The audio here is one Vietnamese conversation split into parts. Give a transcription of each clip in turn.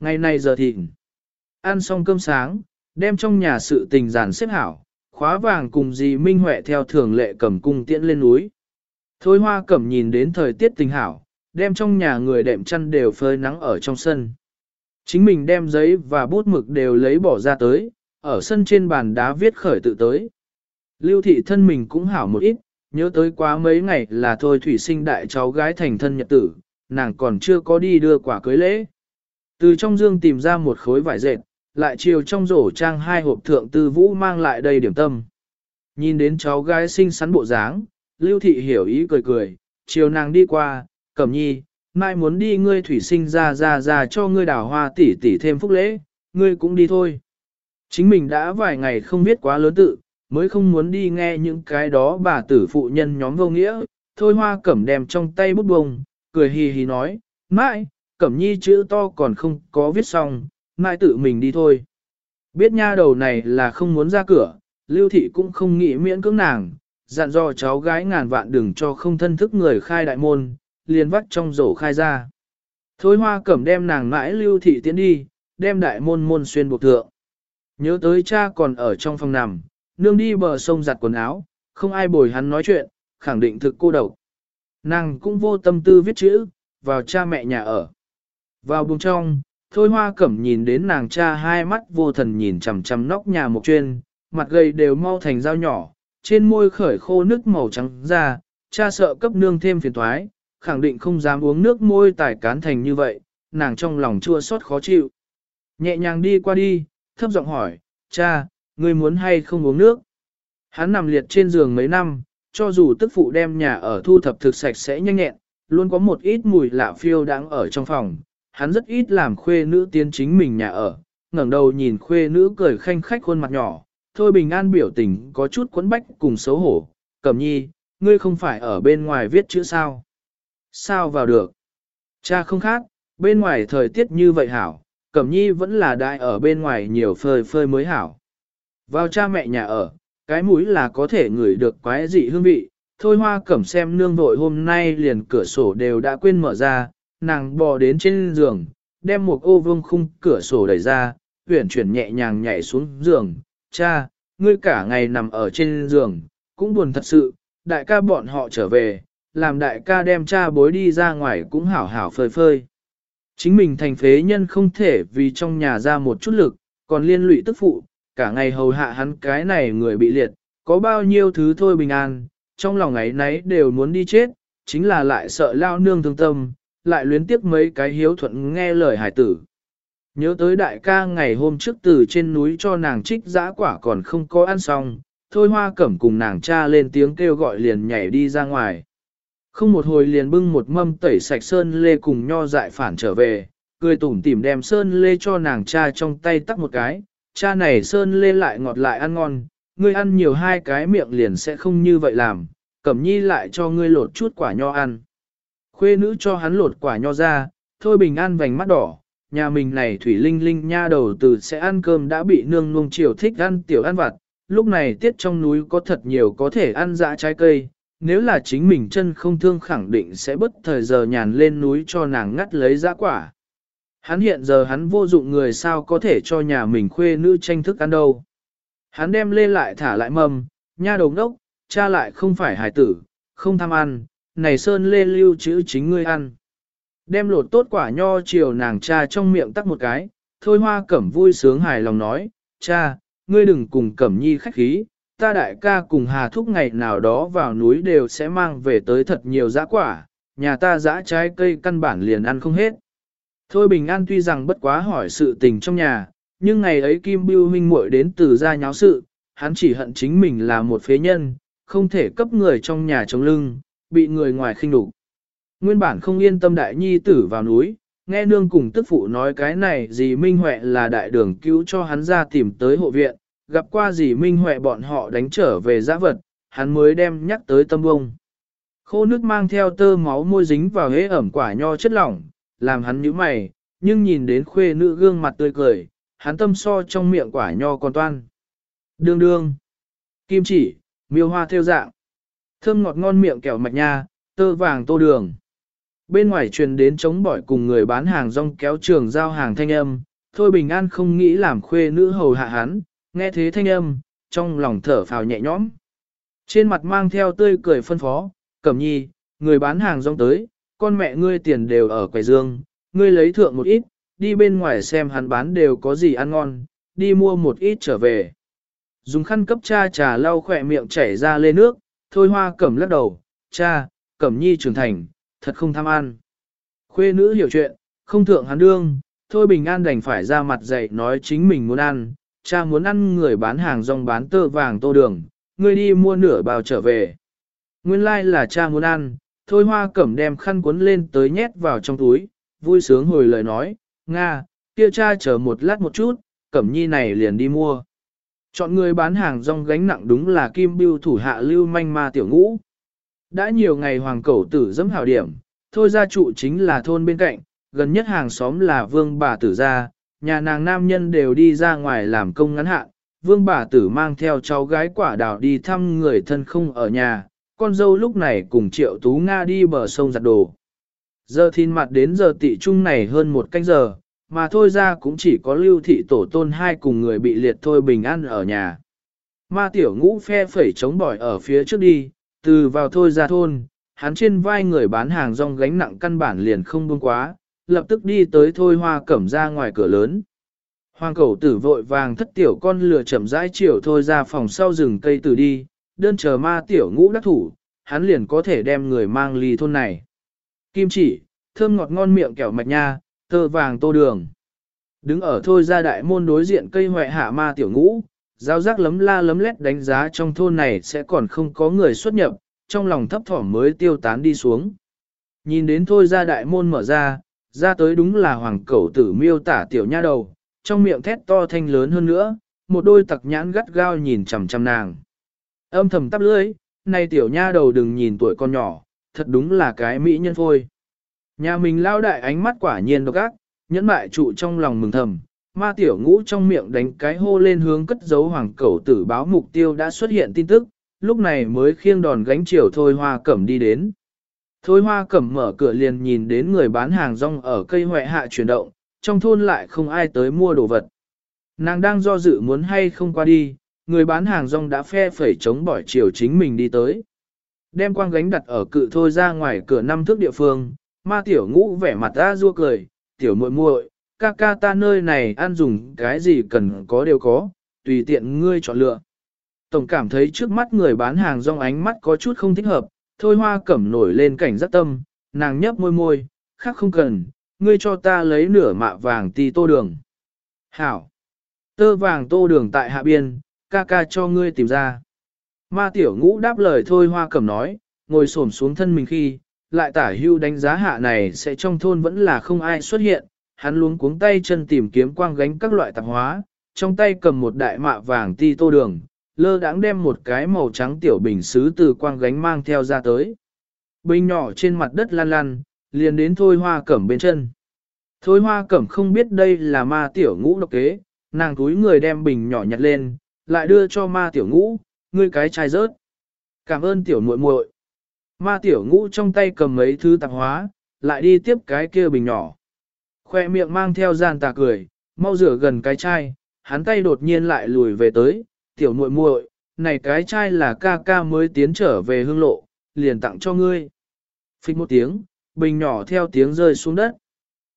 ngày nay giờ thịnh. Ăn xong cơm sáng, đem trong nhà sự tình giản xếp hảo, khóa vàng cùng dì Minh Huệ theo thường lệ cầm cung tiễn lên núi. Thôi hoa cẩm nhìn đến thời tiết tình hảo, đem trong nhà người đệm chăn đều phơi nắng ở trong sân. Chính mình đem giấy và bút mực đều lấy bỏ ra tới, ở sân trên bàn đá viết khởi tự tới. Lưu thị thân mình cũng hảo một ít, nhớ tới quá mấy ngày là thôi thủy sinh đại cháu gái thành thân nhật tử, nàng còn chưa có đi đưa quả cưới lễ. Từ trong dương tìm ra một khối vải dệt, lại chiều trong rổ trang hai hộp thượng tư vũ mang lại đây điểm tâm. Nhìn đến cháu gái xinh xắn bộ dáng, lưu thị hiểu ý cười cười, chiều nàng đi qua, cẩm nhi, mai muốn đi ngươi thủy sinh ra ra ra cho ngươi đào hoa tỷ tỷ thêm phúc lễ, ngươi cũng đi thôi. Chính mình đã vài ngày không biết quá lớn tự, mới không muốn đi nghe những cái đó bà tử phụ nhân nhóm vô nghĩa, thôi hoa cẩm đem trong tay bút bông, cười hì hì nói, mãi, cẩm nhi chữ to còn không có viết xong, mai tự mình đi thôi. Biết nha đầu này là không muốn ra cửa, lưu thị cũng không nghĩ miễn cưỡng nàng, dặn dò cháu gái ngàn vạn đừng cho không thân thức người khai đại môn, liền vắt trong rổ khai ra. Thôi hoa cẩm đem nàng mãi lưu thị tiến đi, đem đại môn môn xuyên buộc thượng. Nhớ tới cha còn ở trong phòng nằm, nương đi bờ sông giặt quần áo, không ai bồi hắn nói chuyện, khẳng định thực cô độc. Nàng cũng vô tâm tư viết chữ, vào cha mẹ nhà ở. Vào buồng trong, thôi hoa cẩm nhìn đến nàng cha hai mắt vô thần nhìn chằm chằm nóc nhà một chuyên, mặt gầy đều mau thành dao nhỏ, trên môi khởi khô nước màu trắng ra, cha sợ cấp nương thêm phiền toái, khẳng định không dám uống nước môi tải cán thành như vậy, nàng trong lòng chua xót khó chịu. Nhẹ nhàng đi qua đi, thấp giọng hỏi, cha, ngươi muốn hay không uống nước? Hắn nằm liệt trên giường mấy năm, cho dù tức phụ đem nhà ở thu thập thực sạch sẽ nhanh nhẹn, luôn có một ít mùi lạ phiêu đáng ở trong phòng. Hắn rất ít làm khuê nữ tiến chính mình nhà ở, ngẩng đầu nhìn khuê nữ cười khanh khách khuôn mặt nhỏ, thôi bình an biểu tình có chút quấn bách cùng xấu hổ, cẩm nhi, ngươi không phải ở bên ngoài viết chữ sao? Sao vào được? Cha không khác, bên ngoài thời tiết như vậy hảo, cẩm nhi vẫn là đại ở bên ngoài nhiều phơi phơi mới hảo. Vào cha mẹ nhà ở, cái mũi là có thể ngửi được quái dị hương vị, thôi hoa cẩm xem nương vội hôm nay liền cửa sổ đều đã quên mở ra, nàng bò đến trên giường, đem một ô vương khung cửa sổ đẩy ra, huyển chuyển nhẹ nhàng nhảy xuống giường, cha, ngươi cả ngày nằm ở trên giường, cũng buồn thật sự, đại ca bọn họ trở về, làm đại ca đem cha bối đi ra ngoài cũng hảo hảo phơi phơi. Chính mình thành phế nhân không thể vì trong nhà ra một chút lực, còn liên lụy tức phụ, cả ngày hầu hạ hắn cái này người bị liệt, có bao nhiêu thứ thôi bình an, trong lòng ấy nấy đều muốn đi chết, chính là lại sợ lao nương thương tâm, lại luyến tiếc mấy cái hiếu thuận nghe lời hải tử. Nhớ tới đại ca ngày hôm trước từ trên núi cho nàng trích giã quả còn không có ăn xong, thôi hoa cẩm cùng nàng cha lên tiếng kêu gọi liền nhảy đi ra ngoài. Không một hồi liền bưng một mâm tẩy sạch sơn lê cùng nho dại phản trở về, cười tủm tỉm đem sơn lê cho nàng cha trong tay tắt một cái, cha này sơn lê lại ngọt lại ăn ngon, ngươi ăn nhiều hai cái miệng liền sẽ không như vậy làm, cẩm nhi lại cho ngươi lột chút quả nho ăn. Khuê nữ cho hắn lột quả nho ra, thôi bình an vành mắt đỏ, nhà mình này thủy linh linh nha đầu từ sẽ ăn cơm đã bị nương nuông chiều thích ăn tiểu ăn vặt, lúc này tiết trong núi có thật nhiều có thể ăn dã trái cây, nếu là chính mình chân không thương khẳng định sẽ bất thời giờ nhàn lên núi cho nàng ngắt lấy dã quả. Hắn hiện giờ hắn vô dụng người sao có thể cho nhà mình khuê nữ tranh thức ăn đâu. Hắn đem lê lại thả lại mầm, nha đầu đốc, cha lại không phải hải tử, không tham ăn, này sơn lê lưu chữ chính ngươi ăn. Đem lột tốt quả nho chiều nàng cha trong miệng tắc một cái, thôi hoa cẩm vui sướng hài lòng nói, cha, ngươi đừng cùng cẩm nhi khách khí, ta đại ca cùng hà thúc ngày nào đó vào núi đều sẽ mang về tới thật nhiều giã quả, nhà ta giã trái cây căn bản liền ăn không hết. Thôi bình an tuy rằng bất quá hỏi sự tình trong nhà, nhưng ngày ấy Kim Bưu huynh muội đến từ gia nháo sự, hắn chỉ hận chính mình là một phế nhân, không thể cấp người trong nhà chống lưng, bị người ngoài khinh đục. Nguyên bản không yên tâm đại nhi tử vào núi, nghe nương cùng tức phụ nói cái này dì Minh Huệ là đại đường cứu cho hắn ra tìm tới hộ viện, gặp qua dì Minh Huệ bọn họ đánh trở về giã vật, hắn mới đem nhắc tới tâm bông. Khô nước mang theo tơ máu môi dính vào hế ẩm quả nho chất lỏng, làm hắn nhíu mày, nhưng nhìn đến khuê nữ gương mặt tươi cười, hắn tâm so trong miệng quả nho còn toan. Đương đương, kim chỉ, miêu hoa theo dạng, thơm ngọt ngon miệng kẹo mạch nha, tơ vàng tô đường. Bên ngoài truyền đến chống bỏi cùng người bán hàng rong kéo trường giao hàng thanh âm, thôi bình an không nghĩ làm khuê nữ hầu hạ hắn, nghe thế thanh âm, trong lòng thở phào nhẹ nhõm. Trên mặt mang theo tươi cười phân phó, cẩm nhi, người bán hàng rong tới, con mẹ ngươi tiền đều ở quầy dương, ngươi lấy thượng một ít, đi bên ngoài xem hắn bán đều có gì ăn ngon, đi mua một ít trở về. Dùng khăn cấp cha trà lau khỏe miệng chảy ra lê nước, thôi hoa cẩm lắc đầu, cha, cẩm nhi trưởng thành, thật không tham ăn. Khuê nữ hiểu chuyện, không thượng hắn đương, thôi bình an đành phải ra mặt dạy nói chính mình muốn ăn, cha muốn ăn người bán hàng rong bán tơ vàng tô đường, người đi mua nửa bào trở về. Nguyên lai like là cha muốn ăn, thôi hoa cẩm đem khăn cuốn lên tới nhét vào trong túi, vui sướng hồi lời nói, Nga, kia cha chờ một lát một chút, cẩm nhi này liền đi mua. Chọn người bán hàng rong gánh nặng đúng là kim bưu thủ hạ lưu manh ma tiểu ngũ. Đã nhiều ngày hoàng cẩu tử dẫm hảo điểm, thôi gia trụ chính là thôn bên cạnh, gần nhất hàng xóm là vương bà tử gia, nhà nàng nam nhân đều đi ra ngoài làm công ngắn hạn, vương bà tử mang theo cháu gái quả đào đi thăm người thân không ở nhà, con dâu lúc này cùng triệu tú Nga đi bờ sông giặt đồ. Giờ thìn mặt đến giờ tị trung này hơn một canh giờ, mà thôi ra cũng chỉ có lưu thị tổ tôn hai cùng người bị liệt thôi bình an ở nhà. Ma tiểu ngũ phe phẩy chống bỏi ở phía trước đi, từ vào thôi ra thôn, hắn trên vai người bán hàng rong gánh nặng căn bản liền không buông quá, lập tức đi tới thôi hoa cẩm ra ngoài cửa lớn. Hoàng cầu tử vội vàng thất tiểu con lừa chậm rãi chiều thôi ra phòng sau rừng cây tử đi, đơn chờ ma tiểu ngũ đắc thủ, hắn liền có thể đem người mang ly thôn này. Kim chỉ, thơm ngọt ngon miệng kẹo mạch nha, Thơ vàng tô đường. Đứng ở thôi ra đại môn đối diện cây hoại hạ ma tiểu ngũ, giao giác lấm la lấm lét đánh giá trong thôn này sẽ còn không có người xuất nhập, trong lòng thấp thỏm mới tiêu tán đi xuống. Nhìn đến thôi ra đại môn mở ra, ra tới đúng là hoàng cẩu tử miêu tả tiểu nha đầu, trong miệng thét to thanh lớn hơn nữa, một đôi tặc nhãn gắt gao nhìn chằm chằm nàng. Âm thầm tắp lưỡi, này tiểu nha đầu đừng nhìn tuổi con nhỏ, thật đúng là cái mỹ nhân phôi. Nhà mình lao đại ánh mắt quả nhiên độc ác, nhẫn mại trụ trong lòng mừng thầm, ma tiểu ngũ trong miệng đánh cái hô lên hướng cất dấu hoàng cẩu tử báo mục tiêu đã xuất hiện tin tức, lúc này mới khiêng đòn gánh chiều thôi hoa cẩm đi đến. Thôi hoa cẩm mở cửa liền nhìn đến người bán hàng rong ở cây hoại hạ chuyển động, trong thôn lại không ai tới mua đồ vật. Nàng đang do dự muốn hay không qua đi, người bán hàng rong đã phe phẩy chống bỏi chiều chính mình đi tới. Đem quang gánh đặt ở cự thôi ra ngoài cửa năm thước địa phương, ma tiểu ngũ vẻ mặt ra rua cười, tiểu muội muội, ca ca ta nơi này ăn dùng cái gì cần có đều có, tùy tiện ngươi chọn lựa. Tổng cảm thấy trước mắt người bán hàng rong ánh mắt có chút không thích hợp, thôi hoa cẩm nổi lên cảnh giác tâm, nàng nhấp môi môi, khác không cần, ngươi cho ta lấy nửa mạ vàng ti tô đường. Hảo! Tơ vàng tô đường tại hạ biên, ca ca cho ngươi tìm ra. Ma tiểu ngũ đáp lời thôi hoa cẩm nói, ngồi xổm xuống thân mình khi, lại tả hưu đánh giá hạ này sẽ trong thôn vẫn là không ai xuất hiện, hắn luống cuống tay chân tìm kiếm quang gánh các loại tạp hóa, trong tay cầm một đại mạ vàng ti tô đường, lơ đãng đem một cái màu trắng tiểu bình xứ từ quang gánh mang theo ra tới. Bình nhỏ trên mặt đất lan lan, liền đến thôi hoa cẩm bên chân. Thôi hoa cẩm không biết đây là ma tiểu ngũ độc kế, nàng túi người đem bình nhỏ nhặt lên, lại đưa cho ma tiểu ngũ, ngươi cái chai rớt. Cảm ơn tiểu muội muội. Ma tiểu ngũ trong tay cầm mấy thứ tạp hóa, lại đi tiếp cái kia bình nhỏ. Khoe miệng mang theo gian tà cười, mau rửa gần cái chai, hắn tay đột nhiên lại lùi về tới, tiểu muội muội, này cái chai là ca ca mới tiến trở về hương lộ, liền tặng cho ngươi. Phích một tiếng, bình nhỏ theo tiếng rơi xuống đất.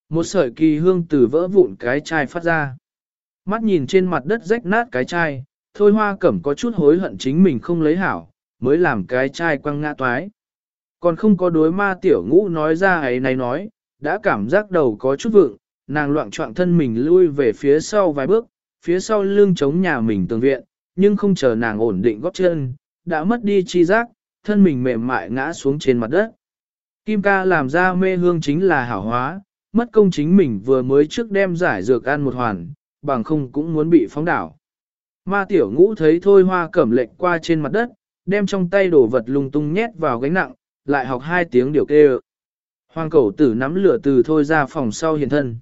Một sợi kỳ hương từ vỡ vụn cái chai phát ra. Mắt nhìn trên mặt đất rách nát cái chai, thôi hoa cẩm có chút hối hận chính mình không lấy hảo, mới làm cái chai quăng ngã toái. Còn không có đối ma tiểu ngũ nói ra ấy này nói, đã cảm giác đầu có chút vượng, nàng loạn trọng thân mình lui về phía sau vài bước, phía sau lưng chống nhà mình tường viện, nhưng không chờ nàng ổn định góp chân, đã mất đi chi giác, thân mình mềm mại ngã xuống trên mặt đất. Kim ca làm ra mê hương chính là hảo hóa, mất công chính mình vừa mới trước đem giải dược ăn một hoàn, bằng không cũng muốn bị phóng đảo. Ma tiểu ngũ thấy thôi hoa cẩm lệnh qua trên mặt đất, đem trong tay đổ vật lung tung nhét vào gánh nặng, lại học hai tiếng điều kêu. Hoàng cẩu tử nắm lửa từ thôi ra phòng sau hiện thân.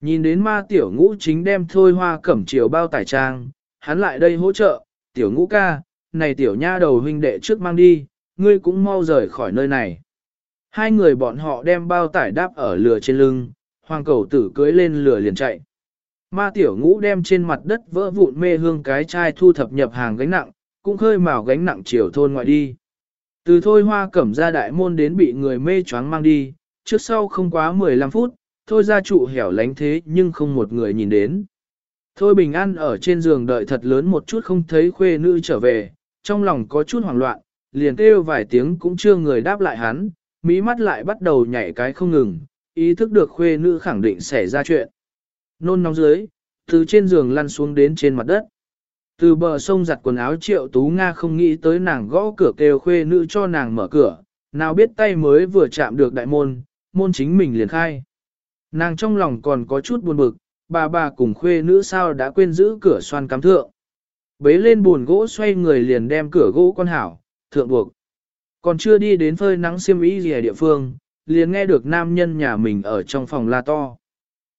Nhìn đến ma tiểu ngũ chính đem thôi hoa cẩm chiều bao tải trang, hắn lại đây hỗ trợ, tiểu ngũ ca, này tiểu nha đầu huynh đệ trước mang đi, ngươi cũng mau rời khỏi nơi này. Hai người bọn họ đem bao tải đáp ở lửa trên lưng, hoàng cầu tử cưới lên lửa liền chạy. Ma tiểu ngũ đem trên mặt đất vỡ vụn mê hương cái chai thu thập nhập hàng gánh nặng, cũng khơi mào gánh nặng chiều thôn ngoại đi. Từ thôi hoa cẩm ra đại môn đến bị người mê choáng mang đi, trước sau không quá 15 phút, thôi ra trụ hẻo lánh thế nhưng không một người nhìn đến. Thôi bình an ở trên giường đợi thật lớn một chút không thấy khuê nữ trở về, trong lòng có chút hoảng loạn, liền kêu vài tiếng cũng chưa người đáp lại hắn, mỹ mắt lại bắt đầu nhảy cái không ngừng, ý thức được khuê nữ khẳng định xảy ra chuyện. Nôn nóng dưới, từ trên giường lăn xuống đến trên mặt đất. Từ bờ sông giặt quần áo triệu tú Nga không nghĩ tới nàng gõ cửa kêu khuê nữ cho nàng mở cửa, nào biết tay mới vừa chạm được đại môn, môn chính mình liền khai. Nàng trong lòng còn có chút buồn bực, bà bà cùng khuê nữ sao đã quên giữ cửa xoan cắm thượng. Bế lên buồn gỗ xoay người liền đem cửa gỗ con hảo, thượng buộc. Còn chưa đi đến phơi nắng xiêm ý gì ở địa phương, liền nghe được nam nhân nhà mình ở trong phòng la to.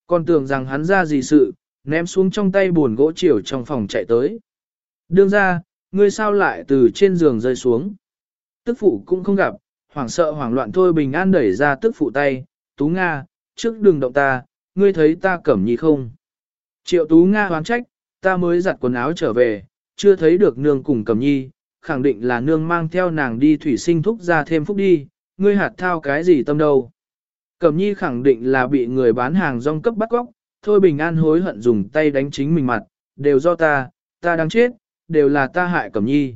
Còn tưởng rằng hắn ra gì sự, ném xuống trong tay buồn gỗ chiều trong phòng chạy tới. Đương ra, ngươi sao lại từ trên giường rơi xuống. Tức phụ cũng không gặp, hoảng sợ hoảng loạn thôi bình an đẩy ra tức phụ tay, Tú Nga, trước đừng động ta, ngươi thấy ta cẩm nhi không? Triệu Tú Nga hoán trách, ta mới giặt quần áo trở về, chưa thấy được nương cùng cẩm nhi, khẳng định là nương mang theo nàng đi thủy sinh thúc ra thêm phúc đi, ngươi hạt thao cái gì tâm đâu. Cẩm nhi khẳng định là bị người bán hàng rong cấp bắt góc, thôi bình an hối hận dùng tay đánh chính mình mặt, đều do ta, ta đang chết, đều là ta hại cẩm nhi.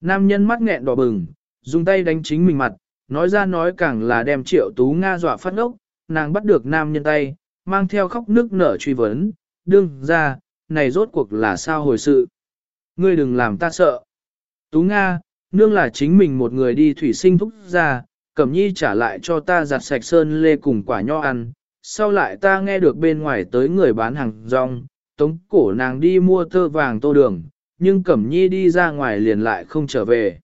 Nam nhân mắt nghẹn đỏ bừng, dùng tay đánh chính mình mặt, nói ra nói càng là đem triệu tú Nga dọa phát ốc, nàng bắt được nam nhân tay, mang theo khóc nước nở truy vấn, đương ra, này rốt cuộc là sao hồi sự. Ngươi đừng làm ta sợ. Tú Nga, nương là chính mình một người đi thủy sinh thúc ra, cẩm nhi trả lại cho ta giặt sạch sơn lê cùng quả nho ăn, sau lại ta nghe được bên ngoài tới người bán hàng rong, tống cổ nàng đi mua tơ vàng tô đường, nhưng cẩm nhi đi ra ngoài liền lại không trở về.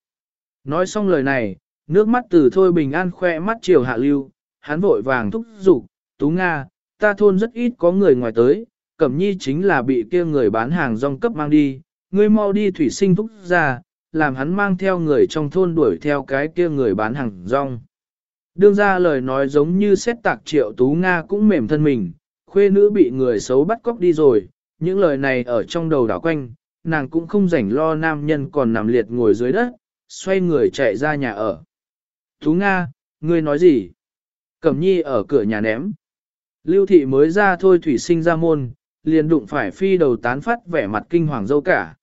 Nói xong lời này, nước mắt từ thôi bình an khoe mắt chiều hạ lưu, hắn vội vàng thúc giục, tú Nga, ta thôn rất ít có người ngoài tới, cẩm nhi chính là bị kia người bán hàng rong cấp mang đi, ngươi mau đi thủy sinh thúc ra, làm hắn mang theo người trong thôn đuổi theo cái kia người bán hàng rong. Đương ra lời nói giống như xét tạc triệu tú Nga cũng mềm thân mình, khuê nữ bị người xấu bắt cóc đi rồi, những lời này ở trong đầu đảo quanh, nàng cũng không rảnh lo nam nhân còn nằm liệt ngồi dưới đất, xoay người chạy ra nhà ở. Tú Nga, ngươi nói gì? Cẩm nhi ở cửa nhà ném. Lưu thị mới ra thôi thủy sinh ra môn, liền đụng phải phi đầu tán phát vẻ mặt kinh hoàng dâu cả.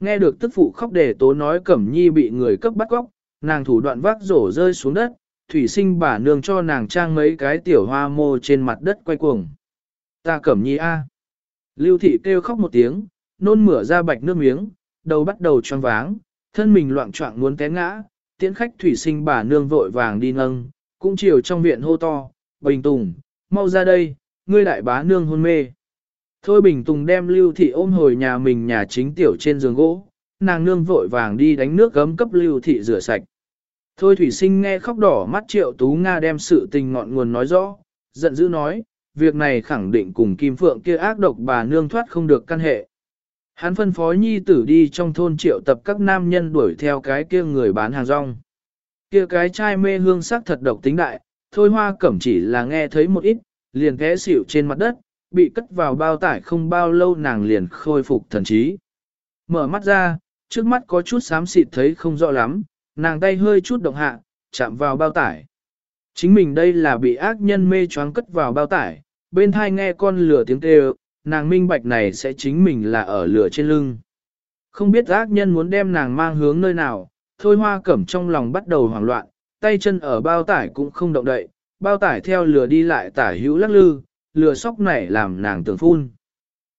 Nghe được tức phụ khóc để tố nói Cẩm nhi bị người cấp bắt cóc, nàng thủ đoạn vác rổ rơi xuống đất, thủy sinh bà nương cho nàng trang mấy cái tiểu hoa mô trên mặt đất quay cuồng. Ta Cẩm nhi a. Lưu thị kêu khóc một tiếng, nôn mửa ra bạch nước miếng, đầu bắt đầu choáng váng, thân mình loạn choạng muốn té ngã, tiễn khách thủy sinh bà nương vội vàng đi nâng, cũng chiều trong viện hô to, Bình Tùng, mau ra đây, ngươi đại bá nương hôn mê. Thôi Bình Tùng đem Lưu Thị ôm hồi nhà mình nhà chính tiểu trên giường gỗ, nàng nương vội vàng đi đánh nước gấm cấp Lưu Thị rửa sạch. Thôi Thủy Sinh nghe khóc đỏ mắt Triệu Tú Nga đem sự tình ngọn nguồn nói rõ, giận dữ nói, việc này khẳng định cùng Kim Phượng kia ác độc bà nương thoát không được căn hệ. Hắn phân phó nhi tử đi trong thôn triệu tập các nam nhân đuổi theo cái kia người bán hàng rong. Kia cái chai mê hương sắc thật độc tính đại, thôi hoa cẩm chỉ là nghe thấy một ít, liền té xỉu trên mặt đất, bị cất vào bao tải không bao lâu nàng liền khôi phục thần trí. Mở mắt ra, trước mắt có chút xám xịt thấy không rõ lắm, nàng tay hơi chút động hạ, chạm vào bao tải. Chính mình đây là bị ác nhân mê choáng cất vào bao tải, bên thai nghe con lửa tiếng kêu, nàng minh bạch này sẽ chính mình là ở lửa trên lưng. Không biết ác nhân muốn đem nàng mang hướng nơi nào, thôi hoa cẩm trong lòng bắt đầu hoảng loạn, tay chân ở bao tải cũng không động đậy, bao tải theo lửa đi lại tải hữu lắc lư, lửa sóc này làm nàng tưởng phun.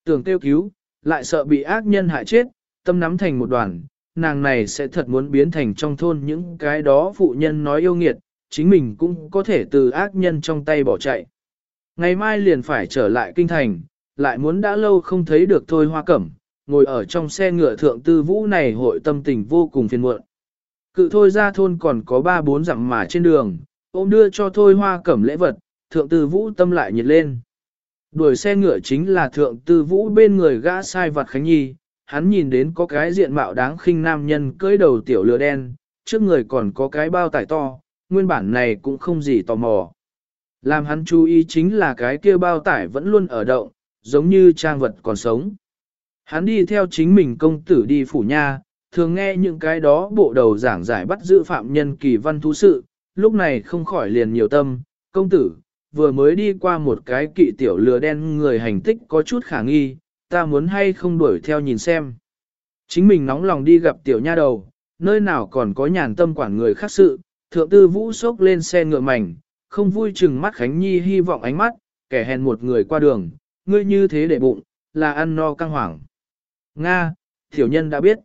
Tưởng tiêu cứu, lại sợ bị ác nhân hại chết, tâm nắm thành một đoàn, nàng này sẽ thật muốn biến thành trong thôn những cái đó phụ nhân nói yêu nghiệt, chính mình cũng có thể từ ác nhân trong tay bỏ chạy. Ngày mai liền phải trở lại kinh thành, lại muốn đã lâu không thấy được thôi hoa cẩm, ngồi ở trong xe ngựa thượng tư vũ này hội tâm tình vô cùng phiền muộn. Cự thôi ra thôn còn có ba bốn dặm mà trên đường, ôm đưa cho thôi hoa cẩm lễ vật, thượng tư vũ tâm lại nhiệt lên. Đuổi xe ngựa chính là thượng tư vũ bên người gã sai vặt khánh nhi, hắn nhìn đến có cái diện mạo đáng khinh nam nhân cưỡi đầu tiểu lửa đen, trước người còn có cái bao tải to, nguyên bản này cũng không gì tò mò. Làm hắn chú ý chính là cái kia bao tải vẫn luôn ở động, giống như trang vật còn sống. Hắn đi theo chính mình công tử đi phủ nha, thường nghe những cái đó bộ đầu giảng giải bắt giữ phạm nhân kỳ văn thú sự, lúc này không khỏi liền nhiều tâm, công tử, vừa mới đi qua một cái kỵ tiểu lừa đen người hành tích có chút khả nghi, ta muốn hay không đuổi theo nhìn xem. Chính mình nóng lòng đi gặp tiểu nha đầu, nơi nào còn có nhàn tâm quản người khác sự, thượng tư vũ sốc lên xe ngựa mảnh, không vui chừng mắt Khánh Nhi hy vọng ánh mắt, kẻ hèn một người qua đường, ngươi như thế để bụng, là ăn no căng hoảng. Nga, tiểu nhân đã biết.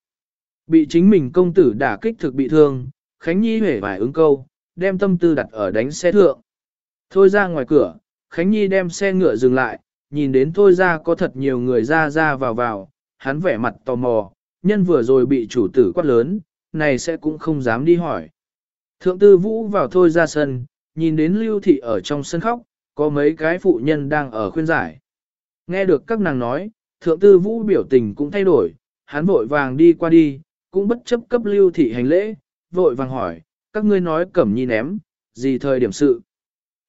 Bị chính mình công tử đả kích thực bị thương, Khánh Nhi hể vài ứng câu, đem tâm tư đặt ở đánh xe thượng. Thôi ra ngoài cửa, Khánh Nhi đem xe ngựa dừng lại, nhìn đến thôi ra có thật nhiều người ra ra vào vào, hắn vẻ mặt tò mò, nhân vừa rồi bị chủ tử quát lớn, này sẽ cũng không dám đi hỏi. Thượng tư vũ vào thôi ra sân, nhìn đến lưu thị ở trong sân khóc, có mấy cái phụ nhân đang ở khuyên giải. Nghe được các nàng nói, thượng tư vũ biểu tình cũng thay đổi, hắn vội vàng đi qua đi, cũng bất chấp cấp lưu thị hành lễ, vội vàng hỏi, các ngươi nói cẩm nhi ném, gì thời điểm sự.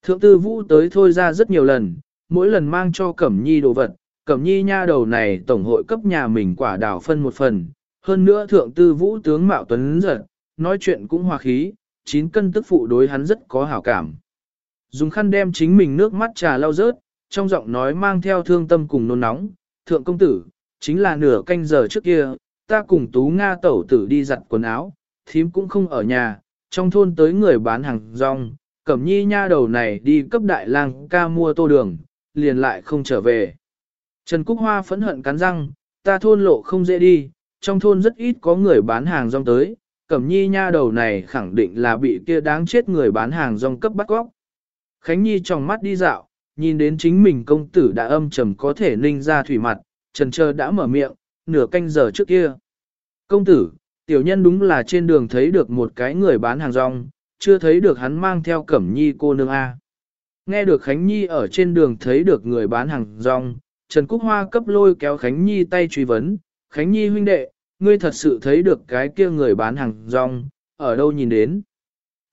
Thượng tư vũ tới thôi ra rất nhiều lần, mỗi lần mang cho cẩm nhi đồ vật, cẩm nhi nha đầu này tổng hội cấp nhà mình quả đào phân một phần, hơn nữa thượng tư vũ tướng mạo tuấn giật, nói chuyện cũng hòa khí, chín cân tức phụ đối hắn rất có hảo cảm. Dùng khăn đem chính mình nước mắt trà lau rớt, trong giọng nói mang theo thương tâm cùng nôn nóng, thượng công tử, chính là nửa canh giờ trước kia, ta cùng tú Nga tẩu tử đi giặt quần áo, thím cũng không ở nhà, trong thôn tới người bán hàng rong, cẩm nhi nha đầu này đi cấp đại lang ca mua tô đường, liền lại không trở về. Trần Cúc Hoa phẫn hận cắn răng, ta thôn lộ không dễ đi, trong thôn rất ít có người bán hàng rong tới, cẩm nhi nha đầu này khẳng định là bị kia đáng chết người bán hàng rong cấp bắt góc. Khánh Nhi trong mắt đi dạo, nhìn đến chính mình công tử đã âm trầm có thể ninh ra thủy mặt, trần trơ đã mở miệng, nửa canh giờ trước kia. Công tử, tiểu nhân đúng là trên đường thấy được một cái người bán hàng rong, chưa thấy được hắn mang theo cẩm nhi cô nương A. Nghe được Khánh Nhi ở trên đường thấy được người bán hàng rong, Trần Cúc Hoa cấp lôi kéo Khánh Nhi tay truy vấn, Khánh Nhi huynh đệ, ngươi thật sự thấy được cái kia người bán hàng rong, ở đâu nhìn đến.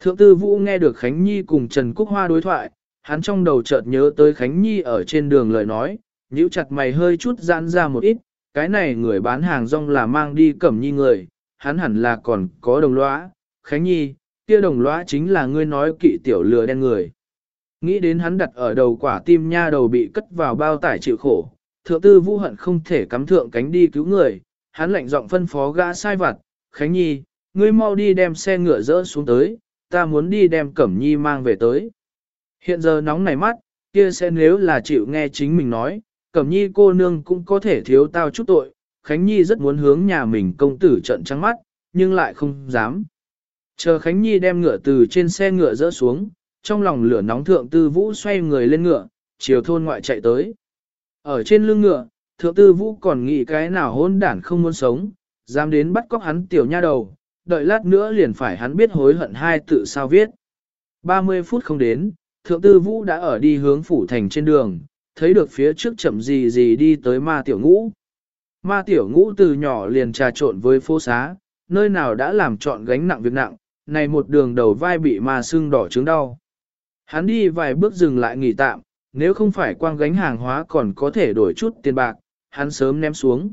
Thượng tư vũ nghe được Khánh Nhi cùng Trần Cúc Hoa đối thoại, hắn trong đầu chợt nhớ tới Khánh Nhi ở trên đường lời nói, nhíu chặt mày hơi chút giãn ra một ít, cái này người bán hàng rong là mang đi cẩm nhi người, hắn hẳn là còn có đồng lõa, Khánh Nhi, kia đồng lõa chính là ngươi nói kỵ tiểu lừa đen người. Nghĩ đến hắn đặt ở đầu quả tim nha đầu bị cất vào bao tải chịu khổ, thượng tư vũ hận không thể cắm thượng cánh đi cứu người, hắn lạnh giọng phân phó gã sai vặt, Khánh Nhi, ngươi mau đi đem xe ngựa dỡ xuống tới, ta muốn đi đem Cẩm Nhi mang về tới. Hiện giờ nóng nảy mắt, kia sẽ nếu là chịu nghe chính mình nói, Cẩm Nhi cô nương cũng có thể thiếu tao chút tội, Khánh Nhi rất muốn hướng nhà mình công tử trận trắng mắt, nhưng lại không dám. Chờ Khánh Nhi đem ngựa từ trên xe ngựa dỡ xuống, trong lòng lửa nóng thượng tư vũ xoay người lên ngựa, chiều thôn ngoại chạy tới. Ở trên lưng ngựa, thượng tư vũ còn nghĩ cái nào hôn đản không muốn sống, dám đến bắt cóc hắn tiểu nha đầu, đợi lát nữa liền phải hắn biết hối hận hai tự sao viết. 30 phút không đến, thượng tư vũ đã ở đi hướng phủ thành trên đường, thấy được phía trước chậm gì gì đi tới ma tiểu ngũ. Ma tiểu ngũ từ nhỏ liền trà trộn với phố xá, nơi nào đã làm trọn gánh nặng việc nặng, này một đường đầu vai bị ma sưng đỏ trứng đau. Hắn đi vài bước dừng lại nghỉ tạm, nếu không phải quang gánh hàng hóa còn có thể đổi chút tiền bạc, hắn sớm ném xuống.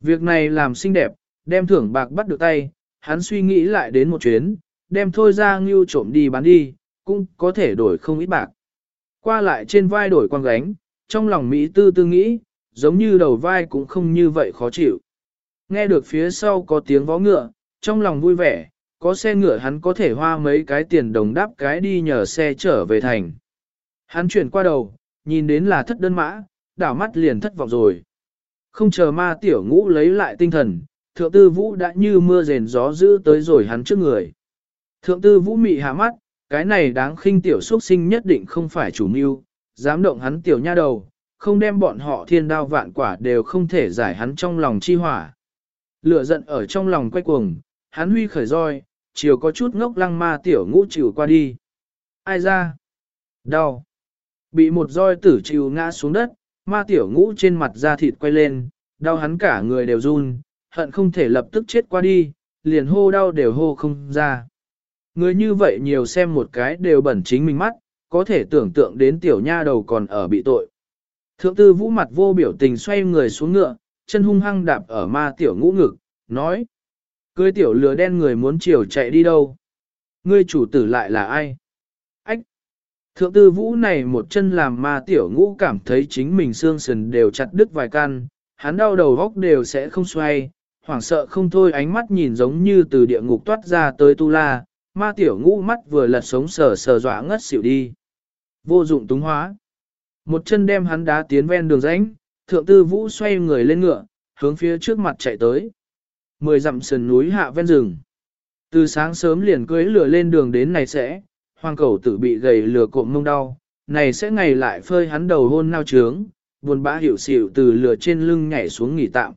Việc này làm xinh đẹp, đem thưởng bạc bắt được tay, hắn suy nghĩ lại đến một chuyến, đem thôi ra ngưu trộm đi bán đi, cũng có thể đổi không ít bạc. Qua lại trên vai đổi quang gánh, trong lòng Mỹ tư tư nghĩ, giống như đầu vai cũng không như vậy khó chịu. Nghe được phía sau có tiếng vó ngựa, trong lòng vui vẻ, có xe ngựa hắn có thể hoa mấy cái tiền đồng đáp cái đi nhờ xe trở về thành. Hắn chuyển qua đầu, nhìn đến là thất đơn mã, đảo mắt liền thất vọng rồi. Không chờ ma tiểu ngũ lấy lại tinh thần, thượng tư vũ đã như mưa rền gió giữ tới rồi hắn trước người. Thượng tư vũ mị hạ mắt, cái này đáng khinh tiểu xuất sinh nhất định không phải chủ mưu, dám động hắn tiểu nha đầu, không đem bọn họ thiên đao vạn quả đều không thể giải hắn trong lòng chi hỏa. Lửa giận ở trong lòng quay cuồng, hắn huy khởi roi, chiều có chút ngốc lăng ma tiểu ngũ chịu qua đi. Ai ra? Đau. Bị một roi tử chịu ngã xuống đất, ma tiểu ngũ trên mặt da thịt quay lên, đau hắn cả người đều run, hận không thể lập tức chết qua đi, liền hô đau đều hô không ra. Người như vậy nhiều xem một cái đều bẩn chính mình mắt, có thể tưởng tượng đến tiểu nha đầu còn ở bị tội. Thượng tư vũ mặt vô biểu tình xoay người xuống ngựa, chân hung hăng đạp ở ma tiểu ngũ ngực, nói. Cưới tiểu lừa đen người muốn chiều chạy đi đâu? Ngươi chủ tử lại là ai? Ách! Thượng tư vũ này một chân làm ma tiểu ngũ cảm thấy chính mình xương sườn đều chặt đứt vài căn, hắn đau đầu góc đều sẽ không xoay, hoảng sợ không thôi ánh mắt nhìn giống như từ địa ngục toát ra tới tu la, ma tiểu ngũ mắt vừa lật sống sờ sờ dọa ngất xỉu đi. Vô dụng túng hóa. Một chân đem hắn đá tiến ven đường rãnh, thượng tư vũ xoay người lên ngựa, hướng phía trước mặt chạy tới. Mười dặm sườn núi hạ ven rừng. Từ sáng sớm liền cưới lửa lên đường đến này sẽ, hoàng cầu tử bị gầy lửa cộm mông đau, này sẽ ngày lại phơi hắn đầu hôn nao trướng, buồn bã hiểu xỉu từ lửa trên lưng nhảy xuống nghỉ tạm.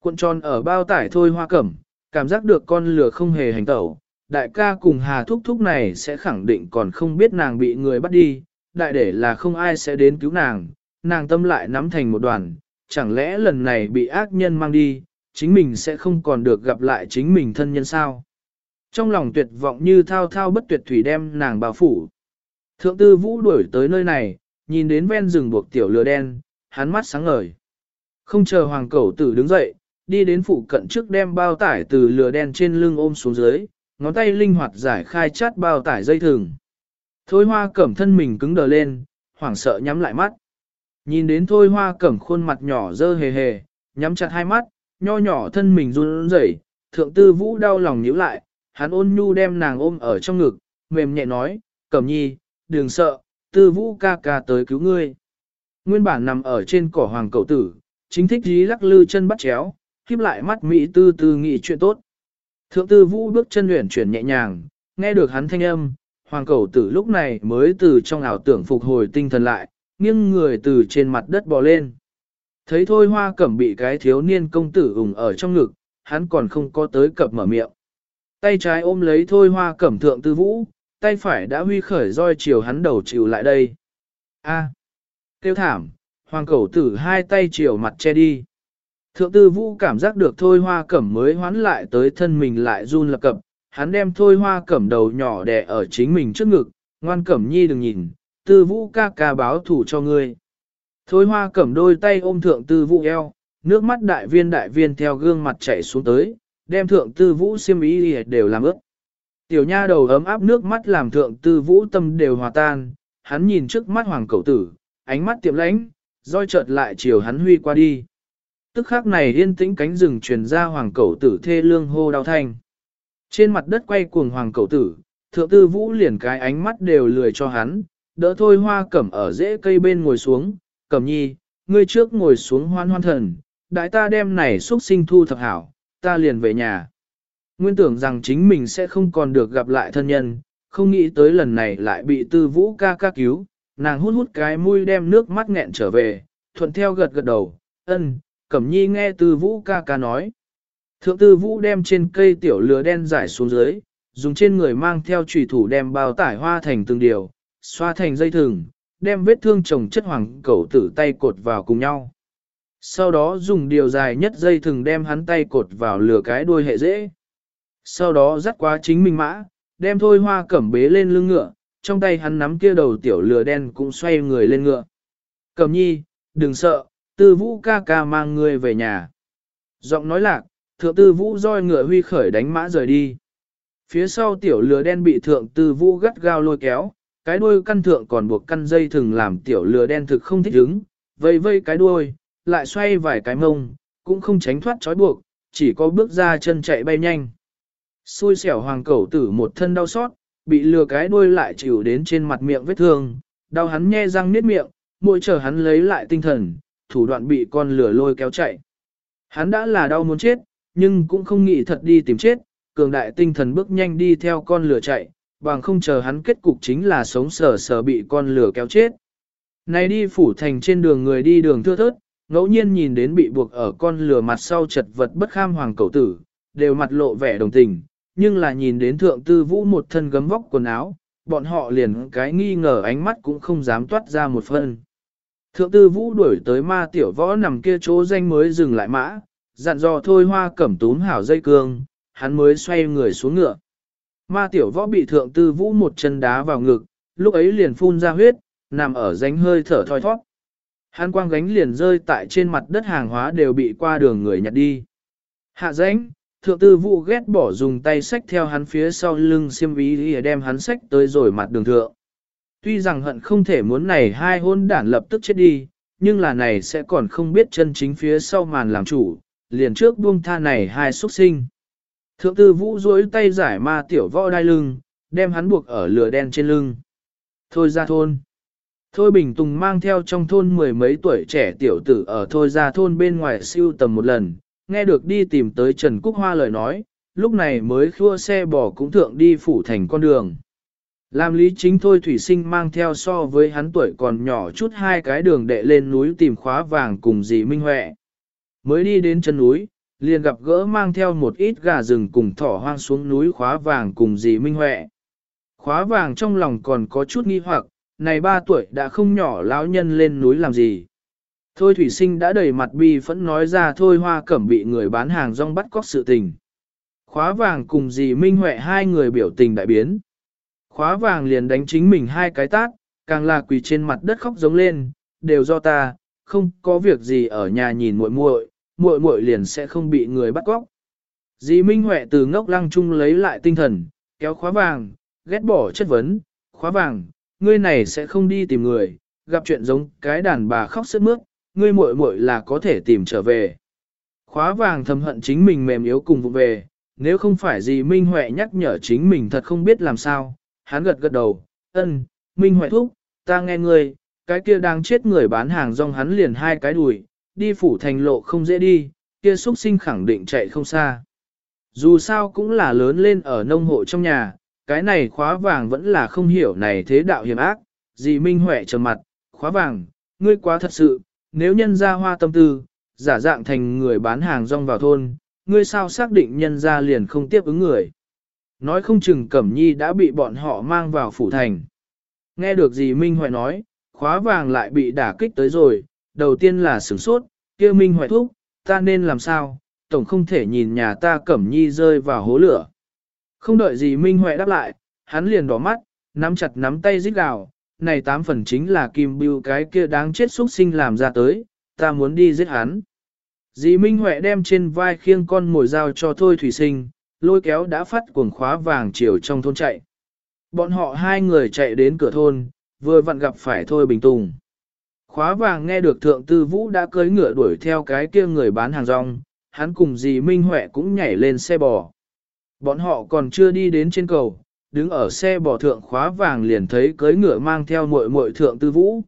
Cuộn tròn ở bao tải thôi hoa cẩm, cảm giác được con lửa không hề hành tẩu, đại ca cùng hà thúc thúc này sẽ khẳng định còn không biết nàng bị người bắt đi, đại để là không ai sẽ đến cứu nàng, nàng tâm lại nắm thành một đoàn, chẳng lẽ lần này bị ác nhân mang đi, chính mình sẽ không còn được gặp lại chính mình thân nhân sao. Trong lòng tuyệt vọng như thao thao bất tuyệt thủy đem nàng bao phủ. Thượng tư vũ đuổi tới nơi này, nhìn đến ven rừng buộc tiểu lửa đen, hắn mắt sáng ngời. Không chờ hoàng cẩu tử đứng dậy, đi đến phụ cận trước đem bao tải từ lửa đen trên lưng ôm xuống dưới, ngón tay linh hoạt giải khai chát bao tải dây thừng. Thôi hoa cẩm thân mình cứng đờ lên, hoảng sợ nhắm lại mắt. Nhìn đến thôi hoa cẩm khuôn mặt nhỏ dơ hề hề, nhắm chặt hai mắt, nho nhỏ thân mình run rẩy, thượng tư vũ đau lòng nhíu lại, hắn ôn nhu đem nàng ôm ở trong ngực, mềm nhẹ nói, cẩm nhi, đừng sợ, tư vũ ca ca tới cứu ngươi. Nguyên bản nằm ở trên cỏ hoàng cậu tử, chính thích dí lắc lư chân bắt chéo, khiếp lại mắt mỹ tư tư nghị chuyện tốt. Thượng tư vũ bước chân luyện chuyển nhẹ nhàng, nghe được hắn thanh âm, hoàng cẩu tử lúc này mới từ trong ảo tưởng phục hồi tinh thần lại, nghiêng người từ trên mặt đất bò lên. Thấy thôi hoa cẩm bị cái thiếu niên công tử ủng ở trong ngực, hắn còn không có tới cập mở miệng. Tay trái ôm lấy thôi hoa cẩm thượng tư vũ, tay phải đã huy khởi roi chiều hắn đầu chịu lại đây. A. À. Kêu thảm, hoàng cầu tử hai tay chiều mặt che đi. Thượng tư vũ cảm giác được thôi hoa cẩm mới hoán lại tới thân mình lại run lập cập, hắn đem thôi hoa cẩm đầu nhỏ đè ở chính mình trước ngực, ngoan cẩm nhi đừng nhìn, tư vũ ca ca báo thủ cho ngươi. Thôi hoa cẩm đôi tay ôm thượng tư vũ eo, nước mắt đại viên đại viên theo gương mặt chảy xuống tới, đem thượng tư vũ xiêm ý đều làm ướt. Tiểu nha đầu ấm áp nước mắt làm thượng tư vũ tâm đều hòa tan, hắn nhìn trước mắt hoàng cậu tử, ánh mắt tiệm lãnh, roi chợt lại chiều hắn huy qua đi. Tức khắc này yên tĩnh cánh rừng truyền ra hoàng cậu tử thê lương hô đau thanh. Trên mặt đất quay cuồng hoàng cậu tử, thượng tư vũ liền cái ánh mắt đều lười cho hắn, đỡ thôi hoa cẩm ở rễ cây bên ngồi xuống, cẩm nhi, ngươi trước ngồi xuống hoan hoan thần, đại ta đem này xuất sinh thu thập hảo, ta liền về nhà. Nguyên tưởng rằng chính mình sẽ không còn được gặp lại thân nhân, không nghĩ tới lần này lại bị tư vũ ca ca cứu, nàng hút hút cái mũi đem nước mắt nghẹn trở về, thuận theo gật gật đầu, ân, Cẩm Nhi nghe Tư Vũ ca ca nói. Thượng Tư Vũ đem trên cây tiểu lửa đen giải xuống dưới, dùng trên người mang theo trùy thủ đem bao tải hoa thành từng điều, xoa thành dây thừng, đem vết thương chồng chất hoàng cẩu tử tay cột vào cùng nhau. Sau đó dùng điều dài nhất dây thừng đem hắn tay cột vào lửa cái đuôi hệ dễ. Sau đó dắt quá chính mình mã, đem thôi hoa cẩm bế lên lưng ngựa, trong tay hắn nắm kia đầu tiểu lửa đen cũng xoay người lên ngựa. Cẩm nhi, đừng sợ, tư vũ ca ca mang ngươi về nhà. Giọng nói lạc, thượng tư vũ roi ngựa huy khởi đánh mã rời đi. Phía sau tiểu lừa đen bị thượng tư vũ gắt gao lôi kéo, cái đuôi căn thượng còn buộc căn dây thừng làm tiểu lừa đen thực không thích ứng, vây vây cái đuôi, lại xoay vài cái mông, cũng không tránh thoát trói buộc, chỉ có bước ra chân chạy bay nhanh. Xui xẻo hoàng cẩu tử một thân đau xót, bị lừa cái đuôi lại chịu đến trên mặt miệng vết thương, đau hắn nhe răng niết miệng, mỗi chờ hắn lấy lại tinh thần, thủ đoạn bị con lửa lôi kéo chạy. Hắn đã là đau muốn chết, nhưng cũng không nghĩ thật đi tìm chết, cường đại tinh thần bước nhanh đi theo con lửa chạy, bằng không chờ hắn kết cục chính là sống sờ sờ bị con lửa kéo chết. Này đi phủ thành trên đường người đi đường thưa thớt, ngẫu nhiên nhìn đến bị buộc ở con lửa mặt sau chật vật bất kham hoàng cầu tử, đều mặt lộ vẻ đồng tình, nhưng là nhìn đến thượng tư vũ một thân gấm vóc quần áo, bọn họ liền cái nghi ngờ ánh mắt cũng không dám toát ra một phân. Thượng tư vũ đuổi tới ma tiểu võ nằm kia chỗ danh mới dừng lại mã, dặn dò thôi hoa cẩm túm hảo dây cương, hắn mới xoay người xuống ngựa. Ma tiểu võ bị thượng tư vũ một chân đá vào ngực, lúc ấy liền phun ra huyết, nằm ở ránh hơi thở thoi thoát. Hàn quang gánh liền rơi tại trên mặt đất hàng hóa đều bị qua đường người nhặt đi. Hạ ránh, thượng tư vũ ghét bỏ dùng tay xách theo hắn phía sau lưng xiêm ý để đem hắn xách tới rồi mặt đường thượng. Tuy rằng hận không thể muốn này hai hôn đản lập tức chết đi, nhưng là này sẽ còn không biết chân chính phía sau màn làm chủ, liền trước buông tha này hai xuất sinh. Thượng tư vũ duỗi tay giải ma tiểu võ đai lưng, đem hắn buộc ở lửa đen trên lưng. Thôi ra thôn. Thôi Bình Tùng mang theo trong thôn mười mấy tuổi trẻ tiểu tử ở thôi ra thôn bên ngoài siêu tầm một lần, nghe được đi tìm tới Trần Cúc Hoa lời nói, lúc này mới khua xe bò cũng thượng đi phủ thành con đường. Làm lý chính thôi thủy sinh mang theo so với hắn tuổi còn nhỏ chút hai cái đường đệ lên núi tìm khóa vàng cùng dì Minh Huệ. Mới đi đến chân núi, liền gặp gỡ mang theo một ít gà rừng cùng thỏ hoang xuống núi khóa vàng cùng dì Minh Huệ. Khóa vàng trong lòng còn có chút nghi hoặc, này ba tuổi đã không nhỏ lão nhân lên núi làm gì. Thôi thủy sinh đã đầy mặt bi phẫn nói ra thôi hoa cẩm bị người bán hàng rong bắt cóc sự tình. Khóa vàng cùng dì Minh Huệ hai người biểu tình đại biến. Khóa vàng liền đánh chính mình hai cái tát, càng là quỳ trên mặt đất khóc giống lên, đều do ta, không có việc gì ở nhà nhìn muội muội, muội muội liền sẽ không bị người bắt cóc. Dì Minh Huệ từ ngốc lăng chung lấy lại tinh thần, kéo khóa vàng, ghét bỏ chất vấn, khóa vàng, ngươi này sẽ không đi tìm người, gặp chuyện giống cái đàn bà khóc sướt mướt, ngươi muội muội là có thể tìm trở về. Khóa vàng thầm hận chính mình mềm yếu cùng vụ về, nếu không phải gì Minh Huệ nhắc nhở chính mình thật không biết làm sao, hắn gật gật đầu, ân, Minh Huệ thúc, ta nghe ngươi, cái kia đang chết người bán hàng rong hắn liền hai cái đùi, đi phủ thành lộ không dễ đi, kia xuất sinh khẳng định chạy không xa. Dù sao cũng là lớn lên ở nông hộ trong nhà, cái này khóa vàng vẫn là không hiểu này thế đạo hiểm ác, dì Minh Huệ trầm mặt, khóa vàng, ngươi quá thật sự, nếu nhân ra hoa tâm tư, giả dạng thành người bán hàng rong vào thôn, ngươi sao xác định nhân ra liền không tiếp ứng người. Nói không chừng Cẩm Nhi đã bị bọn họ mang vào phủ thành. Nghe được gì Minh Huệ nói, khóa vàng lại bị đả kích tới rồi, đầu tiên là sửng sốt, kia Minh hoài thúc, ta nên làm sao, tổng không thể nhìn nhà ta Cẩm Nhi rơi vào hố lửa. Không đợi gì Minh Huệ đáp lại, hắn liền đỏ mắt, nắm chặt nắm tay rít gào, này tám phần chính là kim bưu cái kia đáng chết xuất sinh làm ra tới, ta muốn đi giết hắn. Dì Minh Huệ đem trên vai khiêng con mồi dao cho Thôi Thủy Sinh, lôi kéo đã phát cuồng khóa vàng chiều trong thôn chạy. Bọn họ hai người chạy đến cửa thôn, vừa vặn gặp phải Thôi Bình Tùng. Khóa vàng nghe được Thượng Tư Vũ đã cưới ngựa đuổi theo cái kia người bán hàng rong, hắn cùng dì Minh Huệ cũng nhảy lên xe bò. Bọn họ còn chưa đi đến trên cầu, đứng ở xe bò thượng khóa vàng liền thấy cưới ngựa mang theo muội muội Thượng Tư Vũ.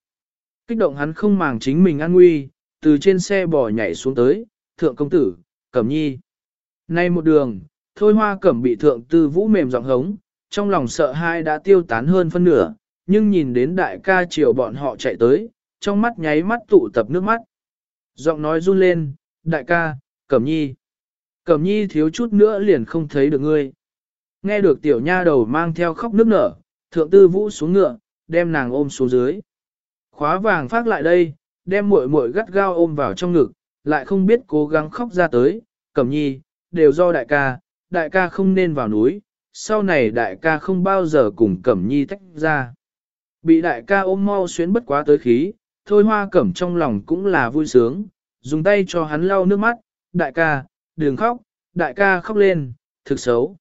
Kích động hắn không màng chính mình an nguy, từ trên xe bò nhảy xuống tới, Thượng Công Tử, Cẩm Nhi. Nay một đường, Thôi hoa cẩm bị thượng tư vũ mềm giọng hống, trong lòng sợ hai đã tiêu tán hơn phân nửa, nhưng nhìn đến đại ca chiều bọn họ chạy tới, trong mắt nháy mắt tụ tập nước mắt. Giọng nói run lên, đại ca, cẩm nhi. Cẩm nhi thiếu chút nữa liền không thấy được ngươi. Nghe được tiểu nha đầu mang theo khóc nước nở, thượng tư vũ xuống ngựa, đem nàng ôm xuống dưới. Khóa vàng phát lại đây, đem muội muội gắt gao ôm vào trong ngực, lại không biết cố gắng khóc ra tới, cẩm nhi, đều do đại ca, đại ca không nên vào núi, sau này đại ca không bao giờ cùng Cẩm Nhi tách ra. Bị đại ca ôm mau xuyến bất quá tới khí, thôi hoa cẩm trong lòng cũng là vui sướng, dùng tay cho hắn lau nước mắt, đại ca, đừng khóc, đại ca khóc lên, thực xấu.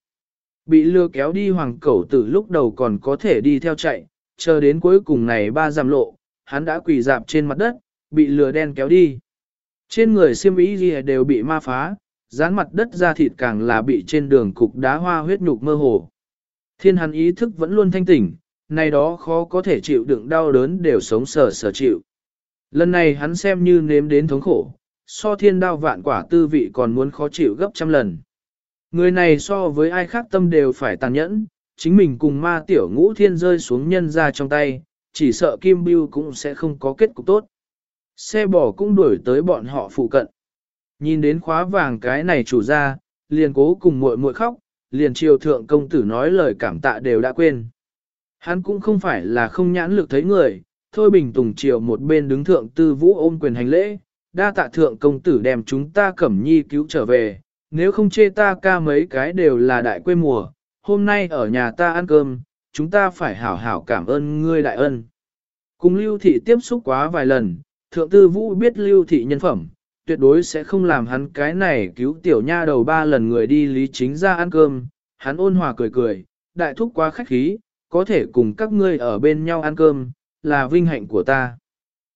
Bị lừa kéo đi hoàng cẩu từ lúc đầu còn có thể đi theo chạy, chờ đến cuối cùng này ba giảm lộ, hắn đã quỳ dạp trên mặt đất, bị lừa đen kéo đi. Trên người siêm ý gì đều bị ma phá, dán mặt đất ra thịt càng là bị trên đường cục đá hoa huyết nhục mơ hồ. Thiên hắn ý thức vẫn luôn thanh tỉnh, này đó khó có thể chịu đựng đau đớn đều sống sờ sờ chịu. Lần này hắn xem như nếm đến thống khổ, so thiên đao vạn quả tư vị còn muốn khó chịu gấp trăm lần. Người này so với ai khác tâm đều phải tàn nhẫn, chính mình cùng ma tiểu ngũ thiên rơi xuống nhân ra trong tay, chỉ sợ Kim Biêu cũng sẽ không có kết cục tốt. Xe bò cũng đuổi tới bọn họ phụ cận. Nhìn đến khóa vàng cái này chủ ra, liền cố cùng muội muội khóc, liền triều thượng công tử nói lời cảm tạ đều đã quên. Hắn cũng không phải là không nhãn lực thấy người, thôi bình tùng chiều một bên đứng thượng tư vũ ôm quyền hành lễ, đa tạ thượng công tử đem chúng ta cẩm nhi cứu trở về, nếu không chê ta ca mấy cái đều là đại quê mùa, hôm nay ở nhà ta ăn cơm, chúng ta phải hảo hảo cảm ơn ngươi đại ân. Cùng lưu thị tiếp xúc quá vài lần, thượng tư vũ biết lưu thị nhân phẩm, tuyệt đối sẽ không làm hắn cái này cứu tiểu nha đầu ba lần người đi lý chính ra ăn cơm, hắn ôn hòa cười cười, đại thúc quá khách khí, có thể cùng các ngươi ở bên nhau ăn cơm, là vinh hạnh của ta.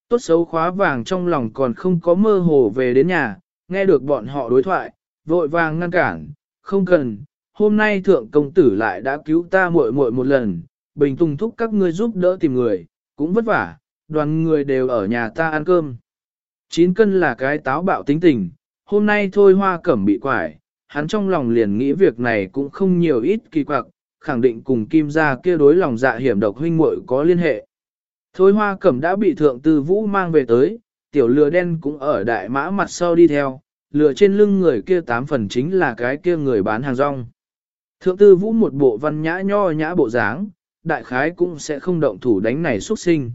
Tốt xấu khóa vàng trong lòng còn không có mơ hồ về đến nhà, nghe được bọn họ đối thoại, vội vàng ngăn cản, không cần, hôm nay thượng công tử lại đã cứu ta muội muội một lần, bình tùng thúc các ngươi giúp đỡ tìm người, cũng vất vả, đoàn người đều ở nhà ta ăn cơm. Chín cân là cái táo bạo tính tình, hôm nay thôi hoa cẩm bị quải, hắn trong lòng liền nghĩ việc này cũng không nhiều ít kỳ quặc, khẳng định cùng kim gia kia đối lòng dạ hiểm độc huynh muội có liên hệ. Thôi hoa cẩm đã bị thượng tư vũ mang về tới, tiểu lừa đen cũng ở đại mã mặt sau đi theo, lừa trên lưng người kia tám phần chính là cái kia người bán hàng rong. Thượng tư vũ một bộ văn nhã nho nhã bộ dáng, đại khái cũng sẽ không động thủ đánh này xuất sinh.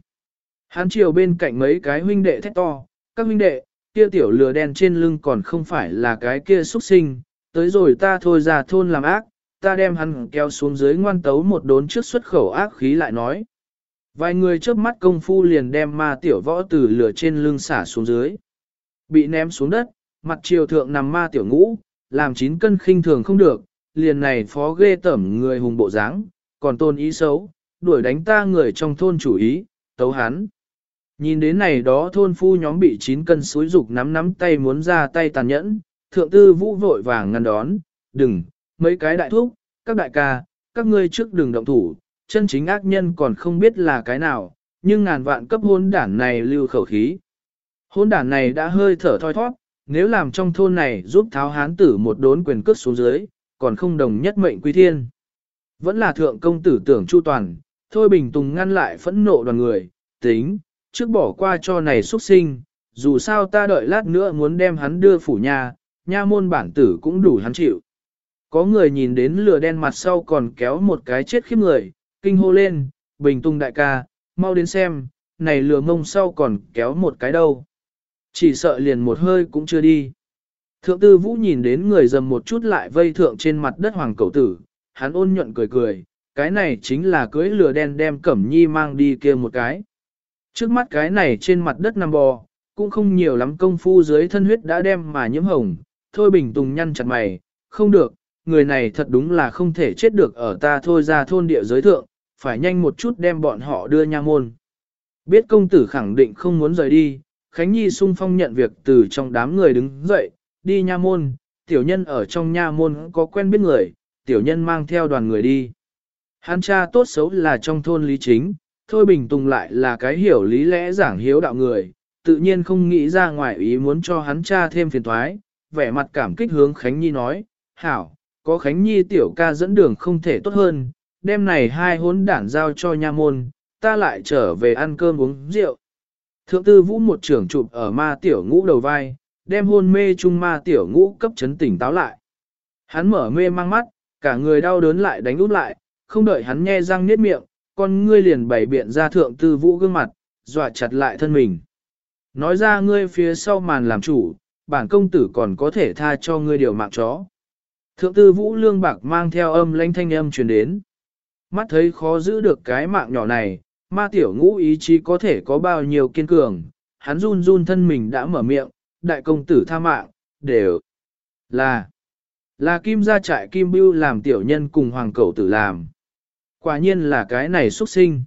Hán chiều bên cạnh mấy cái huynh đệ thét to, các huynh đệ, kia tiểu lừa đen trên lưng còn không phải là cái kia xuất sinh, tới rồi ta thôi ra thôn làm ác, ta đem hắn kéo xuống dưới ngoan tấu một đốn trước xuất khẩu ác khí lại nói. Vài người trước mắt công phu liền đem ma tiểu võ từ lửa trên lưng xả xuống dưới. Bị ném xuống đất, mặt triều thượng nằm ma tiểu ngũ, làm chín cân khinh thường không được, liền này phó ghê tẩm người hùng bộ dáng, còn tôn ý xấu, đuổi đánh ta người trong thôn chủ ý, tấu hắn. Nhìn đến này đó thôn phu nhóm bị chín cân suối dục nắm nắm tay muốn ra tay tàn nhẫn, thượng tư vũ vội vàng ngăn đón, đừng, mấy cái đại thúc, các đại ca, các ngươi trước đừng động thủ, chân chính ác nhân còn không biết là cái nào, nhưng ngàn vạn cấp hôn đản này lưu khẩu khí. Hôn đản này đã hơi thở thoi thoát, nếu làm trong thôn này giúp tháo hán tử một đốn quyền cước xuống dưới, còn không đồng nhất mệnh quý thiên. Vẫn là thượng công tử tưởng chu toàn, thôi bình tùng ngăn lại phẫn nộ đoàn người, tính, trước bỏ qua cho này xuất sinh, dù sao ta đợi lát nữa muốn đem hắn đưa phủ nhà, nha môn bản tử cũng đủ hắn chịu. Có người nhìn đến lửa đen mặt sau còn kéo một cái chết khiếp người, kinh hô lên, bình tung đại ca, mau đến xem, này lừa mông sau còn kéo một cái đâu. Chỉ sợ liền một hơi cũng chưa đi. Thượng tư vũ nhìn đến người dầm một chút lại vây thượng trên mặt đất hoàng cầu tử, hắn ôn nhuận cười cười, cái này chính là cưới lừa đen đem cẩm nhi mang đi kia một cái. Trước mắt cái này trên mặt đất nằm bò, cũng không nhiều lắm công phu dưới thân huyết đã đem mà nhiễm hồng, thôi bình tùng nhăn chặt mày, không được, người này thật đúng là không thể chết được ở ta thôi ra thôn địa giới thượng, phải nhanh một chút đem bọn họ đưa nha môn. Biết công tử khẳng định không muốn rời đi, Khánh Nhi sung phong nhận việc từ trong đám người đứng dậy, đi nha môn, tiểu nhân ở trong nha môn có quen biết người, tiểu nhân mang theo đoàn người đi. Hắn cha tốt xấu là trong thôn lý chính, thôi bình tùng lại là cái hiểu lý lẽ giảng hiếu đạo người, tự nhiên không nghĩ ra ngoài ý muốn cho hắn cha thêm phiền thoái, vẻ mặt cảm kích hướng Khánh Nhi nói, hảo, có Khánh Nhi tiểu ca dẫn đường không thể tốt hơn, đêm này hai hốn đản giao cho nha môn, ta lại trở về ăn cơm uống rượu. Thượng tư vũ một trưởng chụp ở ma tiểu ngũ đầu vai, đem hôn mê chung ma tiểu ngũ cấp chấn tỉnh táo lại. Hắn mở mê mang mắt, cả người đau đớn lại đánh út lại, không đợi hắn nhe răng niết miệng, con ngươi liền bày biện ra thượng tư vũ gương mặt, dọa chặt lại thân mình. Nói ra ngươi phía sau màn làm chủ, bản công tử còn có thể tha cho ngươi điều mạng chó. Thượng tư vũ lương bạc mang theo âm lãnh thanh âm truyền đến. Mắt thấy khó giữ được cái mạng nhỏ này, ma tiểu ngũ ý chí có thể có bao nhiêu kiên cường, hắn run run thân mình đã mở miệng, đại công tử tha mạng, đều là, là kim gia trại kim bưu làm tiểu nhân cùng hoàng cẩu tử làm. Quả nhiên là cái này xuất sinh.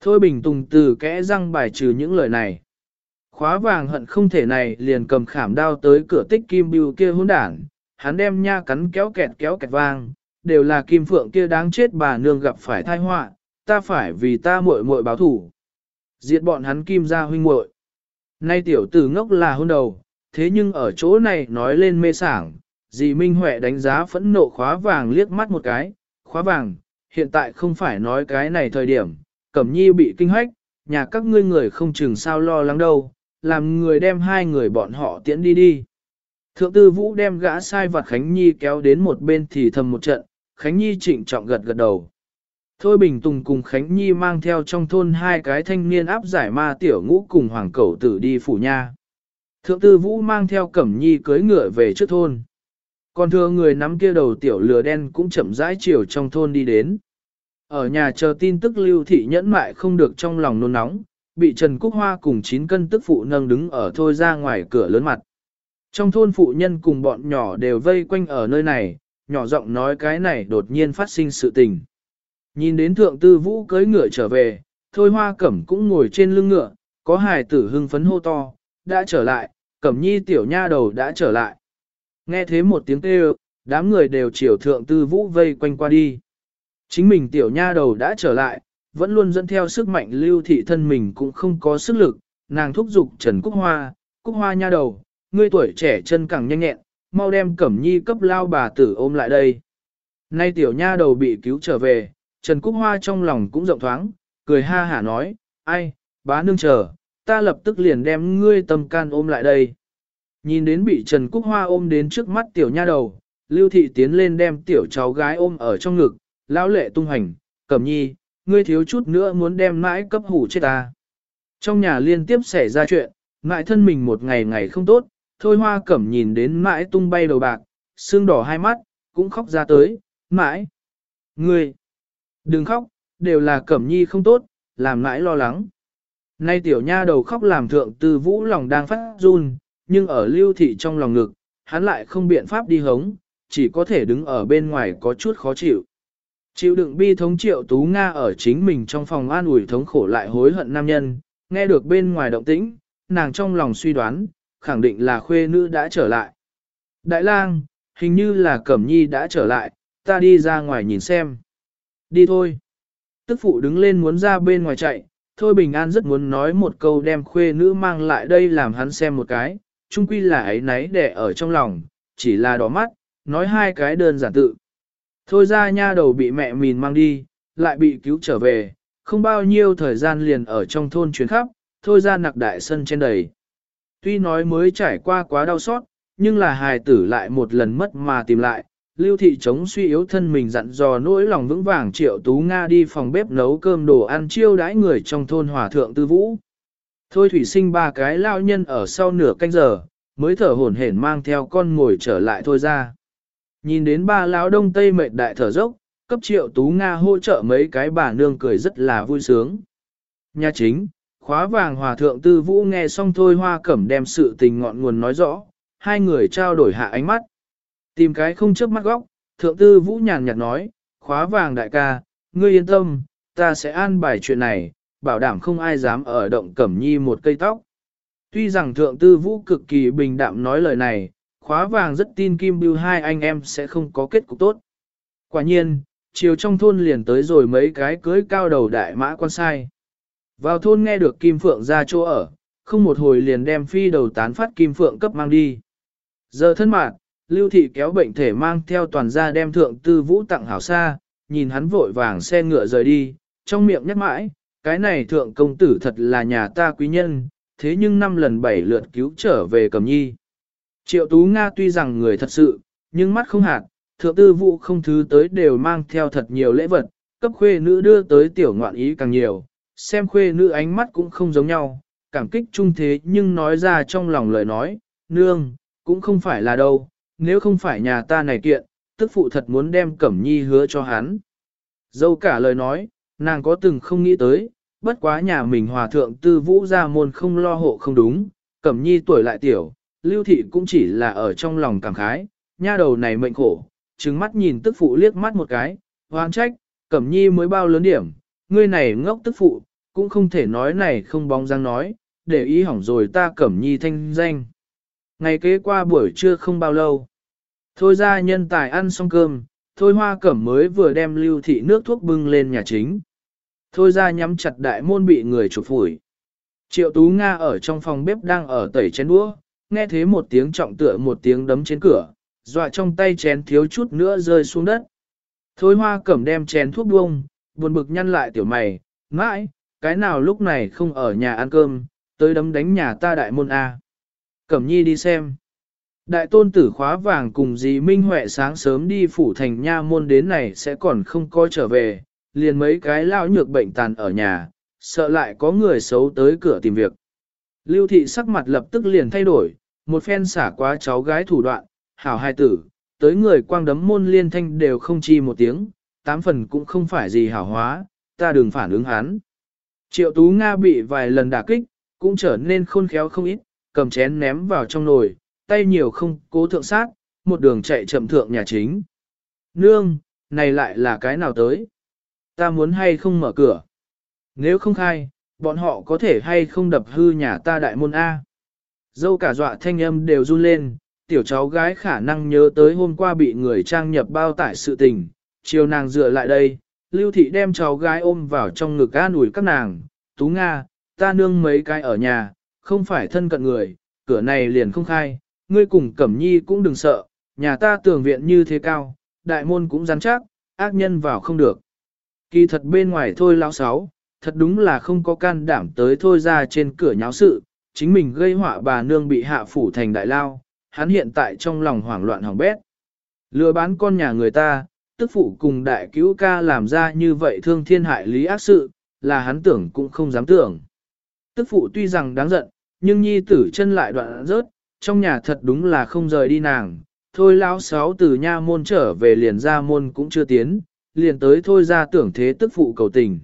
Thôi bình tùng từ kẽ răng bài trừ những lời này. Khóa vàng hận không thể này liền cầm khảm đao tới cửa tích kim bưu kia hỗn đảng, hắn đem nha cắn kéo kẹt kéo kẹt vang, đều là kim phượng kia đáng chết bà nương gặp phải tai họa, ta phải vì ta muội muội báo thủ. Diệt bọn hắn kim gia huynh muội. Nay tiểu tử ngốc là hôn đầu, thế nhưng ở chỗ này nói lên mê sảng, dì Minh Huệ đánh giá phẫn nộ khóa vàng liếc mắt một cái, khóa vàng, hiện tại không phải nói cái này thời điểm, Cẩm Nhi bị kinh hách, nhà các ngươi người không chừng sao lo lắng đâu, làm người đem hai người bọn họ tiễn đi đi. Thượng tư vũ đem gã sai vặt Khánh Nhi kéo đến một bên thì thầm một trận, Khánh Nhi trịnh trọng gật gật đầu. Thôi Bình Tùng cùng Khánh Nhi mang theo trong thôn hai cái thanh niên áp giải ma tiểu ngũ cùng hoàng cẩu tử đi phủ nha. Thượng tư vũ mang theo Cẩm Nhi cưới ngựa về trước thôn. Còn thưa người nắm kia đầu tiểu lừa đen cũng chậm rãi chiều trong thôn đi đến. Ở nhà chờ tin tức lưu thị nhẫn mại không được trong lòng nôn nóng, bị Trần Cúc Hoa cùng 9 cân tức phụ nâng đứng ở thôi ra ngoài cửa lớn mặt. Trong thôn phụ nhân cùng bọn nhỏ đều vây quanh ở nơi này, nhỏ giọng nói cái này đột nhiên phát sinh sự tình. Nhìn đến thượng tư vũ cưới ngựa trở về, thôi hoa cẩm cũng ngồi trên lưng ngựa, có hài tử hưng phấn hô to, đã trở lại, cẩm nhi tiểu nha đầu đã trở lại. Nghe thế một tiếng kêu, đám người đều chiều thượng tư vũ vây quanh qua đi. Chính mình tiểu nha đầu đã trở lại, vẫn luôn dẫn theo sức mạnh lưu thị thân mình cũng không có sức lực, nàng thúc giục Trần Cúc Hoa, Cúc Hoa nha đầu, ngươi tuổi trẻ chân càng nhanh nhẹn, mau đem Cẩm Nhi cấp lao bà tử ôm lại đây. Nay tiểu nha đầu bị cứu trở về, Trần Cúc Hoa trong lòng cũng rộng thoáng, cười ha hả nói, ai, bá nương chờ, ta lập tức liền đem ngươi tâm can ôm lại đây. Nhìn đến bị Trần Cúc Hoa ôm đến trước mắt tiểu nha đầu, Lưu Thị tiến lên đem tiểu cháu gái ôm ở trong ngực, lão lệ tung hành, Cẩm Nhi, ngươi thiếu chút nữa muốn đem mãi cấp hủ chết ta. Trong nhà liên tiếp xảy ra chuyện, mãi thân mình một ngày ngày không tốt, thôi hoa cẩm nhìn đến mãi tung bay đầu bạc, xương đỏ hai mắt, cũng khóc ra tới, mãi. Ngươi, đừng khóc, đều là cẩm nhi không tốt, làm mãi lo lắng. Nay tiểu nha đầu khóc làm thượng tư vũ lòng đang phát run, nhưng ở lưu thị trong lòng ngực, hắn lại không biện pháp đi hống, chỉ có thể đứng ở bên ngoài có chút khó chịu. Chịu đựng bi thống triệu tú Nga ở chính mình trong phòng an ủi thống khổ lại hối hận nam nhân, nghe được bên ngoài động tĩnh, nàng trong lòng suy đoán, khẳng định là khuê nữ đã trở lại. Đại lang, hình như là Cẩm Nhi đã trở lại, ta đi ra ngoài nhìn xem. Đi thôi. Tức phụ đứng lên muốn ra bên ngoài chạy, thôi bình an rất muốn nói một câu đem khuê nữ mang lại đây làm hắn xem một cái, chung quy là ấy nấy để ở trong lòng, chỉ là đỏ mắt, nói hai cái đơn giản tự. Thôi ra nha đầu bị mẹ mìn mang đi, lại bị cứu trở về, không bao nhiêu thời gian liền ở trong thôn chuyến khắp, thôi ra nặc đại sân trên đầy. Tuy nói mới trải qua quá đau xót, nhưng là hài tử lại một lần mất mà tìm lại, lưu thị chống suy yếu thân mình dặn dò nỗi lòng vững vàng triệu tú Nga đi phòng bếp nấu cơm đồ ăn chiêu đãi người trong thôn hòa thượng tư vũ. Thôi thủy sinh ba cái lao nhân ở sau nửa canh giờ, mới thở hổn hển mang theo con ngồi trở lại thôi ra. Nhìn đến ba lão đông tây mệt đại thở dốc, cấp triệu tú Nga hỗ trợ mấy cái bà nương cười rất là vui sướng. Nhà chính, khóa vàng hòa thượng tư vũ nghe xong thôi hoa cẩm đem sự tình ngọn nguồn nói rõ, hai người trao đổi hạ ánh mắt. Tìm cái không chớp mắt góc, thượng tư vũ nhàn nhạt nói, khóa vàng đại ca, ngươi yên tâm, ta sẽ an bài chuyện này, bảo đảm không ai dám ở động cẩm nhi một cây tóc. Tuy rằng thượng tư vũ cực kỳ bình đạm nói lời này, khóa vàng rất tin Kim Bưu hai anh em sẽ không có kết cục tốt. Quả nhiên, chiều trong thôn liền tới rồi mấy cái cưới cao đầu đại mã quan sai. Vào thôn nghe được Kim Phượng ra chỗ ở, không một hồi liền đem phi đầu tán phát Kim Phượng cấp mang đi. Giờ thân mạng, Lưu Thị kéo bệnh thể mang theo toàn gia đem thượng tư vũ tặng hảo xa, nhìn hắn vội vàng xe ngựa rời đi, trong miệng nhắc mãi, cái này thượng công tử thật là nhà ta quý nhân, thế nhưng năm lần bảy lượt cứu trở về cầm nhi. Triệu Tú Nga tuy rằng người thật sự, nhưng mắt không hạt, thượng tư vụ không thứ tới đều mang theo thật nhiều lễ vật, cấp khuê nữ đưa tới tiểu ngoạn ý càng nhiều, xem khuê nữ ánh mắt cũng không giống nhau, cảm kích chung thế nhưng nói ra trong lòng lời nói, nương, cũng không phải là đâu, nếu không phải nhà ta này kiện, tức phụ thật muốn đem Cẩm Nhi hứa cho hắn. Dâu cả lời nói, nàng có từng không nghĩ tới, bất quá nhà mình hòa thượng tư vũ ra môn không lo hộ không đúng, Cẩm Nhi tuổi lại tiểu, lưu thị cũng chỉ là ở trong lòng cảm khái, nha đầu này mệnh khổ, trừng mắt nhìn tức phụ liếc mắt một cái, hoang trách, Cẩm Nhi mới bao lớn điểm, ngươi này ngốc tức phụ, cũng không thể nói này không bóng dáng nói, để ý hỏng rồi ta Cẩm Nhi thanh danh. Ngày kế qua buổi trưa không bao lâu, thôi ra nhân tài ăn xong cơm, thôi hoa cẩm mới vừa đem lưu thị nước thuốc bưng lên nhà chính. Thôi ra nhắm chặt đại môn bị người chụp phủi. Triệu Tú Nga ở trong phòng bếp đang ở tẩy chén đũa, nghe thế một tiếng trọng tựa một tiếng đấm trên cửa, dọa trong tay chén thiếu chút nữa rơi xuống đất. Thôi hoa cẩm đem chén thuốc buông, buồn bực nhăn lại tiểu mày, mãi, cái nào lúc này không ở nhà ăn cơm, tới đấm đánh nhà ta đại môn A. Cẩm nhi đi xem. Đại tôn tử khóa vàng cùng dì Minh Huệ sáng sớm đi phủ thành nha môn đến này sẽ còn không coi trở về, liền mấy cái lao nhược bệnh tàn ở nhà, sợ lại có người xấu tới cửa tìm việc. Lưu thị sắc mặt lập tức liền thay đổi, một phen xả quá cháu gái thủ đoạn, hảo hai tử, tới người quang đấm môn liên thanh đều không chi một tiếng, tám phần cũng không phải gì hảo hóa, ta đừng phản ứng hắn. Triệu Tú Nga bị vài lần đả kích, cũng trở nên khôn khéo không ít, cầm chén ném vào trong nồi, tay nhiều không cố thượng sát, một đường chạy chậm thượng nhà chính. Nương, này lại là cái nào tới? Ta muốn hay không mở cửa? Nếu không khai, bọn họ có thể hay không đập hư nhà ta đại môn A? Dâu cả dọa thanh âm đều run lên, tiểu cháu gái khả năng nhớ tới hôm qua bị người trang nhập bao tải sự tình, chiều nàng dựa lại đây, lưu thị đem cháu gái ôm vào trong ngực an ủi các nàng, tú Nga, ta nương mấy cái ở nhà, không phải thân cận người, cửa này liền không khai, ngươi cùng Cẩm Nhi cũng đừng sợ, nhà ta tường viện như thế cao, đại môn cũng rắn chắc, ác nhân vào không được. Kỳ thật bên ngoài thôi lão sáu, thật đúng là không có can đảm tới thôi ra trên cửa nháo sự, chính mình gây họa bà nương bị hạ phủ thành đại lao, hắn hiện tại trong lòng hoảng loạn hỏng bét. Lừa bán con nhà người ta, tức phụ cùng đại cứu ca làm ra như vậy thương thiên hại lý ác sự, là hắn tưởng cũng không dám tưởng. Tức phụ tuy rằng đáng giận, nhưng nhi tử chân lại đoạn rớt, trong nhà thật đúng là không rời đi nàng. Thôi lão sáu từ nha môn trở về liền ra môn cũng chưa tiến, liền tới thôi ra tưởng thế tức phụ cầu tình.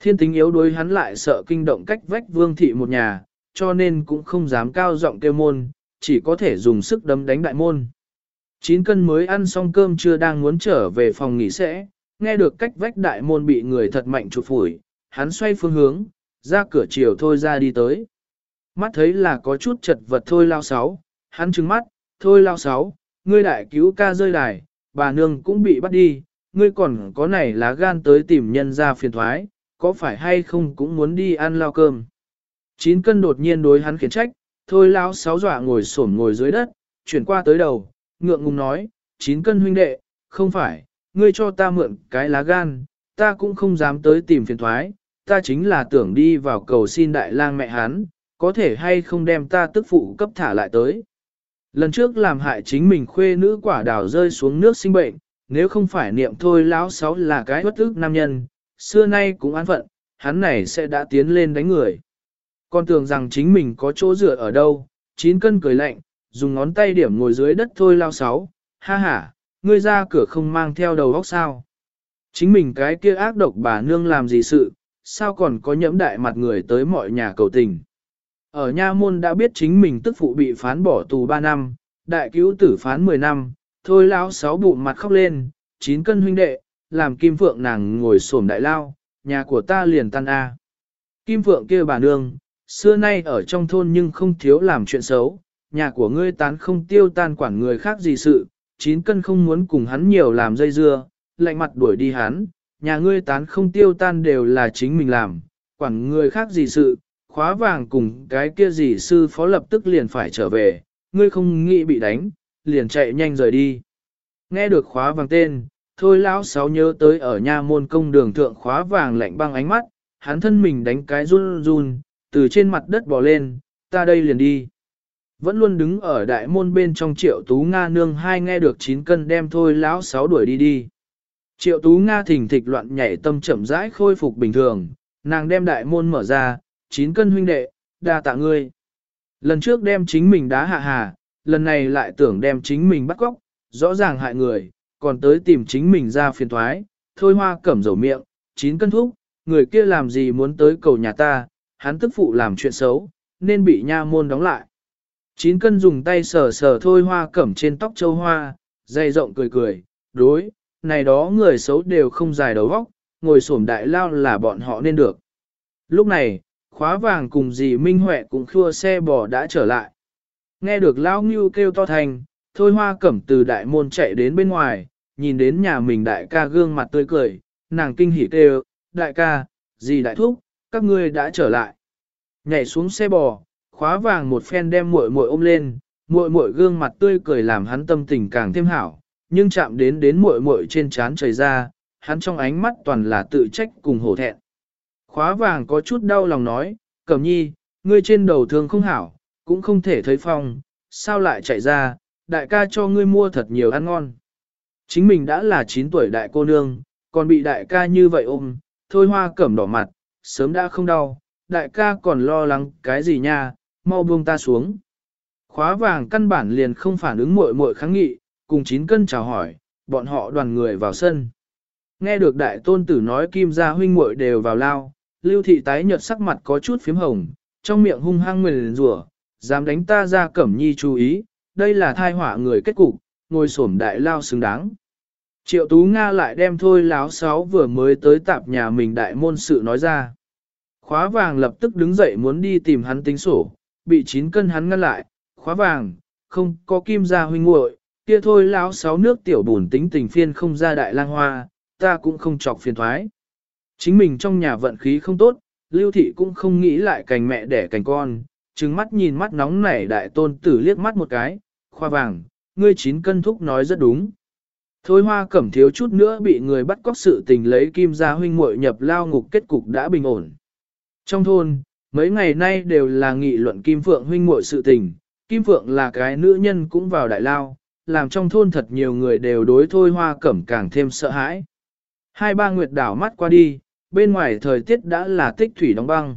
Thiên tính yếu đuối hắn lại sợ kinh động cách vách vương thị một nhà, cho nên cũng không dám cao giọng kêu môn, chỉ có thể dùng sức đấm đánh đại môn. Chín cân mới ăn xong cơm chưa đang muốn trở về phòng nghỉ sẽ, nghe được cách vách đại môn bị người thật mạnh chụp phủi, hắn xoay phương hướng, ra cửa chiều thôi ra đi tới. Mắt thấy là có chút chật vật thôi lao sáu, hắn trừng mắt, thôi lao sáu, ngươi đại cứu ca rơi đài, bà nương cũng bị bắt đi, ngươi còn có này lá gan tới tìm nhân ra phiền thoái, có phải hay không cũng muốn đi ăn lao cơm. Chín cân đột nhiên đối hắn khiển trách, thôi lao sáu dọa ngồi xổm ngồi dưới đất, chuyển qua tới đầu, ngượng ngùng nói, chín cân huynh đệ, không phải, ngươi cho ta mượn cái lá gan, ta cũng không dám tới tìm phiền thoái, ta chính là tưởng đi vào cầu xin đại lang mẹ hắn, có thể hay không đem ta tức phụ cấp thả lại tới. Lần trước làm hại chính mình khuê nữ quả đào rơi xuống nước sinh bệnh, nếu không phải niệm thôi lão sáu là cái bất ức nam nhân, xưa nay cũng an phận, hắn này sẽ đã tiến lên đánh người. Con tưởng rằng chính mình có chỗ dựa ở đâu, chín cân cười lạnh, dùng ngón tay điểm ngồi dưới đất thôi lao sáu, ha ha, ngươi ra cửa không mang theo đầu óc sao. Chính mình cái kia ác độc bà nương làm gì sự, sao còn có nhẫm đại mặt người tới mọi nhà cầu tình. Ở Nha Môn đã biết chính mình tức phụ bị phán bỏ tù 3 năm, đại cứu tử phán 10 năm, thôi lão sáu bụng mặt khóc lên, chín cân huynh đệ, làm Kim Phượng nàng ngồi xổm đại lao, nhà của ta liền tan A. Kim Phượng kia bà nương, xưa nay ở trong thôn nhưng không thiếu làm chuyện xấu, nhà của ngươi tán không tiêu tan quản người khác gì sự, chín cân không muốn cùng hắn nhiều làm dây dưa, lạnh mặt đuổi đi hắn, nhà ngươi tán không tiêu tan đều là chính mình làm, quản người khác gì sự, khóa vàng cùng cái kia gì sư phó lập tức liền phải trở về, ngươi không nghĩ bị đánh, liền chạy nhanh rời đi. Nghe được khóa vàng tên, thôi lão sáu nhớ tới ở nha môn công đường thượng khóa vàng lạnh băng ánh mắt, hắn thân mình đánh cái run run, từ trên mặt đất bò lên, ta đây liền đi. Vẫn luôn đứng ở đại môn bên trong triệu tú Nga nương hai nghe được chín cân đem thôi lão sáu đuổi đi đi. Triệu tú Nga thỉnh thịch loạn nhảy tâm chậm rãi khôi phục bình thường, nàng đem đại môn mở ra, chín cân huynh đệ, đa tạ ngươi. Lần trước đem chính mình đá hạ hà, lần này lại tưởng đem chính mình bắt cóc, rõ ràng hại người, còn tới tìm chính mình ra phiền thoái, thôi hoa cẩm dầu miệng, chín cân thúc người kia làm gì muốn tới cầu nhà ta, hắn tức phụ làm chuyện xấu, nên bị nha môn đóng lại. Chín cân dùng tay sờ sờ thôi hoa cẩm trên tóc châu hoa, dày rộng cười cười, đối, này đó người xấu đều không dài đầu vóc, ngồi sổm đại lao là bọn họ nên được. Lúc này, khóa vàng cùng dì Minh Huệ cũng khua xe bò đã trở lại. Nghe được lao ngưu kêu to thành, thôi hoa cẩm từ đại môn chạy đến bên ngoài, nhìn đến nhà mình đại ca gương mặt tươi cười, nàng kinh hỉ kêu, đại ca, dì đại thúc, các ngươi đã trở lại. Nhảy xuống xe bò, khóa vàng một phen đem muội muội ôm lên, muội muội gương mặt tươi cười làm hắn tâm tình càng thêm hảo, nhưng chạm đến đến muội muội trên trán trời ra, hắn trong ánh mắt toàn là tự trách cùng hổ thẹn. Khóa vàng có chút đau lòng nói, Cẩm nhi, ngươi trên đầu thương không hảo, cũng không thể thấy phong, sao lại chạy ra, đại ca cho ngươi mua thật nhiều ăn ngon. Chính mình đã là 9 tuổi đại cô nương, còn bị đại ca như vậy ôm, thôi hoa cẩm đỏ mặt, sớm đã không đau, đại ca còn lo lắng cái gì nha, mau buông ta xuống. Khóa vàng căn bản liền không phản ứng muội muội kháng nghị, cùng chín cân chào hỏi, bọn họ đoàn người vào sân. Nghe được đại tôn tử nói kim gia huynh muội đều vào lao, lưu thị tái nhợt sắc mặt có chút phím hồng, trong miệng hung hăng nguyền rủa, dám đánh ta ra cẩm nhi chú ý, đây là thai họa người kết cục, ngồi xổm đại lao xứng đáng. Triệu Tú Nga lại đem thôi láo sáu vừa mới tới tạp nhà mình đại môn sự nói ra. Khóa vàng lập tức đứng dậy muốn đi tìm hắn tính sổ, bị chín cân hắn ngăn lại, khóa vàng, không có kim gia huynh nguội, kia thôi lão sáu nước tiểu bùn tính tình phiên không ra đại lang hoa, ta cũng không chọc phiền thoái. Chính mình trong nhà vận khí không tốt, lưu thị cũng không nghĩ lại cành mẹ đẻ cành con, trừng mắt nhìn mắt nóng nảy đại tôn tử liếc mắt một cái, khoa vàng, ngươi chín cân thúc nói rất đúng. Thôi hoa cẩm thiếu chút nữa bị người bắt cóc sự tình lấy kim gia huynh muội nhập lao ngục kết cục đã bình ổn. Trong thôn, mấy ngày nay đều là nghị luận kim phượng huynh muội sự tình, kim phượng là cái nữ nhân cũng vào đại lao, làm trong thôn thật nhiều người đều đối thôi hoa cẩm càng thêm sợ hãi. Hai ba nguyệt đảo mắt qua đi, bên ngoài thời tiết đã là tích thủy đóng băng.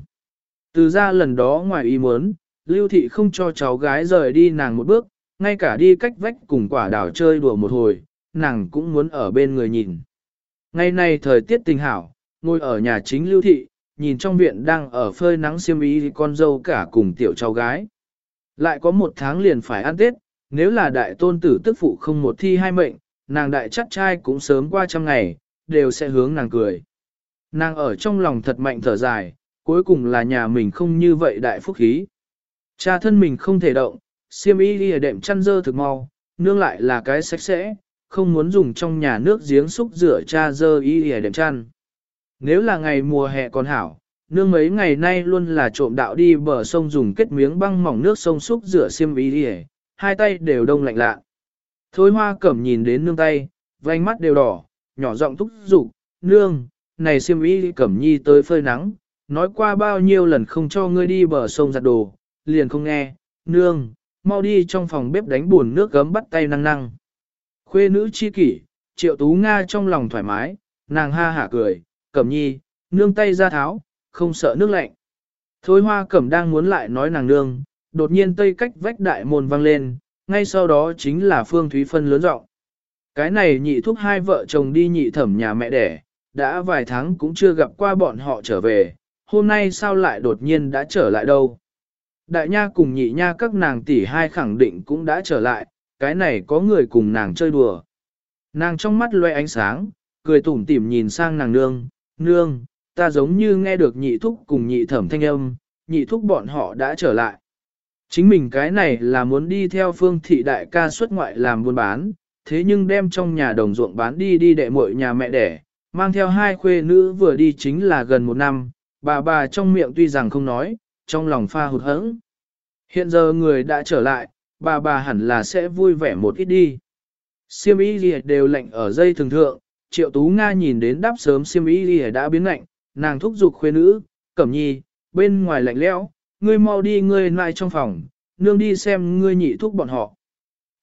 Từ ra lần đó ngoài ý muốn, lưu thị không cho cháu gái rời đi nàng một bước, ngay cả đi cách vách cùng quả đảo chơi đùa một hồi, nàng cũng muốn ở bên người nhìn. Ngày nay thời tiết tình hảo, ngồi ở nhà chính lưu thị, nhìn trong viện đang ở phơi nắng xiêm y con dâu cả cùng tiểu cháu gái. Lại có một tháng liền phải ăn Tết, nếu là đại tôn tử tức phụ không một thi hai mệnh, nàng đại chắc trai cũng sớm qua trăm ngày, đều sẽ hướng nàng cười. Nàng ở trong lòng thật mạnh thở dài, cuối cùng là nhà mình không như vậy đại phúc khí. Cha thân mình không thể động, xiêm y đi đệm chăn dơ thực mau, nương lại là cái sạch sẽ, không muốn dùng trong nhà nước giếng xúc rửa cha dơ y đi đệm chăn. Nếu là ngày mùa hè còn hảo, nương mấy ngày nay luôn là trộm đạo đi bờ sông dùng kết miếng băng mỏng nước sông xúc rửa xiêm y đi hai tay đều đông lạnh lạ. Thối hoa cẩm nhìn đến nương tay, vành mắt đều đỏ, nhỏ giọng thúc giục, nương, này xiêm y cẩm nhi tới phơi nắng, nói qua bao nhiêu lần không cho ngươi đi bờ sông giặt đồ, liền không nghe, nương, mau đi trong phòng bếp đánh buồn nước gấm bắt tay năng năng. Khuê nữ chi kỷ, triệu tú Nga trong lòng thoải mái, nàng ha hả cười, cẩm nhi, nương tay ra tháo, không sợ nước lạnh. Thôi hoa cẩm đang muốn lại nói nàng nương, đột nhiên tây cách vách đại môn vang lên, ngay sau đó chính là Phương Thúy Phân lớn rộng. Cái này nhị thúc hai vợ chồng đi nhị thẩm nhà mẹ đẻ, đã vài tháng cũng chưa gặp qua bọn họ trở về, hôm nay sao lại đột nhiên đã trở lại đâu. Đại nha cùng nhị nha các nàng tỷ hai khẳng định cũng đã trở lại, cái này có người cùng nàng chơi đùa. Nàng trong mắt loe ánh sáng, cười tủm tỉm nhìn sang nàng nương, nương, ta giống như nghe được nhị thúc cùng nhị thẩm thanh âm, nhị thúc bọn họ đã trở lại. Chính mình cái này là muốn đi theo phương thị đại ca xuất ngoại làm buôn bán, thế nhưng đem trong nhà đồng ruộng bán đi đi đệ muội nhà mẹ đẻ, mang theo hai khuê nữ vừa đi chính là gần một năm, bà bà trong miệng tuy rằng không nói, trong lòng pha hụt hẫng. Hiện giờ người đã trở lại, bà bà hẳn là sẽ vui vẻ một ít đi. Siêm ý gì đều lạnh ở dây thường thượng, triệu tú Nga nhìn đến đáp sớm siêm y gì đã biến lạnh, nàng thúc giục khuê nữ, cẩm nhi, bên ngoài lạnh lẽo, ngươi mau đi ngươi lại trong phòng, nương đi xem ngươi nhị thúc bọn họ.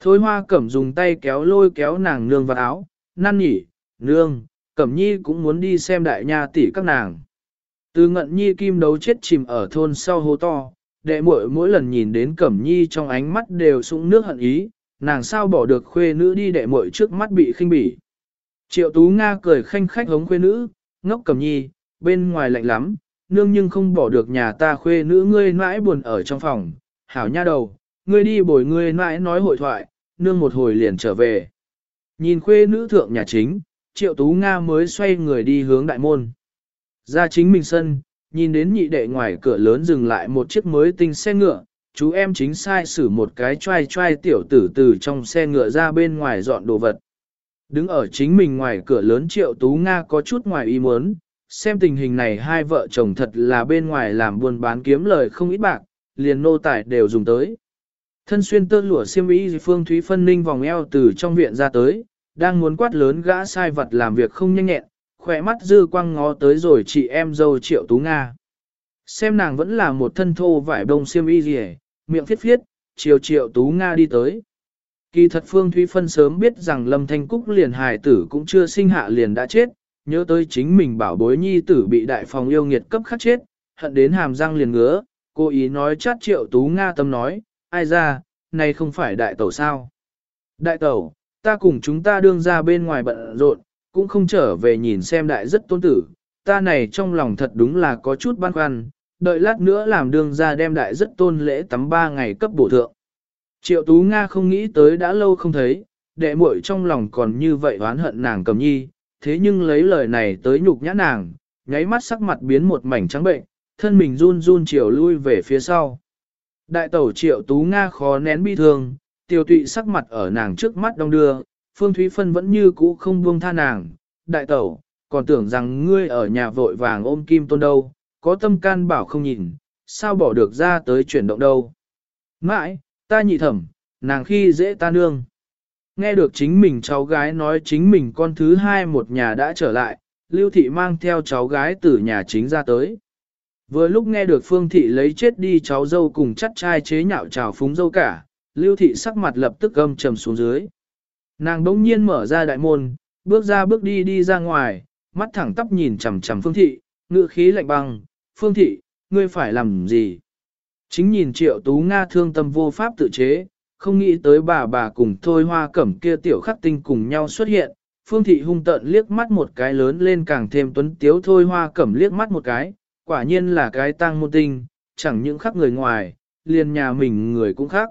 Thối hoa cẩm dùng tay kéo lôi kéo nàng nương vào áo, năn nhỉ, nương, cẩm nhi cũng muốn đi xem đại nha tỷ các nàng. Từ ngận nhi kim đấu chết chìm ở thôn sau hố to, đệ muội mỗi lần nhìn đến cẩm nhi trong ánh mắt đều sũng nước hận ý, nàng sao bỏ được khuê nữ đi đệ muội trước mắt bị khinh bỉ. Triệu tú Nga cười khanh khách hống khuê nữ, ngốc cầm nhi, bên ngoài lạnh lắm, nương nhưng không bỏ được nhà ta khuê nữ ngươi mãi buồn ở trong phòng, hảo nha đầu, ngươi đi bồi ngươi mãi nói hội thoại, nương một hồi liền trở về. Nhìn khuê nữ thượng nhà chính, triệu tú Nga mới xoay người đi hướng đại môn. Ra chính mình sân, nhìn đến nhị đệ ngoài cửa lớn dừng lại một chiếc mới tinh xe ngựa, chú em chính sai xử một cái trai trai tiểu tử từ trong xe ngựa ra bên ngoài dọn đồ vật. Đứng ở chính mình ngoài cửa lớn triệu tú Nga có chút ngoài ý muốn, xem tình hình này hai vợ chồng thật là bên ngoài làm buôn bán kiếm lời không ít bạc, liền nô tài đều dùng tới. Thân xuyên tơ lụa xiêm y phương thúy phân ninh vòng eo từ trong viện ra tới, đang muốn quát lớn gã sai vật làm việc không nhanh nhẹn, khỏe mắt dư quăng ngó tới rồi chị em dâu triệu tú Nga. Xem nàng vẫn là một thân thô vải đông xiêm y gì miệng thiết phiết, chiều triệu tú Nga đi tới. Kỳ thật Phương Thúy Phân sớm biết rằng Lâm Thanh Cúc liền hài tử cũng chưa sinh hạ liền đã chết, nhớ tới chính mình bảo bối nhi tử bị đại phòng yêu nghiệt cấp khắc chết, hận đến hàm răng liền ngứa, cô ý nói chát triệu tú Nga tâm nói, ai ra, này không phải đại tẩu sao. Đại tẩu, ta cùng chúng ta đương ra bên ngoài bận rộn, cũng không trở về nhìn xem đại rất tôn tử, ta này trong lòng thật đúng là có chút băn khoăn, đợi lát nữa làm đương ra đem đại rất tôn lễ tắm ba ngày cấp bổ thượng. Triệu Tú Nga không nghĩ tới đã lâu không thấy, đệ muội trong lòng còn như vậy oán hận nàng cầm nhi, thế nhưng lấy lời này tới nhục nhã nàng, nháy mắt sắc mặt biến một mảnh trắng bệnh, thân mình run run chiều lui về phía sau. Đại tẩu Triệu Tú Nga khó nén bi thương, tiểu tụy sắc mặt ở nàng trước mắt đông đưa, Phương Thúy Phân vẫn như cũ không buông tha nàng, đại tẩu, còn tưởng rằng ngươi ở nhà vội vàng ôm kim tôn đâu, có tâm can bảo không nhìn, sao bỏ được ra tới chuyển động đâu. Mãi, ta nhị thẩm, nàng khi dễ ta nương. Nghe được chính mình cháu gái nói chính mình con thứ hai một nhà đã trở lại, Lưu Thị mang theo cháu gái từ nhà chính ra tới. Vừa lúc nghe được Phương Thị lấy chết đi cháu dâu cùng chắt trai chế nhạo trào phúng dâu cả, Lưu Thị sắc mặt lập tức gâm trầm xuống dưới. Nàng đống nhiên mở ra đại môn, bước ra bước đi đi ra ngoài, mắt thẳng tắp nhìn chằm chằm Phương Thị, ngự khí lạnh băng, Phương Thị, ngươi phải làm gì? Chính nhìn triệu tú Nga thương tâm vô pháp tự chế, không nghĩ tới bà bà cùng thôi hoa cẩm kia tiểu khắc tinh cùng nhau xuất hiện. Phương Thị hung tận liếc mắt một cái lớn lên càng thêm tuấn tiếu thôi hoa cẩm liếc mắt một cái, quả nhiên là cái tăng môn tinh, chẳng những khắc người ngoài, liền nhà mình người cũng khác.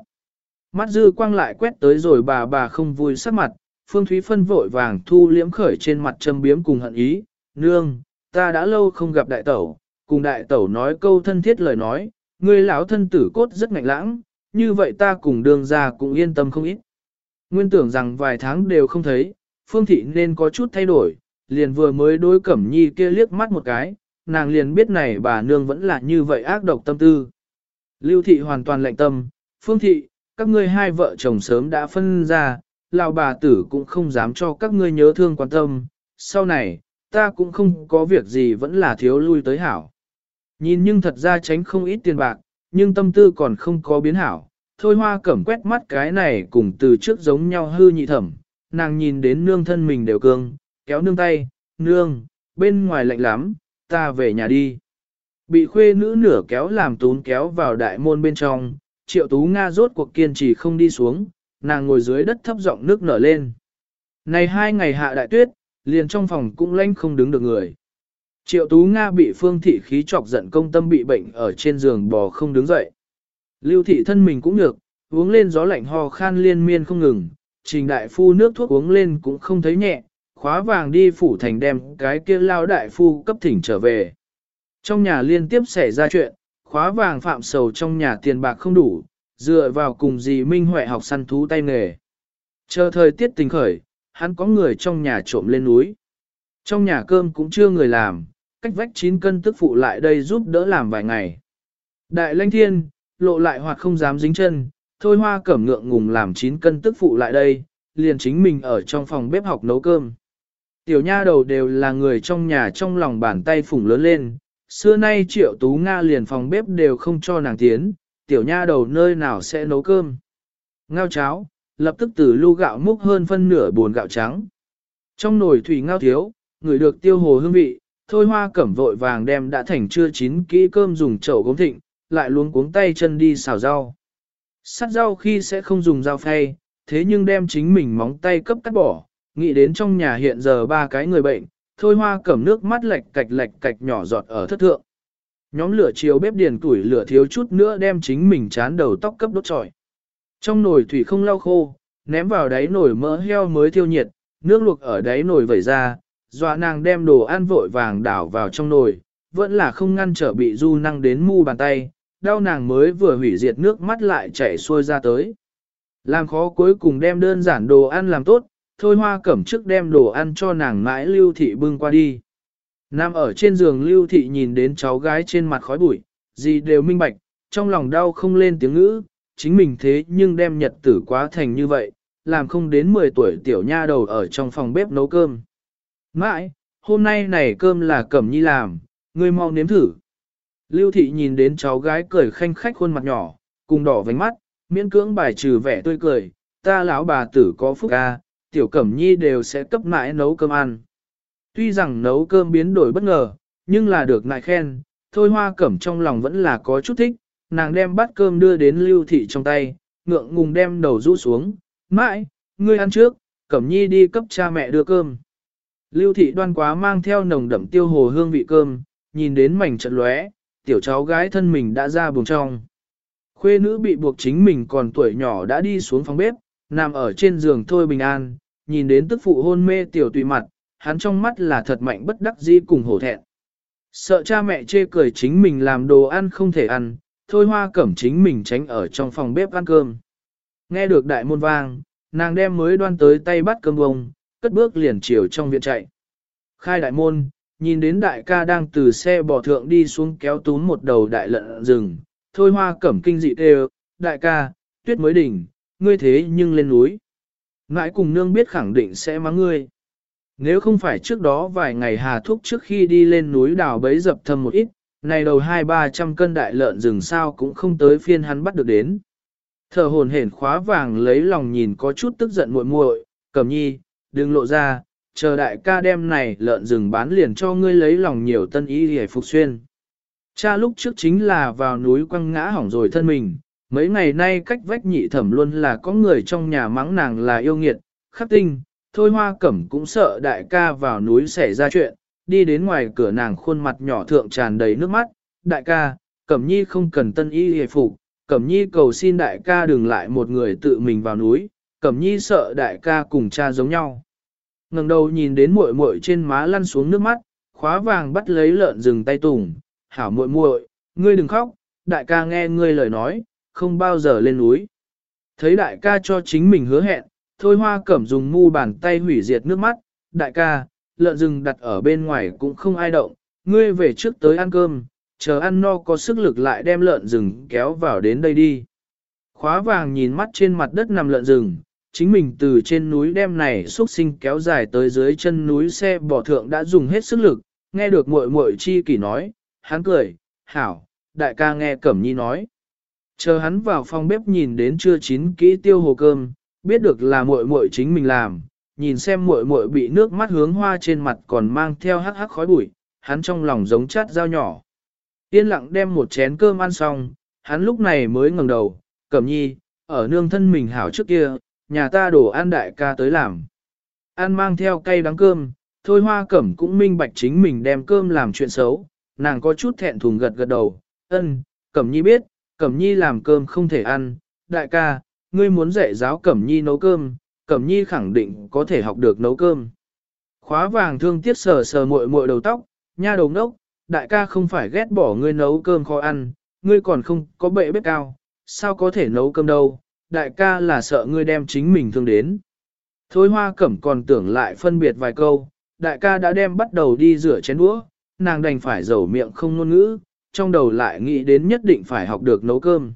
Mắt dư quang lại quét tới rồi bà bà không vui sắc mặt, Phương Thúy Phân vội vàng thu liễm khởi trên mặt châm biếm cùng hận ý, nương, ta đã lâu không gặp đại tẩu, cùng đại tẩu nói câu thân thiết lời nói, người lão thân tử cốt rất ngạnh lãng, như vậy ta cùng đường ra cũng yên tâm không ít. Nguyên tưởng rằng vài tháng đều không thấy, Phương Thị nên có chút thay đổi, liền vừa mới đối Cẩm Nhi kia liếc mắt một cái, nàng liền biết này bà nương vẫn là như vậy ác độc tâm tư. Lưu Thị hoàn toàn lạnh tâm, Phương Thị, các ngươi hai vợ chồng sớm đã phân ra, lão bà tử cũng không dám cho các ngươi nhớ thương quan tâm, sau này, ta cũng không có việc gì vẫn là thiếu lui tới hảo. Nhìn nhưng thật ra tránh không ít tiền bạc, nhưng tâm tư còn không có biến hảo. Thôi hoa cẩm quét mắt cái này cùng từ trước giống nhau hư nhị thẩm, nàng nhìn đến nương thân mình đều cương, kéo nương tay, nương, bên ngoài lạnh lắm, ta về nhà đi. Bị khuê nữ nửa kéo làm tún kéo vào đại môn bên trong, triệu tú Nga rốt cuộc kiên trì không đi xuống, nàng ngồi dưới đất thấp giọng nước nở lên. Này hai ngày hạ đại tuyết, liền trong phòng cũng lanh không đứng được người. Triệu Tú Nga bị phương thị khí chọc giận công tâm bị bệnh ở trên giường bò không đứng dậy. Lưu thị thân mình cũng nhược, uống lên gió lạnh ho khan liên miên không ngừng, trình đại phu nước thuốc uống lên cũng không thấy nhẹ, khóa vàng đi phủ thành đem cái kia lao đại phu cấp thỉnh trở về. Trong nhà liên tiếp xảy ra chuyện, khóa vàng phạm sầu trong nhà tiền bạc không đủ, dựa vào cùng dì Minh Huệ học săn thú tay nghề. Chờ thời tiết tình khởi, hắn có người trong nhà trộm lên núi. Trong nhà cơm cũng chưa người làm, cách vách 9 cân tức phụ lại đây giúp đỡ làm vài ngày. Đại lãnh thiên, lộ lại hoặc không dám dính chân, thôi hoa cẩm ngượng ngùng làm 9 cân tức phụ lại đây, liền chính mình ở trong phòng bếp học nấu cơm. Tiểu nha đầu đều là người trong nhà trong lòng bàn tay phủng lớn lên, xưa nay triệu tú Nga liền phòng bếp đều không cho nàng tiến, tiểu nha đầu nơi nào sẽ nấu cơm. Ngao cháo, lập tức từ lu gạo múc hơn phân nửa buồn gạo trắng. Trong nồi thủy ngao thiếu, người được tiêu hồ hương vị, thôi hoa cẩm vội vàng đem đã thành chưa chín kỹ cơm dùng chậu gốm thịnh, lại luống cuống tay chân đi xào rau. Sắt rau khi sẽ không dùng dao phay, thế nhưng đem chính mình móng tay cấp cắt bỏ, nghĩ đến trong nhà hiện giờ ba cái người bệnh, thôi hoa cẩm nước mắt lệch cạch lệch cạch nhỏ giọt ở thất thượng. Nhóm lửa chiếu bếp điền tuổi lửa thiếu chút nữa đem chính mình chán đầu tóc cấp đốt trọi. Trong nồi thủy không lau khô, ném vào đáy nồi mỡ heo mới thiêu nhiệt, nước luộc ở đáy nồi vẩy ra, dọa nàng đem đồ ăn vội vàng đảo vào trong nồi, vẫn là không ngăn trở bị du năng đến mu bàn tay, đau nàng mới vừa hủy diệt nước mắt lại chảy xuôi ra tới. Làm khó cuối cùng đem đơn giản đồ ăn làm tốt, thôi hoa cẩm trước đem đồ ăn cho nàng mãi lưu thị bưng qua đi. Nam ở trên giường lưu thị nhìn đến cháu gái trên mặt khói bụi, gì đều minh bạch, trong lòng đau không lên tiếng ngữ, chính mình thế nhưng đem nhật tử quá thành như vậy, làm không đến 10 tuổi tiểu nha đầu ở trong phòng bếp nấu cơm. Mãi, hôm nay này cơm là cẩm nhi làm, ngươi mau nếm thử. Lưu thị nhìn đến cháu gái cười khanh khách khuôn mặt nhỏ, cùng đỏ vánh mắt, miễn cưỡng bài trừ vẻ tươi cười, ta lão bà tử có phúc ca, tiểu cẩm nhi đều sẽ cấp mãi nấu cơm ăn. Tuy rằng nấu cơm biến đổi bất ngờ, nhưng là được nại khen, thôi hoa cẩm trong lòng vẫn là có chút thích, nàng đem bát cơm đưa đến lưu thị trong tay, ngượng ngùng đem đầu rũ xuống, mãi, ngươi ăn trước, Cẩm Nhi đi cấp cha mẹ đưa cơm. Lưu thị đoan quá mang theo nồng đậm tiêu hồ hương vị cơm, nhìn đến mảnh trận lóe, tiểu cháu gái thân mình đã ra buồng trong. Khuê nữ bị buộc chính mình còn tuổi nhỏ đã đi xuống phòng bếp, nằm ở trên giường thôi bình an, nhìn đến tức phụ hôn mê tiểu tùy mặt, hắn trong mắt là thật mạnh bất đắc dĩ cùng hổ thẹn. Sợ cha mẹ chê cười chính mình làm đồ ăn không thể ăn, thôi hoa cẩm chính mình tránh ở trong phòng bếp ăn cơm. Nghe được đại môn vang, nàng đem mới đoan tới tay bắt cơm bông, cất bước liền chiều trong viện chạy. Khai đại môn, nhìn đến đại ca đang từ xe bò thượng đi xuống kéo túm một đầu đại lợn rừng, thôi hoa cẩm kinh dị đều, đại ca, tuyết mới đỉnh, ngươi thế nhưng lên núi. Ngãi cùng nương biết khẳng định sẽ mắng ngươi. Nếu không phải trước đó vài ngày hà thúc trước khi đi lên núi đào bấy dập thâm một ít, này đầu hai ba trăm cân đại lợn rừng sao cũng không tới phiên hắn bắt được đến. Thở hồn hển khóa vàng lấy lòng nhìn có chút tức giận muội muội, cẩm nhi, đừng lộ ra, chờ đại ca đem này lợn rừng bán liền cho ngươi lấy lòng nhiều tân ý hề phục xuyên. Cha lúc trước chính là vào núi quăng ngã hỏng rồi thân mình, mấy ngày nay cách vách nhị thẩm luôn là có người trong nhà mắng nàng là yêu nghiệt, khắc tinh, thôi hoa cẩm cũng sợ đại ca vào núi xảy ra chuyện, đi đến ngoài cửa nàng khuôn mặt nhỏ thượng tràn đầy nước mắt, đại ca, cẩm nhi không cần tân y hề phục, cẩm nhi cầu xin đại ca đừng lại một người tự mình vào núi, cẩm nhi sợ đại ca cùng cha giống nhau ngẩng đầu nhìn đến muội muội trên má lăn xuống nước mắt, khóa vàng bắt lấy lợn rừng tay tùng, hảo muội muội, ngươi đừng khóc, đại ca nghe ngươi lời nói, không bao giờ lên núi. Thấy đại ca cho chính mình hứa hẹn, thôi hoa cẩm dùng mu bàn tay hủy diệt nước mắt, đại ca, lợn rừng đặt ở bên ngoài cũng không ai động, ngươi về trước tới ăn cơm, chờ ăn no có sức lực lại đem lợn rừng kéo vào đến đây đi. Khóa vàng nhìn mắt trên mặt đất nằm lợn rừng, chính mình từ trên núi đem này xuất sinh kéo dài tới dưới chân núi xe bỏ thượng đã dùng hết sức lực, nghe được muội muội chi kỷ nói, hắn cười, hảo, đại ca nghe Cẩm Nhi nói. Chờ hắn vào phòng bếp nhìn đến chưa chín kỹ tiêu hồ cơm, biết được là muội muội chính mình làm, nhìn xem muội muội bị nước mắt hướng hoa trên mặt còn mang theo hắc hắc khói bụi, hắn trong lòng giống chát dao nhỏ. Yên lặng đem một chén cơm ăn xong, hắn lúc này mới ngẩng đầu, Cẩm Nhi, ở nương thân mình hảo trước kia, nhà ta đổ ăn đại ca tới làm. Ăn mang theo cay đắng cơm, thôi hoa cẩm cũng minh bạch chính mình đem cơm làm chuyện xấu, nàng có chút thẹn thùng gật gật đầu, ân, Cẩm Nhi biết, Cẩm Nhi làm cơm không thể ăn, đại ca, ngươi muốn dạy giáo Cẩm Nhi nấu cơm, Cẩm Nhi khẳng định có thể học được nấu cơm. Khóa vàng thương tiếc sờ sờ muội muội đầu tóc, nha đầu ngốc, đại ca không phải ghét bỏ ngươi nấu cơm khó ăn, ngươi còn không có bệ bếp cao, sao có thể nấu cơm đâu, đại ca là sợ ngươi đem chính mình thương đến. Thôi hoa cẩm còn tưởng lại phân biệt vài câu, đại ca đã đem bắt đầu đi rửa chén đũa, nàng đành phải dầu miệng không ngôn ngữ, trong đầu lại nghĩ đến nhất định phải học được nấu cơm.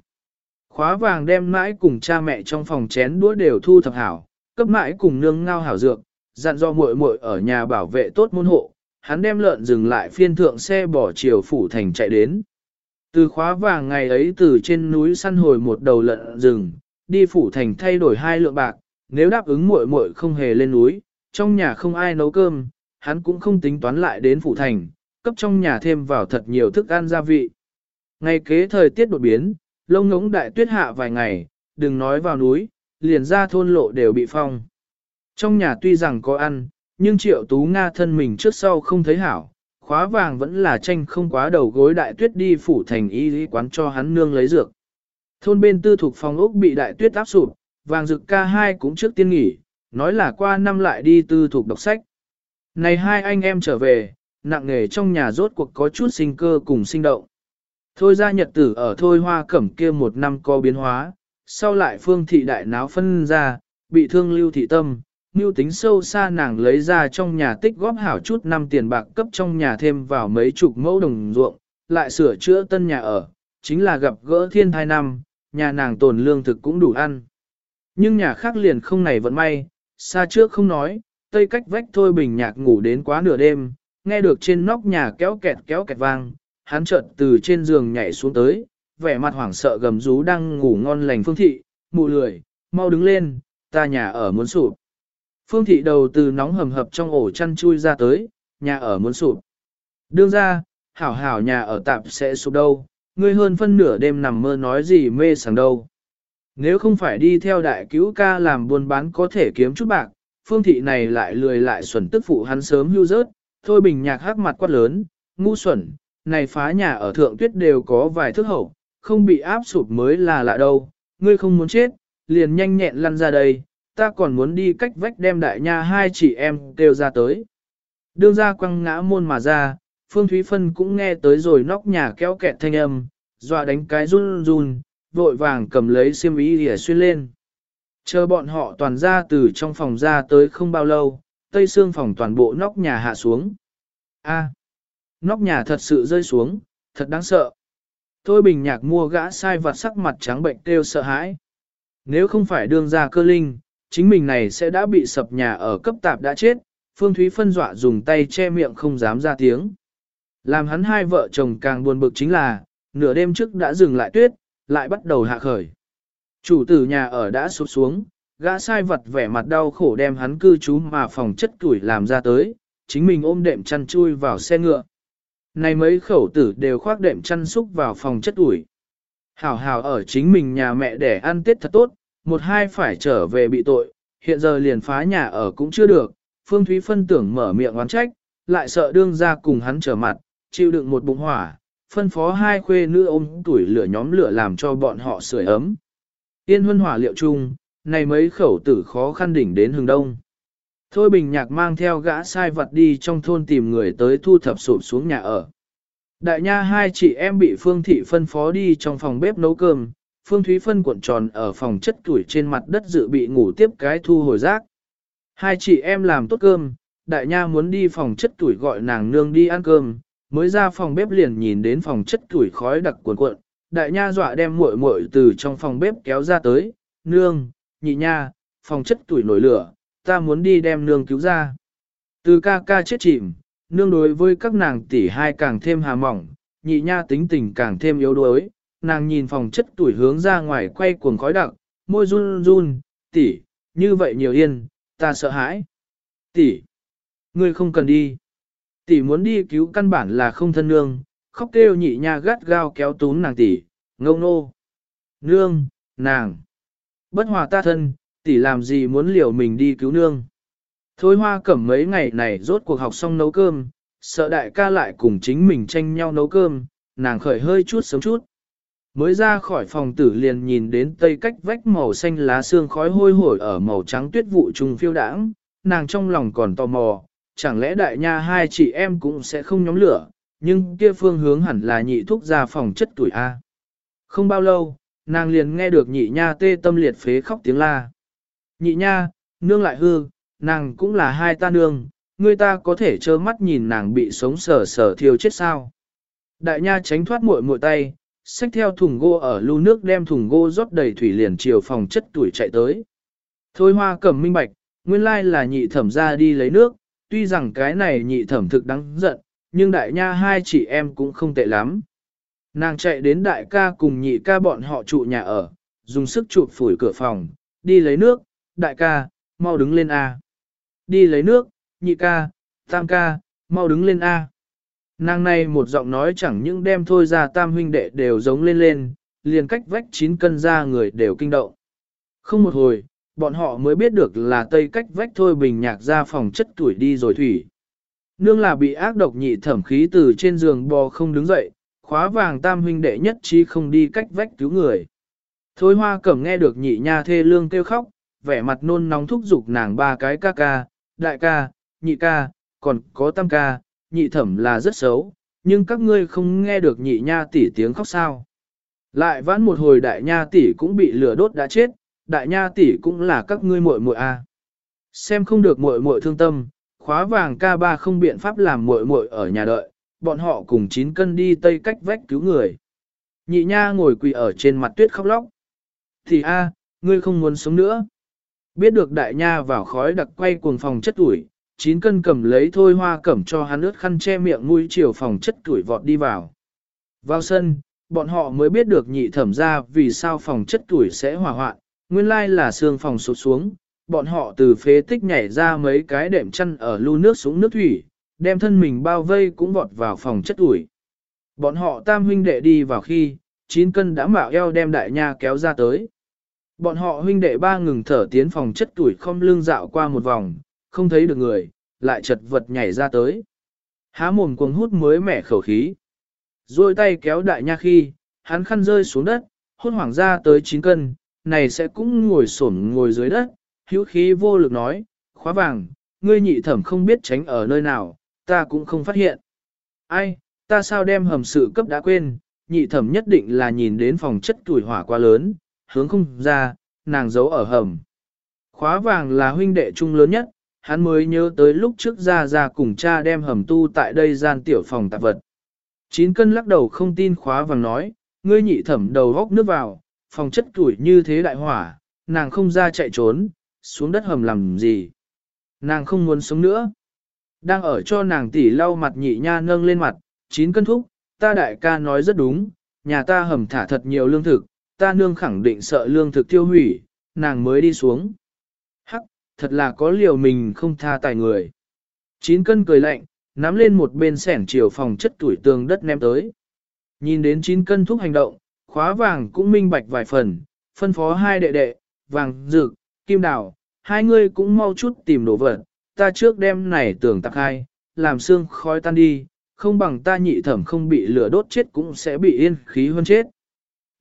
Khóa vàng đem mãi cùng cha mẹ trong phòng chén đũa đều thu thập hảo, cấp mãi cùng nương ngao hảo dược, dặn do muội muội ở nhà bảo vệ tốt môn hộ, hắn đem lợn dừng lại phiên thượng xe bỏ chiều phủ thành chạy đến. Từ khóa vàng ngày ấy từ trên núi săn hồi một đầu lợn rừng, đi phủ thành thay đổi hai lượng bạc, nếu đáp ứng muội muội không hề lên núi, trong nhà không ai nấu cơm, hắn cũng không tính toán lại đến phủ thành, cấp trong nhà thêm vào thật nhiều thức ăn gia vị. Ngày kế thời tiết đột biến, lông ngống đại tuyết hạ vài ngày, đừng nói vào núi, liền ra thôn lộ đều bị phong. Trong nhà tuy rằng có ăn, nhưng triệu tú Nga thân mình trước sau không thấy hảo, khóa vàng vẫn là tranh không quá đầu gối đại tuyết đi phủ thành y lý quán cho hắn nương lấy dược. Thôn bên tư thuộc phòng ốc bị đại tuyết áp sụp, vàng dực ca hai cũng trước tiên nghỉ, nói là qua năm lại đi tư thuộc đọc sách. Này hai anh em trở về, nặng nghề trong nhà rốt cuộc có chút sinh cơ cùng sinh động. Thôi ra nhật tử ở thôi hoa cẩm kia một năm có biến hóa, sau lại phương thị đại náo phân ra, bị thương lưu thị tâm, mưu tính sâu xa nàng lấy ra trong nhà tích góp hảo chút năm tiền bạc cấp trong nhà thêm vào mấy chục mẫu đồng ruộng, lại sửa chữa tân nhà ở, chính là gặp gỡ thiên thai năm, nhà nàng tồn lương thực cũng đủ ăn. Nhưng nhà khác liền không này vẫn may, xa trước không nói, tây cách vách thôi bình nhạc ngủ đến quá nửa đêm, nghe được trên nóc nhà kéo kẹt kéo kẹt vang, hắn chợt từ trên giường nhảy xuống tới, vẻ mặt hoảng sợ gầm rú đang ngủ ngon lành phương thị, mụ lười, mau đứng lên, ta nhà ở muốn sụp. Phương thị đầu từ nóng hầm hập trong ổ chăn chui ra tới, nhà ở muốn sụp. Đương ra, hảo hảo nhà ở tạp sẽ sụp đâu, ngươi hơn phân nửa đêm nằm mơ nói gì mê sảng đâu. Nếu không phải đi theo đại cứu ca làm buôn bán có thể kiếm chút bạc, phương thị này lại lười lại xuẩn tức phụ hắn sớm hưu rớt, thôi bình nhạc hắc mặt quát lớn, ngu xuẩn, này phá nhà ở thượng tuyết đều có vài thước hậu, không bị áp sụp mới là lạ đâu, ngươi không muốn chết, liền nhanh nhẹn lăn ra đây, ta còn muốn đi cách vách đem đại nha hai chị em kêu ra tới. Đương ra quăng ngã môn mà ra, Phương Thúy Phân cũng nghe tới rồi nóc nhà kéo kẹt thanh âm, dọa đánh cái run run, vội vàng cầm lấy xiêm y để xuyên lên. Chờ bọn họ toàn ra từ trong phòng ra tới không bao lâu, tây xương phòng toàn bộ nóc nhà hạ xuống. A, nóc nhà thật sự rơi xuống, thật đáng sợ. Thôi bình nhạc mua gã sai vặt sắc mặt trắng bệnh kêu sợ hãi. Nếu không phải đương ra cơ linh, chính mình này sẽ đã bị sập nhà ở cấp tạp đã chết, Phương Thúy phân dọa dùng tay che miệng không dám ra tiếng. Làm hắn hai vợ chồng càng buồn bực chính là, nửa đêm trước đã dừng lại tuyết, lại bắt đầu hạ khởi. Chủ tử nhà ở đã sụp xuống, gã sai vật vẻ mặt đau khổ đem hắn cư trú mà phòng chất tuổi làm ra tới, chính mình ôm đệm chăn chui vào xe ngựa. Này mấy khẩu tử đều khoác đệm chăn xúc vào phòng chất ủi. Hảo hảo ở chính mình nhà mẹ để ăn tết thật tốt, một hai phải trở về bị tội, hiện giờ liền phá nhà ở cũng chưa được, Phương Thúy phân tưởng mở miệng oán trách, lại sợ đương ra cùng hắn trở mặt, chịu đựng một bụng hỏa, phân phó hai khuê nữ ôm tuổi lửa nhóm lửa làm cho bọn họ sưởi ấm. Yên huân hỏa liệu chung, này mấy khẩu tử khó khăn đỉnh đến hừng đông. Thôi bình nhạc mang theo gã sai vật đi trong thôn tìm người tới thu thập sụp xuống nhà ở. Đại nha hai chị em bị Phương Thị phân phó đi trong phòng bếp nấu cơm, Phương Thúy phân cuộn tròn ở phòng chất tuổi trên mặt đất dự bị ngủ tiếp cái thu hồi rác. Hai chị em làm tốt cơm, đại nha muốn đi phòng chất tuổi gọi nàng nương đi ăn cơm, mới ra phòng bếp liền nhìn đến phòng chất tuổi khói đặc cuồn cuộn, đại nha dọa đem muội muội từ trong phòng bếp kéo ra tới, nương, nhị nha, phòng chất tuổi nổi lửa, ta muốn đi đem nương cứu ra. Từ ca ca chết chìm, nương đối với các nàng tỷ hai càng thêm hà mỏng, nhị nha tính tình càng thêm yếu đuối, nàng nhìn phòng chất tuổi hướng ra ngoài quay cuồng khói đặc, môi run run, tỷ, như vậy nhiều yên, ta sợ hãi. Tỷ, ngươi không cần đi. Tỷ muốn đi cứu căn bản là không thân nương, khóc kêu nhị nha gắt gao kéo tún nàng tỷ, ngâu nô. Nương, nàng. Bất hòa ta thân, tỷ làm gì muốn liều mình đi cứu nương. Thôi hoa cẩm mấy ngày này rốt cuộc học xong nấu cơm, sợ đại ca lại cùng chính mình tranh nhau nấu cơm, nàng khởi hơi chút sớm chút. Mới ra khỏi phòng tử liền nhìn đến tây cách vách màu xanh lá xương khói hôi hổi ở màu trắng tuyết vụ trùng phiêu đãng, nàng trong lòng còn tò mò, chẳng lẽ đại nha hai chị em cũng sẽ không nhóm lửa, nhưng kia phương hướng hẳn là nhị thúc ra phòng chất tuổi A. Không bao lâu, nàng liền nghe được nhị nha tê tâm liệt phế khóc tiếng la. Nhị nha, nương lại hư, nàng cũng là hai ta nương, người ta có thể trơ mắt nhìn nàng bị sống sờ sờ thiêu chết sao. Đại nha tránh thoát muội muội tay, xách theo thùng gỗ ở lưu nước đem thùng gỗ rót đầy thủy liền chiều phòng chất tuổi chạy tới. Thôi hoa cầm minh bạch, nguyên lai là nhị thẩm ra đi lấy nước, tuy rằng cái này nhị thẩm thực đáng giận, nhưng đại nha hai chị em cũng không tệ lắm. Nàng chạy đến đại ca cùng nhị ca bọn họ trụ nhà ở, dùng sức chụp phủi cửa phòng, đi lấy nước, đại ca, mau đứng lên A. Đi lấy nước, nhị ca, tam ca, mau đứng lên A. Nàng này một giọng nói chẳng những đem thôi ra tam huynh đệ đều giống lên lên, liền cách vách chín cân ra người đều kinh động. Không một hồi, bọn họ mới biết được là tây cách vách thôi bình nhạc ra phòng chất tuổi đi rồi thủy. Nương là bị ác độc nhị thẩm khí từ trên giường bò không đứng dậy, khóa vàng tam huynh đệ nhất trí không đi cách vách cứu người. Thôi hoa cẩm nghe được nhị nha thê lương kêu khóc, vẻ mặt nôn nóng thúc giục nàng ba cái ca ca, đại ca, nhị ca, còn có tam ca, nhị thẩm là rất xấu, nhưng các ngươi không nghe được nhị nha tỷ tiếng khóc sao. Lại vãn một hồi đại nha tỷ cũng bị lửa đốt đã chết, đại nha tỷ cũng là các ngươi muội muội a. Xem không được muội muội thương tâm, khóa vàng ca ba không biện pháp làm muội muội ở nhà đợi, bọn họ cùng chín cân đi tây cách vách cứu người. Nhị nha ngồi quỳ ở trên mặt tuyết khóc lóc. Thì a, ngươi không muốn sống nữa. Biết được đại nha vào khói đặc quay cuồng phòng chất tuổi, chín cân cầm lấy thôi hoa cẩm cho hắn ướt khăn che miệng mũi chiều phòng chất tuổi vọt đi vào. Vào sân, bọn họ mới biết được nhị thẩm ra vì sao phòng chất tuổi sẽ hỏa hoạn, nguyên lai là xương phòng sụt xuống, bọn họ từ phế tích nhảy ra mấy cái đệm chăn ở lưu nước xuống nước thủy, đem thân mình bao vây cũng vọt vào phòng chất ủi. Bọn họ tam huynh đệ đi vào khi, chín cân đã mạo eo đem đại nha kéo ra tới. Bọn họ huynh đệ ba ngừng thở tiến phòng chất tuổi không lưng dạo qua một vòng, không thấy được người, lại chật vật nhảy ra tới. Há mồm cuồng hút mới mẻ khẩu khí. Rồi tay kéo đại nha khi, hắn khăn rơi xuống đất, hốt hoảng ra tới 9 cân, này sẽ cũng ngồi xổm ngồi dưới đất, hữu khí vô lực nói, khóa vàng, ngươi nhị thẩm không biết tránh ở nơi nào, ta cũng không phát hiện. Ai, ta sao đem hầm sự cấp đã quên, nhị thẩm nhất định là nhìn đến phòng chất tuổi hỏa quá lớn, hướng không ra, nàng giấu ở hầm. Khóa vàng là huynh đệ trung lớn nhất, hắn mới nhớ tới lúc trước ra ra cùng cha đem hầm tu tại đây gian tiểu phòng tạp vật. Chín cân lắc đầu không tin khóa vàng nói, ngươi nhị thẩm đầu góc nước vào, phòng chất tuổi như thế đại hỏa, nàng không ra chạy trốn, xuống đất hầm làm gì. Nàng không muốn sống nữa. Đang ở cho nàng tỉ lau mặt nhị nha nâng lên mặt, chín cân thúc, ta đại ca nói rất đúng, nhà ta hầm thả thật nhiều lương thực, ta nương khẳng định sợ lương thực tiêu hủy, nàng mới đi xuống. Hắc, thật là có liều mình không tha tài người. Chín cân cười lạnh, nắm lên một bên sẻn chiều phòng chất tuổi tường đất ném tới. Nhìn đến chín cân thúc hành động, khóa vàng cũng minh bạch vài phần, phân phó hai đệ đệ, vàng, dược, kim đào, hai ngươi cũng mau chút tìm đồ vật, ta trước đem này tưởng tạc hai, làm xương khói tan đi, không bằng ta nhị thẩm không bị lửa đốt chết cũng sẽ bị yên khí hơn chết.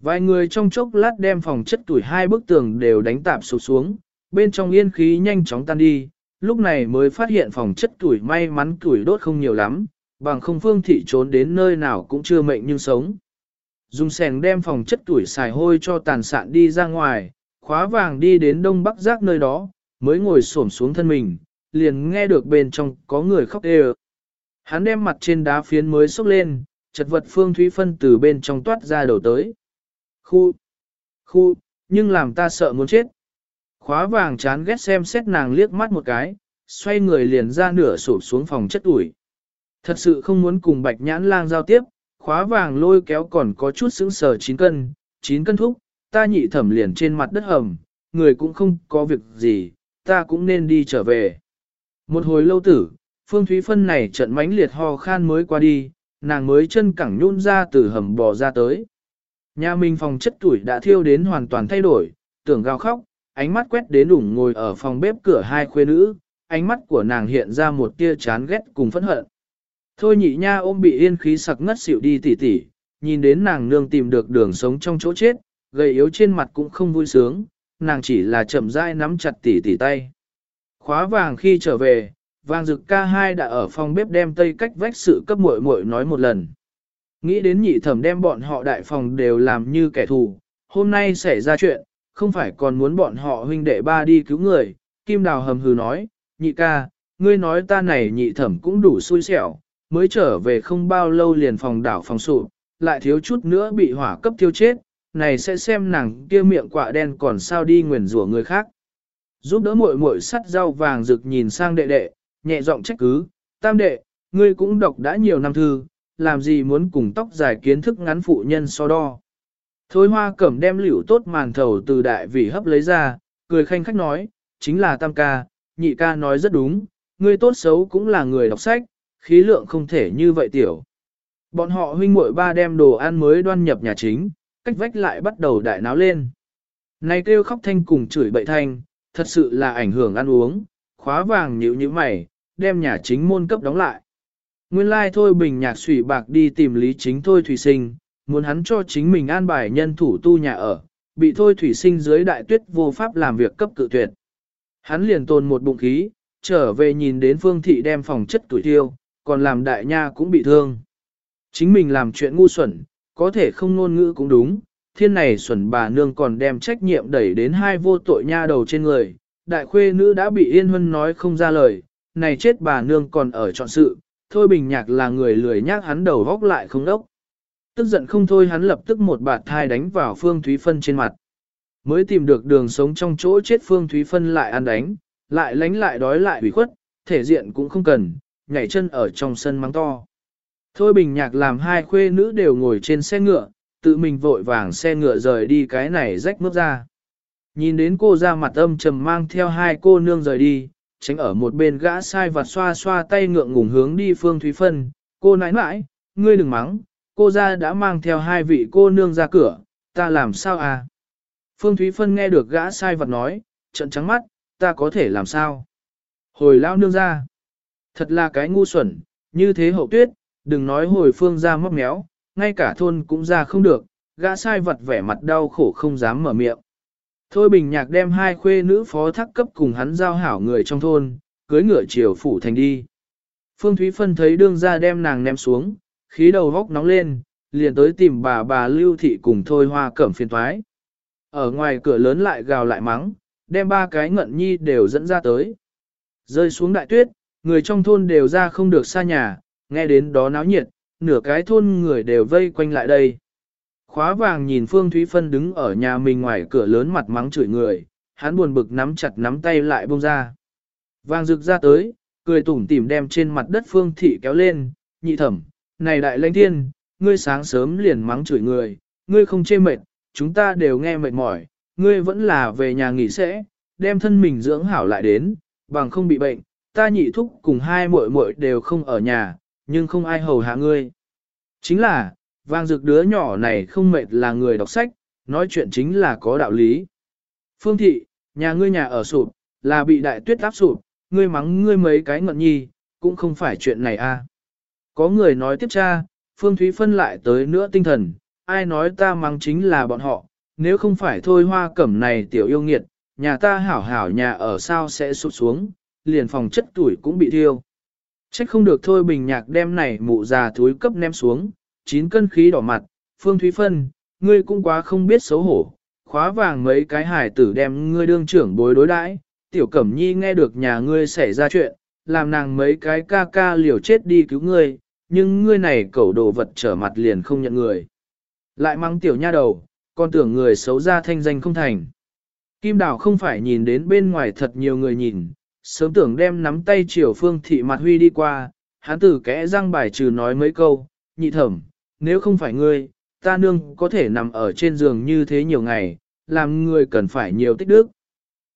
Vài người trong chốc lát đem phòng chất tuổi hai bức tường đều đánh tạp sụp xuống, bên trong yên khí nhanh chóng tan đi, lúc này mới phát hiện phòng chất tuổi may mắn tuổi đốt không nhiều lắm, bằng không phương thị trốn đến nơi nào cũng chưa mệnh nhưng sống. Dùng sèn đem phòng chất tuổi xài hôi cho tàn sạn đi ra ngoài, khóa vàng đi đến đông bắc giác nơi đó, mới ngồi xổm xuống thân mình, liền nghe được bên trong có người khóc ê Hắn đem mặt trên đá phiến mới xốc lên, chật vật Phương Thúy Phân từ bên trong toát ra đầu tới. Khu, khu, nhưng làm ta sợ muốn chết. Khóa vàng chán ghét xem xét nàng liếc mắt một cái, xoay người liền ra nửa sụp xuống phòng chất ủi. Thật sự không muốn cùng bạch nhãn lang giao tiếp, khóa vàng lôi kéo còn có chút sững sờ 9 cân, 9 cân thúc, ta nhị thẩm liền trên mặt đất hầm, người cũng không có việc gì, ta cũng nên đi trở về. Một hồi lâu tử, Phương Thúy Phân này trận mãnh liệt ho khan mới qua đi, nàng mới chân cẳng nhún ra từ hầm bò ra tới. Nhà mình phòng chất tuổi đã thiêu đến hoàn toàn thay đổi, tưởng gào khóc, ánh mắt quét đến ủng ngồi ở phòng bếp cửa hai khuê nữ, ánh mắt của nàng hiện ra một tia chán ghét cùng phẫn hận. Thôi nhị nha ôm bị yên khí sặc ngất xỉu đi tỉ tỉ, nhìn đến nàng nương tìm được đường sống trong chỗ chết, gầy yếu trên mặt cũng không vui sướng, nàng chỉ là chậm rãi nắm chặt tỉ tỉ tay. Khóa vàng khi trở về, vàng rực ca hai đã ở phòng bếp đem tây cách vách sự cấp muội muội nói một lần. Nghĩ đến nhị thẩm đem bọn họ đại phòng đều làm như kẻ thù, hôm nay xảy ra chuyện, không phải còn muốn bọn họ huynh đệ ba đi cứu người, kim đào hầm hừ nói, nhị ca, ngươi nói ta này nhị thẩm cũng đủ xui xẻo, mới trở về không bao lâu liền phòng đảo phòng sụp, lại thiếu chút nữa bị hỏa cấp tiêu chết, này sẽ xem nàng kia miệng quạ đen còn sao đi nguyền rủa người khác. Giúp đỡ muội muội sắt rau vàng rực nhìn sang đệ đệ, nhẹ giọng trách cứ, tam đệ, ngươi cũng đọc đã nhiều năm thư, làm gì muốn cùng tóc dài kiến thức ngắn phụ nhân so đo. Thôi hoa cẩm đem liễu tốt màn thầu từ đại vị hấp lấy ra, cười khanh khách nói, chính là tam ca, nhị ca nói rất đúng, ngươi tốt xấu cũng là người đọc sách, khí lượng không thể như vậy tiểu. Bọn họ huynh muội ba đem đồ ăn mới đoan nhập nhà chính, cách vách lại bắt đầu đại náo lên. Này kêu khóc thanh cùng chửi bậy thanh, thật sự là ảnh hưởng ăn uống, khóa vàng nhíu như mày, đem nhà chính môn cấp đóng lại. Nguyên lai like thôi bình nhạc sủy bạc đi tìm lý chính thôi thủy sinh, muốn hắn cho chính mình an bài nhân thủ tu nhà ở, bị thôi thủy sinh dưới đại tuyết vô pháp làm việc cấp cự tuyệt. Hắn liền tồn một bụng khí, trở về nhìn đến phương thị đem phòng chất tuổi tiêu, còn làm đại nha cũng bị thương. Chính mình làm chuyện ngu xuẩn, có thể không ngôn ngữ cũng đúng, thiên này xuẩn bà nương còn đem trách nhiệm đẩy đến hai vô tội nha đầu trên người, đại khuê nữ đã bị yên huân nói không ra lời, này chết bà nương còn ở chọn sự, thôi bình nhạc là người lười nhác hắn đầu góc lại không đốc. Tức giận không thôi hắn lập tức một bạt thai đánh vào Phương Thúy Phân trên mặt. Mới tìm được đường sống trong chỗ chết Phương Thúy Phân lại ăn đánh, lại lánh lại đói lại ủy khuất, thể diện cũng không cần, nhảy chân ở trong sân mắng to. Thôi bình nhạc làm hai khuê nữ đều ngồi trên xe ngựa, tự mình vội vàng xe ngựa rời đi cái này rách mướp ra. Nhìn đến cô ra mặt âm trầm mang theo hai cô nương rời đi, tránh ở một bên gã sai vặt xoa xoa tay ngượng ngùng hướng đi Phương Thúy Phân, cô nãi nãi, ngươi đừng mắng, cô ra đã mang theo hai vị cô nương ra cửa, ta làm sao à? Phương Thúy Phân nghe được gã sai vật nói, trận trắng mắt, ta có thể làm sao? Hồi lao nương ra. Thật là cái ngu xuẩn, như thế hậu tuyết, đừng nói hồi phương ra móc méo, ngay cả thôn cũng ra không được, gã sai vật vẻ mặt đau khổ không dám mở miệng. Thôi bình nhạc đem hai khuê nữ phó thác cấp cùng hắn giao hảo người trong thôn, cưới ngựa chiều phủ thành đi. Phương Thúy Phân thấy đương ra đem nàng ném xuống, khí đầu vóc nóng lên, liền tới tìm bà bà Lưu Thị cùng Thôi Hoa Cẩm phiên thoái. Ở ngoài cửa lớn lại gào lại mắng, đem ba cái ngận nhi đều dẫn ra tới. Rơi xuống đại tuyết, người trong thôn đều ra không được xa nhà, nghe đến đó náo nhiệt, nửa cái thôn người đều vây quanh lại đây. Khóa vàng nhìn Phương Thúy Phân đứng ở nhà mình ngoài cửa lớn mặt mắng chửi người, hắn buồn bực nắm chặt nắm tay lại buông ra. Vàng rực ra tới, cười tủm tỉm đem trên mặt đất Phương Thị kéo lên, nhị thẩm, này đại lãnh thiên, ngươi sáng sớm liền mắng chửi người, ngươi không chê mệt, chúng ta đều nghe mệt mỏi, ngươi vẫn là về nhà nghỉ sẽ, đem thân mình dưỡng hảo lại đến, bằng không bị bệnh, ta nhị thúc cùng hai muội muội đều không ở nhà, nhưng không ai hầu hạ ngươi. Chính là, vang dược đứa nhỏ này không mệt là người đọc sách, nói chuyện chính là có đạo lý. Phương thị, nhà ngươi nhà ở sụp, là bị đại tuyết áp sụp, ngươi mắng ngươi mấy cái ngận nhi, cũng không phải chuyện này a. À. Có người nói tiếp cha, Phương Thúy phân lại tới nữa tinh thần, ai nói ta mắng chính là bọn họ, nếu không phải thôi hoa cẩm này tiểu yêu nghiệt, nhà ta hảo hảo nhà ở sao sẽ sụp xuống, liền phòng chất tuổi cũng bị thiêu. Trách không được thôi bình nhạc đem này mụ già thúi cấp ném xuống, 9 cân khí đỏ mặt, Phương Thúy Phân, ngươi cũng quá không biết xấu hổ, khóa vàng mấy cái hải tử đem ngươi đương trưởng bối đối đãi, tiểu cẩm nhi nghe được nhà ngươi xảy ra chuyện, làm nàng mấy cái ca ca liều chết đi cứu ngươi, nhưng ngươi này cẩu đồ vật trở mặt liền không nhận người. Lại mang tiểu nha đầu, con tưởng người xấu ra thanh danh không thành. Kim Đào không phải nhìn đến bên ngoài thật nhiều người nhìn, sớm tưởng đem nắm tay chiều phương thị mặt huy đi qua, hắn tử kẽ răng bài trừ nói mấy câu, nhị thẩm, nếu không phải ngươi, ta nương có thể nằm ở trên giường như thế nhiều ngày, làm người cần phải nhiều tích đức.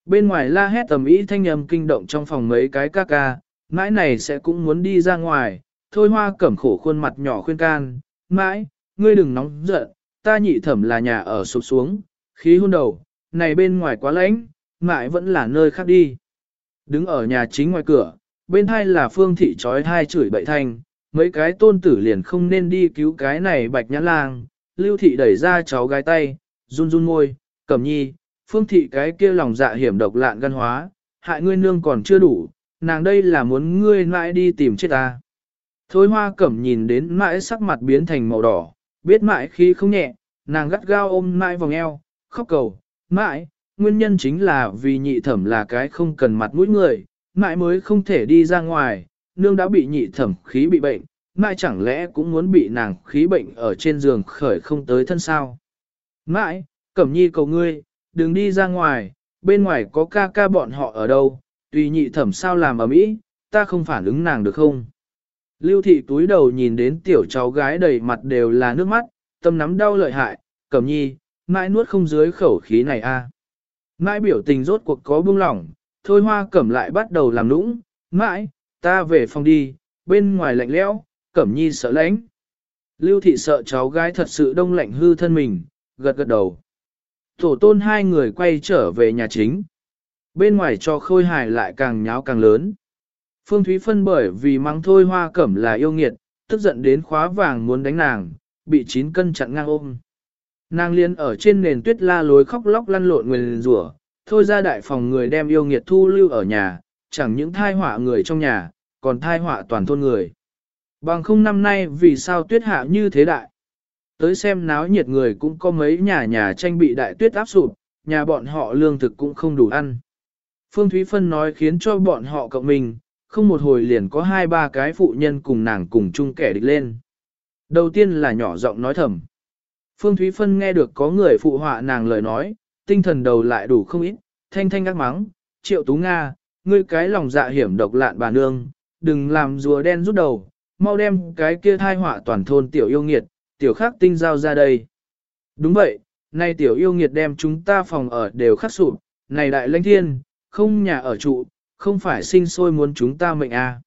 Bên ngoài la hét tầm ý thanh âm kinh động trong phòng mấy cái ca ca, mãi này sẽ cũng muốn đi ra ngoài, thôi hoa cẩm khổ khuôn mặt nhỏ khuyên can, mãi, ngươi đừng nóng giận, ta nhị thẩm là nhà ở sụp xuống, khí hôn đầu, này bên ngoài quá lạnh, mãi vẫn là nơi khác đi. Đứng ở nhà chính ngoài cửa, bên hai là phương thị trói hai chửi bậy thanh, mấy cái tôn tử liền không nên đi cứu cái này bạch nhãn lang, lưu thị đẩy ra cháu gái tay, run run môi, cẩm nhi, phương thị cái kia lòng dạ hiểm độc lạn gan hóa, hại ngươi nương còn chưa đủ, nàng đây là muốn ngươi mãi đi tìm chết ta. Thôi hoa cẩm nhìn đến mãi sắc mặt biến thành màu đỏ, biết mãi khi không nhẹ, nàng gắt gao ôm mãi vòng eo, khóc cầu, mãi, nguyên nhân chính là vì nhị thẩm là cái không cần mặt mũi người, mãi mới không thể đi ra ngoài, nương đã bị nhị thẩm khí bị bệnh, mãi chẳng lẽ cũng muốn bị nàng khí bệnh ở trên giường khởi không tới thân sao. Mãi, cẩm nhi cầu ngươi, đừng đi ra ngoài, bên ngoài có ca ca bọn họ ở đâu, tùy nhị thẩm sao làm ở mỹ, ta không phản ứng nàng được không. Lưu thị túi đầu nhìn đến tiểu cháu gái đầy mặt đều là nước mắt, tâm nắm đau lợi hại, cẩm nhi, mãi nuốt không dưới khẩu khí này a. Mãi biểu tình rốt cuộc có buông lỏng, thôi hoa cẩm lại bắt đầu làm nũng, mãi, ta về phòng đi, bên ngoài lạnh lẽo, cẩm nhi sợ lạnh. Lưu thị sợ cháu gái thật sự đông lạnh hư thân mình, gật gật đầu. Tổ tôn hai người quay trở về nhà chính. Bên ngoài cho khôi hài lại càng nháo càng lớn. Phương Thúy phân bởi vì mắng thôi hoa cẩm là yêu nghiệt, tức giận đến khóa vàng muốn đánh nàng, bị chín cân chặn ngang ôm. Nàng liên ở trên nền tuyết la lối khóc lóc lăn lộn nguyền rủa, thôi ra đại phòng người đem yêu nghiệt thu lưu ở nhà, chẳng những thai họa người trong nhà, còn thai họa toàn thôn người. Bằng không năm nay vì sao tuyết hạ như thế đại. Tới xem náo nhiệt người cũng có mấy nhà nhà tranh bị đại tuyết áp sụp, nhà bọn họ lương thực cũng không đủ ăn. Phương Thúy Phân nói khiến cho bọn họ cộng mình, không một hồi liền có hai ba cái phụ nhân cùng nàng cùng chung kẻ địch lên. Đầu tiên là nhỏ giọng nói thầm. Phương Thúy Phân nghe được có người phụ họa nàng lời nói, tinh thần đầu lại đủ không ít, thanh thanh ác mắng, triệu tú Nga, ngươi cái lòng dạ hiểm độc lạn bà nương, đừng làm rùa đen rút đầu, mau đem cái kia thai họa toàn thôn tiểu yêu nghiệt, tiểu khắc tinh giao ra đây. Đúng vậy, nay tiểu yêu nghiệt đem chúng ta phòng ở đều khắc sụp, này đại lãnh thiên, không nhà ở trụ, không phải sinh sôi muốn chúng ta mệnh à.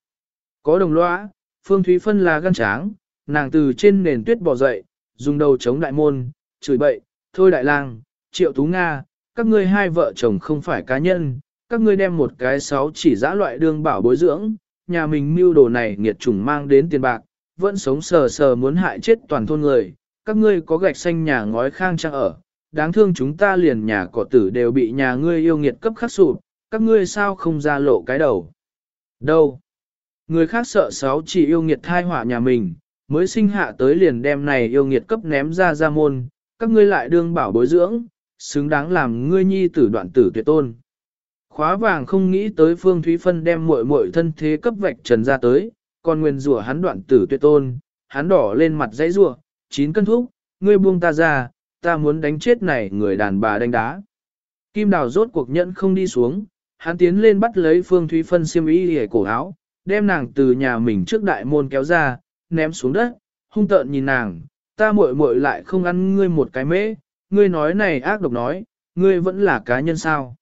Có đồng lõa, Phương Thúy Phân là gan tráng, nàng từ trên nền tuyết bò dậy, dùng đầu chống đại môn, chửi bậy, thôi đại lang, Triệu Tú Nga, các ngươi hai vợ chồng không phải cá nhân, các ngươi đem một cái sáu chỉ giã loại đương bảo bối dưỡng, nhà mình mưu đồ này nghiệt chủng mang đến tiền bạc, vẫn sống sờ sờ muốn hại chết toàn thôn người, các ngươi có gạch xanh nhà ngói khang trang ở, đáng thương chúng ta liền nhà cỏ tử đều bị nhà ngươi yêu nghiệt cấp khắc sụp, các ngươi sao không ra lộ cái đầu. Đâu? Người khác sợ sáu chỉ yêu nghiệt thai họa nhà mình, mới sinh hạ tới liền đem này yêu nghiệt cấp ném ra ra môn, các ngươi lại đương bảo bối dưỡng, xứng đáng làm ngươi nhi tử đoạn tử tuyệt tôn. Khóa vàng không nghĩ tới Phương Thúy Phân đem muội muội thân thế cấp vạch trần ra tới, còn nguyên rủa hắn đoạn tử tuyệt tôn, hắn đỏ lên mặt dãy rủa, chín cân thúc, ngươi buông ta ra, ta muốn đánh chết này người đàn bà đánh đá. Kim đào rốt cuộc nhẫn không đi xuống, hắn tiến lên bắt lấy Phương Thúy Phân xiêm y hề cổ áo, đem nàng từ nhà mình trước đại môn kéo ra, ném xuống đất, hung tợn nhìn nàng, ta muội muội lại không ăn ngươi một cái mễ, ngươi nói này ác độc nói, ngươi vẫn là cá nhân sao.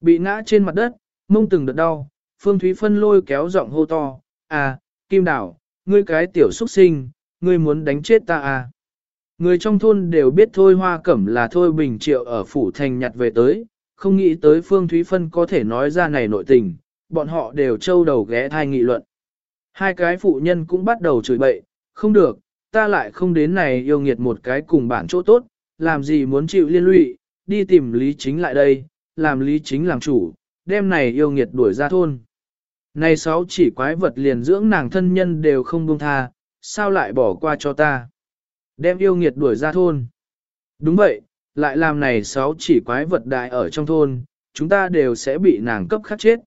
Bị ngã trên mặt đất, mông từng đợt đau, Phương Thúy Phân lôi kéo giọng hô to, à, Kim Đảo, ngươi cái tiểu xuất sinh, ngươi muốn đánh chết ta à. Người trong thôn đều biết Thôi Hoa Cẩm là Thôi Bình Triệu ở Phủ Thành nhặt về tới, không nghĩ tới Phương Thúy Phân có thể nói ra này nội tình, bọn họ đều trâu đầu ghé thai nghị luận. Hai cái phụ nhân cũng bắt đầu chửi bậy, không được, ta lại không đến này yêu nghiệt một cái cùng bản chỗ tốt, làm gì muốn chịu liên lụy, đi tìm Lý Chính lại đây, làm Lý Chính làm chủ, đem này yêu nghiệt đuổi ra thôn. Này sáu chỉ quái vật liền dưỡng nàng thân nhân đều không buông tha, sao lại bỏ qua cho ta? Đem yêu nghiệt đuổi ra thôn. Đúng vậy, lại làm này sáu chỉ quái vật đại ở trong thôn, chúng ta đều sẽ bị nàng cấp khắc chết.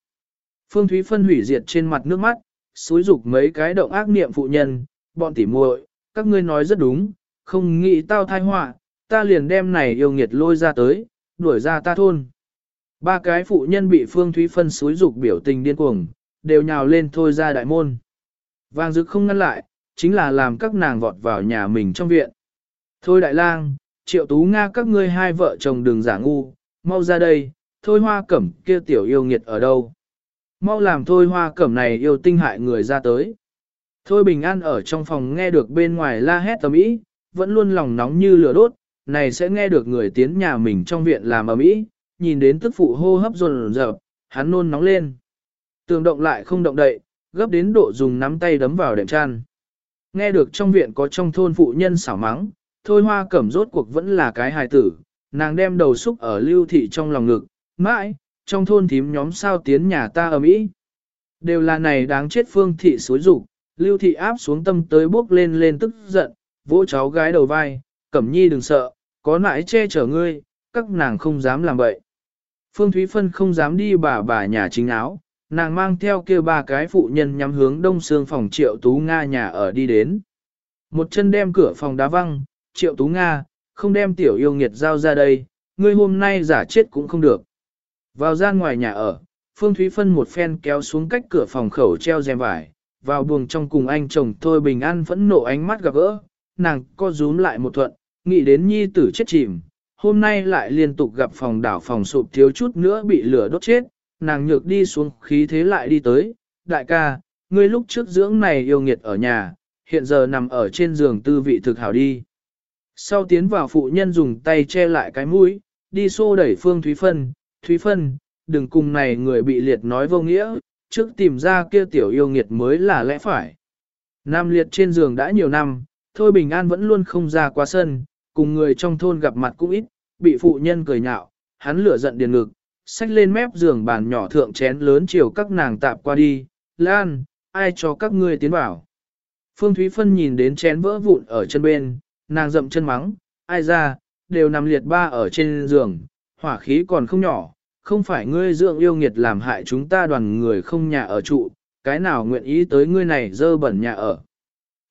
Phương Thúy phân hủy diệt trên mặt nước mắt, xúi dục mấy cái động ác niệm phụ nhân, bọn tỉ muội, các ngươi nói rất đúng, không nghĩ tao thai họa, ta liền đem này yêu nghiệt lôi ra tới, đuổi ra ta thôn. Ba cái phụ nhân bị Phương Thúy phân xúi dục biểu tình điên cuồng, đều nhào lên thôi ra đại môn. Vàng dực không ngăn lại, chính là làm các nàng vọt vào nhà mình trong viện. Thôi đại lang, triệu tú Nga các ngươi hai vợ chồng đừng giả ngu, mau ra đây, thôi hoa cẩm kia tiểu yêu nghiệt ở đâu. Mau làm thôi hoa cẩm này yêu tinh hại người ra tới. Thôi bình an ở trong phòng nghe được bên ngoài la hét tầm ý, vẫn luôn lòng nóng như lửa đốt, này sẽ nghe được người tiến nhà mình trong viện làm ầm ĩ, nhìn đến tức phụ hô hấp dồn dập, hắn nôn nóng lên. Tường động lại không động đậy, gấp đến độ dùng nắm tay đấm vào đệm chăn. Nghe được trong viện có trong thôn phụ nhân xảo mắng, thôi hoa cẩm rốt cuộc vẫn là cái hài tử, nàng đem đầu xúc ở lưu thị trong lòng ngực, mãi, trong thôn thím nhóm sao tiến nhà ta ở Mỹ. Đều là này đáng chết phương thị xối rủ lưu thị áp xuống tâm tới bước lên lên tức giận, vỗ cháu gái đầu vai, cẩm nhi đừng sợ, có nãi che chở ngươi, các nàng không dám làm vậy. Phương Thúy Phân không dám đi bà bà nhà chính áo, nàng mang theo kia ba cái phụ nhân nhắm hướng đông xương phòng triệu tú Nga nhà ở đi đến. Một chân đem cửa phòng đá văng, triệu tú Nga, không đem tiểu yêu nghiệt giao ra đây, ngươi hôm nay giả chết cũng không được. Vào gian ngoài nhà ở, Phương Thúy Phân một phen kéo xuống cách cửa phòng khẩu treo rèm vải, vào buồng trong cùng anh chồng thôi bình an phẫn nộ ánh mắt gặp gỡ, nàng co rúm lại một thuận, nghĩ đến nhi tử chết chìm, hôm nay lại liên tục gặp phòng đảo phòng sụp thiếu chút nữa bị lửa đốt chết, nàng nhược đi xuống khí thế lại đi tới, đại ca, ngươi lúc trước dưỡng này yêu nghiệt ở nhà, hiện giờ nằm ở trên giường tư vị thực hảo đi. Sau tiến vào phụ nhân dùng tay che lại cái mũi, đi xô đẩy Phương Thúy Phân, Thúy Phân, đừng cùng này người bị liệt nói vô nghĩa, trước tìm ra kia tiểu yêu nghiệt mới là lẽ phải. Nam liệt trên giường đã nhiều năm, thôi bình an vẫn luôn không ra qua sân, cùng người trong thôn gặp mặt cũng ít, bị phụ nhân cười nhạo, hắn lửa giận điền ngực, xách lên mép giường bàn nhỏ thượng chén lớn chiều các nàng tạp qua đi, Lan, ai cho các ngươi tiến vào. Phương Thúy Phân nhìn đến chén vỡ vụn ở chân bên, nàng dậm chân mắng, ai ra, đều nằm liệt ba ở trên giường, hỏa khí còn không nhỏ, không phải ngươi dưỡng yêu nghiệt làm hại chúng ta đoàn người không nhà ở trụ, cái nào nguyện ý tới ngươi này dơ bẩn nhà ở.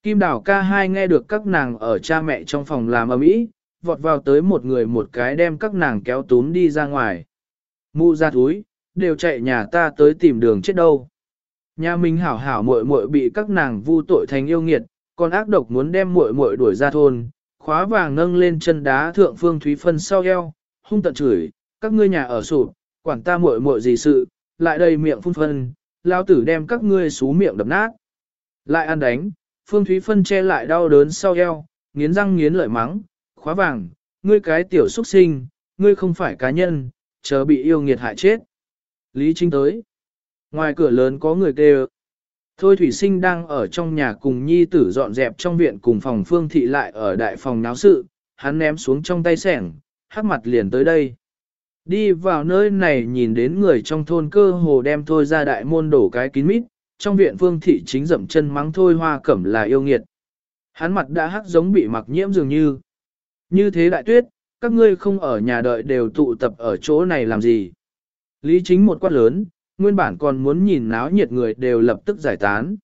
Kim đảo ca hai nghe được các nàng ở cha mẹ trong phòng làm ầm ĩ, vọt vào tới một người một cái đem các nàng kéo túm đi ra ngoài. Mụ ra túi, đều chạy nhà ta tới tìm đường chết đâu. Nhà mình hảo hảo muội muội bị các nàng vu tội thành yêu nghiệt, còn ác độc muốn đem muội muội đuổi ra thôn, khóa vàng nâng lên chân đá thượng phương thúy phân sau eo, hung tận chửi, các ngươi nhà ở sụp, quản ta muội muội gì sự, lại đầy miệng phun phân, lao tử đem các ngươi xú miệng đập nát. Lại ăn đánh, phương thúy phân che lại đau đớn sau eo, nghiến răng nghiến lợi mắng, khóa vàng, ngươi cái tiểu xuất sinh, ngươi không phải cá nhân, chờ bị yêu nghiệt hại chết. Lý Chính tới. Ngoài cửa lớn có người kêu. Thôi Thủy Sinh đang ở trong nhà cùng nhi tử dọn dẹp trong viện cùng phòng phương thị lại ở đại phòng náo sự, hắn ném xuống trong tay sẻng, hắc mặt liền tới đây. Đi vào nơi này nhìn đến người trong thôn cơ hồ đem thôi ra đại môn đổ cái kín mít, trong viện phương thị chính dậm chân mắng thôi hoa cẩm là yêu nghiệt. Hắn mặt đã hắc giống bị mặc nhiễm dường như. Như thế đại tuyết, các ngươi không ở nhà đợi đều tụ tập ở chỗ này làm gì. Lý chính một quát lớn, nguyên bản còn muốn nhìn náo nhiệt người đều lập tức giải tán.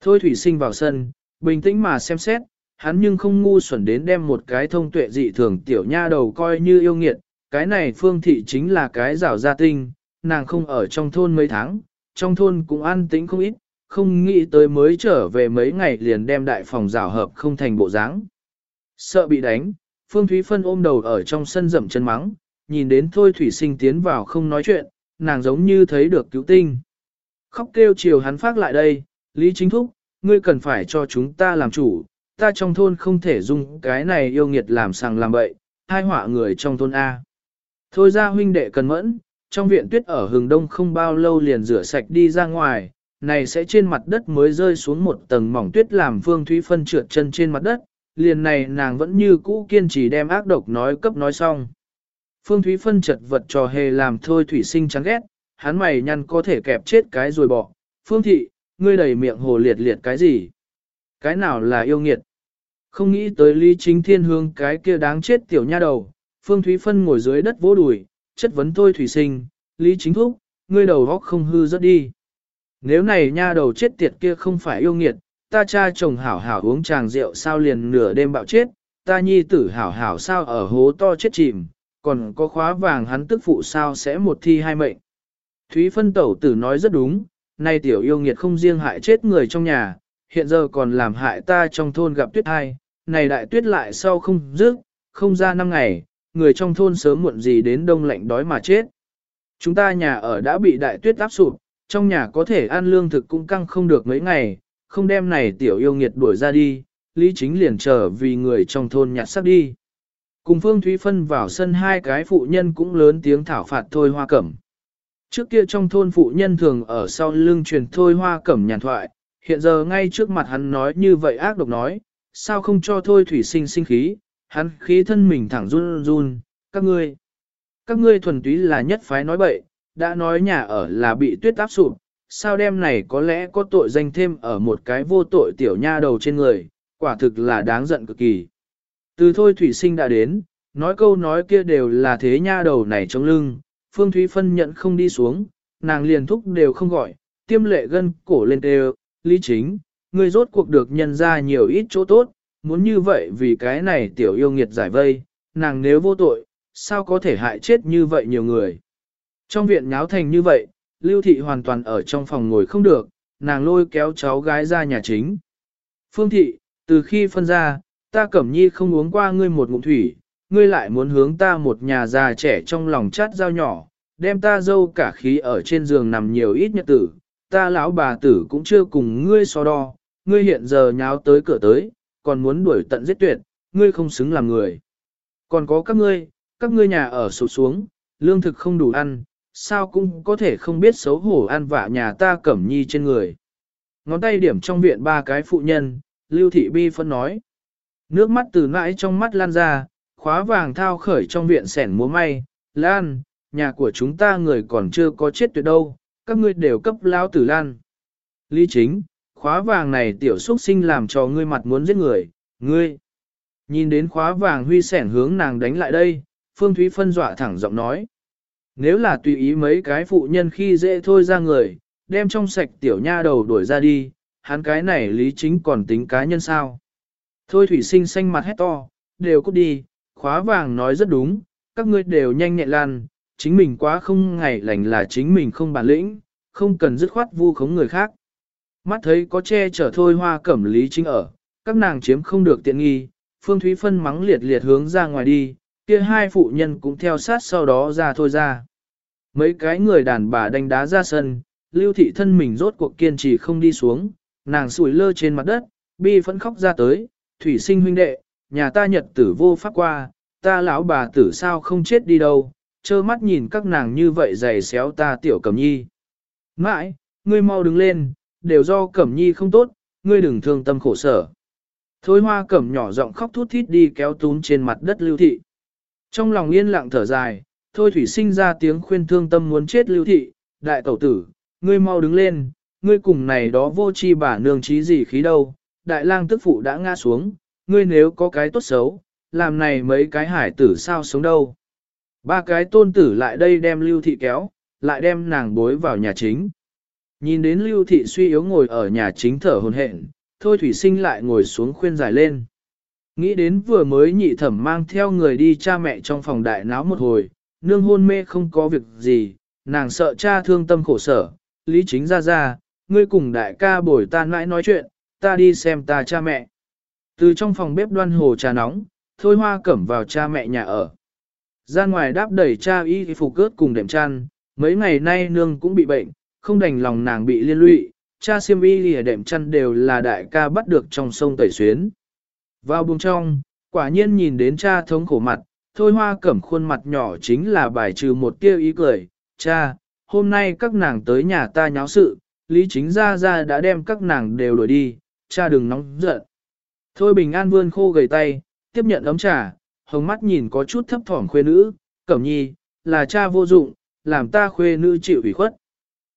Thôi thủy sinh vào sân, bình tĩnh mà xem xét, hắn nhưng không ngu xuẩn đến đem một cái thông tuệ dị thường tiểu nha đầu coi như yêu nghiệt, cái này phương thị chính là cái rào gia tinh, nàng không ở trong thôn mấy tháng, trong thôn cũng an tĩnh không ít, không nghĩ tới mới trở về mấy ngày liền đem đại phòng rào hợp không thành bộ dáng. Sợ bị đánh, Phương Thúy Phân ôm đầu ở trong sân rậm chân mắng, nhìn đến Thôi Thủy Sinh tiến vào không nói chuyện, nàng giống như thấy được cứu tinh. Khóc kêu chiều hắn phát lại đây, Lý Chính Thúc, ngươi cần phải cho chúng ta làm chủ, ta trong thôn không thể dùng cái này yêu nghiệt làm sàng làm bậy, hai họa người trong thôn A. Thôi ra huynh đệ cần mẫn, trong viện tuyết ở hừng đông không bao lâu liền rửa sạch đi ra ngoài, này sẽ trên mặt đất mới rơi xuống một tầng mỏng tuyết làm Phương Thúy Phân trượt chân trên mặt đất, liền này nàng vẫn như cũ kiên trì đem ác độc nói cấp nói xong. Phương Thúy Phân chật vật trò hề làm thôi thủy sinh chán ghét, hắn mày nhăn có thể kẹp chết cái rồi bỏ. Phương Thị, ngươi đầy miệng hồ liệt liệt cái gì? Cái nào là yêu nghiệt? Không nghĩ tới Lý Chính Thiên Hương cái kia đáng chết tiểu nha đầu. Phương Thúy Phân ngồi dưới đất vỗ đùi, chất vấn thôi thủy sinh, Lý Chính Thúc, ngươi đầu góc không hư rất đi. Nếu này nha đầu chết tiệt kia không phải yêu nghiệt, ta cha chồng hảo hảo uống tràng rượu sao liền nửa đêm bạo chết, ta nhi tử hảo hảo sao ở hố to chết chìm, còn có khóa vàng hắn tức phụ sao sẽ một thi hai mệnh. Thúy phân tẩu tử nói rất đúng, nay tiểu yêu nghiệt không riêng hại chết người trong nhà, hiện giờ còn làm hại ta trong thôn gặp tuyết hai, này đại tuyết lại sau không dứt, không ra năm ngày, người trong thôn sớm muộn gì đến đông lạnh đói mà chết. Chúng ta nhà ở đã bị đại tuyết áp sụp, trong nhà có thể ăn lương thực cũng căng không được mấy ngày, không đem này tiểu yêu nghiệt đuổi ra đi, Lý Chính liền trở vì người trong thôn nhặt sắc đi. Cùng Phương Thúy Phân vào sân hai cái phụ nhân cũng lớn tiếng thảo phạt thôi hoa cẩm. Trước kia trong thôn phụ nhân thường ở sau lưng truyền thôi hoa cẩm nhàn thoại, hiện giờ ngay trước mặt hắn nói như vậy ác độc nói, sao không cho thôi thủy sinh sinh khí, hắn khí thân mình thẳng run run, các ngươi. Các ngươi thuần túy là nhất phái nói bậy, đã nói nhà ở là bị tuyết áp sụp, sao đêm này có lẽ có tội danh thêm ở một cái vô tội tiểu nha đầu trên người, quả thực là đáng giận cực kỳ. Từ thôi thủy sinh đã đến, nói câu nói kia đều là thế nha đầu này trong lưng, Phương Thúy Phân nhận không đi xuống, nàng liền thúc đều không gọi, tiêm lệ gân cổ lên đều, lý chính, ngươi rốt cuộc được nhân ra nhiều ít chỗ tốt, muốn như vậy vì cái này tiểu yêu nghiệt giải vây, nàng nếu vô tội, sao có thể hại chết như vậy nhiều người. Trong viện nháo thành như vậy, Lưu Thị hoàn toàn ở trong phòng ngồi không được, nàng lôi kéo cháu gái ra nhà chính. Phương Thị, từ khi phân ra, ta cẩm nhi không uống qua ngươi một ngụm thủy, ngươi lại muốn hướng ta một nhà già trẻ trong lòng chát dao nhỏ, đem ta dâu cả khí ở trên giường nằm nhiều ít nhật tử, ta lão bà tử cũng chưa cùng ngươi so đo, ngươi hiện giờ nháo tới cửa tới, còn muốn đuổi tận giết tuyệt, ngươi không xứng làm người. Còn có các ngươi, các ngươi nhà ở sụp xuống, lương thực không đủ ăn, sao cũng có thể không biết xấu hổ ăn vạ nhà ta cẩm nhi trên người. Ngón tay điểm trong viện ba cái phụ nhân, Lưu Thị Bi phân nói. Nước mắt từ nãi trong mắt lan ra, khóa vàng thao khởi trong viện sẻn múa may, lan, nhà của chúng ta người còn chưa có chết tuyệt đâu, các ngươi đều cấp lao tử lan. Lý chính, khóa vàng này tiểu xuất sinh làm cho ngươi mặt muốn giết người, ngươi. Nhìn đến khóa vàng huy sẻn hướng nàng đánh lại đây, Phương Thúy phân dọa thẳng giọng nói. Nếu là tùy ý mấy cái phụ nhân khi dễ thôi ra người, đem trong sạch tiểu nha đầu đuổi ra đi, hắn cái này lý chính còn tính cá nhân sao. Thôi thủy sinh xanh mặt hét to, đều cút đi, khóa vàng nói rất đúng, các ngươi đều nhanh nhẹn lan, chính mình quá không ngày lành là chính mình không bản lĩnh, không cần dứt khoát vu khống người khác. Mắt thấy có che chở thôi hoa cẩm lý chính ở, các nàng chiếm không được tiện nghi, phương thúy phân mắng liệt liệt hướng ra ngoài đi, kia hai phụ nhân cũng theo sát sau đó ra thôi ra. Mấy cái người đàn bà đánh đá ra sân, lưu thị thân mình rốt cuộc kiên trì không đi xuống, nàng sủi lơ trên mặt đất, bi phẫn khóc ra tới, thủy sinh huynh đệ, nhà ta nhật tử vô pháp qua, ta lão bà tử sao không chết đi đâu, trơ mắt nhìn các nàng như vậy giày xéo ta tiểu cầm nhi. Mãi, ngươi mau đứng lên, đều do cẩm nhi không tốt, ngươi đừng thương tâm khổ sở. Thôi hoa cẩm nhỏ giọng khóc thút thít đi kéo tún trên mặt đất lưu thị. Trong lòng yên lặng thở dài, thôi thủy sinh ra tiếng khuyên thương tâm muốn chết lưu thị, đại tẩu tử, ngươi mau đứng lên, ngươi cùng này đó vô chi bà nương trí gì khí đâu, đại lang tức phụ đã ngã xuống, ngươi nếu có cái tốt xấu, làm này mấy cái hải tử sao sống đâu. Ba cái tôn tử lại đây đem lưu thị kéo, lại đem nàng bối vào nhà chính. Nhìn đến lưu thị suy yếu ngồi ở nhà chính thở hồn hển, thôi thủy sinh lại ngồi xuống khuyên giải lên. Nghĩ đến vừa mới nhị thẩm mang theo người đi cha mẹ trong phòng đại náo một hồi, nương hôn mê không có việc gì, nàng sợ cha thương tâm khổ sở, lý chính ra ra, ngươi cùng đại ca bồi ta mãi nói chuyện, ta đi xem ta cha mẹ. Từ trong phòng bếp đoan hồ trà nóng, thôi hoa cẩm vào cha mẹ nhà ở. Ra ngoài đáp đẩy cha y phục cướp cùng đệm chăn, mấy ngày nay nương cũng bị bệnh, không đành lòng nàng bị liên lụy, cha siêm y lìa đệm chăn đều là đại ca bắt được trong sông tẩy xuyến. Vào buồng trong, quả nhiên nhìn đến cha thống khổ mặt, thôi hoa cẩm khuôn mặt nhỏ chính là bài trừ một tiêu ý cười, cha, hôm nay các nàng tới nhà ta nháo sự, lý chính ra ra đã đem các nàng đều đuổi đi, cha đừng nóng giận. Thôi bình an vươn khô gầy tay, tiếp nhận ấm trà, hồng mắt nhìn có chút thấp thỏm khuê nữ, cẩm nhi, là cha vô dụng, làm ta khuê nữ chịu ủy khuất.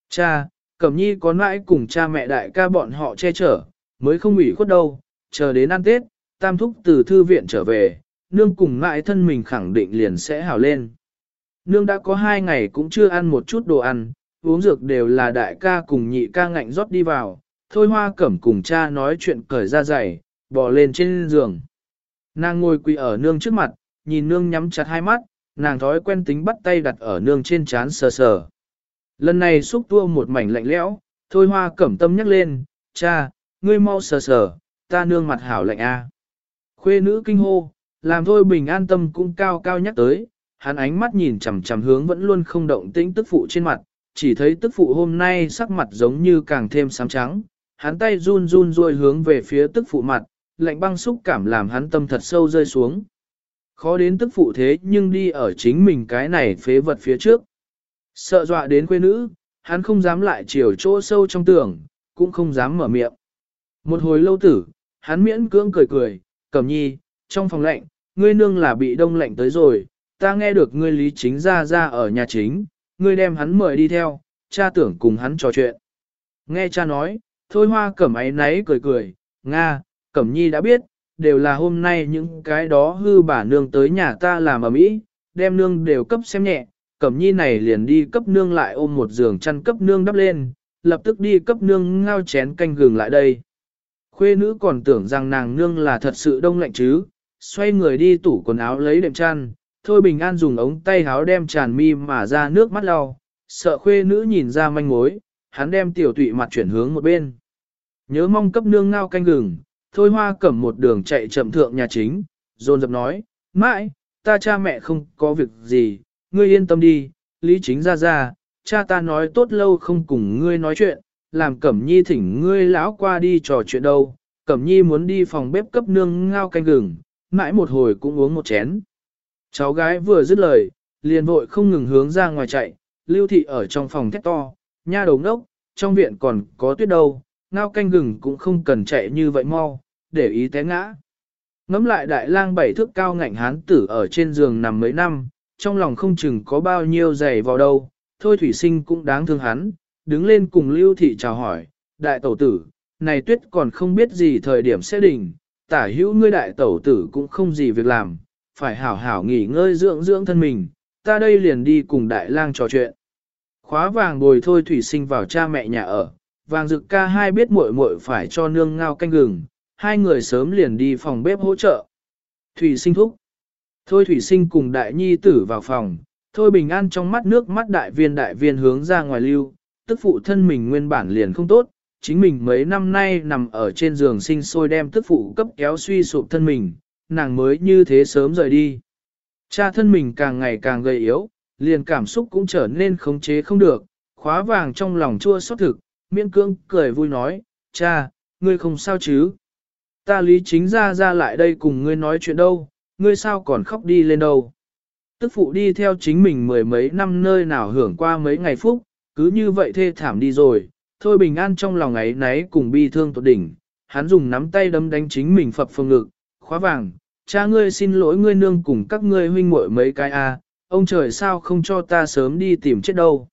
Cha, cẩm nhi có nãi cùng cha mẹ đại ca bọn họ che chở, mới không ủy khuất đâu, chờ đến ăn Tết, tam thúc từ thư viện trở về, nương cùng mãi thân mình khẳng định liền sẽ hào lên. Nương đã có hai ngày cũng chưa ăn một chút đồ ăn, uống dược đều là đại ca cùng nhị ca ngạnh rót đi vào, thôi hoa cẩm cùng cha nói chuyện cởi ra giày, bò lên trên giường. Nàng ngồi quỳ ở nương trước mặt, nhìn nương nhắm chặt hai mắt, nàng thói quen tính bắt tay đặt ở nương trên chán sờ sờ. Lần này xúc tua một mảnh lạnh lẽo, thôi hoa cẩm tâm nhắc lên, cha, ngươi mau sờ sờ, ta nương mặt hảo lạnh a. Khuê nữ kinh hô, làm thôi bình an tâm cũng cao cao nhắc tới, hắn ánh mắt nhìn chằm chằm hướng vẫn luôn không động tĩnh tức phụ trên mặt, chỉ thấy tức phụ hôm nay sắc mặt giống như càng thêm xám trắng, hắn tay run run ruôi hướng về phía tức phụ mặt, lạnh băng xúc cảm làm hắn tâm thật sâu rơi xuống. Khó đến tức phụ thế nhưng đi ở chính mình cái này phế vật phía trước. Sợ dọa đến quê nữ, hắn không dám lại chiều chỗ sâu trong tường, cũng không dám mở miệng. Một hồi lâu tử, hắn miễn cưỡng cười cười, cẩm nhi, trong phòng lạnh, ngươi nương là bị đông lạnh tới rồi, ta nghe được ngươi lý chính ra ra ở nhà chính, ngươi đem hắn mời đi theo, cha tưởng cùng hắn trò chuyện. Nghe cha nói, thôi hoa cẩm ấy náy cười cười, Nga, cẩm nhi đã biết, đều là hôm nay những cái đó hư bà nương tới nhà ta làm ở mỹ, đem nương đều cấp xem nhẹ, cẩm nhi này liền đi cấp nương lại ôm một giường chăn cấp nương đắp lên, lập tức đi cấp nương ngao chén canh gừng lại đây. Khuê nữ còn tưởng rằng nàng nương là thật sự đông lạnh chứ, xoay người đi tủ quần áo lấy đệm chăn, thôi bình an dùng ống tay háo đem tràn mi mà ra nước mắt lau, sợ khuê nữ nhìn ra manh mối, hắn đem tiểu tụy mặt chuyển hướng một bên. Nhớ mong cấp nương ngao canh gừng, thôi hoa cầm một đường chạy chậm thượng nhà chính, dồn dập nói, mãi, ta cha mẹ không có việc gì, ngươi yên tâm đi, lý chính ra ra, cha ta nói tốt lâu không cùng ngươi nói chuyện, làm cẩm nhi thỉnh ngươi lão qua đi trò chuyện đâu, cẩm nhi muốn đi phòng bếp cấp nương ngao canh gừng, mãi một hồi cũng uống một chén. Cháu gái vừa dứt lời, liền vội không ngừng hướng ra ngoài chạy, lưu thị ở trong phòng thét to, nha đầu ngốc, trong viện còn có tuyết đâu, ngao canh gừng cũng không cần chạy như vậy mau, để ý té ngã. Ngắm lại đại lang bảy thước cao ngạnh hán tử ở trên giường nằm mấy năm, trong lòng không chừng có bao nhiêu giày vào đâu, thôi thủy sinh cũng đáng thương hắn, đứng lên cùng lưu thị chào hỏi, đại tẩu tử, này tuyết còn không biết gì thời điểm sẽ đỉnh, tả hữu ngươi đại tẩu tử cũng không gì việc làm, phải hảo hảo nghỉ ngơi dưỡng dưỡng thân mình, ta đây liền đi cùng đại lang trò chuyện. Khóa vàng bồi thôi thủy sinh vào cha mẹ nhà ở, vàng dực ca hai biết muội muội phải cho nương ngao canh gừng, hai người sớm liền đi phòng bếp hỗ trợ. Thủy sinh thúc. Thôi thủy sinh cùng đại nhi tử vào phòng, thôi bình an trong mắt nước mắt đại viên đại viên hướng ra ngoài lưu, tức phụ thân mình nguyên bản liền không tốt, chính mình mấy năm nay nằm ở trên giường sinh sôi đem tức phụ cấp kéo suy sụp thân mình, nàng mới như thế sớm rời đi. Cha thân mình càng ngày càng gầy yếu, liền cảm xúc cũng trở nên khống chế không được, khóa vàng trong lòng chua xót thực, miễn cương cười vui nói, cha, ngươi không sao chứ? Ta lý chính ra ra lại đây cùng ngươi nói chuyện đâu, ngươi sao còn khóc đi lên đâu. Tức phụ đi theo chính mình mười mấy năm nơi nào hưởng qua mấy ngày phúc, cứ như vậy thê thảm đi rồi, thôi bình an trong lòng ấy náy cùng bi thương tột đỉnh, hắn dùng nắm tay đấm đánh chính mình phập phương ngực, khóa vàng, cha ngươi xin lỗi ngươi nương cùng các ngươi huynh muội mấy cái a, ông trời sao không cho ta sớm đi tìm chết đâu.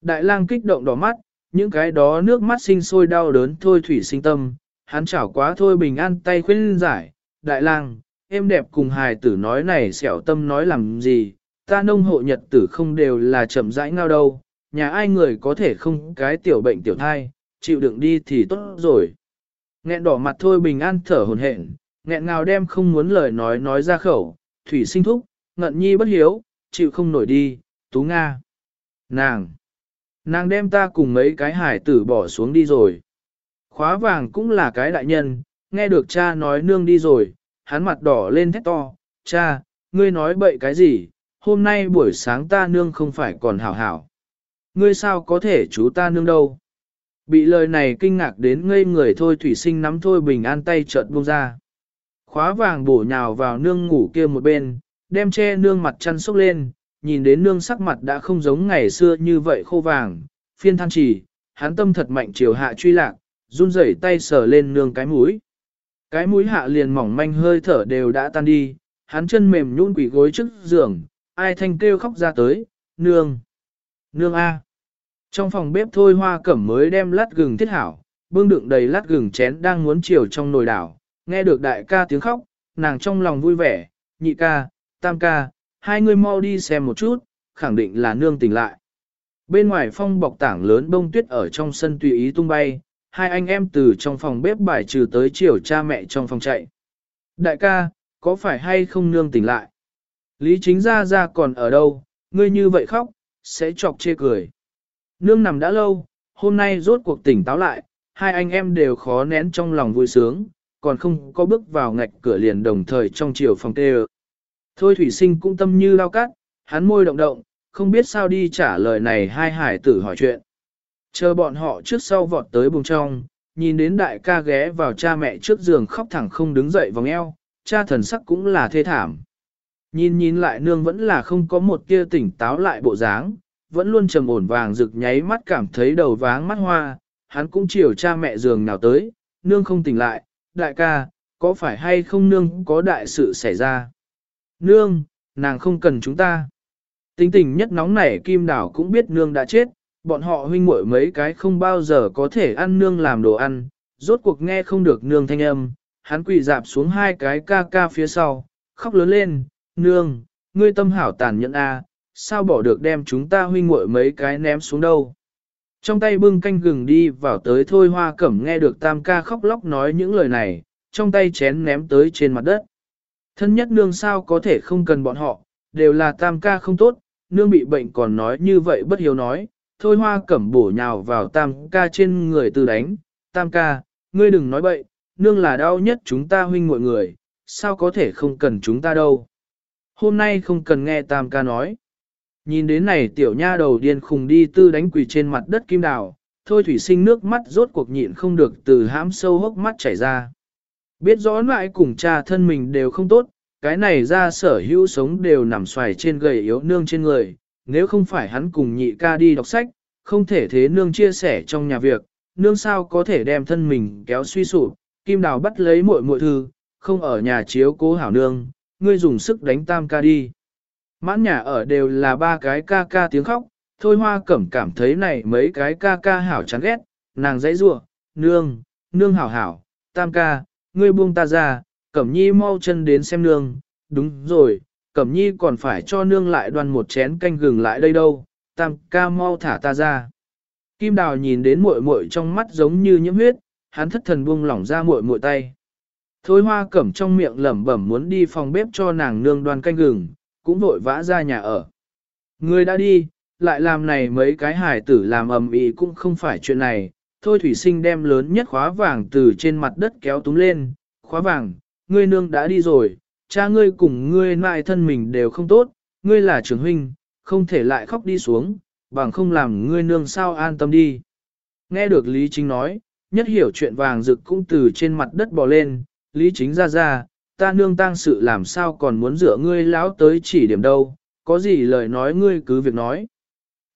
Đại lang kích động đỏ mắt, những cái đó nước mắt sinh sôi đau đớn thôi thủy sinh tâm, hắn chảo quá thôi bình an tay khuyên giải, đại lang, em đẹp cùng hài tử nói này xẻo tâm nói làm gì, ta nông hộ nhật tử không đều là chậm rãi ngao đâu, nhà ai người có thể không cái tiểu bệnh tiểu thai, chịu đựng đi thì tốt rồi. Nghẹn đỏ mặt thôi bình an thở hồn hển, nghẹn ngào đem không muốn lời nói nói ra khẩu, thủy sinh thúc, ngận nhi bất hiếu, chịu không nổi đi, tú Nga. Nàng! Nàng đem ta cùng mấy cái hải tử bỏ xuống đi rồi. Khóa vàng cũng là cái đại nhân, nghe được cha nói nương đi rồi, hắn mặt đỏ lên thét to, cha, ngươi nói bậy cái gì, hôm nay buổi sáng ta nương không phải còn hảo hảo. Ngươi sao có thể chú ta nương đâu? Bị lời này kinh ngạc đến ngây người thôi thủy sinh nắm thôi bình an tay chợt buông ra. Khóa vàng bổ nhào vào nương ngủ kia một bên, đem che nương mặt chăn sốc lên, nhìn đến nương sắc mặt đã không giống ngày xưa như vậy khô vàng, phiên than chỉ, hắn tâm thật mạnh chiều hạ truy lạc, run rẩy tay sờ lên nương cái mũi. Cái mũi hạ liền mỏng manh hơi thở đều đã tan đi, hắn chân mềm nhũn quỷ gối trước giường, ai thanh kêu khóc ra tới, nương, nương A. Trong phòng bếp thôi hoa cẩm mới đem lát gừng thiết hảo, bưng đựng đầy lát gừng chén đang muốn chiều trong nồi đảo, nghe được đại ca tiếng khóc, nàng trong lòng vui vẻ, nhị ca, tam ca, hai người mau đi xem một chút, khẳng định là nương tỉnh lại. Bên ngoài phong bọc tảng lớn bông tuyết ở trong sân tùy ý tung bay, hai anh em từ trong phòng bếp bài trừ tới chiều cha mẹ trong phòng chạy. Đại ca, có phải hay không nương tỉnh lại? Lý chính ra ra còn ở đâu, ngươi như vậy khóc, sẽ chọc chê cười. Nương nằm đã lâu, hôm nay rốt cuộc tỉnh táo lại, hai anh em đều khó nén trong lòng vui sướng, còn không có bước vào ngạch cửa liền đồng thời trong chiều phòng tê Thôi thủy sinh cũng tâm như lao cắt, hắn môi động động, không biết sao đi trả lời này hai hải tử hỏi chuyện. Chờ bọn họ trước sau vọt tới bùng trong, nhìn đến đại ca ghé vào cha mẹ trước giường khóc thẳng không đứng dậy vòng eo, cha thần sắc cũng là thê thảm. Nhìn nhìn lại nương vẫn là không có một tia tỉnh táo lại bộ dáng, vẫn luôn trầm ổn vàng rực nháy mắt cảm thấy đầu váng mắt hoa, hắn cũng chiều cha mẹ giường nào tới, nương không tỉnh lại, đại ca, có phải hay không nương có đại sự xảy ra? Nương, nàng không cần chúng ta. Tính tình nhất nóng nảy kim đảo cũng biết nương đã chết, bọn họ huynh muội mấy cái không bao giờ có thể ăn nương làm đồ ăn, rốt cuộc nghe không được nương thanh âm, hắn quỳ dạp xuống hai cái ca ca phía sau, khóc lớn lên, nương, ngươi tâm hảo tàn nhẫn a, sao bỏ được đem chúng ta huynh muội mấy cái ném xuống đâu. Trong tay bưng canh gừng đi vào tới thôi hoa cẩm nghe được tam ca khóc lóc nói những lời này, trong tay chén ném tới trên mặt đất. Thân nhất nương sao có thể không cần bọn họ, đều là tam ca không tốt, nương bị bệnh còn nói như vậy bất hiếu nói, thôi hoa cẩm bổ nhào vào tam ca trên người từ đánh, tam ca, ngươi đừng nói bậy, nương là đau nhất chúng ta huynh mọi người, sao có thể không cần chúng ta đâu. Hôm nay không cần nghe tam ca nói. Nhìn đến này tiểu nha đầu điên khùng đi tư đánh quỷ trên mặt đất kim đào, thôi thủy sinh nước mắt rốt cuộc nhịn không được từ hãm sâu hốc mắt chảy ra. Biết rõ lại cùng cha thân mình đều không tốt, cái này ra sở hữu sống đều nằm xoài trên gầy yếu nương trên người, nếu không phải hắn cùng nhị ca đi đọc sách, không thể thế nương chia sẻ trong nhà việc, nương sao có thể đem thân mình kéo suy sụp, kim đào bắt lấy muội muội thư, không ở nhà chiếu cố hảo nương, ngươi dùng sức đánh tam ca đi. Mãn nhà ở đều là ba cái ca ca tiếng khóc, thôi hoa cẩm cảm thấy này mấy cái ca ca hảo chán ghét, nàng dãy rủa nương, nương hảo hảo, tam ca, ngươi buông ta ra, cẩm nhi mau chân đến xem nương, đúng rồi, cẩm nhi còn phải cho nương lại đoan một chén canh gừng lại đây đâu, tam ca mau thả ta ra. Kim đào nhìn đến muội muội trong mắt giống như nhiễm huyết, hắn thất thần buông lỏng ra muội muội tay. Thôi hoa cẩm trong miệng lẩm bẩm muốn đi phòng bếp cho nàng nương đoan canh gừng, cũng vội vã ra nhà ở. Người đã đi, lại làm này mấy cái hải tử làm ầm ĩ cũng không phải chuyện này, thôi thủy sinh đem lớn nhất khóa vàng từ trên mặt đất kéo túm lên, khóa vàng, ngươi nương đã đi rồi, cha ngươi cùng ngươi nại thân mình đều không tốt, ngươi là trưởng huynh, không thể lại khóc đi xuống, bằng không làm ngươi nương sao an tâm đi. Nghe được Lý Chính nói, nhất hiểu chuyện vàng rực cũng từ trên mặt đất bò lên, Lý Chính ra ra, ta nương tang sự làm sao còn muốn dựa ngươi lão tới chỉ điểm đâu, có gì lời nói ngươi cứ việc nói.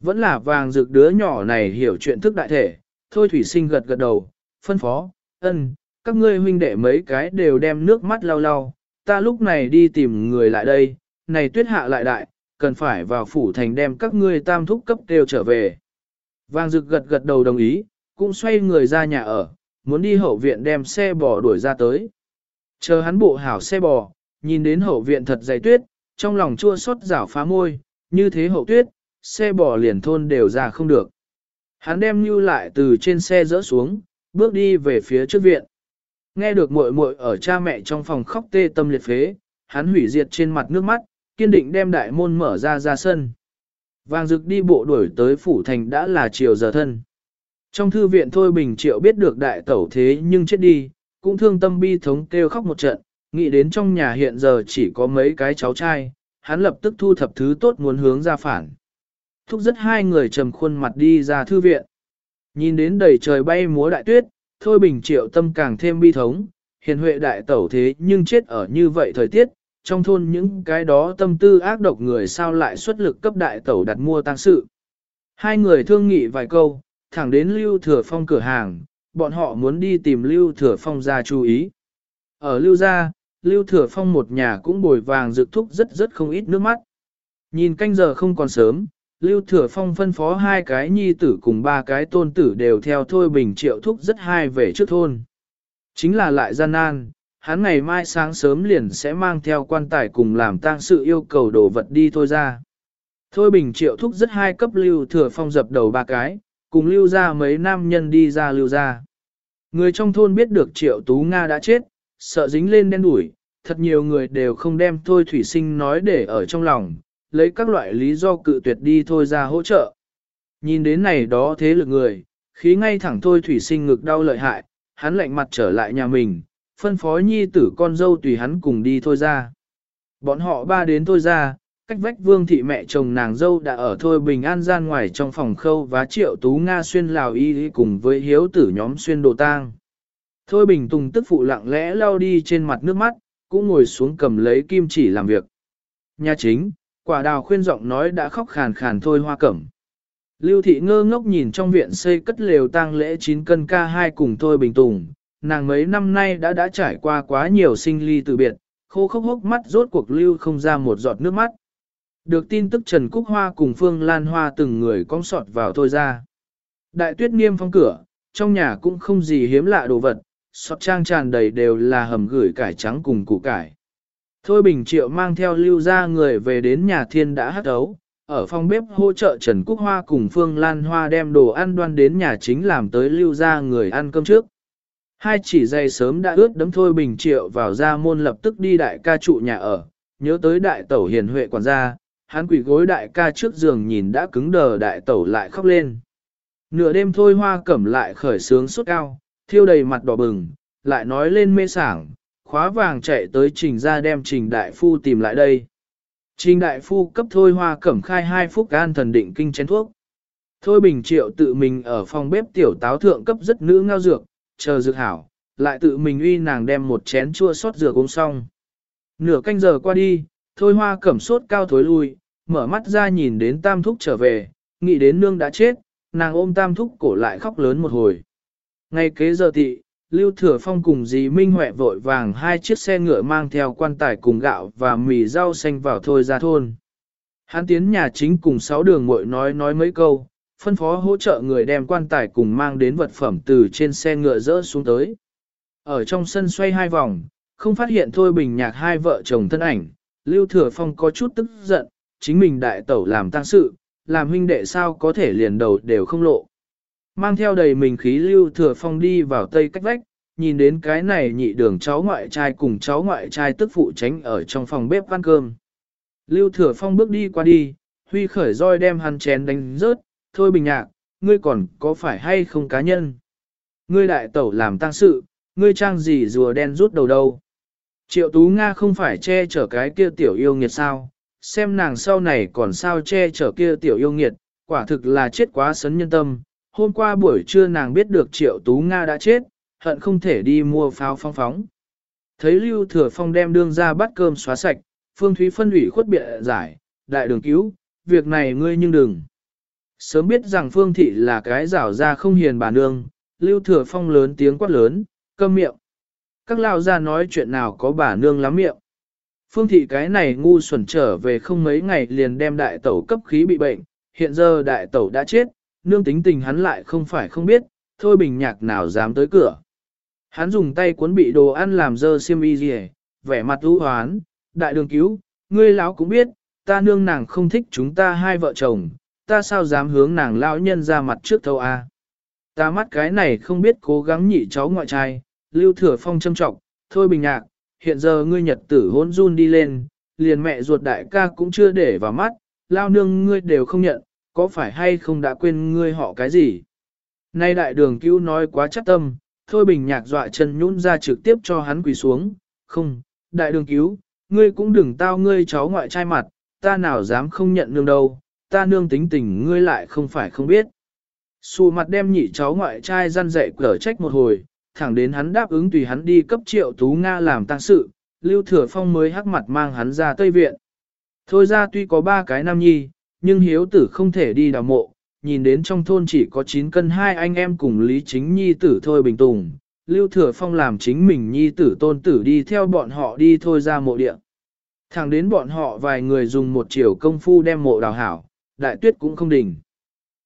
Vẫn là vàng rực đứa nhỏ này hiểu chuyện thức đại thể, thôi thủy sinh gật gật đầu, phân phó, ân, các ngươi huynh đệ mấy cái đều đem nước mắt lau lau, ta lúc này đi tìm người lại đây, này tuyết hạ lại đại, cần phải vào phủ thành đem các ngươi tam thúc cấp đều trở về. Vàng rực gật gật đầu đồng ý, cũng xoay người ra nhà ở, muốn đi hậu viện đem xe bò đuổi ra tới. Chờ hắn bộ hảo xe bò, nhìn đến hậu viện thật dày tuyết, trong lòng chua xót rảo phá môi, như thế hậu tuyết, xe bò liền thôn đều ra không được. Hắn đem như lại từ trên xe rỡ xuống, bước đi về phía trước viện. Nghe được muội muội ở cha mẹ trong phòng khóc tê tâm liệt phế, hắn hủy diệt trên mặt nước mắt, kiên định đem đại môn mở ra ra sân. Vàng rực đi bộ đuổi tới phủ thành đã là chiều giờ thân. Trong thư viện Thôi Bình Triệu biết được đại tẩu thế nhưng chết đi, cũng thương tâm bi thống kêu khóc một trận, nghĩ đến trong nhà hiện giờ chỉ có mấy cái cháu trai, hắn lập tức thu thập thứ tốt muốn hướng ra phản. Thúc rất hai người trầm khuôn mặt đi ra thư viện. Nhìn đến đầy trời bay múa đại tuyết, Thôi Bình Triệu tâm càng thêm bi thống, hiền huệ đại tẩu thế nhưng chết ở như vậy thời tiết, trong thôn những cái đó tâm tư ác độc người sao lại xuất lực cấp đại tẩu đặt mua tăng sự. Hai người thương nghị vài câu, thẳng đến Lưu Thừa Phong cửa hàng, bọn họ muốn đi tìm Lưu Thừa Phong ra chú ý. Ở Lưu gia, Lưu Thừa Phong một nhà cũng bồi vàng dự thúc rất rất không ít nước mắt. Nhìn canh giờ không còn sớm, Lưu Thừa Phong phân phó hai cái nhi tử cùng ba cái tôn tử đều theo Thôi Bình Triệu thúc rất hai về trước thôn. Chính là lại gian nan, hắn ngày mai sáng sớm liền sẽ mang theo quan tài cùng làm tang sự yêu cầu đồ vật đi thôi ra. Thôi Bình Triệu thúc rất hai cấp Lưu Thừa Phong dập đầu ba cái, cùng Lưu ra mấy nam nhân đi ra Lưu ra. Người trong thôn biết được Triệu Tú Nga đã chết, sợ dính lên đen đuổi, thật nhiều người đều không đem Thôi Thủy Sinh nói để ở trong lòng, lấy các loại lý do cự tuyệt đi thôi ra hỗ trợ. Nhìn đến này đó thế lực người, khí ngay thẳng Thôi Thủy Sinh ngực đau lợi hại, hắn lạnh mặt trở lại nhà mình, phân phó nhi tử con dâu tùy hắn cùng đi thôi ra. Bọn họ ba đến thôi ra, cách vách vương thị mẹ chồng nàng dâu đã ở thôi bình an gian ngoài trong phòng khâu và triệu tú Nga xuyên lào y cùng với hiếu tử nhóm xuyên đồ tang. Thôi bình tùng tức phụ lặng lẽ lao đi trên mặt nước mắt, cũng ngồi xuống cầm lấy kim chỉ làm việc. Nhà chính, quả đào khuyên giọng nói đã khóc khàn khàn thôi hoa cẩm. Lưu thị ngơ ngốc nhìn trong viện xây cất lều tang lễ 9 cân ca hai cùng thôi bình tùng, nàng mấy năm nay đã đã trải qua quá nhiều sinh ly từ biệt, khô khốc hốc mắt rốt cuộc lưu không ra một giọt nước mắt. Được tin tức Trần Cúc Hoa cùng Phương Lan Hoa từng người cong sọt vào thôi ra. Đại tuyết nghiêm phong cửa, trong nhà cũng không gì hiếm lạ đồ vật, sọt trang tràn đầy đều là hầm gửi cải trắng cùng củ cải. Thôi Bình Triệu mang theo lưu ra người về đến nhà thiên đã hát ấu, ở phòng bếp hỗ trợ Trần Cúc Hoa cùng Phương Lan Hoa đem đồ ăn đoan đến nhà chính làm tới lưu ra người ăn cơm trước. Hai chỉ dây sớm đã ướt đấm Thôi Bình Triệu vào ra môn lập tức đi đại ca trụ nhà ở, nhớ tới đại tẩu hiền huệ quản gia, hắn quỷ gối đại ca trước giường nhìn đã cứng đờ đại tẩu lại khóc lên. Nửa đêm thôi hoa cẩm lại khởi sướng suốt cao, thiêu đầy mặt đỏ bừng, lại nói lên mê sảng, khóa vàng chạy tới trình ra đem trình đại phu tìm lại đây. Trình đại phu cấp thôi hoa cẩm khai hai phút gan thần định kinh chén thuốc. Thôi bình triệu tự mình ở phòng bếp tiểu táo thượng cấp rất nữ ngao dược, chờ dược hảo, lại tự mình uy nàng đem một chén chua sót dược uống xong. Nửa canh giờ qua đi, thôi hoa cẩm sốt cao thối lui, mở mắt ra nhìn đến tam thúc trở về, nghĩ đến nương đã chết, nàng ôm tam thúc cổ lại khóc lớn một hồi. Ngay kế giờ tị, Lưu Thừa Phong cùng dì Minh Huệ vội vàng hai chiếc xe ngựa mang theo quan tài cùng gạo và mì rau xanh vào thôi ra thôn. Hắn tiến nhà chính cùng sáu đường muội nói nói mấy câu, phân phó hỗ trợ người đem quan tài cùng mang đến vật phẩm từ trên xe ngựa rỡ xuống tới. Ở trong sân xoay hai vòng, không phát hiện thôi bình nhạc hai vợ chồng thân ảnh, Lưu Thừa Phong có chút tức giận, chính mình đại tẩu làm tăng sự, làm huynh đệ sao có thể liền đầu đều không lộ. Mang theo đầy mình khí lưu thừa phong đi vào tây cách vách, nhìn đến cái này nhị đường cháu ngoại trai cùng cháu ngoại trai tức phụ tránh ở trong phòng bếp ăn cơm. Lưu thừa phong bước đi qua đi, huy khởi roi đem hắn chén đánh rớt, thôi bình nhạc, ngươi còn có phải hay không cá nhân? Ngươi đại tẩu làm tăng sự, ngươi trang gì rùa đen rút đầu đâu? Triệu Tú Nga không phải che chở cái kia tiểu yêu nghiệt sao, xem nàng sau này còn sao che chở kia tiểu yêu nghiệt, quả thực là chết quá sấn nhân tâm. Hôm qua buổi trưa nàng biết được triệu tú Nga đã chết, hận không thể đi mua pháo phong phóng. Thấy Lưu Thừa Phong đem đương ra bắt cơm xóa sạch, Phương Thúy phân ủy khuất bịa giải, đại đường cứu, việc này ngươi nhưng đừng. Sớm biết rằng Phương Thị là cái rảo ra không hiền bà nương, Lưu Thừa Phong lớn tiếng quát lớn, câm miệng. Các lao ra nói chuyện nào có bà nương lắm miệng. Phương Thị cái này ngu xuẩn trở về không mấy ngày liền đem đại tẩu cấp khí bị bệnh, hiện giờ đại tẩu đã chết, nương tính tình hắn lại không phải không biết, thôi bình nhạc nào dám tới cửa. Hắn dùng tay cuốn bị đồ ăn làm dơ xiêm y gì vẻ mặt ưu hoán, đại đường cứu, ngươi lão cũng biết, ta nương nàng không thích chúng ta hai vợ chồng, ta sao dám hướng nàng lão nhân ra mặt trước thâu a? Ta mắt cái này không biết cố gắng nhị cháu ngoại trai, lưu thừa phong châm trọng, thôi bình nhạc, hiện giờ ngươi nhật tử hôn run đi lên, liền mẹ ruột đại ca cũng chưa để vào mắt, lao nương ngươi đều không nhận, có phải hay không đã quên ngươi họ cái gì? Nay đại đường cứu nói quá chắc tâm, thôi bình nhạc dọa chân nhún ra trực tiếp cho hắn quỳ xuống, không, đại đường cứu, ngươi cũng đừng tao ngươi cháu ngoại trai mặt, ta nào dám không nhận nương đâu, ta nương tính tình ngươi lại không phải không biết. Xù mặt đem nhị cháu ngoại trai răn dạy cở trách một hồi, thẳng đến hắn đáp ứng tùy hắn đi cấp triệu tú Nga làm tăng sự, Lưu Thừa Phong mới hắc mặt mang hắn ra Tây Viện. Thôi ra tuy có ba cái nam nhi, nhưng hiếu tử không thể đi đào mộ, nhìn đến trong thôn chỉ có 9 cân hai anh em cùng Lý Chính Nhi tử thôi bình tùng. Lưu Thừa Phong làm chính mình Nhi tử tôn tử đi theo bọn họ đi thôi ra mộ địa. Thẳng đến bọn họ vài người dùng một chiều công phu đem mộ đào hảo, đại tuyết cũng không đỉnh.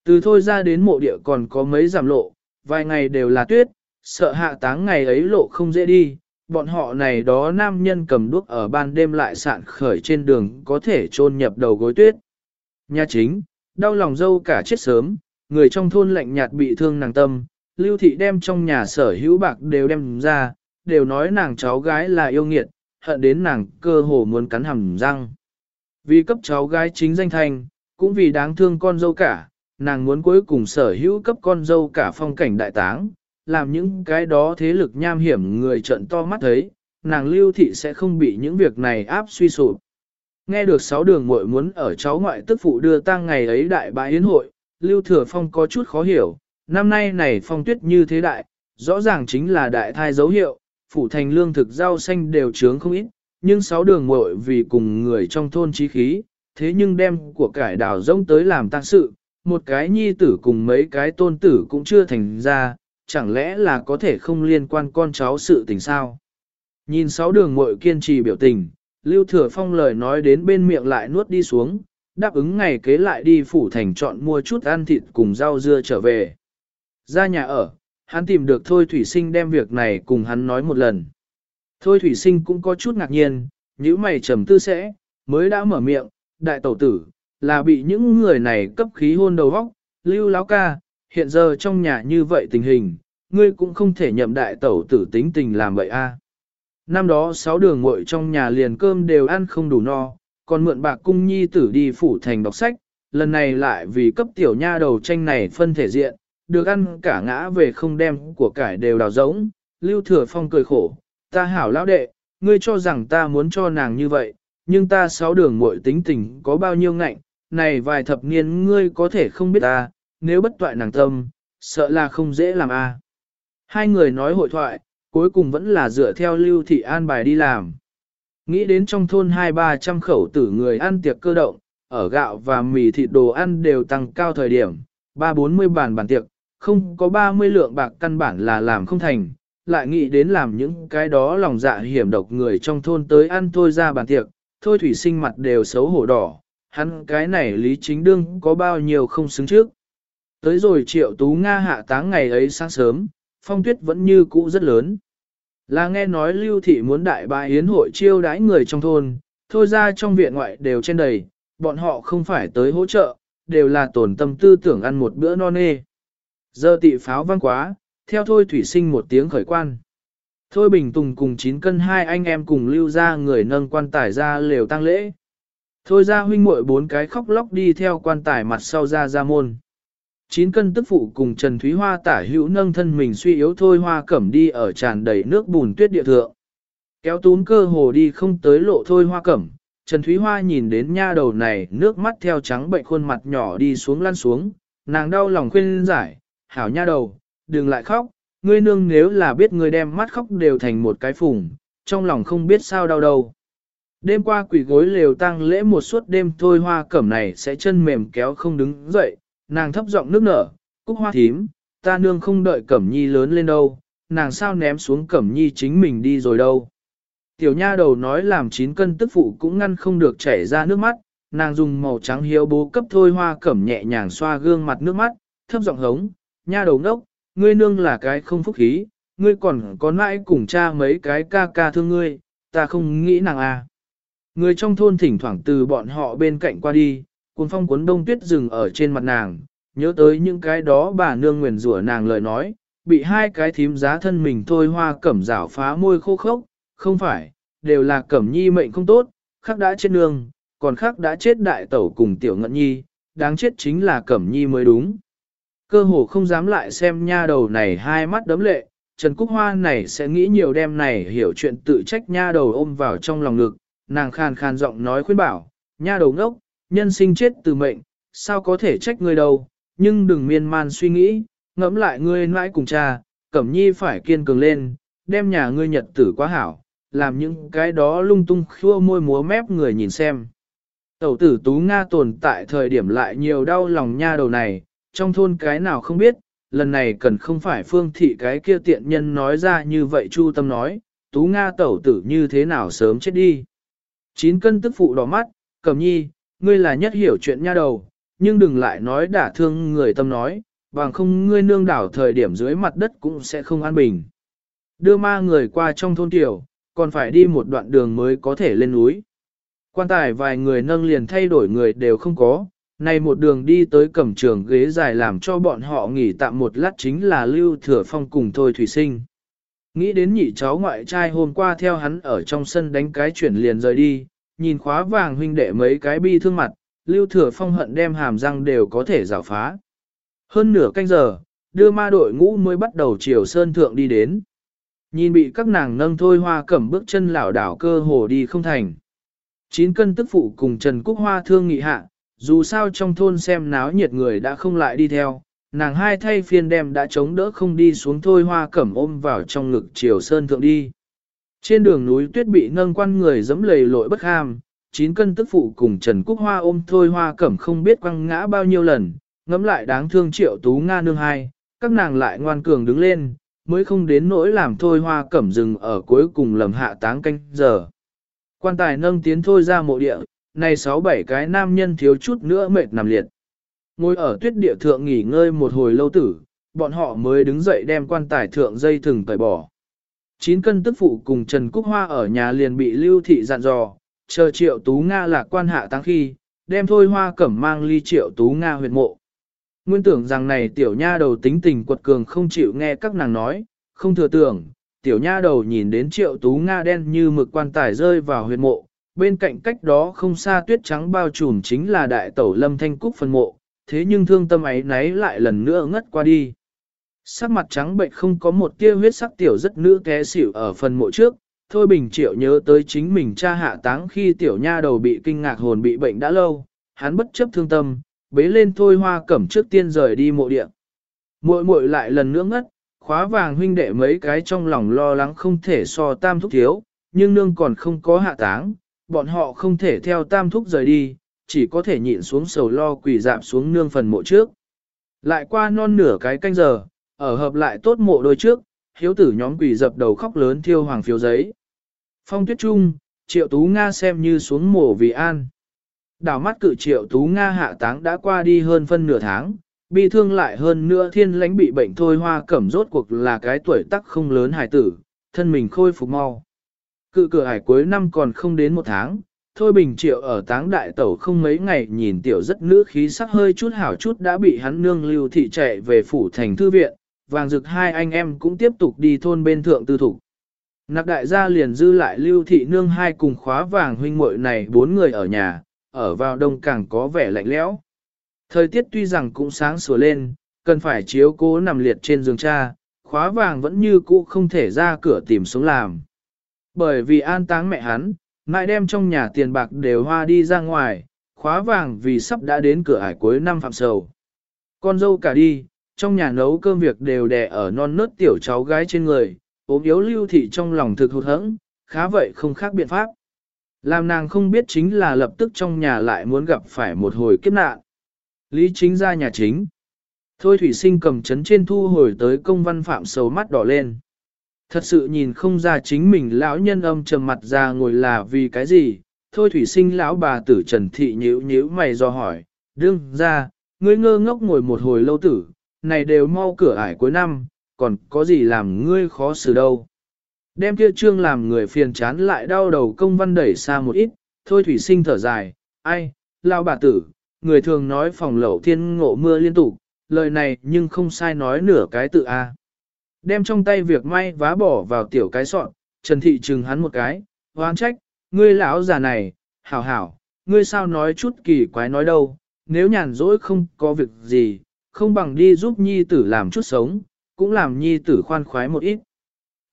Từ thôi ra đến mộ địa còn có mấy giảm lộ, vài ngày đều là tuyết, sợ hạ táng ngày ấy lộ không dễ đi, bọn họ này đó nam nhân cầm đuốc ở ban đêm lại sạn khởi trên đường có thể chôn nhập đầu gối tuyết. Nhà chính, đau lòng dâu cả chết sớm, người trong thôn lạnh nhạt bị thương nàng tâm, lưu thị đem trong nhà sở hữu bạc đều đem ra, đều nói nàng cháu gái là yêu nghiệt, hận đến nàng cơ hồ muốn cắn hầm răng. Vì cấp cháu gái chính danh thành, cũng vì đáng thương con dâu cả, nàng muốn cuối cùng sở hữu cấp con dâu cả phong cảnh đại táng, làm những cái đó thế lực nham hiểm người trận to mắt thấy, nàng lưu thị sẽ không bị những việc này áp suy sụp. Nghe được sáu đường muội muốn ở cháu ngoại tức phụ đưa tang ngày ấy đại bá yến hội, lưu thừa phong có chút khó hiểu, năm nay này phong tuyết như thế đại, rõ ràng chính là đại thai dấu hiệu, phủ thành lương thực rau xanh đều trướng không ít, nhưng sáu đường muội vì cùng người trong thôn trí khí, thế nhưng đem của cải đào rông tới làm tang sự, một cái nhi tử cùng mấy cái tôn tử cũng chưa thành ra, chẳng lẽ là có thể không liên quan con cháu sự tình sao? Nhìn sáu đường muội kiên trì biểu tình, Lưu Thừa Phong lời nói đến bên miệng lại nuốt đi xuống, đáp ứng ngày kế lại đi phủ thành chọn mua chút ăn thịt cùng rau dưa trở về. Ra nhà ở, hắn tìm được Thôi Thủy Sinh đem việc này cùng hắn nói một lần. Thôi Thủy Sinh cũng có chút ngạc nhiên, những mày trầm tư sẽ, mới đã mở miệng, đại tẩu tử, là bị những người này cấp khí hôn đầu vóc, lưu láo ca, hiện giờ trong nhà như vậy tình hình, ngươi cũng không thể nhậm đại tẩu tử tính tình làm vậy a. Năm đó sáu đường muội trong nhà liền cơm đều ăn không đủ no, còn mượn bạc cung nhi tử đi phủ thành đọc sách, lần này lại vì cấp tiểu nha đầu tranh này phân thể diện, được ăn cả ngã về không đem của cải đều đào giống, lưu thừa phong cười khổ, ta hảo lão đệ, ngươi cho rằng ta muốn cho nàng như vậy, nhưng ta sáu đường muội tính tình có bao nhiêu ngạnh, này vài thập niên ngươi có thể không biết ta, nếu bất toại nàng tâm, sợ là không dễ làm a. Hai người nói hội thoại, cuối cùng vẫn là dựa theo lưu thị an bài đi làm. Nghĩ đến trong thôn hai ba trăm khẩu tử người ăn tiệc cơ động, ở gạo và mì thịt đồ ăn đều tăng cao thời điểm, ba bốn mươi bàn bàn tiệc, không có ba mươi lượng bạc căn bản là làm không thành, lại nghĩ đến làm những cái đó lòng dạ hiểm độc người trong thôn tới ăn thôi ra bàn tiệc, thôi thủy sinh mặt đều xấu hổ đỏ, hắn cái này lý chính đương có bao nhiêu không xứng trước. Tới rồi triệu tú Nga hạ táng ngày ấy sáng sớm, phong tuyết vẫn như cũ rất lớn. Là nghe nói lưu thị muốn đại bá hiến hội chiêu đãi người trong thôn, thôi ra trong viện ngoại đều trên đầy, bọn họ không phải tới hỗ trợ, đều là tổn tâm tư tưởng ăn một bữa no nê. Giờ tị pháo vang quá, theo thôi thủy sinh một tiếng khởi quan. Thôi bình tùng cùng 9 cân hai anh em cùng lưu ra người nâng quan tài ra lều tăng lễ. Thôi ra huynh muội bốn cái khóc lóc đi theo quan tài mặt sau ra ra môn. Chín cân tức phụ cùng Trần Thúy Hoa tả hữu nâng thân mình suy yếu thôi hoa cẩm đi ở tràn đầy nước bùn tuyết địa thượng. Kéo tún cơ hồ đi không tới lộ thôi hoa cẩm, Trần Thúy Hoa nhìn đến nha đầu này nước mắt theo trắng bệnh khuôn mặt nhỏ đi xuống lăn xuống, nàng đau lòng khuyên giải, hảo nha đầu, đừng lại khóc, ngươi nương nếu là biết ngươi đem mắt khóc đều thành một cái phùng, trong lòng không biết sao đau đầu. Đêm qua quỷ gối lều tăng lễ một suốt đêm thôi hoa cẩm này sẽ chân mềm kéo không đứng dậy, nàng thấp giọng nước nở, cúc hoa thím, ta nương không đợi cẩm nhi lớn lên đâu, nàng sao ném xuống cẩm nhi chính mình đi rồi đâu. Tiểu nha đầu nói làm chín cân tức phụ cũng ngăn không được chảy ra nước mắt, nàng dùng màu trắng hiếu bố cấp thôi hoa cẩm nhẹ nhàng xoa gương mặt nước mắt, thấp giọng hống, nha đầu ngốc, ngươi nương là cái không phúc khí, ngươi còn có mãi cùng cha mấy cái ca ca thương ngươi, ta không nghĩ nàng à. Người trong thôn thỉnh thoảng từ bọn họ bên cạnh qua đi, cuốn phong cuốn đông tuyết rừng ở trên mặt nàng, nhớ tới những cái đó bà nương nguyền rủa nàng lời nói, bị hai cái thím giá thân mình thôi hoa cẩm rảo phá môi khô khốc, không phải, đều là cẩm nhi mệnh không tốt, khắc đã chết nương, còn khắc đã chết đại tẩu cùng tiểu ngận nhi, đáng chết chính là cẩm nhi mới đúng. Cơ hồ không dám lại xem nha đầu này hai mắt đấm lệ, Trần Cúc Hoa này sẽ nghĩ nhiều đêm này hiểu chuyện tự trách nha đầu ôm vào trong lòng ngực, nàng khàn khàn giọng nói khuyên bảo, nha đầu ngốc, nhân sinh chết từ mệnh, sao có thể trách ngươi đâu, nhưng đừng miên man suy nghĩ, ngẫm lại ngươi mãi cùng cha, Cẩm Nhi phải kiên cường lên, đem nhà ngươi nhật tử quá hảo, làm những cái đó lung tung khua môi múa mép người nhìn xem. Tẩu tử Tú Nga tồn tại thời điểm lại nhiều đau lòng nha đầu này, trong thôn cái nào không biết, lần này cần không phải phương thị cái kia tiện nhân nói ra như vậy Chu Tâm nói, Tú Nga tẩu tử như thế nào sớm chết đi. Chín cân tức phụ đỏ mắt, Cẩm Nhi, ngươi là nhất hiểu chuyện nha đầu, nhưng đừng lại nói đả thương người tâm nói, bằng không ngươi nương đảo thời điểm dưới mặt đất cũng sẽ không an bình. Đưa ma người qua trong thôn tiểu, còn phải đi một đoạn đường mới có thể lên núi. Quan tài vài người nâng liền thay đổi người đều không có, nay một đường đi tới cẩm trường ghế dài làm cho bọn họ nghỉ tạm một lát chính là Lưu Thừa Phong cùng Thôi Thủy Sinh. Nghĩ đến nhị cháu ngoại trai hôm qua theo hắn ở trong sân đánh cái chuyển liền rời đi, nhìn khóa vàng huynh đệ mấy cái bi thương mặt, Lưu Thừa Phong hận đem hàm răng đều có thể rào phá. Hơn nửa canh giờ, đưa ma đội ngũ mới bắt đầu chiều sơn thượng đi đến. Nhìn bị các nàng nâng thôi hoa cẩm bước chân lảo đảo cơ hồ đi không thành. Chín cân tức phụ cùng Trần Cúc Hoa thương nghị hạ, dù sao trong thôn xem náo nhiệt người đã không lại đi theo, nàng hai thay phiên đem đã chống đỡ không đi xuống thôi hoa cẩm ôm vào trong ngực chiều sơn thượng đi. Trên đường núi tuyết bị nâng quan người dẫm lầy lội bất ham, chín cân tức phụ cùng Trần Cúc Hoa ôm thôi hoa cẩm không biết quăng ngã bao nhiêu lần, ngẫm lại đáng thương triệu tú Nga nương hai, các nàng lại ngoan cường đứng lên, mới không đến nỗi làm thôi hoa cẩm rừng ở cuối cùng lầm hạ táng canh giờ. Quan tài nâng tiến thôi ra mộ địa, này sáu bảy cái nam nhân thiếu chút nữa mệt nằm liệt. Ngồi ở tuyết địa thượng nghỉ ngơi một hồi lâu tử, bọn họ mới đứng dậy đem quan tài thượng dây thừng tẩy bỏ. Chín cân tức phụ cùng Trần Cúc Hoa ở nhà liền bị lưu thị dặn dò, chờ triệu tú Nga là quan hạ tăng khi, đem thôi hoa cẩm mang ly triệu tú Nga huyệt mộ. Nguyên tưởng rằng này tiểu nha đầu tính tình quật cường không chịu nghe các nàng nói, không thừa tưởng, tiểu nha đầu nhìn đến triệu tú Nga đen như mực quan tài rơi vào huyệt mộ, bên cạnh cách đó không xa tuyết trắng bao trùm chính là đại tẩu lâm thanh cúc phân mộ, thế nhưng thương tâm ấy náy lại lần nữa ngất qua đi. Sắc mặt trắng bệnh không có một tia huyết sắc tiểu rất nữ té xỉu ở phần mộ trước, Thôi Bình Triệu nhớ tới chính mình cha hạ táng khi tiểu nha đầu bị kinh ngạc hồn bị bệnh đã lâu, hắn bất chấp thương tâm, bế lên Thôi Hoa Cẩm trước tiên rời đi mộ địa. Muội muội lại lần nữa ngất, khóa vàng huynh đệ mấy cái trong lòng lo lắng không thể so tam thúc thiếu, nhưng nương còn không có hạ táng, bọn họ không thể theo tam thúc rời đi, chỉ có thể nhịn xuống sầu lo quỷ dạp xuống nương phần mộ trước. Lại qua non nửa cái canh giờ, ở hợp lại tốt mộ đôi trước, hiếu tử nhóm quỷ dập đầu khóc lớn thiêu hoàng phiếu giấy. Phong tuyết trung, triệu tú Nga xem như xuống mộ vì an. Đảo mắt cự triệu tú Nga hạ táng đã qua đi hơn phân nửa tháng, bị thương lại hơn nữa thiên lãnh bị bệnh thôi hoa cẩm rốt cuộc là cái tuổi tắc không lớn hài tử, thân mình khôi phục mau. Cự cửa hải cuối năm còn không đến một tháng, Thôi Bình Triệu ở táng đại tẩu không mấy ngày nhìn tiểu rất nữ khí sắc hơi chút hảo chút đã bị hắn nương lưu thị chạy về phủ thành thư viện, vàng rực hai anh em cũng tiếp tục đi thôn bên thượng tư thủ. Nạc đại gia liền dư lại lưu thị nương hai cùng khóa vàng huynh muội này bốn người ở nhà, ở vào đông càng có vẻ lạnh lẽo. Thời tiết tuy rằng cũng sáng sủa lên, cần phải chiếu cố nằm liệt trên giường cha, khóa vàng vẫn như cũ không thể ra cửa tìm sống làm. Bởi vì an táng mẹ hắn, ngại đem trong nhà tiền bạc đều hoa đi ra ngoài, khóa vàng vì sắp đã đến cửa ải cuối năm phạm sầu. Con dâu cả đi, trong nhà nấu cơm việc đều đè ở non nớt tiểu cháu gái trên người, ốm yếu lưu thị trong lòng thực hụt hẫng, khá vậy không khác biện pháp. Làm nàng không biết chính là lập tức trong nhà lại muốn gặp phải một hồi kiếp nạn. Lý chính ra nhà chính. Thôi thủy sinh cầm chấn trên thu hồi tới công văn phạm sầu mắt đỏ lên. Thật sự nhìn không ra chính mình lão nhân âm trầm mặt ra ngồi là vì cái gì. Thôi thủy sinh lão bà tử trần thị nhíu nhíu mày do hỏi. Đương ra, ngươi ngơ ngốc ngồi một hồi lâu tử, này đều mau cửa ải cuối năm, còn có gì làm ngươi khó xử đâu. Đem kia trương làm người phiền chán lại đau đầu công văn đẩy xa một ít, thôi thủy sinh thở dài, ai, lao bà tử, người thường nói phòng lẩu thiên ngộ mưa liên tục, lời này nhưng không sai nói nửa cái tự a. Đem trong tay việc may vá bỏ vào tiểu cái sọn, Trần Thị trừng hắn một cái, hoang trách, ngươi lão già này, hảo hảo, ngươi sao nói chút kỳ quái nói đâu, nếu nhàn rỗi không có việc gì, không bằng đi giúp nhi tử làm chút sống, cũng làm nhi tử khoan khoái một ít.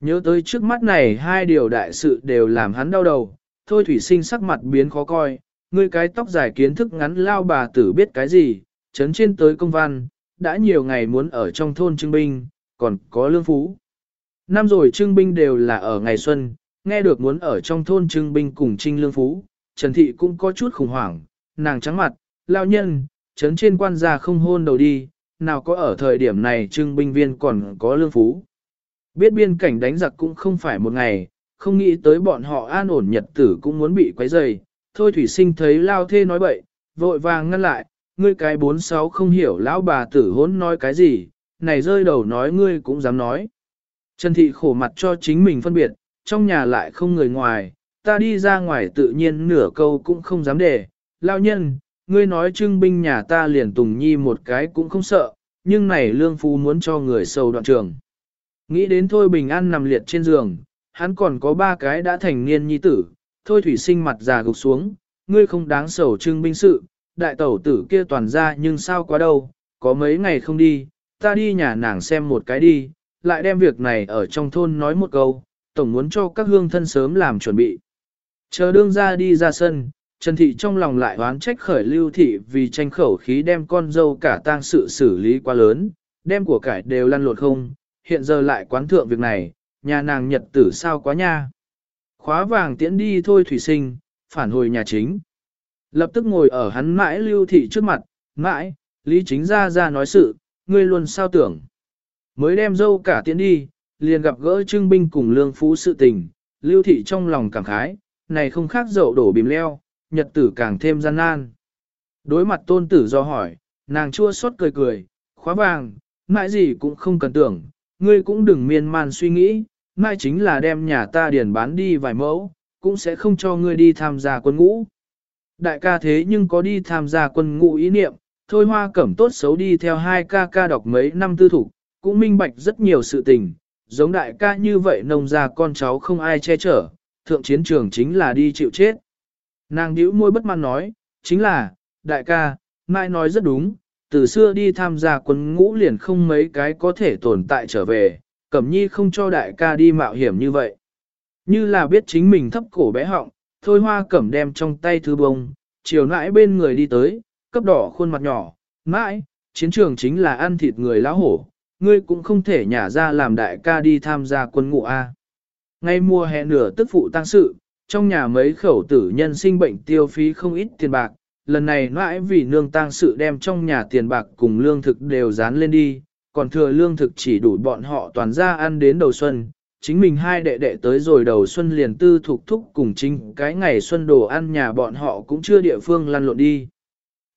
Nhớ tới trước mắt này hai điều đại sự đều làm hắn đau đầu, thôi thủy sinh sắc mặt biến khó coi, ngươi cái tóc dài kiến thức ngắn lao bà tử biết cái gì, chấn trên tới công văn, đã nhiều ngày muốn ở trong thôn trưng binh, còn có lương phú. Năm rồi trưng binh đều là ở ngày xuân, nghe được muốn ở trong thôn trưng binh cùng trinh lương phú, Trần Thị cũng có chút khủng hoảng, nàng trắng mặt, lao nhân, chấn trên quan gia không hôn đầu đi, nào có ở thời điểm này trưng binh viên còn có lương phú. Biết biên cảnh đánh giặc cũng không phải một ngày, không nghĩ tới bọn họ an ổn nhật tử cũng muốn bị quấy rầy. Thôi thủy sinh thấy lao thê nói bậy, vội vàng ngăn lại, ngươi cái bốn sáu không hiểu lão bà tử hốn nói cái gì, này rơi đầu nói ngươi cũng dám nói. Trần thị khổ mặt cho chính mình phân biệt, trong nhà lại không người ngoài, ta đi ra ngoài tự nhiên nửa câu cũng không dám để, lao nhân, ngươi nói trưng binh nhà ta liền tùng nhi một cái cũng không sợ, nhưng này lương phu muốn cho người sâu đoạn trường. Nghĩ đến thôi bình an nằm liệt trên giường, hắn còn có ba cái đã thành niên nhi tử, thôi thủy sinh mặt già gục xuống, ngươi không đáng sầu trưng binh sự, đại tẩu tử kia toàn ra nhưng sao quá đâu, có mấy ngày không đi, ta đi nhà nàng xem một cái đi, lại đem việc này ở trong thôn nói một câu, tổng muốn cho các hương thân sớm làm chuẩn bị. Chờ đương ra đi ra sân, Trần Thị trong lòng lại oán trách khởi lưu thị vì tranh khẩu khí đem con dâu cả tang sự xử lý quá lớn, đem của cải đều lăn lộn không, hiện giờ lại quán thượng việc này, nhà nàng nhật tử sao quá nha. Khóa vàng tiễn đi thôi thủy sinh, phản hồi nhà chính. Lập tức ngồi ở hắn mãi lưu thị trước mặt, mãi, lý chính ra ra nói sự, ngươi luôn sao tưởng. Mới đem dâu cả tiễn đi, liền gặp gỡ Trương binh cùng lương phú sự tình, lưu thị trong lòng cảm khái, này không khác dậu đổ bìm leo, nhật tử càng thêm gian nan. Đối mặt tôn tử do hỏi, nàng chua xót cười cười, khóa vàng, mãi gì cũng không cần tưởng, ngươi cũng đừng miên man suy nghĩ, mai chính là đem nhà ta điền bán đi vài mẫu, cũng sẽ không cho ngươi đi tham gia quân ngũ. Đại ca thế nhưng có đi tham gia quân ngũ ý niệm, thôi hoa cẩm tốt xấu đi theo hai ca ca đọc mấy năm tư thủ, cũng minh bạch rất nhiều sự tình, giống đại ca như vậy nông ra con cháu không ai che chở, thượng chiến trường chính là đi chịu chết. Nàng nhíu môi bất mãn nói, chính là, đại ca, mai nói rất đúng, từ xưa đi tham gia quân ngũ liền không mấy cái có thể tồn tại trở về, Cẩm Nhi không cho đại ca đi mạo hiểm như vậy. Như là biết chính mình thấp cổ bé họng, thôi hoa cẩm đem trong tay thư bông, chiều nãi bên người đi tới, cấp đỏ khuôn mặt nhỏ, mãi, chiến trường chính là ăn thịt người lão hổ, ngươi cũng không thể nhả ra làm đại ca đi tham gia quân ngũ A. Ngay mùa hè nửa tức phụ tăng sự, trong nhà mấy khẩu tử nhân sinh bệnh tiêu phí không ít tiền bạc, lần này nãi vì nương tang sự đem trong nhà tiền bạc cùng lương thực đều dán lên đi, còn thừa lương thực chỉ đủ bọn họ toàn ra ăn đến đầu xuân. Chính mình hai đệ đệ tới rồi đầu xuân liền tư thuộc thúc cùng chính cái ngày xuân đồ ăn nhà bọn họ cũng chưa địa phương lăn lộn đi.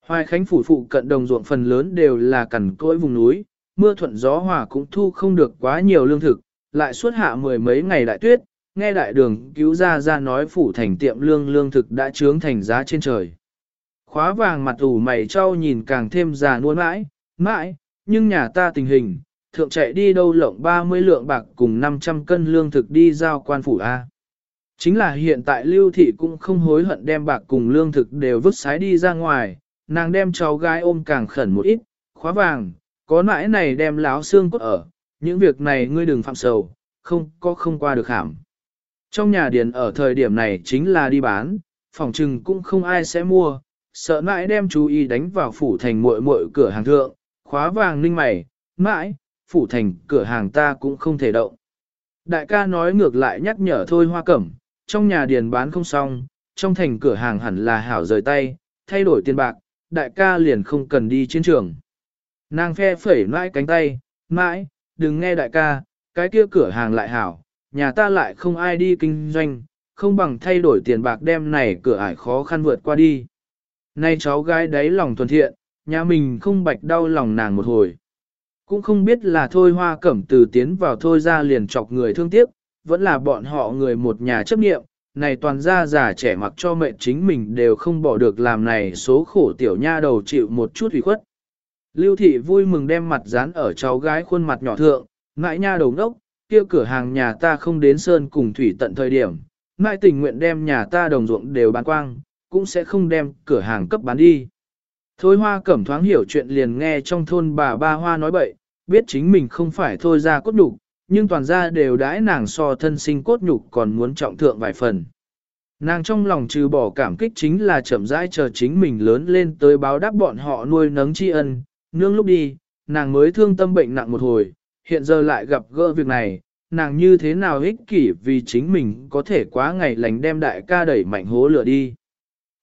Hoài Khánh phủ phụ cận đồng ruộng phần lớn đều là cằn cỗi vùng núi, mưa thuận gió hòa cũng thu không được quá nhiều lương thực, lại suốt hạ mười mấy ngày đại tuyết, nghe đại đường cứu ra ra nói phủ thành tiệm lương lương thực đã trướng thành giá trên trời. Khóa vàng mặt ủ mày trao nhìn càng thêm già nuôn mãi, mãi, nhưng nhà ta tình hình, thượng chạy đi đâu lộng 30 lượng bạc cùng 500 cân lương thực đi giao quan phủ A. Chính là hiện tại lưu thị cũng không hối hận đem bạc cùng lương thực đều vứt sái đi ra ngoài, nàng đem cháu gái ôm càng khẩn một ít, khóa vàng, có mãi này đem láo xương cốt ở, những việc này ngươi đừng phạm sầu, không có không qua được hàm. Trong nhà điền ở thời điểm này chính là đi bán, phòng trừng cũng không ai sẽ mua, sợ mãi đem chú ý đánh vào phủ thành muội muội cửa hàng thượng, khóa vàng ninh mày, mãi, phủ thành cửa hàng ta cũng không thể động. Đại ca nói ngược lại nhắc nhở thôi hoa cẩm, trong nhà điền bán không xong, trong thành cửa hàng hẳn là hảo rời tay, thay đổi tiền bạc, đại ca liền không cần đi chiến trường. Nàng phe phẩy mãi cánh tay, mãi, đừng nghe đại ca, cái kia cửa hàng lại hảo, nhà ta lại không ai đi kinh doanh, không bằng thay đổi tiền bạc đem này cửa ải khó khăn vượt qua đi. Nay cháu gái đáy lòng thuần thiện, nhà mình không bạch đau lòng nàng một hồi. Cũng không biết là thôi hoa cẩm từ tiến vào thôi ra liền chọc người thương tiếc, vẫn là bọn họ người một nhà chấp nghiệm, này toàn ra già trẻ mặc cho mệnh chính mình đều không bỏ được làm này số khổ tiểu nha đầu chịu một chút ủy khuất. Lưu thị vui mừng đem mặt dán ở cháu gái khuôn mặt nhỏ thượng, ngại nha đầu ngốc, kia cửa hàng nhà ta không đến sơn cùng thủy tận thời điểm, ngại tình nguyện đem nhà ta đồng ruộng đều bán quang, cũng sẽ không đem cửa hàng cấp bán đi. Thôi hoa cẩm thoáng hiểu chuyện liền nghe trong thôn bà ba hoa nói bậy, biết chính mình không phải thôi ra cốt nhục, nhưng toàn ra đều đãi nàng so thân sinh cốt nhục còn muốn trọng thượng vài phần. Nàng trong lòng trừ bỏ cảm kích chính là chậm rãi chờ chính mình lớn lên tới báo đáp bọn họ nuôi nấng tri ân, nương lúc đi, nàng mới thương tâm bệnh nặng một hồi, hiện giờ lại gặp gỡ việc này, nàng như thế nào ích kỷ vì chính mình có thể quá ngày lành đem đại ca đẩy mạnh hố lửa đi.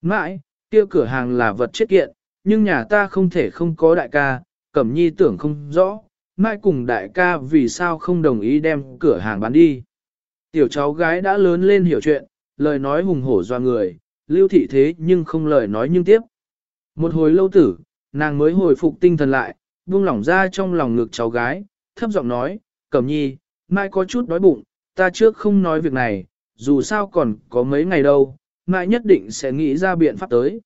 Mãi, kia cửa hàng là vật chết kiện, nhưng nhà ta không thể không có đại ca, cẩm nhi tưởng không rõ, mãi cùng đại ca vì sao không đồng ý đem cửa hàng bán đi. Tiểu cháu gái đã lớn lên hiểu chuyện, lời nói hùng hổ doa người, lưu thị thế nhưng không lời nói nhưng tiếp. Một hồi lâu tử, nàng mới hồi phục tinh thần lại, buông lỏng ra trong lòng ngực cháu gái, thấp giọng nói, cẩm nhi, mai có chút đói bụng, ta trước không nói việc này, dù sao còn có mấy ngày đâu, mai nhất định sẽ nghĩ ra biện pháp tới.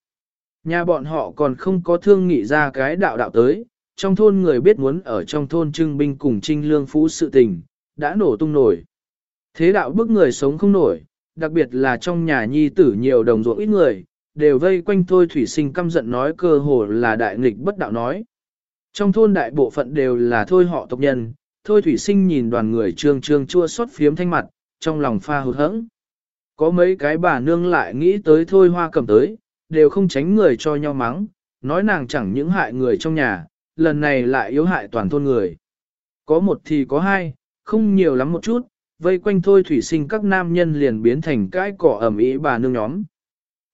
Nhà bọn họ còn không có thương nghị ra cái đạo đạo tới, trong thôn người biết muốn ở trong thôn trưng binh cùng trinh lương phú sự tình, đã nổ tung nổi. Thế đạo bức người sống không nổi, đặc biệt là trong nhà nhi tử nhiều đồng ruộng ít người, đều vây quanh thôi thủy sinh căm giận nói cơ hồ là đại nghịch bất đạo nói. Trong thôn đại bộ phận đều là thôi họ tộc nhân, thôi thủy sinh nhìn đoàn người trương trương chua xót phiếm thanh mặt, trong lòng pha hụt hẫng. Có mấy cái bà nương lại nghĩ tới thôi hoa cầm tới, đều không tránh người cho nhau mắng, nói nàng chẳng những hại người trong nhà, lần này lại yếu hại toàn thôn người. Có một thì có hai, không nhiều lắm một chút, vây quanh thôi thủy sinh các nam nhân liền biến thành cái cỏ ẩm ý bà nương nhóm.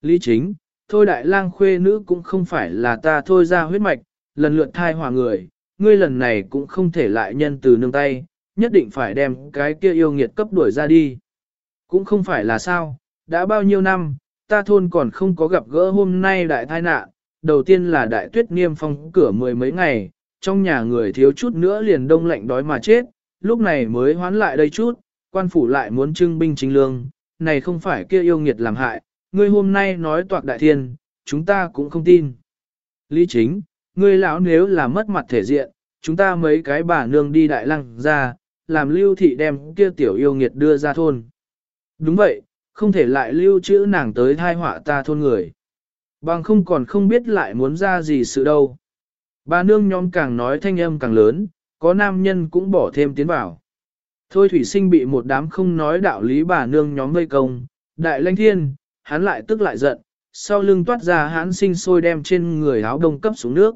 Lý chính, thôi đại lang khuê nữ cũng không phải là ta thôi ra huyết mạch, lần lượt thai hòa người, ngươi lần này cũng không thể lại nhân từ nương tay, nhất định phải đem cái kia yêu nghiệt cấp đuổi ra đi. Cũng không phải là sao, đã bao nhiêu năm, ta thôn còn không có gặp gỡ hôm nay đại tai nạn, đầu tiên là đại tuyết niêm phong cửa mười mấy ngày, trong nhà người thiếu chút nữa liền đông lạnh đói mà chết, lúc này mới hoán lại đây chút, quan phủ lại muốn trưng binh chính lương, này không phải kia yêu nghiệt làm hại, ngươi hôm nay nói toạc đại thiên, chúng ta cũng không tin. Lý chính, ngươi lão nếu là mất mặt thể diện, chúng ta mấy cái bà nương đi đại lăng ra, làm lưu thị đem kia tiểu yêu nghiệt đưa ra thôn. Đúng vậy, không thể lại lưu trữ nàng tới thai họa ta thôn người. Bằng không còn không biết lại muốn ra gì sự đâu. Bà nương nhóm càng nói thanh âm càng lớn, có nam nhân cũng bỏ thêm tiến vào. Thôi thủy sinh bị một đám không nói đạo lý bà nương nhóm vây công, đại lãnh thiên, hắn lại tức lại giận, sau lưng toát ra hãn sinh sôi đem trên người áo đông cấp xuống nước.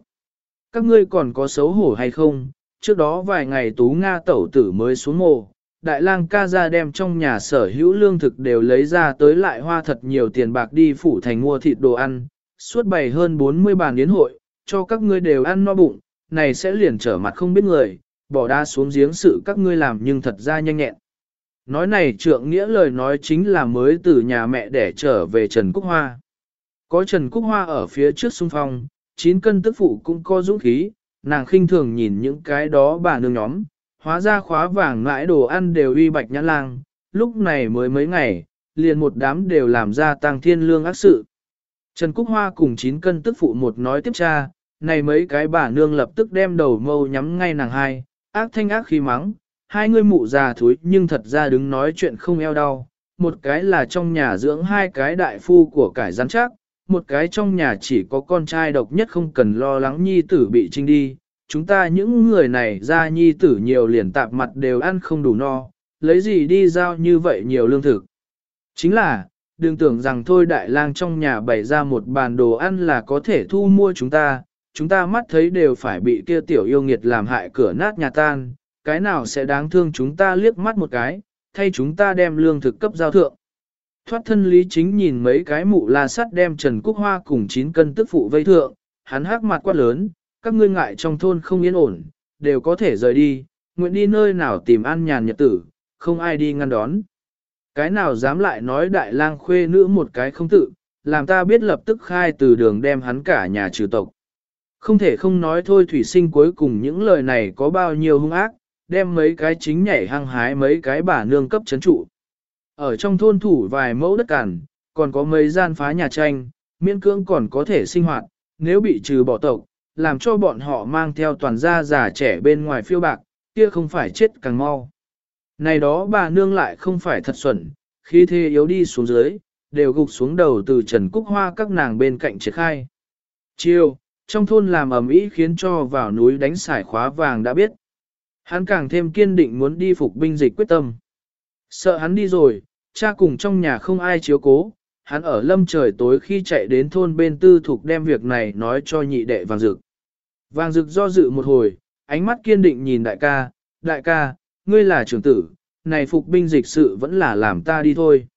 Các ngươi còn có xấu hổ hay không? Trước đó vài ngày tú Nga tẩu tử mới xuống mồ, đại lang ca ra đem trong nhà sở hữu lương thực đều lấy ra tới lại hoa thật nhiều tiền bạc đi phủ thành mua thịt đồ ăn, suốt bày hơn 40 bàn yến hội, cho các ngươi đều ăn no bụng, này sẽ liền trở mặt không biết người, bỏ đa xuống giếng sự các ngươi làm nhưng thật ra nhanh nhẹn. Nói này trượng nghĩa lời nói chính là mới từ nhà mẹ để trở về Trần Cúc Hoa. Có Trần Cúc Hoa ở phía trước xung phong, 9 cân tức phụ cũng có dũng khí, nàng khinh thường nhìn những cái đó bà nương nhóm, hóa ra khóa vàng ngãi đồ ăn đều uy bạch nhãn lang, lúc này mới mấy ngày, liền một đám đều làm ra tăng thiên lương ác sự. Trần Cúc Hoa cùng 9 cân tức phụ một nói tiếp cha, này mấy cái bà nương lập tức đem đầu mâu nhắm ngay nàng hai, ác thanh ác khi mắng, hai người mụ già thúi nhưng thật ra đứng nói chuyện không eo đau, một cái là trong nhà dưỡng hai cái đại phu của cải rắn chắc, một cái trong nhà chỉ có con trai độc nhất không cần lo lắng nhi tử bị trinh đi, chúng ta những người này ra nhi tử nhiều liền tạp mặt đều ăn không đủ no, lấy gì đi giao như vậy nhiều lương thực. Chính là, đừng tưởng rằng thôi đại lang trong nhà bày ra một bàn đồ ăn là có thể thu mua chúng ta, chúng ta mắt thấy đều phải bị kia tiểu yêu nghiệt làm hại cửa nát nhà tan, cái nào sẽ đáng thương chúng ta liếc mắt một cái, thay chúng ta đem lương thực cấp giao thượng. Thoát thân lý chính nhìn mấy cái mụ la sắt đem Trần Cúc Hoa cùng 9 cân tức phụ vây thượng, hắn hắc mặt quát lớn, các ngươi ngại trong thôn không yên ổn, đều có thể rời đi, nguyện đi nơi nào tìm ăn nhàn nhật tử, không ai đi ngăn đón. Cái nào dám lại nói đại lang khuê nữ một cái không tự, làm ta biết lập tức khai từ đường đem hắn cả nhà trừ tộc. Không thể không nói thôi thủy sinh cuối cùng những lời này có bao nhiêu hung ác, đem mấy cái chính nhảy hăng hái mấy cái bà nương cấp chấn trụ. Ở trong thôn thủ vài mẫu đất cằn, còn có mấy gian phá nhà tranh, miễn cưỡng còn có thể sinh hoạt, nếu bị trừ bỏ tộc, làm cho bọn họ mang theo toàn gia già trẻ bên ngoài phiêu bạc, kia không phải chết càng mau. Này đó bà nương lại không phải thật xuẩn, khi thế yếu đi xuống dưới, đều gục xuống đầu từ Trần Cúc Hoa các nàng bên cạnh triệt khai. Chiều, trong thôn làm ẩm ý khiến cho vào núi đánh sải khóa vàng đã biết. Hắn càng thêm kiên định muốn đi phục binh dịch quyết tâm. Sợ hắn đi rồi, cha cùng trong nhà không ai chiếu cố, hắn ở lâm trời tối khi chạy đến thôn bên tư thục đem việc này nói cho nhị đệ vàng dực. Vàng dực do dự một hồi, ánh mắt kiên định nhìn đại ca, đại ca, ngươi là trưởng tử, này phục binh dịch sự vẫn là làm ta đi thôi.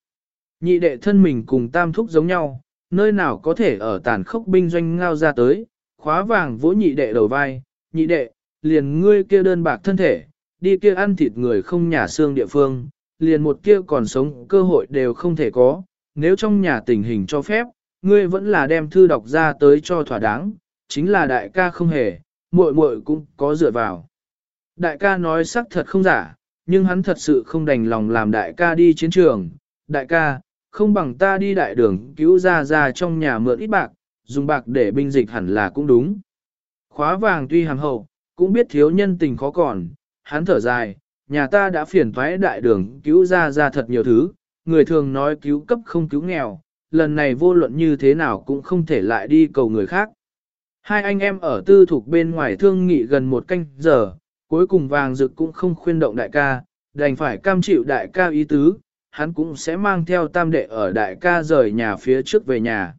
Nhị đệ thân mình cùng tam thúc giống nhau, nơi nào có thể ở tàn khốc binh doanh ngao ra tới, khóa vàng vỗ nhị đệ đầu vai, nhị đệ, liền ngươi kia đơn bạc thân thể, đi kia ăn thịt người không nhà xương địa phương, liền một kia còn sống cơ hội đều không thể có, nếu trong nhà tình hình cho phép, ngươi vẫn là đem thư đọc ra tới cho thỏa đáng, chính là đại ca không hề, muội muội cũng có dựa vào. Đại ca nói sắc thật không giả, nhưng hắn thật sự không đành lòng làm đại ca đi chiến trường. Đại ca, không bằng ta đi đại đường cứu ra ra trong nhà mượn ít bạc, dùng bạc để binh dịch hẳn là cũng đúng. Khóa vàng tuy hàm hậu, cũng biết thiếu nhân tình khó còn, hắn thở dài, nhà ta đã phiền thoái đại đường cứu ra ra thật nhiều thứ, người thường nói cứu cấp không cứu nghèo, lần này vô luận như thế nào cũng không thể lại đi cầu người khác. Hai anh em ở tư thuộc bên ngoài thương nghị gần một canh giờ, cuối cùng vàng dực cũng không khuyên động đại ca, đành phải cam chịu đại ca ý tứ, hắn cũng sẽ mang theo tam đệ ở đại ca rời nhà phía trước về nhà.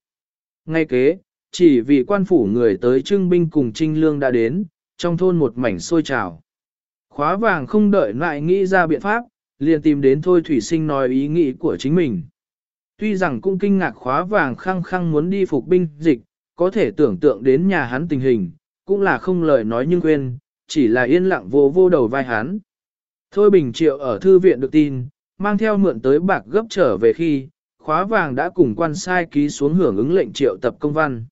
Ngay kế, chỉ vì quan phủ người tới trưng binh cùng trinh lương đã đến, trong thôn một mảnh sôi trào. Khóa vàng không đợi lại nghĩ ra biện pháp, liền tìm đến thôi thủy sinh nói ý nghĩ của chính mình. Tuy rằng cũng kinh ngạc khóa vàng khăng khăng muốn đi phục binh dịch, có thể tưởng tượng đến nhà hắn tình hình, cũng là không lời nói nhưng quên, chỉ là yên lặng vô vô đầu vai hắn. Thôi Bình Triệu ở thư viện được tin, mang theo mượn tới bạc gấp trở về khi, khóa vàng đã cùng quan sai ký xuống hưởng ứng lệnh triệu tập công văn.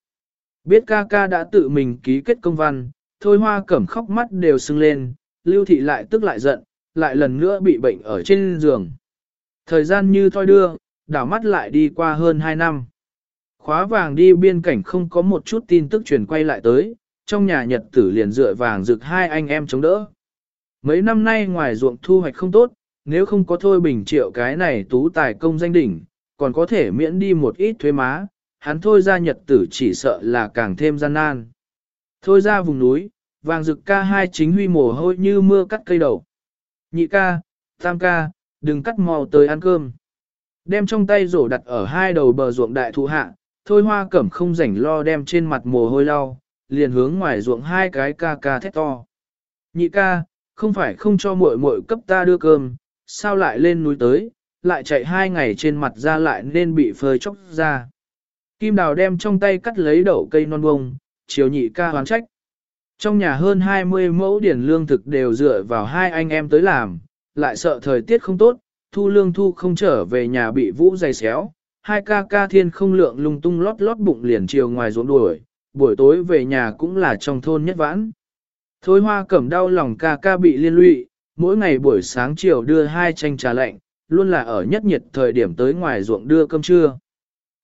Biết ca ca đã tự mình ký kết công văn, thôi hoa cẩm khóc mắt đều sưng lên, lưu thị lại tức lại giận, lại lần nữa bị bệnh ở trên giường. Thời gian như thoi đưa, đảo mắt lại đi qua hơn 2 năm. Khóa vàng đi biên cảnh không có một chút tin tức truyền quay lại tới, trong nhà nhật tử liền dựa vàng rực hai anh em chống đỡ. Mấy năm nay ngoài ruộng thu hoạch không tốt, nếu không có thôi bình triệu cái này tú tài công danh đỉnh, còn có thể miễn đi một ít thuế má, hắn thôi ra nhật tử chỉ sợ là càng thêm gian nan. Thôi ra vùng núi, vàng rực ca hai chính huy mồ hôi như mưa cắt cây đầu. Nhị ca, tam ca, đừng cắt mò tới ăn cơm. Đem trong tay rổ đặt ở hai đầu bờ ruộng đại thụ hạ, thôi hoa cẩm không rảnh lo đem trên mặt mồ hôi lau, liền hướng ngoài ruộng hai cái ca ca thét to. Nhị ca, không phải không cho muội muội cấp ta đưa cơm, sao lại lên núi tới, lại chạy hai ngày trên mặt ra lại nên bị phơi chóc ra. Kim đào đem trong tay cắt lấy đậu cây non bông, chiều nhị ca hoán trách. Trong nhà hơn 20 mẫu điển lương thực đều dựa vào hai anh em tới làm, lại sợ thời tiết không tốt, thu lương thu không trở về nhà bị vũ dày xéo, hai ca ca thiên không lượng lung tung lót lót bụng liền chiều ngoài ruộng đuổi, buổi tối về nhà cũng là trong thôn nhất vãn. Thôi hoa cẩm đau lòng ca ca bị liên lụy, mỗi ngày buổi sáng chiều đưa hai chanh trà lạnh, luôn là ở nhất nhiệt thời điểm tới ngoài ruộng đưa cơm trưa.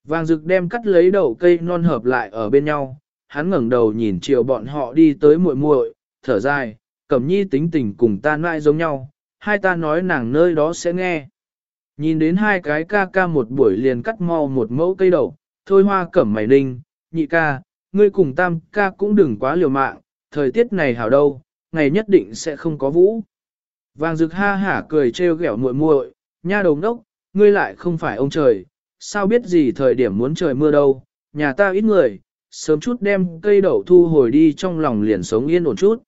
Vàng rực đem cắt lấy đậu cây non hợp lại ở bên nhau, hắn ngẩng đầu nhìn chiều bọn họ đi tới muội muội, thở dài, cẩm nhi tính tình cùng ta nại giống nhau, hai ta nói nàng nơi đó sẽ nghe. Nhìn đến hai cái ca ca một buổi liền cắt mau một mẫu cây đậu, thôi hoa cẩm mày ninh, nhị ca, ngươi cùng tam ca cũng đừng quá liều mạng, thời tiết này hảo đâu, ngày nhất định sẽ không có vũ. Vàng rực ha hả cười trêu ghẹo muội muội, nha đầu đốc, ngươi lại không phải ông trời, sao biết gì thời điểm muốn trời mưa đâu, nhà ta ít người, sớm chút đem cây đậu thu hồi đi trong lòng liền sống yên ổn chút.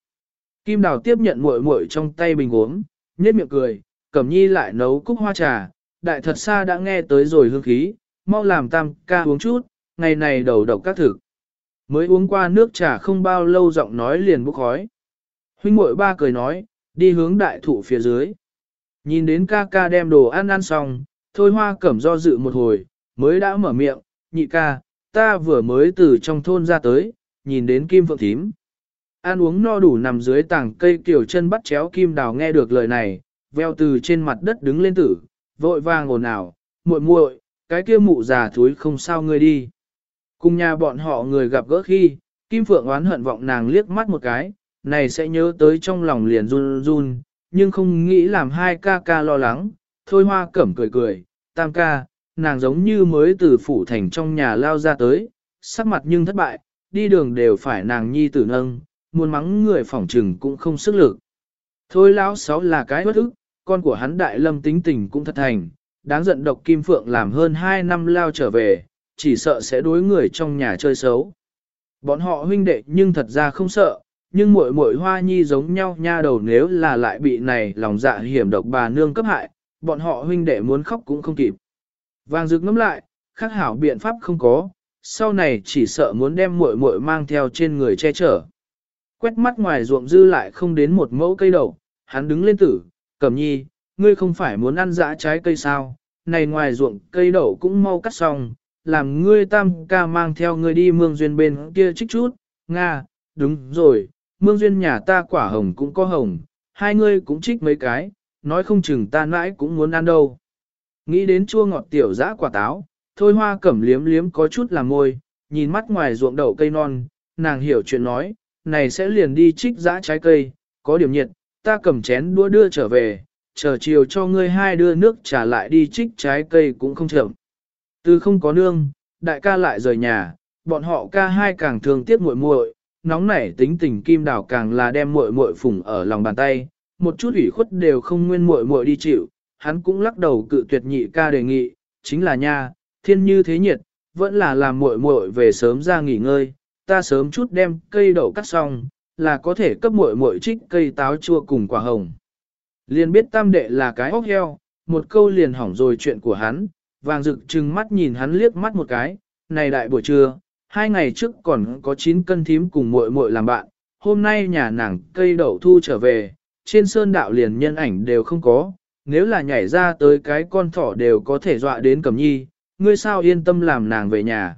Kim đào tiếp nhận muội muội trong tay bình uống, nhếch miệng cười, cẩm nhi lại nấu cúc hoa trà, đại thật xa đã nghe tới rồi hương khí, mau làm tam ca uống chút, ngày này đầu độc các thực. Mới uống qua nước trà không bao lâu giọng nói liền bốc khói. Huynh muội ba cười nói, đi hướng đại thụ phía dưới. Nhìn đến ca ca đem đồ ăn ăn xong, thôi hoa cẩm do dự một hồi, mới đã mở miệng, nhị ca, ta vừa mới từ trong thôn ra tới, nhìn đến kim phượng thím. Ăn uống no đủ nằm dưới tảng cây kiểu chân bắt chéo kim đào nghe được lời này, veo từ trên mặt đất đứng lên tử, vội vàng ồn ào, muội muội, cái kia mụ già thúi không sao ngươi đi. Cùng nhà bọn họ người gặp gỡ khi, Kim Phượng oán hận vọng nàng liếc mắt một cái, này sẽ nhớ tới trong lòng liền run run, nhưng không nghĩ làm hai ca ca lo lắng, thôi hoa cẩm cười cười, tam ca, nàng giống như mới từ phủ thành trong nhà lao ra tới, sắc mặt nhưng thất bại, đi đường đều phải nàng nhi tử nâng, muốn mắng người phỏng trừng cũng không sức lực. Thôi lão sáu là cái bất ức, con của hắn đại lâm tính tình cũng thật thành, đáng giận độc kim phượng làm hơn 2 năm lao trở về, chỉ sợ sẽ đối người trong nhà chơi xấu. Bọn họ huynh đệ nhưng thật ra không sợ, nhưng muội muội hoa nhi giống nhau nha đầu nếu là lại bị này lòng dạ hiểm độc bà nương cấp hại, bọn họ huynh đệ muốn khóc cũng không kịp. Vàng rực ngắm lại, khắc hảo biện pháp không có, sau này chỉ sợ muốn đem muội muội mang theo trên người che chở. Quét mắt ngoài ruộng dư lại không đến một mẫu cây đậu, hắn đứng lên tử, cẩm nhi, ngươi không phải muốn ăn dã trái cây sao, này ngoài ruộng cây đậu cũng mau cắt xong, làm ngươi tam ca mang theo ngươi đi mương duyên bên kia trích chút, Nga, đúng rồi, mương duyên nhà ta quả hồng cũng có hồng, hai ngươi cũng trích mấy cái, nói không chừng ta nãi cũng muốn ăn đâu. Nghĩ đến chua ngọt tiểu dã quả táo, thôi hoa cẩm liếm liếm có chút là môi, nhìn mắt ngoài ruộng đậu cây non, nàng hiểu chuyện nói, này sẽ liền đi trích dã trái cây, có điểm nhiệt, ta cầm chén đũa đưa trở về, chờ chiều cho ngươi hai đưa nước trả lại đi trích trái cây cũng không chậm. Từ không có nương, đại ca lại rời nhà, bọn họ ca hai càng thương tiếc muội muội, nóng nảy tính tình kim đào càng là đem muội muội phủng ở lòng bàn tay, một chút ủy khuất đều không nguyên muội muội đi chịu, hắn cũng lắc đầu cự tuyệt nhị ca đề nghị, chính là nha, thiên như thế nhiệt, vẫn là làm muội muội về sớm ra nghỉ ngơi, ta sớm chút đem cây đậu cắt xong, là có thể cấp muội muội trích cây táo chua cùng quả hồng. Liền biết tam đệ là cái óc heo, một câu liền hỏng rồi chuyện của hắn, vàng rực trừng mắt nhìn hắn liếc mắt một cái, này đại buổi trưa, hai ngày trước còn có 9 cân thím cùng muội muội làm bạn, hôm nay nhà nàng cây đậu thu trở về, trên sơn đạo liền nhân ảnh đều không có, nếu là nhảy ra tới cái con thỏ đều có thể dọa đến cẩm nhi, ngươi sao yên tâm làm nàng về nhà.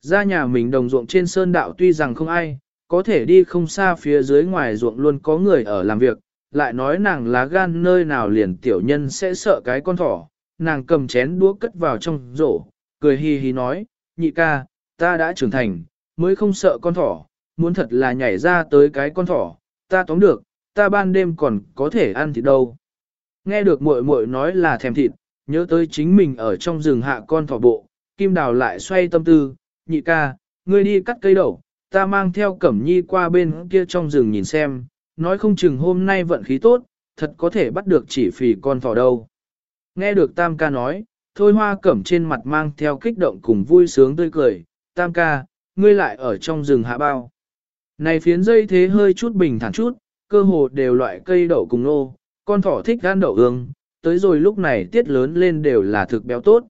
Ra nhà mình đồng ruộng trên sơn đạo tuy rằng không ai, có thể đi không xa phía dưới ngoài ruộng luôn có người ở làm việc, lại nói nàng lá gan nơi nào liền tiểu nhân sẽ sợ cái con thỏ, nàng cầm chén đũa cất vào trong rổ, cười hi hi nói, nhị ca, ta đã trưởng thành, mới không sợ con thỏ, muốn thật là nhảy ra tới cái con thỏ, ta tóm được, ta ban đêm còn có thể ăn thịt đâu. Nghe được muội muội nói là thèm thịt, nhớ tới chính mình ở trong rừng hạ con thỏ bộ, kim đào lại xoay tâm tư, nhị ca, ngươi đi cắt cây đậu, ta mang theo cẩm nhi qua bên kia trong rừng nhìn xem, nói không chừng hôm nay vận khí tốt, thật có thể bắt được chỉ phì con thỏ đâu. Nghe được tam ca nói, thôi hoa cẩm trên mặt mang theo kích động cùng vui sướng tươi cười, tam ca, ngươi lại ở trong rừng hạ bao. Này phiến dây thế hơi chút bình thản chút, cơ hồ đều loại cây đậu cùng nô, con thỏ thích gan đậu ương, tới rồi lúc này tiết lớn lên đều là thực béo tốt.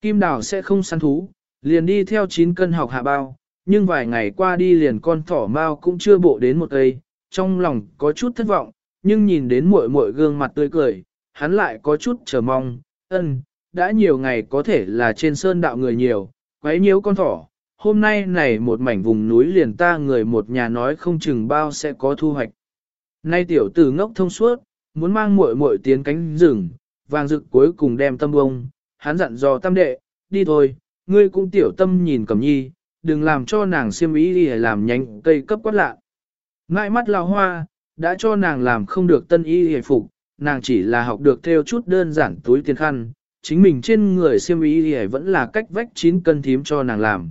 Kim đào sẽ không săn thú, liền đi theo 9 cân học hạ bao, nhưng vài ngày qua đi liền con thỏ mao cũng chưa bộ đến một cây, trong lòng có chút thất vọng, nhưng nhìn đến muội muội gương mặt tươi cười, hắn lại có chút chờ mong, ân, đã nhiều ngày có thể là trên sơn đạo người nhiều, quấy nhiễu con thỏ, hôm nay này một mảnh vùng núi liền ta người một nhà nói không chừng bao sẽ có thu hoạch. Nay tiểu tử ngốc thông suốt, muốn mang muội muội tiến cánh rừng, vàng rực cuối cùng đem tâm bông, hắn dặn dò tâm đệ, đi thôi, ngươi cũng tiểu tâm nhìn cẩm nhi, đừng làm cho nàng xiêm ý đi làm nhánh cây cấp quát lạ. Ngại mắt lao hoa, đã cho nàng làm không được tân y hề phục, nàng chỉ là học được theo chút đơn giản túi tiền khăn, chính mình trên người xiêm y hề vẫn là cách vách 9 cân thím cho nàng làm.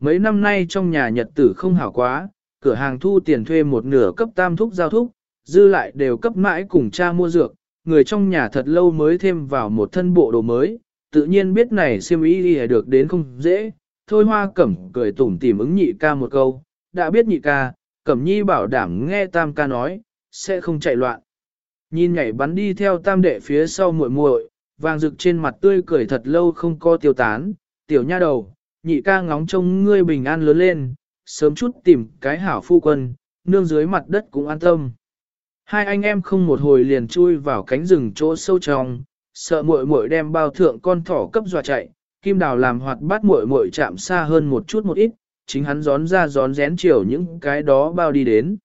Mấy năm nay trong nhà nhật tử không hảo quá, cửa hàng thu tiền thuê một nửa cấp tam thúc giao thúc, dư lại đều cấp mãi cùng cha mua dược, người trong nhà thật lâu mới thêm vào một thân bộ đồ mới, tự nhiên biết này siêm ý đi được đến không dễ, thôi hoa cẩm cười tủm tỉm ứng nhị ca một câu, đã biết nhị ca, cẩm nhi bảo đảm nghe tam ca nói, sẽ không chạy loạn. Nhìn nhảy bắn đi theo tam đệ phía sau muội muội, vàng rực trên mặt tươi cười thật lâu không co tiêu tán, tiểu nha đầu, nhị ca ngóng trông ngươi bình an lớn lên, sớm chút tìm cái hảo phu quân, nương dưới mặt đất cũng an tâm. Hai anh em không một hồi liền chui vào cánh rừng chỗ sâu trong, sợ muội muội đem bao thượng con thỏ cấp dọa chạy, kim đào làm hoạt bát muội muội chạm xa hơn một chút một ít, chính hắn gión ra gión rén chiều những cái đó bao đi đến.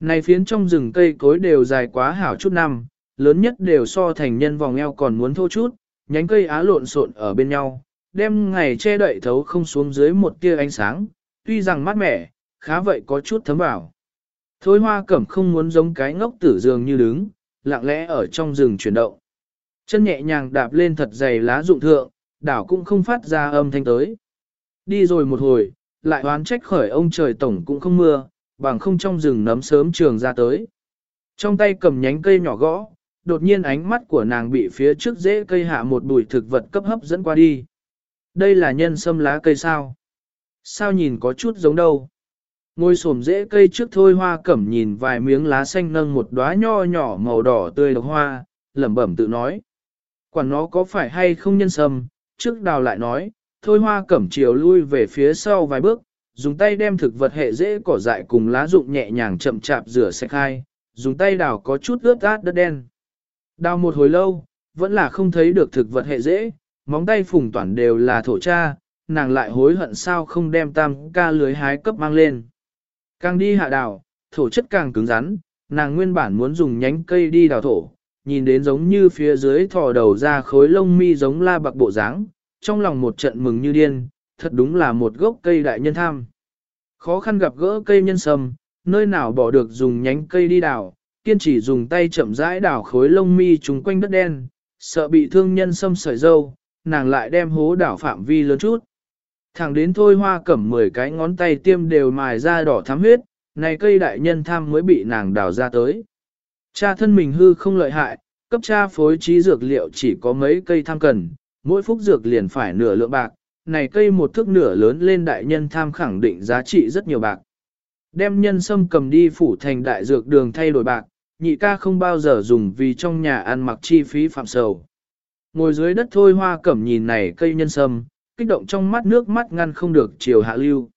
Này phiến trong rừng cây cối đều dài quá hảo chút năm, lớn nhất đều so thành nhân vòng eo còn muốn thô chút, nhánh cây á lộn xộn ở bên nhau, đem ngày che đậy thấu không xuống dưới một tia ánh sáng, tuy rằng mát mẻ, khá vậy có chút thấm vào. Thôi hoa cẩm không muốn giống cái ngốc tử dường như đứng, lặng lẽ ở trong rừng chuyển động. Chân nhẹ nhàng đạp lên thật dày lá rụng thượng, đảo cũng không phát ra âm thanh tới. Đi rồi một hồi, lại oán trách khởi ông trời tổng cũng không mưa, bằng không trong rừng nấm sớm trường ra tới. Trong tay cầm nhánh cây nhỏ gõ, đột nhiên ánh mắt của nàng bị phía trước rễ cây hạ một bụi thực vật cấp hấp dẫn qua đi. Đây là nhân sâm lá cây sao? Sao nhìn có chút giống đâu? Ngôi xổm rễ cây trước thôi hoa cẩm nhìn vài miếng lá xanh nâng một đóa nho nhỏ màu đỏ tươi độc hoa, lẩm bẩm tự nói. Quản nó có phải hay không nhân sâm, trước đào lại nói, thôi hoa cẩm chiều lui về phía sau vài bước, dùng tay đem thực vật hệ dễ cỏ dại cùng lá rụng nhẹ nhàng chậm chạp rửa sạch hai, dùng tay đào có chút ướt át đất đen. Đào một hồi lâu, vẫn là không thấy được thực vật hệ dễ, móng tay phùng toàn đều là thổ cha, nàng lại hối hận sao không đem tam ca lưới hái cấp mang lên. Càng đi hạ đào, thổ chất càng cứng rắn, nàng nguyên bản muốn dùng nhánh cây đi đào thổ, nhìn đến giống như phía dưới thò đầu ra khối lông mi giống la bạc bộ dáng, trong lòng một trận mừng như điên, thật đúng là một gốc cây đại nhân tham. Khó khăn gặp gỡ cây nhân sâm, nơi nào bỏ được dùng nhánh cây đi đào, kiên trì dùng tay chậm rãi đào khối lông mi trùng quanh đất đen, sợ bị thương nhân sâm sợi dâu, nàng lại đem hố đảo phạm vi lớn chút. Thẳng đến thôi hoa cẩm 10 cái ngón tay tiêm đều mài ra đỏ thắm huyết, này cây đại nhân tham mới bị nàng đào ra tới. Cha thân mình hư không lợi hại, cấp cha phối trí dược liệu chỉ có mấy cây tham cần, mỗi phúc dược liền phải nửa lượng bạc, này cây một thước nửa lớn lên đại nhân tham khẳng định giá trị rất nhiều bạc. Đem nhân sâm cầm đi phủ thành đại dược đường thay đổi bạc, nhị ca không bao giờ dùng vì trong nhà ăn mặc chi phí phạm sầu. Ngồi dưới đất thôi hoa cẩm nhìn này cây nhân sâm, kích động trong mắt nước mắt ngăn không được chiều hạ lưu.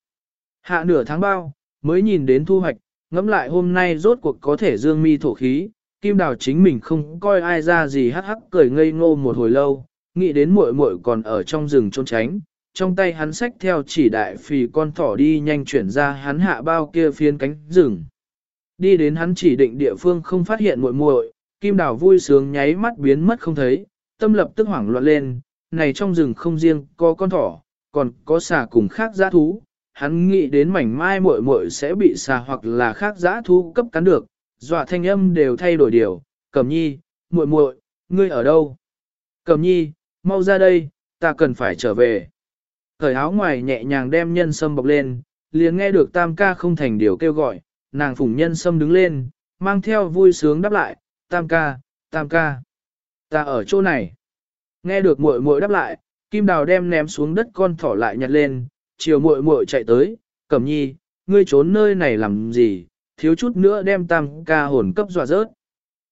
Hạ nửa tháng bao, mới nhìn đến thu hoạch, ngẫm lại hôm nay rốt cuộc có thể dương mi thổ khí, kim đào chính mình không coi ai ra gì hắc hắc cười ngây ngô một hồi lâu, nghĩ đến muội muội còn ở trong rừng trốn tránh, trong tay hắn xách theo chỉ đại phì con thỏ đi nhanh chuyển ra hắn hạ bao kia phiến cánh rừng. Đi đến hắn chỉ định địa phương không phát hiện muội muội, kim đào vui sướng nháy mắt biến mất không thấy, tâm lập tức hoảng loạn lên, này trong rừng không riêng có con thỏ, còn có xà cùng khác giã thú. Hắn nghĩ đến mảnh mai muội muội sẽ bị xà hoặc là khác giã thú cấp cắn được, dọa thanh âm đều thay đổi điều. Cẩm nhi, muội muội, ngươi ở đâu? Cẩm nhi, mau ra đây, ta cần phải trở về. Thời áo ngoài nhẹ nhàng đem nhân sâm bọc lên, liền nghe được tam ca không thành điều kêu gọi, nàng phủng nhân sâm đứng lên, mang theo vui sướng đáp lại, tam ca, tam ca. Ta ở chỗ này. Nghe được muội muội đáp lại, Kim Đào đem ném xuống đất con thỏ lại nhặt lên, chiều muội muội chạy tới, Cẩm Nhi, ngươi trốn nơi này làm gì, thiếu chút nữa đem tam ca hồn cấp dọa rớt.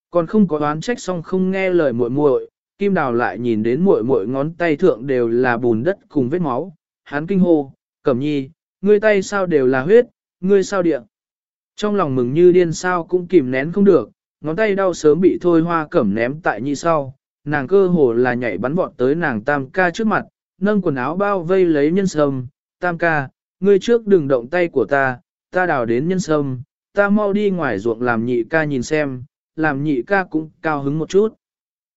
Còn không có đoán trách xong không nghe lời muội muội, Kim Đào lại nhìn đến muội muội ngón tay thượng đều là bùn đất cùng vết máu, hắn kinh hô, Cẩm Nhi, ngươi tay sao đều là huyết, ngươi sao địa. Trong lòng mừng như điên sao cũng kìm nén không được, ngón tay đau sớm bị thôi hoa cẩm ném tại nhi sau, nàng cơ hồ là nhảy bắn vọt tới nàng tam ca trước mặt, nâng quần áo bao vây lấy nhân sâm, tam ca, ngươi trước đừng động tay của ta, ta đào đến nhân sâm, ta mau đi ngoài ruộng làm nhị ca nhìn xem, làm nhị ca cũng cao hứng một chút.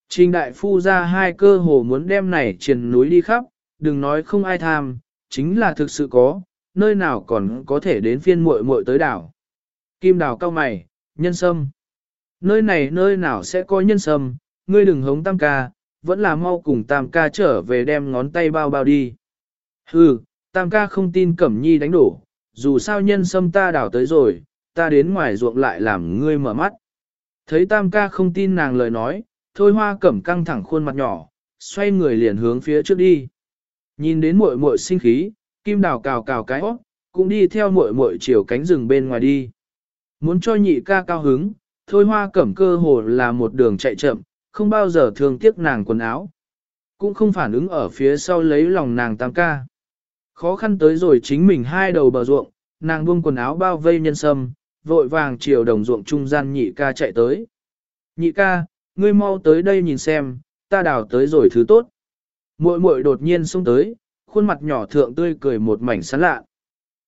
Trình đại phu ra hai cơ hồ muốn đem này triền núi đi khắp, đừng nói không ai tham, chính là thực sự có, nơi nào còn có thể đến phiên muội muội tới đảo. Kim đào cao mày, nhân sâm. Nơi này nơi nào sẽ có nhân sâm, ngươi đừng hống tam ca, vẫn là mau cùng tam ca trở về đem ngón tay bao bao đi. Hừ, tam ca không tin cẩm nhi đánh đổ, dù sao nhân sâm ta đảo tới rồi, ta đến ngoài ruộng lại làm ngươi mở mắt. Thấy tam ca không tin nàng lời nói, thôi hoa cẩm căng thẳng khuôn mặt nhỏ, xoay người liền hướng phía trước đi. Nhìn đến muội muội sinh khí, kim đào cào cào cái óc, cũng đi theo muội muội chiều cánh rừng bên ngoài đi. Muốn cho nhị ca cao hứng, thôi hoa cẩm cơ hồ là một đường chạy chậm, không bao giờ thường tiếc nàng quần áo. Cũng không phản ứng ở phía sau lấy lòng nàng tam ca. Khó khăn tới rồi chính mình hai đầu bờ ruộng, nàng buông quần áo bao vây nhân sâm, vội vàng chiều đồng ruộng trung gian nhị ca chạy tới. Nhị ca, ngươi mau tới đây nhìn xem, ta đào tới rồi thứ tốt. Muội muội đột nhiên xông tới, khuôn mặt nhỏ thượng tươi cười một mảnh sán lạ.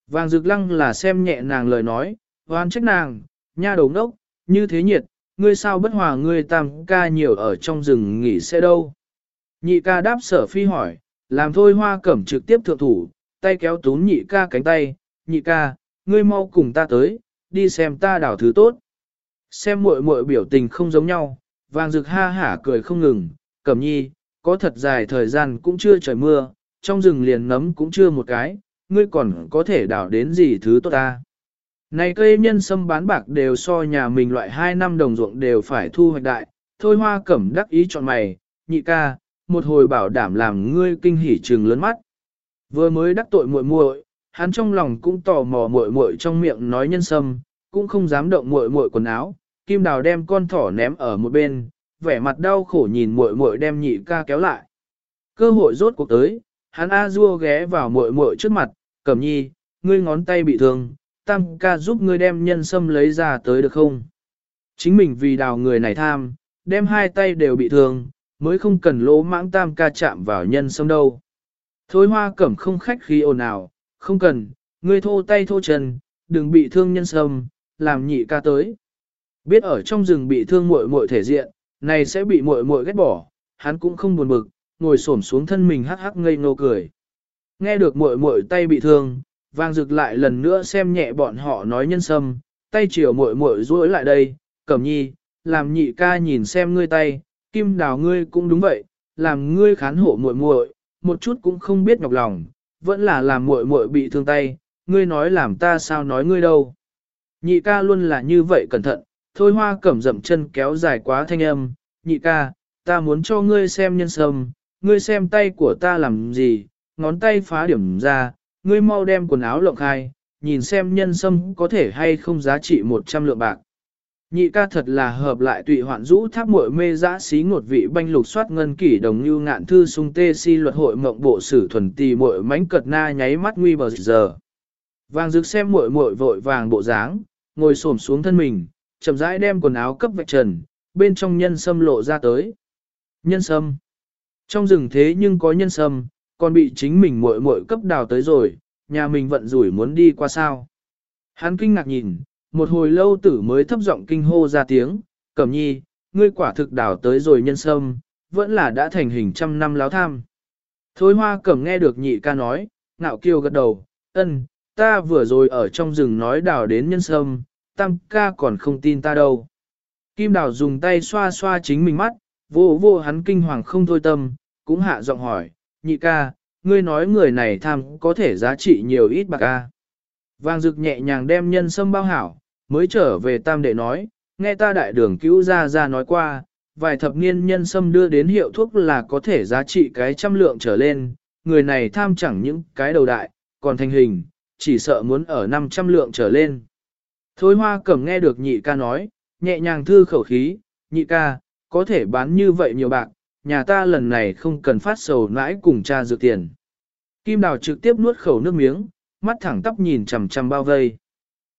Vàng rực lăng là xem nhẹ nàng lời nói, oan trách nàng, nha đầu ngốc, như thế nhiệt, ngươi sao bất hòa ngươi tam ca nhiều ở trong rừng nghỉ xe đâu. Nhị ca đáp sở phi hỏi, làm thôi hoa cẩm trực tiếp thượng thủ, tay kéo túm nhị ca cánh tay, nhị ca, ngươi mau cùng ta tới, đi xem ta đảo thứ tốt. Xem muội muội biểu tình không giống nhau, vàng rực ha hả cười không ngừng, cẩm nhi, có thật dài thời gian cũng chưa trời mưa, trong rừng liền nấm cũng chưa một cái, ngươi còn có thể đảo đến gì thứ tốt ta. Này cây nhân sâm bán bạc đều so nhà mình loại 2 năm đồng ruộng đều phải thu hoạch đại, thôi hoa cẩm đắc ý chọn mày, nhị ca, một hồi bảo đảm làm ngươi kinh hỉ trừng lớn mắt. Vừa mới đắc tội muội muội, hắn trong lòng cũng tò mò muội muội trong miệng nói nhân sâm, cũng không dám động muội muội quần áo, kim đào đem con thỏ ném ở một bên, vẻ mặt đau khổ nhìn muội muội đem nhị ca kéo lại. Cơ hội rốt cuộc tới, hắn A Dua ghé vào muội muội trước mặt, cẩm nhi, ngươi ngón tay bị thương, tam ca giúp ngươi đem nhân sâm lấy ra tới được không? Chính mình vì đào người này tham, đem hai tay đều bị thương, mới không cần lỗ mãng tam ca chạm vào nhân sâm đâu. Thối hoa cẩm không khách khí ồn ào, không cần, ngươi thô tay thô chân, đừng bị thương nhân sâm, làm nhị ca tới. Biết ở trong rừng bị thương muội muội thể diện, này sẽ bị muội muội ghét bỏ, hắn cũng không buồn bực, ngồi xổm xuống thân mình hắc hắc ngây ngô cười. Nghe được muội muội tay bị thương, vang rực lại lần nữa xem nhẹ bọn họ nói nhân sâm, tay chiều muội muội duỗi lại đây, cẩm nhi, làm nhị ca nhìn xem ngươi tay, kim đào ngươi cũng đúng vậy, làm ngươi khán hộ muội muội, một chút cũng không biết nhọc lòng, vẫn là làm muội muội bị thương tay, ngươi nói làm ta sao nói ngươi đâu. Nhị ca luôn là như vậy cẩn thận, thôi hoa cẩm dậm chân kéo dài quá thanh âm, nhị ca, ta muốn cho ngươi xem nhân sâm, ngươi xem tay của ta làm gì, ngón tay phá điểm ra, ngươi mau đem quần áo lộng khai, nhìn xem nhân sâm có thể hay không giá trị 100 lượng bạc. Nhị ca thật là hợp lại tụy hoạn rũ tháp muội mê dã xí ngột vị banh lục soát ngân kỷ đồng như ngạn thư sung tê si luật hội mộng bộ sử thuần tì muội mánh cật na nháy mắt nguy bờ giờ. Vàng rực xem muội muội vội vàng bộ dáng, ngồi xổm xuống thân mình, chậm rãi đem quần áo cấp vạch trần, bên trong nhân sâm lộ ra tới. Nhân sâm. Trong rừng thế nhưng có nhân sâm, còn bị chính mình muội muội cấp đào tới rồi, nhà mình vận rủi muốn đi qua sao. Hắn kinh ngạc nhìn, một hồi lâu tử mới thấp giọng kinh hô ra tiếng, cẩm nhi, ngươi quả thực đào tới rồi nhân sâm, vẫn là đã thành hình trăm năm láo tham. Thối hoa cẩm nghe được nhị ca nói, ngạo kiêu gật đầu, ân, ta vừa rồi ở trong rừng nói đào đến nhân sâm, tam ca còn không tin ta đâu. Kim đào dùng tay xoa xoa chính mình mắt, vô vô hắn kinh hoàng không thôi tâm, cũng hạ giọng hỏi, nhị ca, ngươi nói người này tham có thể giá trị nhiều ít bạc ca. Vàng rực nhẹ nhàng đem nhân sâm bao hảo, mới trở về tam đệ nói, nghe ta đại đường cứu ra ra nói qua, vài thập niên nhân sâm đưa đến hiệu thuốc là có thể giá trị cái trăm lượng trở lên, người này tham chẳng những cái đầu đại, còn thành hình, chỉ sợ muốn ở 500 lượng trở lên. Thôi hoa cẩm nghe được nhị ca nói, nhẹ nhàng thư khẩu khí, nhị ca, có thể bán như vậy nhiều bạc, nhà ta lần này không cần phát sầu nãi cùng cha dự tiền. Kim đào trực tiếp nuốt khẩu nước miếng, mắt thẳng tắp nhìn chằm chằm bao vây.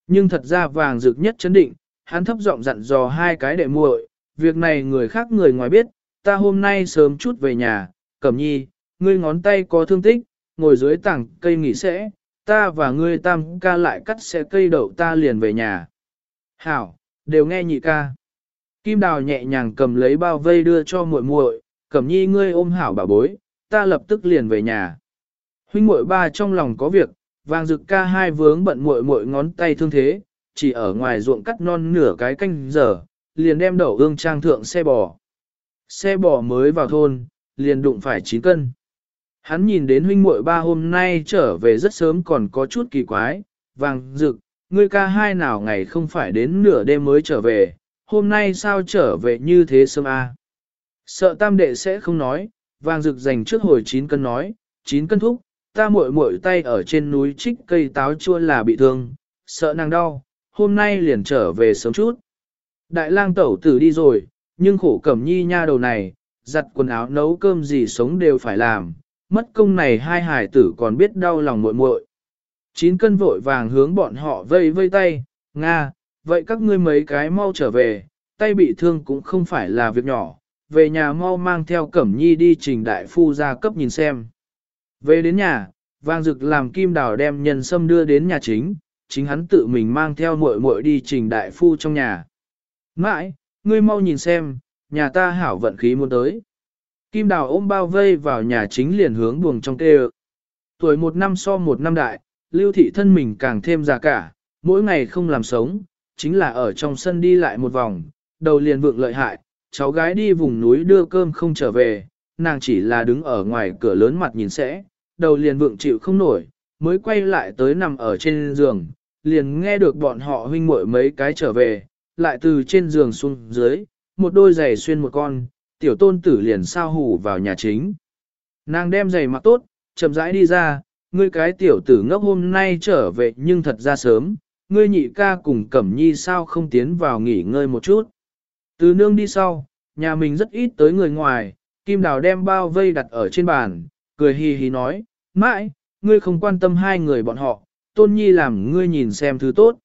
Nhưng thật ra vàng dược nhất chấn định, hắn thấp giọng dặn dò hai cái đệ muội, việc này người khác người ngoài biết, ta hôm nay sớm chút về nhà, cẩm nhi, ngươi ngón tay có thương tích, ngồi dưới tảng cây nghỉ sẽ, ta và ngươi tam ca lại cắt sẽ cây đậu ta liền về nhà. Hảo, đều nghe nhị ca. Kim đào nhẹ nhàng cầm lấy bao vây đưa cho muội muội, cẩm nhi ngươi ôm hảo bà bối, ta lập tức liền về nhà. Huynh muội ba trong lòng có việc, vàng rực ca hai vướng bận muội muội ngón tay thương thế, chỉ ở ngoài ruộng cắt non nửa cái canh giờ, liền đem đậu ương trang thượng xe bò. Xe bò mới vào thôn, liền đụng phải 9 cân. Hắn nhìn đến huynh muội ba hôm nay trở về rất sớm còn có chút kỳ quái, vàng rực, ngươi ca hai nào ngày không phải đến nửa đêm mới trở về, hôm nay sao trở về như thế sớm a? À? Sợ tam đệ sẽ không nói, vàng rực dành trước hồi 9 cân nói, 9 cân thúc, ta muội muội tay ở trên núi trích cây táo chua là bị thương, sợ nàng đau, hôm nay liền trở về sớm chút. Đại lang tẩu tử đi rồi, nhưng khổ cẩm nhi nha đầu này, giặt quần áo nấu cơm gì sống đều phải làm, mất công này hai hải tử còn biết đau lòng muội muội. Chín cân vội vàng hướng bọn họ vây vây tay, Nga, vậy các ngươi mấy cái mau trở về, tay bị thương cũng không phải là việc nhỏ, về nhà mau mang theo cẩm nhi đi trình đại phu ra cấp nhìn xem. Về đến nhà, vang dực làm kim đào đem nhân sâm đưa đến nhà chính, chính hắn tự mình mang theo muội muội đi trình đại phu trong nhà. Mãi, ngươi mau nhìn xem, nhà ta hảo vận khí muốn tới. Kim đào ôm bao vây vào nhà chính liền hướng buồng trong tê Tuổi một năm so một năm đại, lưu thị thân mình càng thêm già cả, mỗi ngày không làm sống, chính là ở trong sân đi lại một vòng, đầu liền vượng lợi hại, cháu gái đi vùng núi đưa cơm không trở về, nàng chỉ là đứng ở ngoài cửa lớn mặt nhìn sẽ, đầu liền vượng chịu không nổi, mới quay lại tới nằm ở trên giường, liền nghe được bọn họ huynh muội mấy cái trở về, lại từ trên giường xuống dưới, một đôi giày xuyên một con, tiểu tôn tử liền sao hủ vào nhà chính. Nàng đem giày mặc tốt, chậm rãi đi ra, ngươi cái tiểu tử ngốc hôm nay trở về nhưng thật ra sớm, ngươi nhị ca cùng Cẩm Nhi sao không tiến vào nghỉ ngơi một chút. Từ nương đi sau, nhà mình rất ít tới người ngoài, Kim Đào đem bao vây đặt ở trên bàn, cười hì hì nói, mãi, ngươi không quan tâm hai người bọn họ, Tôn Nhi làm ngươi nhìn xem thứ tốt.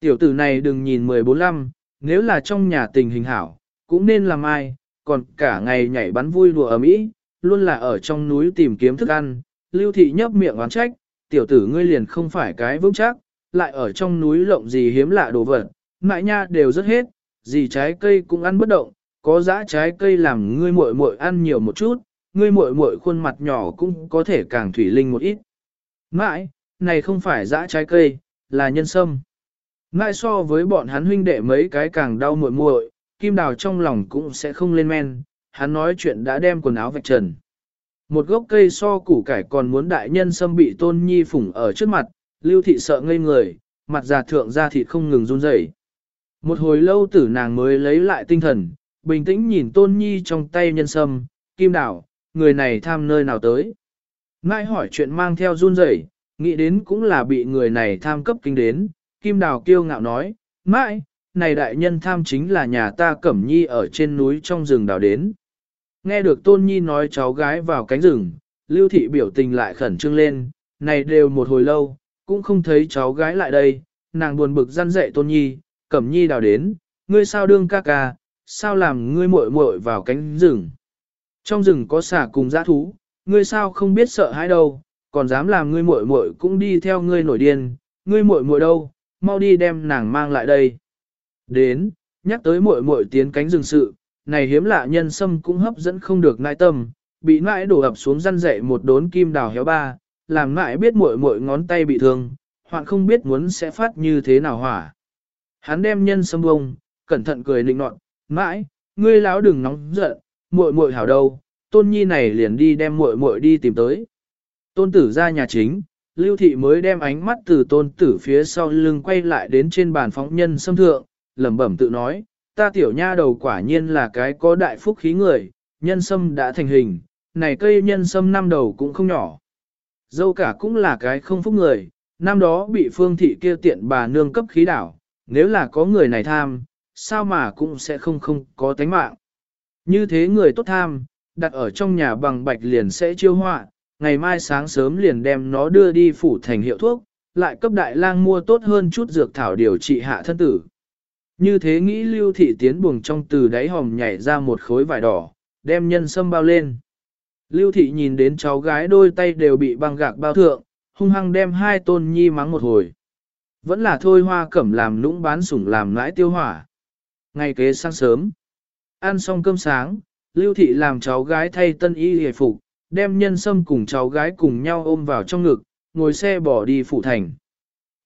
Tiểu tử này đừng nhìn 14-15, nếu là trong nhà tình hình hảo, cũng nên làm ai, còn cả ngày nhảy bắn vui đùa ở mỹ, luôn là ở trong núi tìm kiếm thức ăn. Lưu thị nhấp miệng oán trách, tiểu tử ngươi liền không phải cái vững chắc, lại ở trong núi lộng gì hiếm lạ đồ vật, Mãi nha đều rất hết, gì trái cây cũng ăn bất động, có dã trái cây làm ngươi muội muội ăn nhiều một chút, ngươi muội muội khuôn mặt nhỏ cũng có thể càng thủy linh một ít. Mãi, này không phải dã trái cây, là nhân sâm. Mãi so với bọn hắn huynh đệ mấy cái càng đau muội muội, kim đào trong lòng cũng sẽ không lên men, hắn nói chuyện đã đem quần áo vạch trần. Một gốc cây so củ cải còn muốn đại nhân sâm bị tôn nhi phủng ở trước mặt, lưu thị sợ ngây người, mặt già thượng ra thịt không ngừng run rẩy. Một hồi lâu tử nàng mới lấy lại tinh thần, bình tĩnh nhìn tôn nhi trong tay nhân sâm, kim đảo, người này tham nơi nào tới. Ngại hỏi chuyện mang theo run rẩy, nghĩ đến cũng là bị người này tham cấp kinh đến, kim đào kiêu ngạo nói, mãi, này đại nhân tham chính là nhà ta cẩm nhi ở trên núi trong rừng đào đến. Nghe được tôn nhi nói cháu gái vào cánh rừng, lưu thị biểu tình lại khẩn trương lên, này đều một hồi lâu, cũng không thấy cháu gái lại đây, nàng buồn bực răn dạy tôn nhi, cẩm nhi đào đến, ngươi sao đương ca ca, sao làm ngươi muội muội vào cánh rừng. Trong rừng có xà cùng dã thú, ngươi sao không biết sợ hãi đâu, còn dám làm ngươi muội muội cũng đi theo ngươi nổi điên, ngươi muội muội đâu, mau đi đem nàng mang lại đây. Đến, nhắc tới muội muội tiến cánh rừng sự, này hiếm lạ nhân sâm cũng hấp dẫn không được nai tâm, bị nãi đổ ập xuống răn dậy một đốn kim đào héo ba, làm nãi biết muội muội ngón tay bị thương, hoạn không biết muốn sẽ phát như thế nào hỏa. Hắn đem nhân sâm bông, cẩn thận cười nịnh nọt, mãi, ngươi lão đừng nóng giận, muội muội hảo đâu, tôn nhi này liền đi đem muội muội đi tìm tới. Tôn tử ra nhà chính, lưu thị mới đem ánh mắt từ tôn tử phía sau lưng quay lại đến trên bàn phóng nhân sâm thượng, lẩm bẩm tự nói, ta tiểu nha đầu quả nhiên là cái có đại phúc khí người, nhân sâm đã thành hình, này cây nhân sâm năm đầu cũng không nhỏ. Dâu cả cũng là cái không phúc người, năm đó bị phương thị kia tiện bà nương cấp khí đảo, nếu là có người này tham, sao mà cũng sẽ không không có tánh mạng. Như thế người tốt tham, đặt ở trong nhà bằng bạch liền sẽ chiêu họa, ngày mai sáng sớm liền đem nó đưa đi phủ thành hiệu thuốc, lại cấp đại lang mua tốt hơn chút dược thảo điều trị hạ thân tử. Như thế nghĩ lưu thị tiến buồng trong từ đáy hòm nhảy ra một khối vải đỏ, đem nhân sâm bao lên. Lưu thị nhìn đến cháu gái đôi tay đều bị băng gạc bao thượng, hung hăng đem hai tôn nhi mắng một hồi. Vẫn là thôi hoa cẩm làm nũng bán sủng làm nãi tiêu hỏa. Ngày kế sáng sớm, ăn xong cơm sáng, lưu thị làm cháu gái thay tân y hề phục, đem nhân sâm cùng cháu gái cùng nhau ôm vào trong ngực, ngồi xe bỏ đi phủ thành.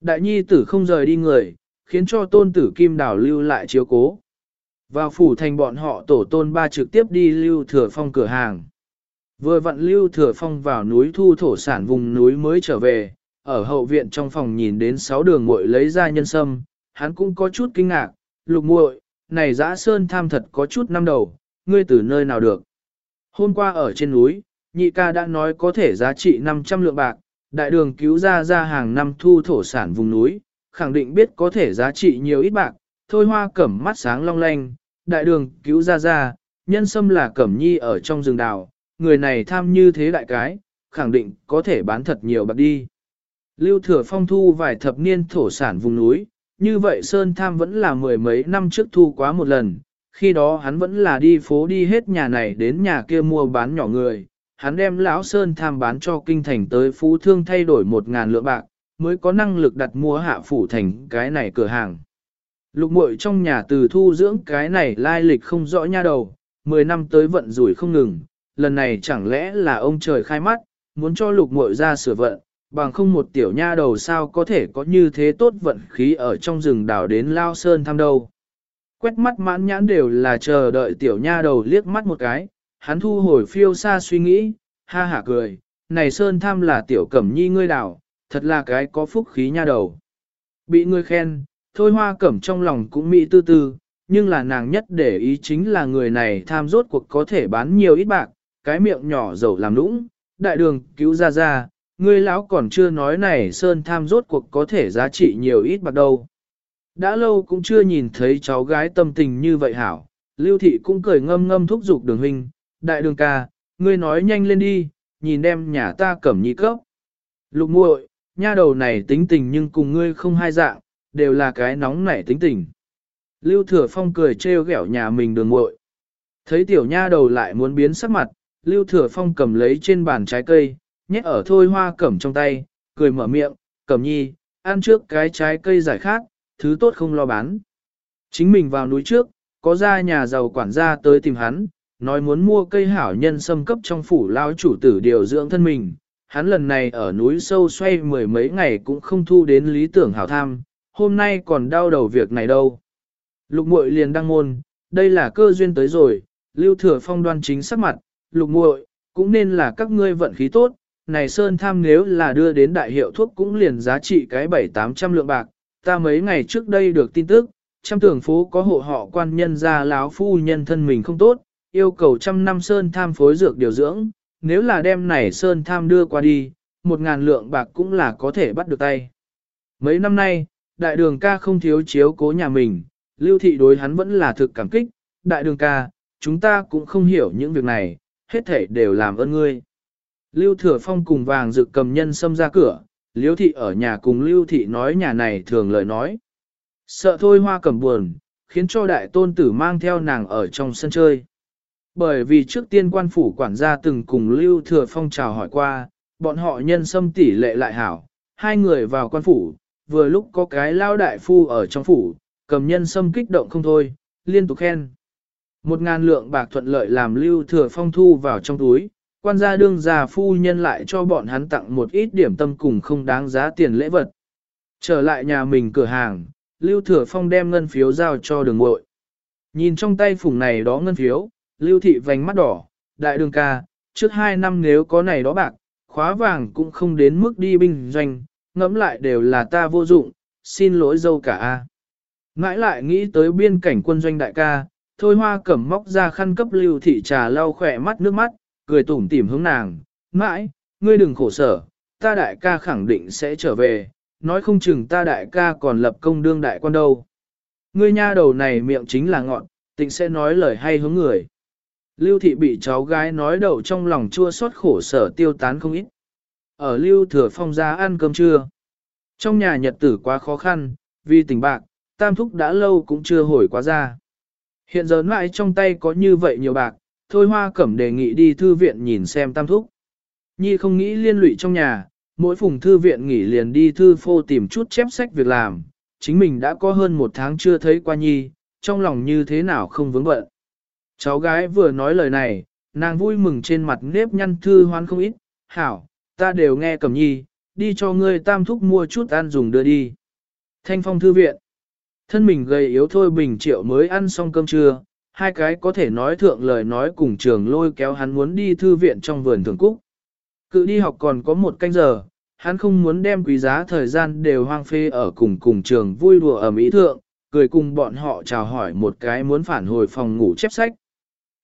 Đại nhi tử không rời đi người, khiến cho tôn tử kim đảo lưu lại chiếu cố. Vào phủ thành bọn họ tổ tôn ba trực tiếp đi lưu thừa phong cửa hàng. Vừa vặn lưu thừa phong vào núi thu thổ sản vùng núi mới trở về, ở hậu viện trong phòng nhìn đến sáu đường muội lấy ra nhân sâm, hắn cũng có chút kinh ngạc, lục muội, này dã sơn tham thật có chút năm đầu, ngươi từ nơi nào được. Hôm qua ở trên núi, nhị ca đã nói có thể giá trị 500 lượng bạc, đại đường cứu ra ra hàng năm thu thổ sản vùng núi, khẳng định biết có thể giá trị nhiều ít bạc, thôi hoa cẩm mắt sáng long lanh, đại đường cứu ra ra, nhân sâm là cẩm nhi ở trong rừng đào, người này tham như thế đại cái, khẳng định có thể bán thật nhiều bạc đi. Lưu thừa phong thu vài thập niên thổ sản vùng núi, như vậy Sơn Tham vẫn là mười mấy năm trước thu quá một lần, khi đó hắn vẫn là đi phố đi hết nhà này đến nhà kia mua bán nhỏ người, hắn đem lão Sơn Tham bán cho kinh thành tới phú thương thay đổi một ngàn lượng bạc, mới có năng lực đặt mua hạ phủ thành cái này cửa hàng. Lục muội trong nhà từ thu dưỡng cái này lai lịch không rõ nha đầu, 10 năm tới vận rủi không ngừng, lần này chẳng lẽ là ông trời khai mắt, muốn cho lục muội ra sửa vận, bằng không một tiểu nha đầu sao có thể có như thế tốt vận khí ở trong rừng đảo đến Lao Sơn thăm đâu. Quét mắt mãn nhãn đều là chờ đợi tiểu nha đầu liếc mắt một cái, hắn thu hồi phiêu xa suy nghĩ, ha hả cười, này Sơn tham là tiểu cẩm nhi ngươi đảo, thật là cái có phúc khí nha đầu. Bị ngươi khen, thôi hoa cẩm trong lòng cũng mỹ tư tư, nhưng là nàng nhất để ý chính là người này tham rốt cuộc có thể bán nhiều ít bạc, cái miệng nhỏ dầu làm nũng, đại đường cứu ra ra, ngươi lão còn chưa nói này sơn tham rốt cuộc có thể giá trị nhiều ít bạc đâu. Đã lâu cũng chưa nhìn thấy cháu gái tâm tình như vậy hảo, lưu thị cũng cười ngâm ngâm thúc giục đường huynh, đại đường ca, ngươi nói nhanh lên đi, nhìn đem nhà ta cẩm nhị cấp. Lục muội, nha đầu này tính tình nhưng cùng ngươi không hai dạng, đều là cái nóng nảy tính tình. Lưu Thừa Phong cười trêu ghẹo nhà mình đường muội. Thấy tiểu nha đầu lại muốn biến sắc mặt, Lưu Thừa Phong cầm lấy trên bàn trái cây, nhét ở thôi hoa cẩm trong tay, cười mở miệng, cẩm nhi, ăn trước cái trái cây giải khác, thứ tốt không lo bán. Chính mình vào núi trước, có ra nhà giàu quản gia tới tìm hắn, nói muốn mua cây hảo nhân xâm cấp trong phủ lao chủ tử điều dưỡng thân mình. Hắn lần này ở núi sâu xoay mười mấy ngày cũng không thu đến lý tưởng hảo tham, hôm nay còn đau đầu việc này đâu. Lục muội liền đăng môn, đây là cơ duyên tới rồi, lưu thừa phong đoan chính sắc mặt, lục muội cũng nên là các ngươi vận khí tốt, này sơn tham nếu là đưa đến đại hiệu thuốc cũng liền giá trị cái bảy tám trăm lượng bạc, ta mấy ngày trước đây được tin tức, trăm tưởng phố có hộ họ quan nhân ra láo phu nhân thân mình không tốt, yêu cầu trăm năm sơn tham phối dược điều dưỡng, nếu là đem này sơn tham đưa qua đi, một ngàn lượng bạc cũng là có thể bắt được tay. Mấy năm nay, đại đường ca không thiếu chiếu cố nhà mình, lưu thị đối hắn vẫn là thực cảm kích, đại đường ca, chúng ta cũng không hiểu những việc này, hết thể đều làm ơn ngươi. Lưu Thừa Phong cùng vàng dự cầm nhân xâm ra cửa, Liêu Thị ở nhà cùng Lưu Thị nói nhà này thường lời nói. Sợ thôi hoa cầm buồn, khiến cho đại tôn tử mang theo nàng ở trong sân chơi. Bởi vì trước tiên quan phủ quản gia từng cùng Lưu Thừa Phong chào hỏi qua, bọn họ nhân xâm tỷ lệ lại hảo, hai người vào quan phủ, vừa lúc có cái lao đại phu ở trong phủ, cầm nhân xâm kích động không thôi, liên tục khen. Một ngàn lượng bạc thuận lợi làm Lưu Thừa Phong thu vào trong túi, quan gia đương già phu nhân lại cho bọn hắn tặng một ít điểm tâm cùng không đáng giá tiền lễ vật. Trở lại nhà mình cửa hàng, Lưu Thừa Phong đem ngân phiếu giao cho đường muội. Nhìn trong tay phùng này đó ngân phiếu, Lưu Thị vành mắt đỏ, đại đường ca, trước hai năm nếu có này đó bạc, khóa vàng cũng không đến mức đi binh doanh, ngẫm lại đều là ta vô dụng, xin lỗi dâu cả a. Ngãi lại nghĩ tới biên cảnh quân doanh đại ca, thôi hoa cẩm móc ra khăn cấp Lưu Thị trà lau khỏe mắt nước mắt, cười tủm tỉm hướng nàng, mãi, ngươi đừng khổ sở, ta đại ca khẳng định sẽ trở về, nói không chừng ta đại ca còn lập công đương đại quan đâu. Ngươi nha đầu này miệng chính là ngọn, tịnh sẽ nói lời hay hướng người. Lưu thị bị cháu gái nói đầu trong lòng chua xót khổ sở tiêu tán không ít. Ở lưu thừa phong ra ăn cơm trưa. Trong nhà nhật tử quá khó khăn, vì tình bạc, tam thúc đã lâu cũng chưa hồi quá ra. Hiện giờ mãi trong tay có như vậy nhiều bạc, thôi hoa cẩm đề nghị đi thư viện nhìn xem tam thúc. Nhi không nghĩ liên lụy trong nhà, mỗi phùng thư viện nghỉ liền đi thư phô tìm chút chép sách việc làm, chính mình đã có hơn một tháng chưa thấy qua Nhi, trong lòng như thế nào không vướng bận. Cháu gái vừa nói lời này, nàng vui mừng trên mặt nếp nhăn thư hoan không ít, hảo, ta đều nghe cẩm Nhi, đi cho ngươi tam thúc mua chút ăn dùng đưa đi. Thanh phong thư viện, thân mình gầy yếu thôi bình triệu mới ăn xong cơm trưa, hai cái có thể nói thượng lời nói cùng trường lôi kéo hắn muốn đi thư viện trong vườn thường cúc. Cự đi học còn có một canh giờ, hắn không muốn đem quý giá thời gian đều hoang phê ở cùng cùng trường vui đùa ở Mỹ thượng, cười cùng bọn họ chào hỏi một cái muốn phản hồi phòng ngủ chép sách.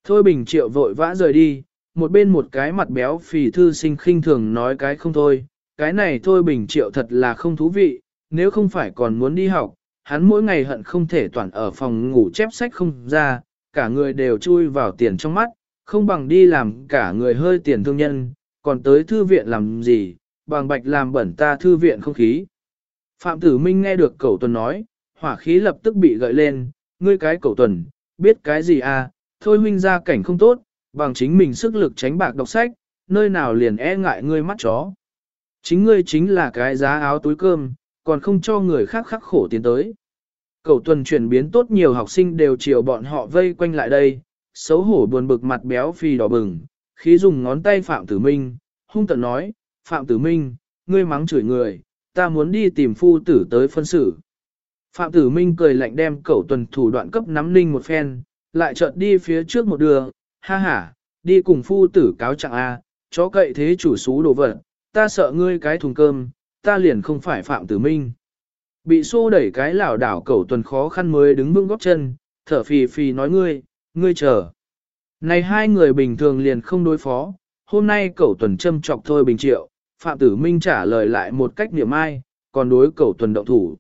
Thôi bình triệu vội vã rời đi, một bên một cái mặt béo phì thư sinh khinh thường nói cái không thôi, cái này thôi bình triệu thật là không thú vị, nếu không phải còn muốn đi học, hắn mỗi ngày hận không thể toàn ở phòng ngủ chép sách không ra, cả người đều chui vào tiền trong mắt, không bằng đi làm cả người hơi tiền thương nhân, còn tới thư viện làm gì, bằng bạch làm bẩn ta thư viện không khí. Phạm Tử Minh nghe được cậu tuần nói, hỏa khí lập tức bị gợi lên, ngươi cái cậu tuần, biết cái gì à, thôi huynh ra cảnh không tốt, bằng chính mình sức lực tránh bạc đọc sách, nơi nào liền e ngại ngươi mắt chó. Chính ngươi chính là cái giá áo túi cơm, còn không cho người khác khắc khổ tiến tới. Cậu tuần chuyển biến tốt nhiều học sinh đều chiều bọn họ vây quanh lại đây, xấu hổ buồn bực mặt béo phì đỏ bừng, khí dùng ngón tay Phạm Tử Minh, hung tận nói, Phạm Tử Minh, ngươi mắng chửi người, ta muốn đi tìm phu tử tới phân xử. Phạm Tử Minh cười lạnh đem cậu tuần thủ đoạn cấp nắm ninh một phen, lại chợt đi phía trước một đường, ha ha, đi cùng phu tử cáo trạng A, chó cậy thế chủ xú đồ vật, ta sợ ngươi cái thùng cơm, ta liền không phải Phạm Tử Minh. Bị xô đẩy cái lảo đảo cẩu tuần khó khăn mới đứng vững góc chân, thở phì phì nói ngươi, ngươi chờ. Này hai người bình thường liền không đối phó, hôm nay cẩu tuần châm chọc thôi bình triệu, Phạm Tử Minh trả lời lại một cách niệm ai, còn đối cẩu tuần động thủ.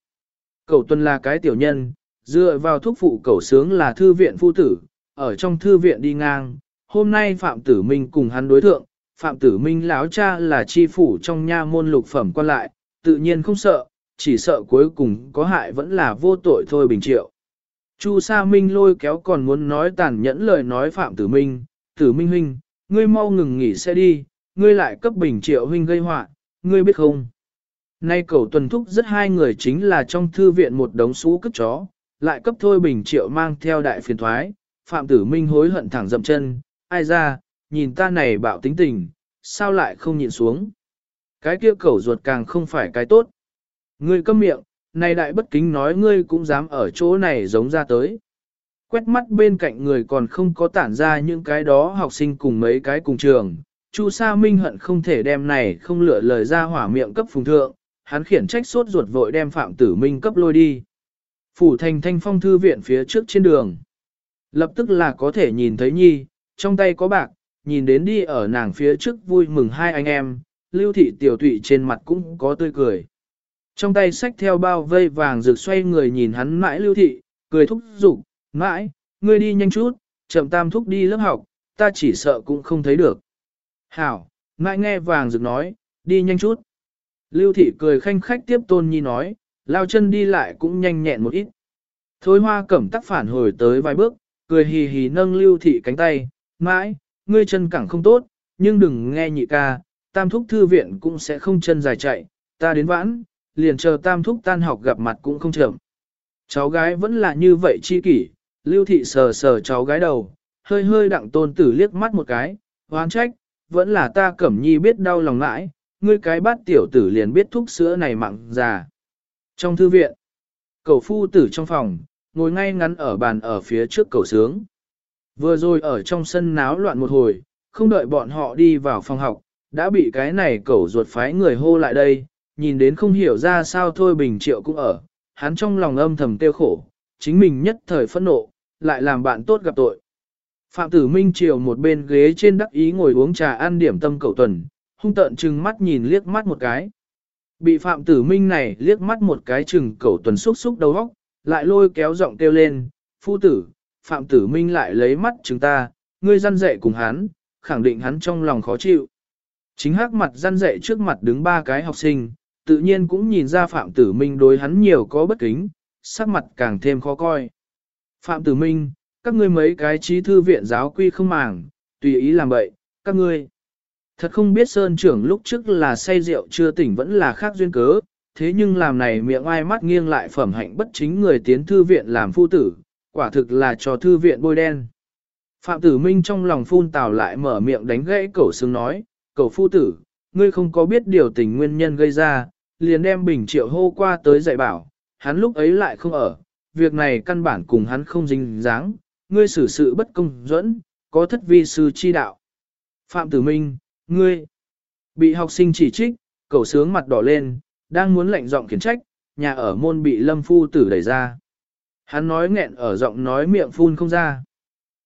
Cẩu tuần là cái tiểu nhân, dựa vào thuốc phụ cẩu sướng là thư viện phu tử, ở trong thư viện đi ngang, hôm nay Phạm Tử Minh cùng hắn đối thượng, Phạm Tử Minh láo cha là chi phủ trong nha môn lục phẩm quan lại, tự nhiên không sợ, chỉ sợ cuối cùng có hại vẫn là vô tội thôi bình triệu. Chu Sa Minh lôi kéo còn muốn nói tàn nhẫn lời nói Phạm Tử Minh, Tử Minh huynh, ngươi mau ngừng nghỉ xe đi, ngươi lại cấp bình triệu huynh gây họa, ngươi biết không? Nay cầu tuần thúc rất hai người chính là trong thư viện một đống xú cất chó, lại cấp thôi bình triệu mang theo đại phiền thoái, Phạm Tử Minh hối hận thẳng dậm chân, ai ra, nhìn ta này bạo tính tình, sao lại không nhìn xuống? Cái kia cẩu ruột càng không phải cái tốt. Ngươi câm miệng, này đại bất kính nói ngươi cũng dám ở chỗ này giống ra tới. Quét mắt bên cạnh người còn không có tản ra những cái đó học sinh cùng mấy cái cùng trường. Chu Sa Minh hận không thể đem này không lựa lời ra hỏa miệng cấp phùng thượng, hắn khiển trách sốt ruột vội đem Phạm Tử Minh cấp lôi đi. Phủ thành thanh phong thư viện phía trước trên đường. Lập tức là có thể nhìn thấy Nhi, trong tay có bạc, nhìn đến đi ở nàng phía trước vui mừng hai anh em, lưu thị tiểu tụy trên mặt cũng có tươi cười. Trong tay sách theo bao vây vàng rực xoay người nhìn hắn mãi lưu thị, cười thúc giục, mãi, ngươi đi nhanh chút, chậm tam thúc đi lớp học, ta chỉ sợ cũng không thấy được. Hảo, mãi nghe vàng rực nói, đi nhanh chút. Lưu thị cười khanh khách tiếp tôn nhi nói, lao chân đi lại cũng nhanh nhẹn một ít. Thôi hoa cẩm tắc phản hồi tới vài bước, cười hì hì nâng lưu thị cánh tay, mãi, ngươi chân cẳng không tốt, nhưng đừng nghe nhị ca, tam thúc thư viện cũng sẽ không chân dài chạy, ta đến vãn, liền chờ tam thúc tan học gặp mặt cũng không chậm. Cháu gái vẫn là như vậy chi kỷ, lưu thị sờ sờ cháu gái đầu, hơi hơi đặng tôn tử liếc mắt một cái, hoán trách, vẫn là ta cẩm nhi biết đau lòng ngãi, ngươi cái bát tiểu tử liền biết thuốc sữa này mặn già. Trong thư viện, cầu phu tử trong phòng, ngồi ngay ngắn ở bàn ở phía trước cầu sướng. Vừa rồi ở trong sân náo loạn một hồi, không đợi bọn họ đi vào phòng học, đã bị cái này cẩu ruột phái người hô lại đây, nhìn đến không hiểu ra sao thôi bình triệu cũng ở, hắn trong lòng âm thầm tiêu khổ, chính mình nhất thời phẫn nộ, lại làm bạn tốt gặp tội. Phạm tử Minh Triều một bên ghế trên đắc ý ngồi uống trà ăn điểm tâm cậu tuần, hung tợn chừng mắt nhìn liếc mắt một cái. Bị Phạm tử Minh này liếc mắt một cái chừng cậu tuần xúc xúc đầu óc, lại lôi kéo giọng kêu lên, phu tử, Phạm tử Minh lại lấy mắt chúng ta, ngươi răn dạy cùng hắn, khẳng định hắn trong lòng khó chịu. Chính hắc mặt răn dạy trước mặt đứng ba cái học sinh, tự nhiên cũng nhìn ra Phạm Tử Minh đối hắn nhiều có bất kính, sắc mặt càng thêm khó coi. Phạm Tử Minh, các ngươi mấy cái trí thư viện giáo quy không màng, tùy ý làm vậy, các ngươi. Thật không biết Sơn trưởng lúc trước là say rượu chưa tỉnh vẫn là khác duyên cớ, thế nhưng làm này miệng ai mắt nghiêng lại phẩm hạnh bất chính người tiến thư viện làm phu tử, quả thực là cho thư viện bôi đen. Phạm Tử Minh trong lòng phun tào lại mở miệng đánh gãy cẩu xương nói, cẩu phu tử, ngươi không có biết điều tình nguyên nhân gây ra, liền đem bình triệu hô qua tới dạy bảo, hắn lúc ấy lại không ở, việc này căn bản cùng hắn không dính dáng, ngươi xử sự bất công dẫn, có thất vi sư chi đạo. Phạm Tử Minh, ngươi, bị học sinh chỉ trích, cẩu sướng mặt đỏ lên, đang muốn lệnh giọng khiển trách, nhà ở môn bị lâm phu tử đẩy ra. Hắn nói nghẹn ở giọng nói miệng phun không ra.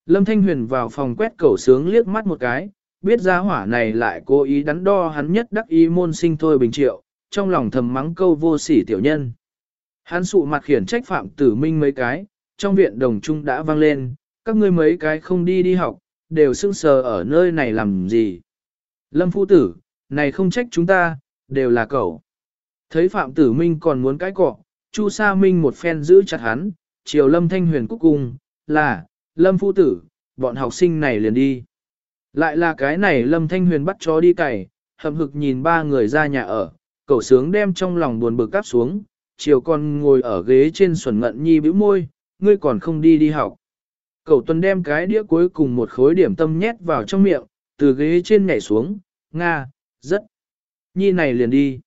Lâm Thanh Huyền vào phòng quét cẩu sướng liếc mắt một cái, biết ra hỏa này lại cố ý đắn đo hắn nhất đắc ý môn sinh thôi bình triệu, trong lòng thầm mắng câu vô sỉ tiểu nhân. Hắn sụ mặt khiển trách phạm tử minh mấy cái, trong viện đồng trung đã vang lên, các ngươi mấy cái không đi đi học, đều sưng sờ ở nơi này làm gì. Lâm phu tử, này không trách chúng ta, đều là cậu. Thấy Phạm Tử Minh còn muốn cái cọ, Chu Sa Minh một phen giữ chặt hắn, chiều Lâm Thanh Huyền cúc cung, là, Lâm phu tử, bọn học sinh này liền đi. Lại là cái này Lâm Thanh Huyền bắt chó đi cày, hậm hực nhìn ba người ra nhà ở, cậu sướng đem trong lòng buồn bực cắp xuống, chiều con ngồi ở ghế trên xuẩn ngận nhi bĩu môi, ngươi còn không đi đi học. Cậu tuần đem cái đĩa cuối cùng một khối điểm tâm nhét vào trong miệng, từ ghế trên nhảy xuống, Nga, rất. Nhi này liền đi.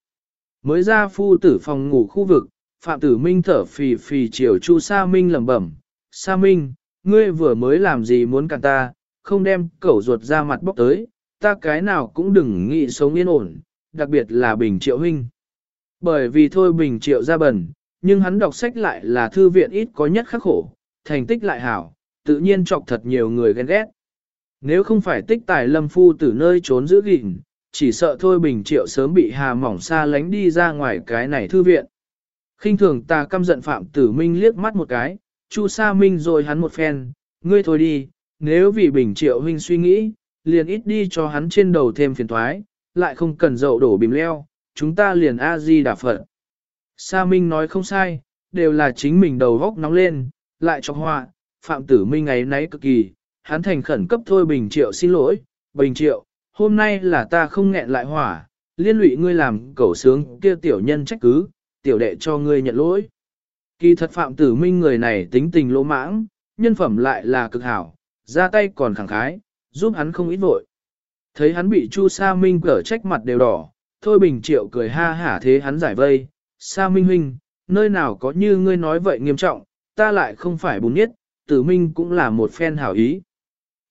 Mới ra phu tử phòng ngủ khu vực, Phạm Tử Minh thở phì phì chiều Chu Sa Minh lẩm bẩm, Sa Minh, ngươi vừa mới làm gì muốn cản ta, không đem cẩu ruột ra mặt bóc tới, ta cái nào cũng đừng nghĩ sống yên ổn, đặc biệt là Bình Triệu Huynh. Bởi vì thôi Bình Triệu ra bẩn, nhưng hắn đọc sách lại là thư viện ít có nhất khắc khổ, thành tích lại hảo, tự nhiên chọc thật nhiều người ghen ghét. Nếu không phải tích tài lâm phu từ nơi trốn giữ gìn, chỉ sợ thôi Bình Triệu sớm bị hà mỏng xa lánh đi ra ngoài cái này thư viện. khinh thường ta căm giận Phạm Tử Minh liếc mắt một cái, Chu Sa Minh rồi hắn một phen, ngươi thôi đi, nếu vì Bình Triệu huynh suy nghĩ, liền ít đi cho hắn trên đầu thêm phiền thoái, lại không cần dậu đổ bìm leo, chúng ta liền A-di đà Phật. Sa Minh nói không sai, đều là chính mình đầu góc nóng lên, lại cho họa, Phạm Tử Minh ấy nấy cực kỳ, hắn thành khẩn cấp thôi Bình Triệu xin lỗi, Bình Triệu, hôm nay là ta không nghẹn lại hỏa, liên lụy ngươi làm cẩu sướng kia tiểu nhân trách cứ, tiểu đệ cho ngươi nhận lỗi. Kỳ thật Phạm Tử Minh người này tính tình lỗ mãng, nhân phẩm lại là cực hảo, ra tay còn khẳng khái, giúp hắn không ít vội. Thấy hắn bị Chu Sa Minh cở trách mặt đều đỏ, Thôi Bình Triệu cười ha hả thế hắn giải vây, Sa Minh huynh, nơi nào có như ngươi nói vậy nghiêm trọng, ta lại không phải bùn nhất, Tử Minh cũng là một phen hảo ý.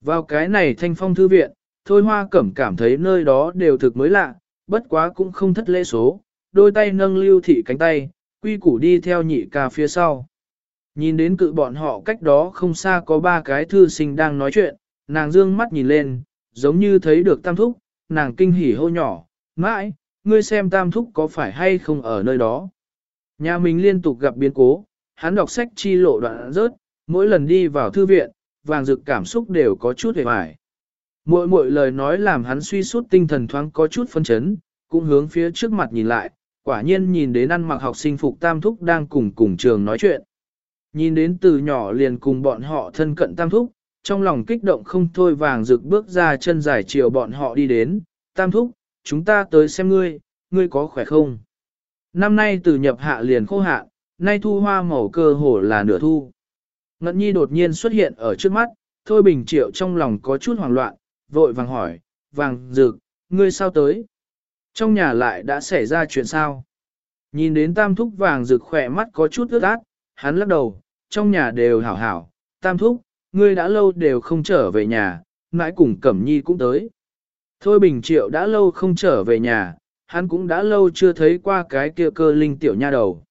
Vào cái này thanh phong thư viện, Thôi Hoa Cẩm cảm thấy nơi đó đều thực mới lạ, bất quá cũng không thất lễ số, đôi tay nâng lưu thị cánh tay, quy củ đi theo nhị ca phía sau. Nhìn đến cự bọn họ cách đó không xa có ba cái thư sinh đang nói chuyện, nàng dương mắt nhìn lên, giống như thấy được tam thúc, nàng kinh hỉ hô nhỏ, mãi, ngươi xem tam thúc có phải hay không ở nơi đó. Nhà mình liên tục gặp biến cố, hắn đọc sách chi lộ đoạn rớt, mỗi lần đi vào thư viện, vàng dực cảm xúc đều có chút hề hoài. Mỗi mỗi lời nói làm hắn suy sút tinh thần thoáng có chút phân chấn, cũng hướng phía trước mặt nhìn lại, quả nhiên nhìn đến ăn mặc học sinh phục tam thúc đang cùng cùng trường nói chuyện. Nhìn đến từ nhỏ liền cùng bọn họ thân cận tam thúc, trong lòng kích động không thôi vàng rực bước ra chân dài chiều bọn họ đi đến, tam thúc, chúng ta tới xem ngươi, ngươi có khỏe không? Năm nay từ nhập hạ liền khô hạ, nay thu hoa màu cơ hồ là nửa thu. Ngận nhi đột nhiên xuất hiện ở trước mắt, thôi bình triệu trong lòng có chút hoảng loạn, vội vàng hỏi, vàng rực, ngươi sao tới? Trong nhà lại đã xảy ra chuyện sao? Nhìn đến tam thúc vàng rực khỏe mắt có chút ướt át, hắn lắc đầu, trong nhà đều hảo hảo, tam thúc, ngươi đã lâu đều không trở về nhà, mãi cùng Cẩm Nhi cũng tới. Thôi Bình Triệu đã lâu không trở về nhà, hắn cũng đã lâu chưa thấy qua cái kia cơ linh tiểu nha đầu.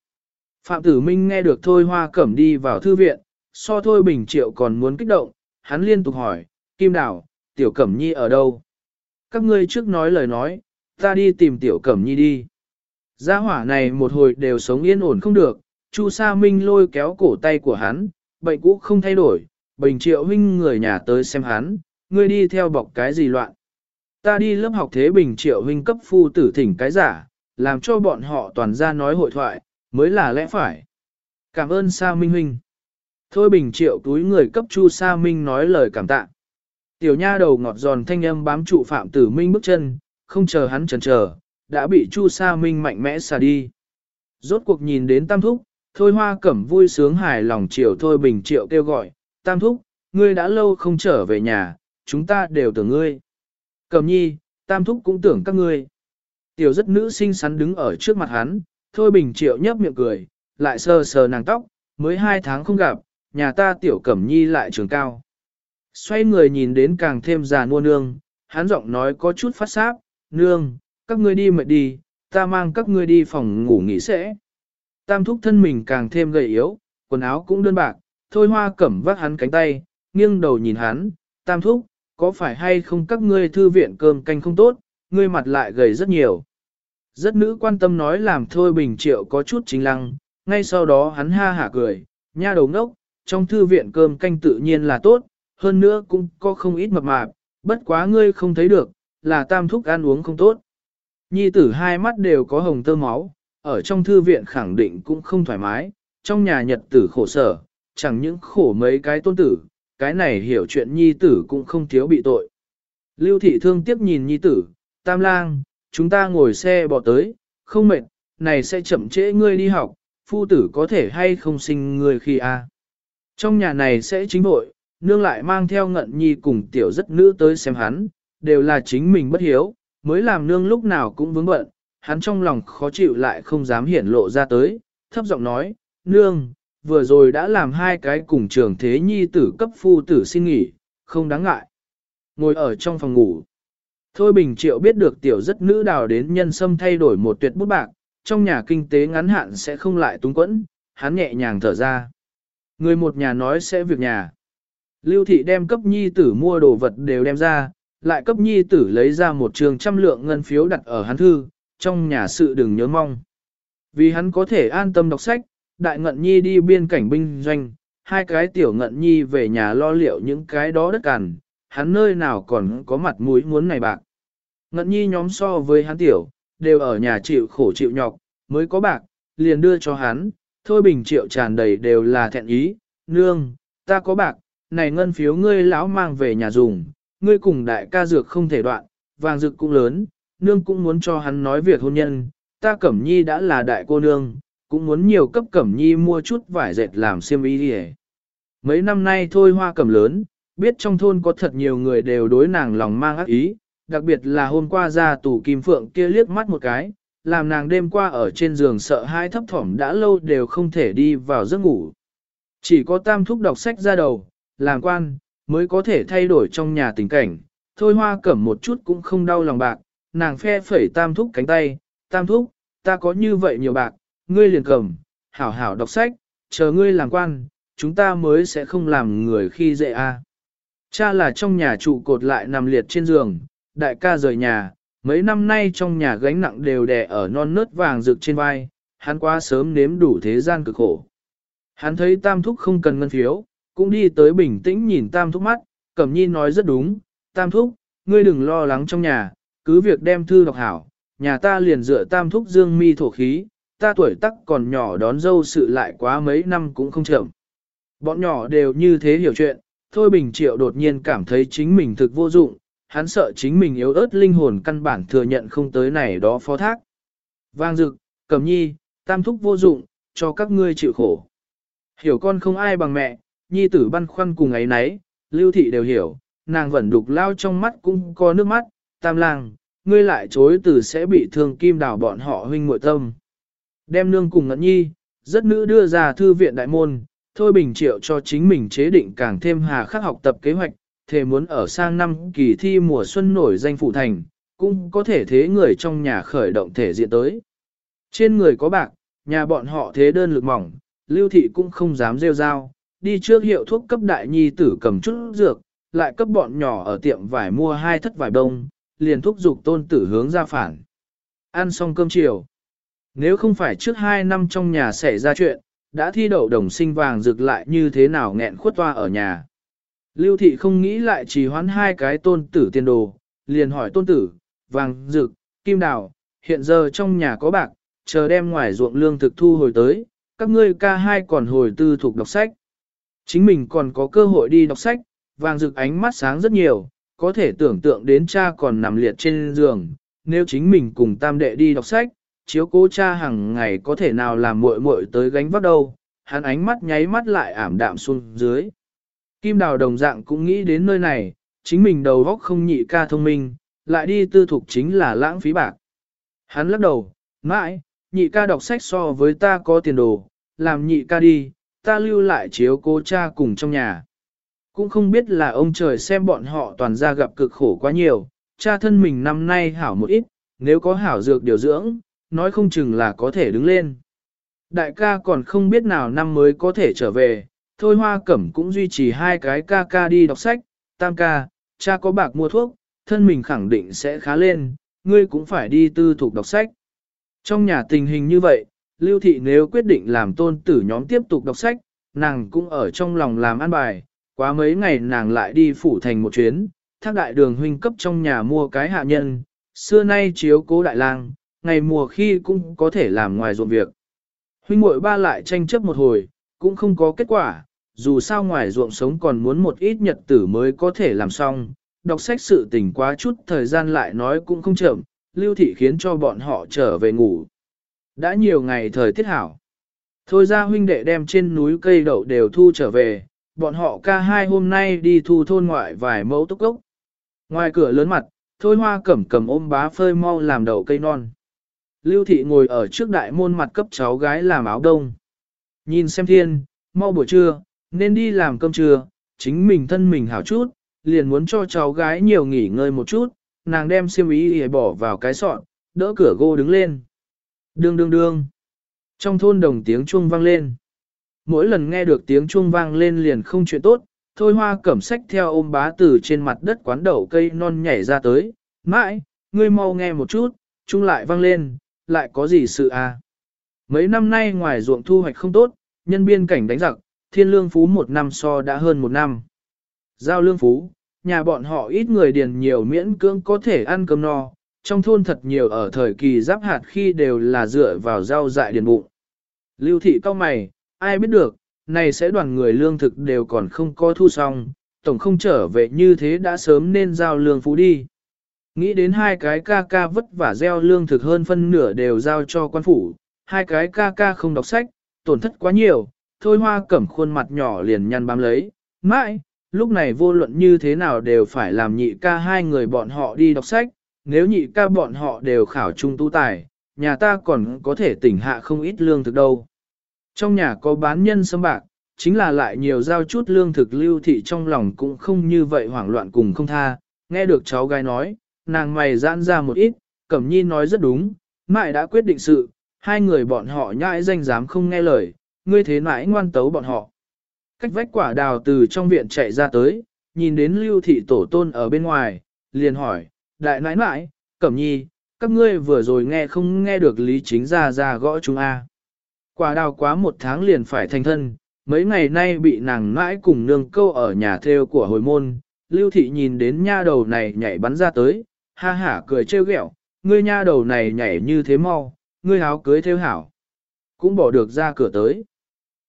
Phạm Tử Minh nghe được Thôi Hoa Cẩm đi vào thư viện, so Thôi Bình Triệu còn muốn kích động, hắn liên tục hỏi, Kim Đào, tiểu Cẩm Nhi ở đâu? Các ngươi trước nói lời nói, ta đi tìm tiểu Cẩm Nhi đi. Gia hỏa này một hồi đều sống yên ổn không được, Chu Sa Minh lôi kéo cổ tay của hắn, bệnh cũ không thay đổi, bình triệu huynh người nhà tới xem hắn, ngươi đi theo bọc cái gì loạn. Ta đi lớp học thế bình triệu huynh cấp phu tử thỉnh cái giả, làm cho bọn họ toàn ra nói hội thoại, mới là lẽ phải. Cảm ơn Sa Minh huynh. Thôi bình triệu túi người cấp Chu Sa Minh nói lời cảm tạ. Tiểu nha đầu ngọt giòn thanh âm bám trụ phạm tử minh bước chân, không chờ hắn chần chờ, đã bị Chu Sa Minh mạnh mẽ xả đi. Rốt cuộc nhìn đến tam thúc, thôi hoa cẩm vui sướng hài lòng triệu thôi bình triệu kêu gọi, tam thúc, ngươi đã lâu không trở về nhà, chúng ta đều tưởng ngươi. Cẩm nhi, tam thúc cũng tưởng các ngươi. Tiểu rất nữ xinh xắn đứng ở trước mặt hắn, thôi bình triệu nhấp miệng cười, lại sờ sờ nàng tóc, mới hai tháng không gặp, nhà ta tiểu cẩm nhi lại trường cao. Xoay người nhìn đến càng thêm già nua nương, hắn giọng nói có chút phát sáp, nương, các ngươi đi mệt đi, ta mang các ngươi đi phòng ngủ nghỉ sẽ. Tam thúc thân mình càng thêm gầy yếu, quần áo cũng đơn bạc, thôi hoa cẩm vác hắn cánh tay, nghiêng đầu nhìn hắn, tam thúc, có phải hay không các ngươi thư viện cơm canh không tốt, ngươi mặt lại gầy rất nhiều. Rất nữ quan tâm nói làm thôi bình triệu có chút chính lăng, ngay sau đó hắn ha hả cười, nha đầu ngốc, trong thư viện cơm canh tự nhiên là tốt, hơn nữa cũng có không ít mập mạp, bất quá ngươi không thấy được, là tam thúc ăn uống không tốt. Nhi tử hai mắt đều có hồng tơ máu, ở trong thư viện khẳng định cũng không thoải mái, trong nhà nhật tử khổ sở, chẳng những khổ mấy cái tôn tử, cái này hiểu chuyện nhi tử cũng không thiếu bị tội. Lưu thị thương tiếc nhìn nhi tử, tam lang, chúng ta ngồi xe bỏ tới, không mệt, này sẽ chậm trễ ngươi đi học, phu tử có thể hay không sinh ngươi khi a Trong nhà này sẽ chính vội, nương lại mang theo ngận nhi cùng tiểu rất nữ tới xem hắn, đều là chính mình bất hiếu, mới làm nương lúc nào cũng vướng bận, hắn trong lòng khó chịu lại không dám hiển lộ ra tới, thấp giọng nói, nương, vừa rồi đã làm hai cái cùng trường thế nhi tử cấp phu tử xin nghỉ, không đáng ngại. Ngồi ở trong phòng ngủ. Thôi Bình Triệu biết được tiểu rất nữ đào đến nhân sâm thay đổi một tuyệt bút bạc, trong nhà kinh tế ngắn hạn sẽ không lại túng quẫn, hắn nhẹ nhàng thở ra. Người một nhà nói sẽ việc nhà. Lưu thị đem cấp nhi tử mua đồ vật đều đem ra, lại cấp nhi tử lấy ra một trường trăm lượng ngân phiếu đặt ở hắn thư, trong nhà sự đừng nhớ mong. Vì hắn có thể an tâm đọc sách, đại ngận nhi đi biên cảnh binh doanh, hai cái tiểu ngận nhi về nhà lo liệu những cái đó đất cằn, hắn nơi nào còn có mặt mũi muốn này bạc. Ngận nhi nhóm so với hắn tiểu, đều ở nhà chịu khổ chịu nhọc, mới có bạc, liền đưa cho hắn, thôi bình triệu tràn đầy đều là thẹn ý, nương, ta có bạc, này ngân phiếu ngươi lão mang về nhà dùng, ngươi cùng đại ca dược không thể đoạn, vàng dược cũng lớn, nương cũng muốn cho hắn nói việc hôn nhân, ta cẩm nhi đã là đại cô nương, cũng muốn nhiều cấp cẩm nhi mua chút vải dệt làm xiêm y đi Mấy năm nay thôi hoa cẩm lớn, biết trong thôn có thật nhiều người đều đối nàng lòng mang ác ý, đặc biệt là hôm qua ra tủ kim phượng kia liếc mắt một cái, làm nàng đêm qua ở trên giường sợ hai thấp thỏm đã lâu đều không thể đi vào giấc ngủ. Chỉ có tam thúc đọc sách ra đầu, làm quan, mới có thể thay đổi trong nhà tình cảnh, thôi hoa cẩm một chút cũng không đau lòng bạc, nàng phe phẩy tam thúc cánh tay, tam thúc, ta có như vậy nhiều bạc, ngươi liền cầm, hảo hảo đọc sách, chờ ngươi làm quan, chúng ta mới sẽ không làm người khi dễ a. Cha là trong nhà trụ cột lại nằm liệt trên giường, đại ca rời nhà, mấy năm nay trong nhà gánh nặng đều đè ở non nớt vàng rực trên vai, hắn quá sớm nếm đủ thế gian cực khổ. Hắn thấy tam thúc không cần ngân phiếu, cũng đi tới bình tĩnh nhìn tam thúc mắt, cẩm nhi nói rất đúng, tam thúc, ngươi đừng lo lắng trong nhà, cứ việc đem thư đọc hảo, nhà ta liền dựa tam thúc dương mi thổ khí, ta tuổi tắc còn nhỏ đón dâu sự lại quá mấy năm cũng không chậm. Bọn nhỏ đều như thế hiểu chuyện, Thôi Bình Triệu đột nhiên cảm thấy chính mình thực vô dụng, hắn sợ chính mình yếu ớt linh hồn căn bản thừa nhận không tới này đó phó thác. Vang dực, cầm nhi, tam thúc vô dụng, cho các ngươi chịu khổ. Hiểu con không ai bằng mẹ, nhi tử băn khoăn cùng ấy nấy, lưu thị đều hiểu, nàng vẫn đục lao trong mắt cũng có nước mắt, tam lang, ngươi lại chối từ sẽ bị thương kim đào bọn họ huynh muội tâm. Đem nương cùng ngẫn nhi, rất nữ đưa ra thư viện đại môn, thôi bình triệu cho chính mình chế định càng thêm hà khắc học tập kế hoạch, thề muốn ở sang năm kỳ thi mùa xuân nổi danh phụ thành, cũng có thể thế người trong nhà khởi động thể diện tới. Trên người có bạc, nhà bọn họ thế đơn lực mỏng, lưu thị cũng không dám rêu rao, đi trước hiệu thuốc cấp đại nhi tử cầm chút dược, lại cấp bọn nhỏ ở tiệm vải mua hai thất vải đông, liền thúc giục tôn tử hướng ra phản. Ăn xong cơm chiều. Nếu không phải trước hai năm trong nhà xảy ra chuyện, đã thi đậu đồng sinh vàng rực lại như thế nào nghẹn khuất toa ở nhà. Lưu thị không nghĩ lại chỉ hoán hai cái tôn tử tiền đồ, liền hỏi tôn tử, vàng rực, kim đào, hiện giờ trong nhà có bạc, chờ đem ngoài ruộng lương thực thu hồi tới, các ngươi ca hai còn hồi tư thuộc đọc sách. Chính mình còn có cơ hội đi đọc sách, vàng rực ánh mắt sáng rất nhiều, có thể tưởng tượng đến cha còn nằm liệt trên giường, nếu chính mình cùng tam đệ đi đọc sách, chiếu cố cha hàng ngày có thể nào làm muội muội tới gánh vác đâu, hắn ánh mắt nháy mắt lại ảm đạm xuống dưới. Kim đào đồng dạng cũng nghĩ đến nơi này, chính mình đầu óc không nhị ca thông minh, lại đi tư thục chính là lãng phí bạc. Hắn lắc đầu, mãi, nhị ca đọc sách so với ta có tiền đồ, làm nhị ca đi, ta lưu lại chiếu cố cha cùng trong nhà. Cũng không biết là ông trời xem bọn họ toàn ra gặp cực khổ quá nhiều, cha thân mình năm nay hảo một ít, nếu có hảo dược điều dưỡng, nói không chừng là có thể đứng lên. Đại ca còn không biết nào năm mới có thể trở về, thôi hoa cẩm cũng duy trì hai cái ca ca đi đọc sách, tam ca, cha có bạc mua thuốc, thân mình khẳng định sẽ khá lên, ngươi cũng phải đi tư thuộc đọc sách. Trong nhà tình hình như vậy, Lưu Thị nếu quyết định làm tôn tử nhóm tiếp tục đọc sách, nàng cũng ở trong lòng làm ăn bài, quá mấy ngày nàng lại đi phủ thành một chuyến, thác đại đường huynh cấp trong nhà mua cái hạ nhân, xưa nay chiếu cố đại lang, ngày mùa khi cũng có thể làm ngoài ruộng việc. Huynh muội ba lại tranh chấp một hồi, cũng không có kết quả, dù sao ngoài ruộng sống còn muốn một ít nhật tử mới có thể làm xong, đọc sách sự tình quá chút thời gian lại nói cũng không chậm, lưu thị khiến cho bọn họ trở về ngủ. Đã nhiều ngày thời tiết hảo. Thôi ra huynh đệ đem trên núi cây đậu đều thu trở về, bọn họ ca hai hôm nay đi thu thôn ngoại vài mẫu tốc cốc. Ngoài cửa lớn mặt, thôi hoa cẩm cầm ôm bá phơi mau làm đậu cây non. Lưu thị ngồi ở trước đại môn mặt cấp cháu gái làm áo đông. Nhìn xem thiên, mau buổi trưa, nên đi làm cơm trưa, chính mình thân mình hảo chút, liền muốn cho cháu gái nhiều nghỉ ngơi một chút, nàng đem xiêm ý để bỏ vào cái sọn, đỡ cửa gô đứng lên. Đương đương đương. Trong thôn đồng tiếng chuông vang lên. Mỗi lần nghe được tiếng chuông vang lên liền không chuyện tốt, thôi hoa cẩm sách theo ôm bá tử trên mặt đất quán đậu cây non nhảy ra tới. Mãi, ngươi mau nghe một chút, chung lại vang lên, lại có gì sự à? Mấy năm nay ngoài ruộng thu hoạch không tốt, nhân biên cảnh đánh giặc, thiên lương phú một năm so đã hơn một năm. Giao lương phú, nhà bọn họ ít người điền nhiều miễn cưỡng có thể ăn cơm no, trong thôn thật nhiều ở thời kỳ giáp hạt khi đều là dựa vào rau dại điền bụng. Lưu thị cao mày, ai biết được, này sẽ đoàn người lương thực đều còn không có thu xong, tổng không trở về như thế đã sớm nên giao lương phú đi. Nghĩ đến hai cái ca ca vất vả gieo lương thực hơn phân nửa đều giao cho quan phủ, hai cái ca ca không đọc sách, tổn thất quá nhiều, thôi hoa cẩm khuôn mặt nhỏ liền nhăn bám lấy, mãi, lúc này vô luận như thế nào đều phải làm nhị ca hai người bọn họ đi đọc sách, nếu nhị ca bọn họ đều khảo trung tu tài, nhà ta còn có thể tỉnh hạ không ít lương thực đâu. Trong nhà có bán nhân sâm bạc, chính là lại nhiều giao chút lương thực lưu thị trong lòng cũng không như vậy hoảng loạn cùng không tha, nghe được cháu gái nói, nàng mày giãn ra một ít, Cẩm Nhi nói rất đúng, mãi đã quyết định sự, hai người bọn họ nhãi danh dám không nghe lời, ngươi thế mãi ngoan tấu bọn họ. Cách vách quả đào từ trong viện chạy ra tới, nhìn đến lưu thị tổ tôn ở bên ngoài, liền hỏi, đại nãi nãi, Cẩm Nhi, các ngươi vừa rồi nghe không nghe được lý chính ra ra gõ chúng a Quả đào quá một tháng liền phải thành thân, mấy ngày nay bị nàng mãi cùng nương câu ở nhà theo của hồi môn, lưu thị nhìn đến nha đầu này nhảy bắn ra tới, ha hả cười trêu ghẹo, ngươi nha đầu này nhảy như thế mau, ngươi áo cưới theo hảo. Cũng bỏ được ra cửa tới.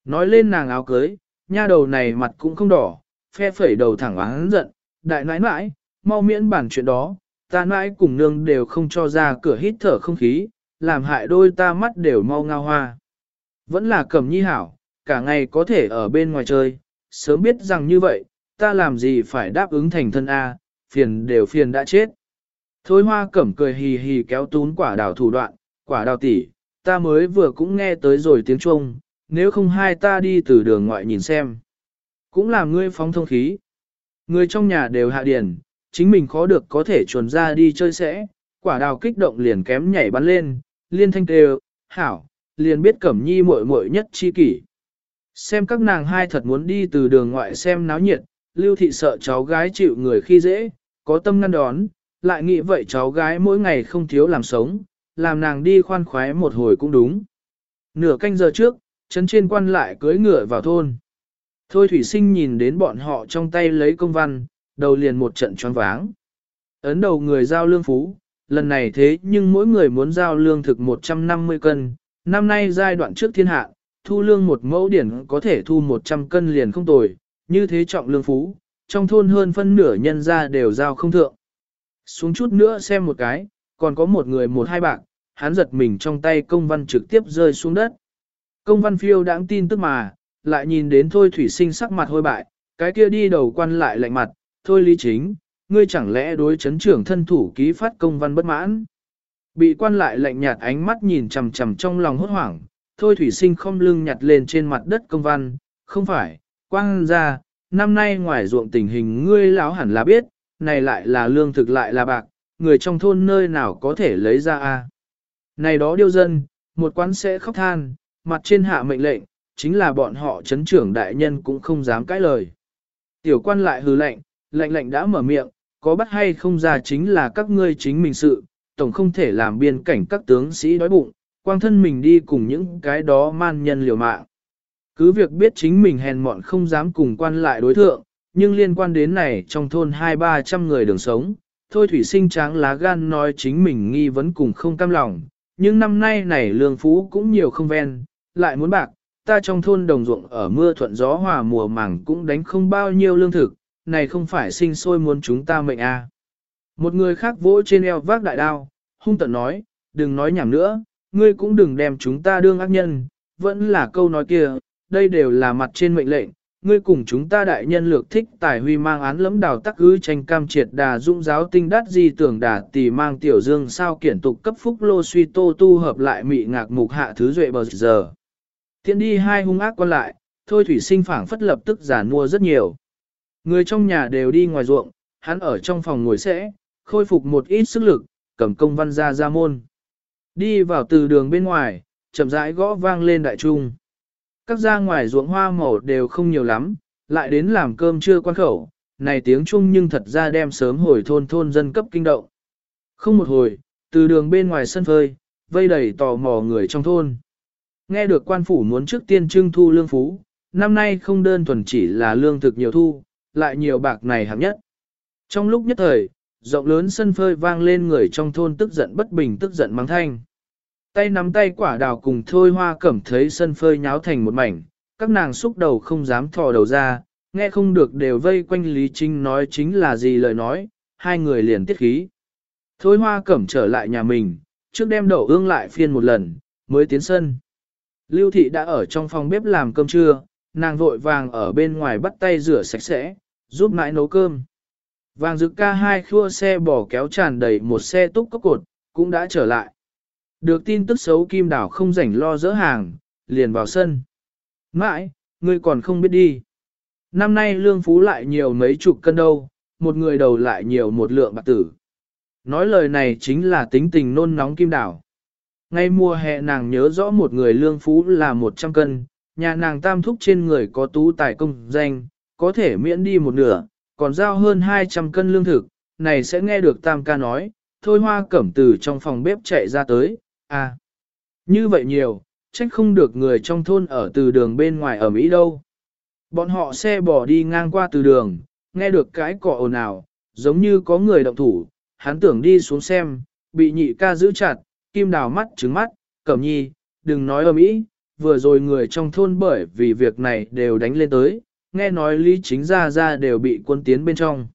Nói lên nàng áo cưới, nha đầu này mặt cũng không đỏ, phe phẩy đầu thẳng oán giận, đại nãi nãi, mau miễn bản chuyện đó, ta nãi cùng nương đều không cho ra cửa hít thở không khí, làm hại đôi ta mắt đều mau ngao hoa. Vẫn là cẩm nhi hảo, cả ngày có thể ở bên ngoài chơi, sớm biết rằng như vậy, ta làm gì phải đáp ứng thành thân A, phiền đều phiền đã chết. Thôi hoa cẩm cười hì hì kéo tún quả đào thủ đoạn, quả đào tỷ, ta mới vừa cũng nghe tới rồi tiếng trung nếu không hai ta đi từ đường ngoại nhìn xem. Cũng làm ngươi phóng thông khí. Người trong nhà đều hạ điển, chính mình khó được có thể chuồn ra đi chơi sẽ, quả đào kích động liền kém nhảy bắn lên, liên thanh kêu, hảo, liền biết cẩm nhi muội muội nhất chi kỷ. Xem các nàng hai thật muốn đi từ đường ngoại xem náo nhiệt, lưu thị sợ cháu gái chịu người khi dễ, có tâm ngăn đón, lại nghĩ vậy cháu gái mỗi ngày không thiếu làm sống, làm nàng đi khoan khoái một hồi cũng đúng. Nửa canh giờ trước, chấn trên quan lại cưới ngựa vào thôn. Thôi thủy sinh nhìn đến bọn họ trong tay lấy công văn, đầu liền một trận choáng váng. Ấn đầu người giao lương phú, lần này thế nhưng mỗi người muốn giao lương thực 150 cân, năm nay giai đoạn trước thiên hạ, thu lương một mẫu điển có thể thu 100 cân liền không tồi, như thế trọng lương phú, trong thôn hơn phân nửa nhân ra đều giao không thượng. Xuống chút nữa xem một cái, còn có một người một hai bạc, hắn giật mình trong tay công văn trực tiếp rơi xuống đất. Công văn phiêu đáng tin tức mà, lại nhìn đến thôi thủy sinh sắc mặt hôi bại, cái kia đi đầu quan lại lạnh mặt, thôi lý chính, ngươi chẳng lẽ đối chấn trưởng thân thủ ký phát công văn bất mãn. Bị quan lại lạnh nhạt ánh mắt nhìn chằm chằm trong lòng hốt hoảng, thôi thủy sinh không lưng nhặt lên trên mặt đất công văn, không phải, quang ra, năm nay ngoài ruộng tình hình ngươi lão hẳn là biết, này lại là lương thực lại là bạc, người trong thôn nơi nào có thể lấy ra a? Này đó điêu dân, một quán sẽ khóc than, mặt trên hạ mệnh lệnh, chính là bọn họ chấn trưởng đại nhân cũng không dám cãi lời. Tiểu quan lại hừ lệnh, lệnh lệnh đã mở miệng, có bắt hay không ra chính là các ngươi chính mình sự, tổng không thể làm biên cảnh các tướng sĩ đói bụng, quang thân mình đi cùng những cái đó man nhân liều mạng. Cứ việc biết chính mình hèn mọn không dám cùng quan lại đối thượng, nhưng liên quan đến này trong thôn hai ba trăm người đường sống, thôi thủy sinh tráng lá gan nói chính mình nghi vấn cùng không cam lòng, nhưng năm nay này lương phú cũng nhiều không ven, lại muốn bạc, ta trong thôn đồng ruộng ở mưa thuận gió hòa mùa màng cũng đánh không bao nhiêu lương thực, này không phải sinh sôi muốn chúng ta mệnh a. À. Một người khác vỗ trên eo vác đại đao, hung tận nói, đừng nói nhảm nữa, ngươi cũng đừng đem chúng ta đương ác nhân, vẫn là câu nói kia, đây đều là mặt trên mệnh lệnh, ngươi cùng chúng ta đại nhân lược thích tài huy mang án lẫm đào tắc ư tranh cam triệt đà dung giáo tinh đắt di tưởng đà tỷ mang tiểu dương sao kiển tục cấp phúc lô suy tô tu hợp lại mị ngạc mục hạ thứ duệ bờ giờ. Tiện đi hai hung ác quan lại, thôi thủy sinh phảng phất lập tức giả mua rất nhiều. Người trong nhà đều đi ngoài ruộng, hắn ở trong phòng ngồi sẽ, khôi phục một ít sức lực, cầm công văn ra ra môn. Đi vào từ đường bên ngoài, chậm rãi gõ vang lên đại trung. Các ra ngoài ruộng hoa màu đều không nhiều lắm, lại đến làm cơm trưa quan khẩu, này tiếng chung nhưng thật ra đem sớm hồi thôn thôn dân cấp kinh động. Không một hồi, từ đường bên ngoài sân phơi, vây đầy tò mò người trong thôn. Nghe được quan phủ muốn trước tiên trưng thu lương phú, năm nay không đơn thuần chỉ là lương thực nhiều thu, lại nhiều bạc này hạng nhất. Trong lúc nhất thời, rộng lớn sân phơi vang lên người trong thôn tức giận bất bình tức giận mắng thanh. Tay nắm tay quả đào cùng thôi hoa cẩm thấy sân phơi nháo thành một mảnh, các nàng xúc đầu không dám thò đầu ra, nghe không được đều vây quanh Lý Trinh nói chính là gì lời nói, hai người liền tiết khí. Thôi hoa cẩm trở lại nhà mình, trước đem đậu ương lại phiên một lần, mới tiến sân. Lưu thị đã ở trong phòng bếp làm cơm trưa, nàng vội vàng ở bên ngoài bắt tay rửa sạch sẽ, giúp mãi nấu cơm. Vàng dự ca hai khua xe bò kéo tràn đầy một xe túc cốc cột, cũng đã trở lại. Được tin tức xấu kim đảo không rảnh lo dỡ hàng, liền vào sân. Mãi, ngươi còn không biết đi. Năm nay lương phú lại nhiều mấy chục cân đâu, một người đầu lại nhiều một lượng bạc tử. Nói lời này chính là tính tình nôn nóng kim đảo. Ngay mùa hè nàng nhớ rõ một người lương phú là 100 cân, nhà nàng tam thúc trên người có tú tài công danh, có thể miễn đi một nửa, còn giao hơn 200 cân lương thực, này sẽ nghe được tam ca nói, thôi hoa cẩm từ trong phòng bếp chạy ra tới, à. Như vậy nhiều, trách không được người trong thôn ở từ đường bên ngoài ở Mỹ đâu. Bọn họ xe bỏ đi ngang qua từ đường, nghe được cái cọ ồn ào, giống như có người động thủ, hắn tưởng đi xuống xem, bị nhị ca giữ chặt, kim đào mắt trứng mắt, cẩm nhi, đừng nói ở Mỹ, vừa rồi người trong thôn bởi vì việc này đều đánh lên tới, nghe nói lý chính ra ra đều bị quân tiến bên trong.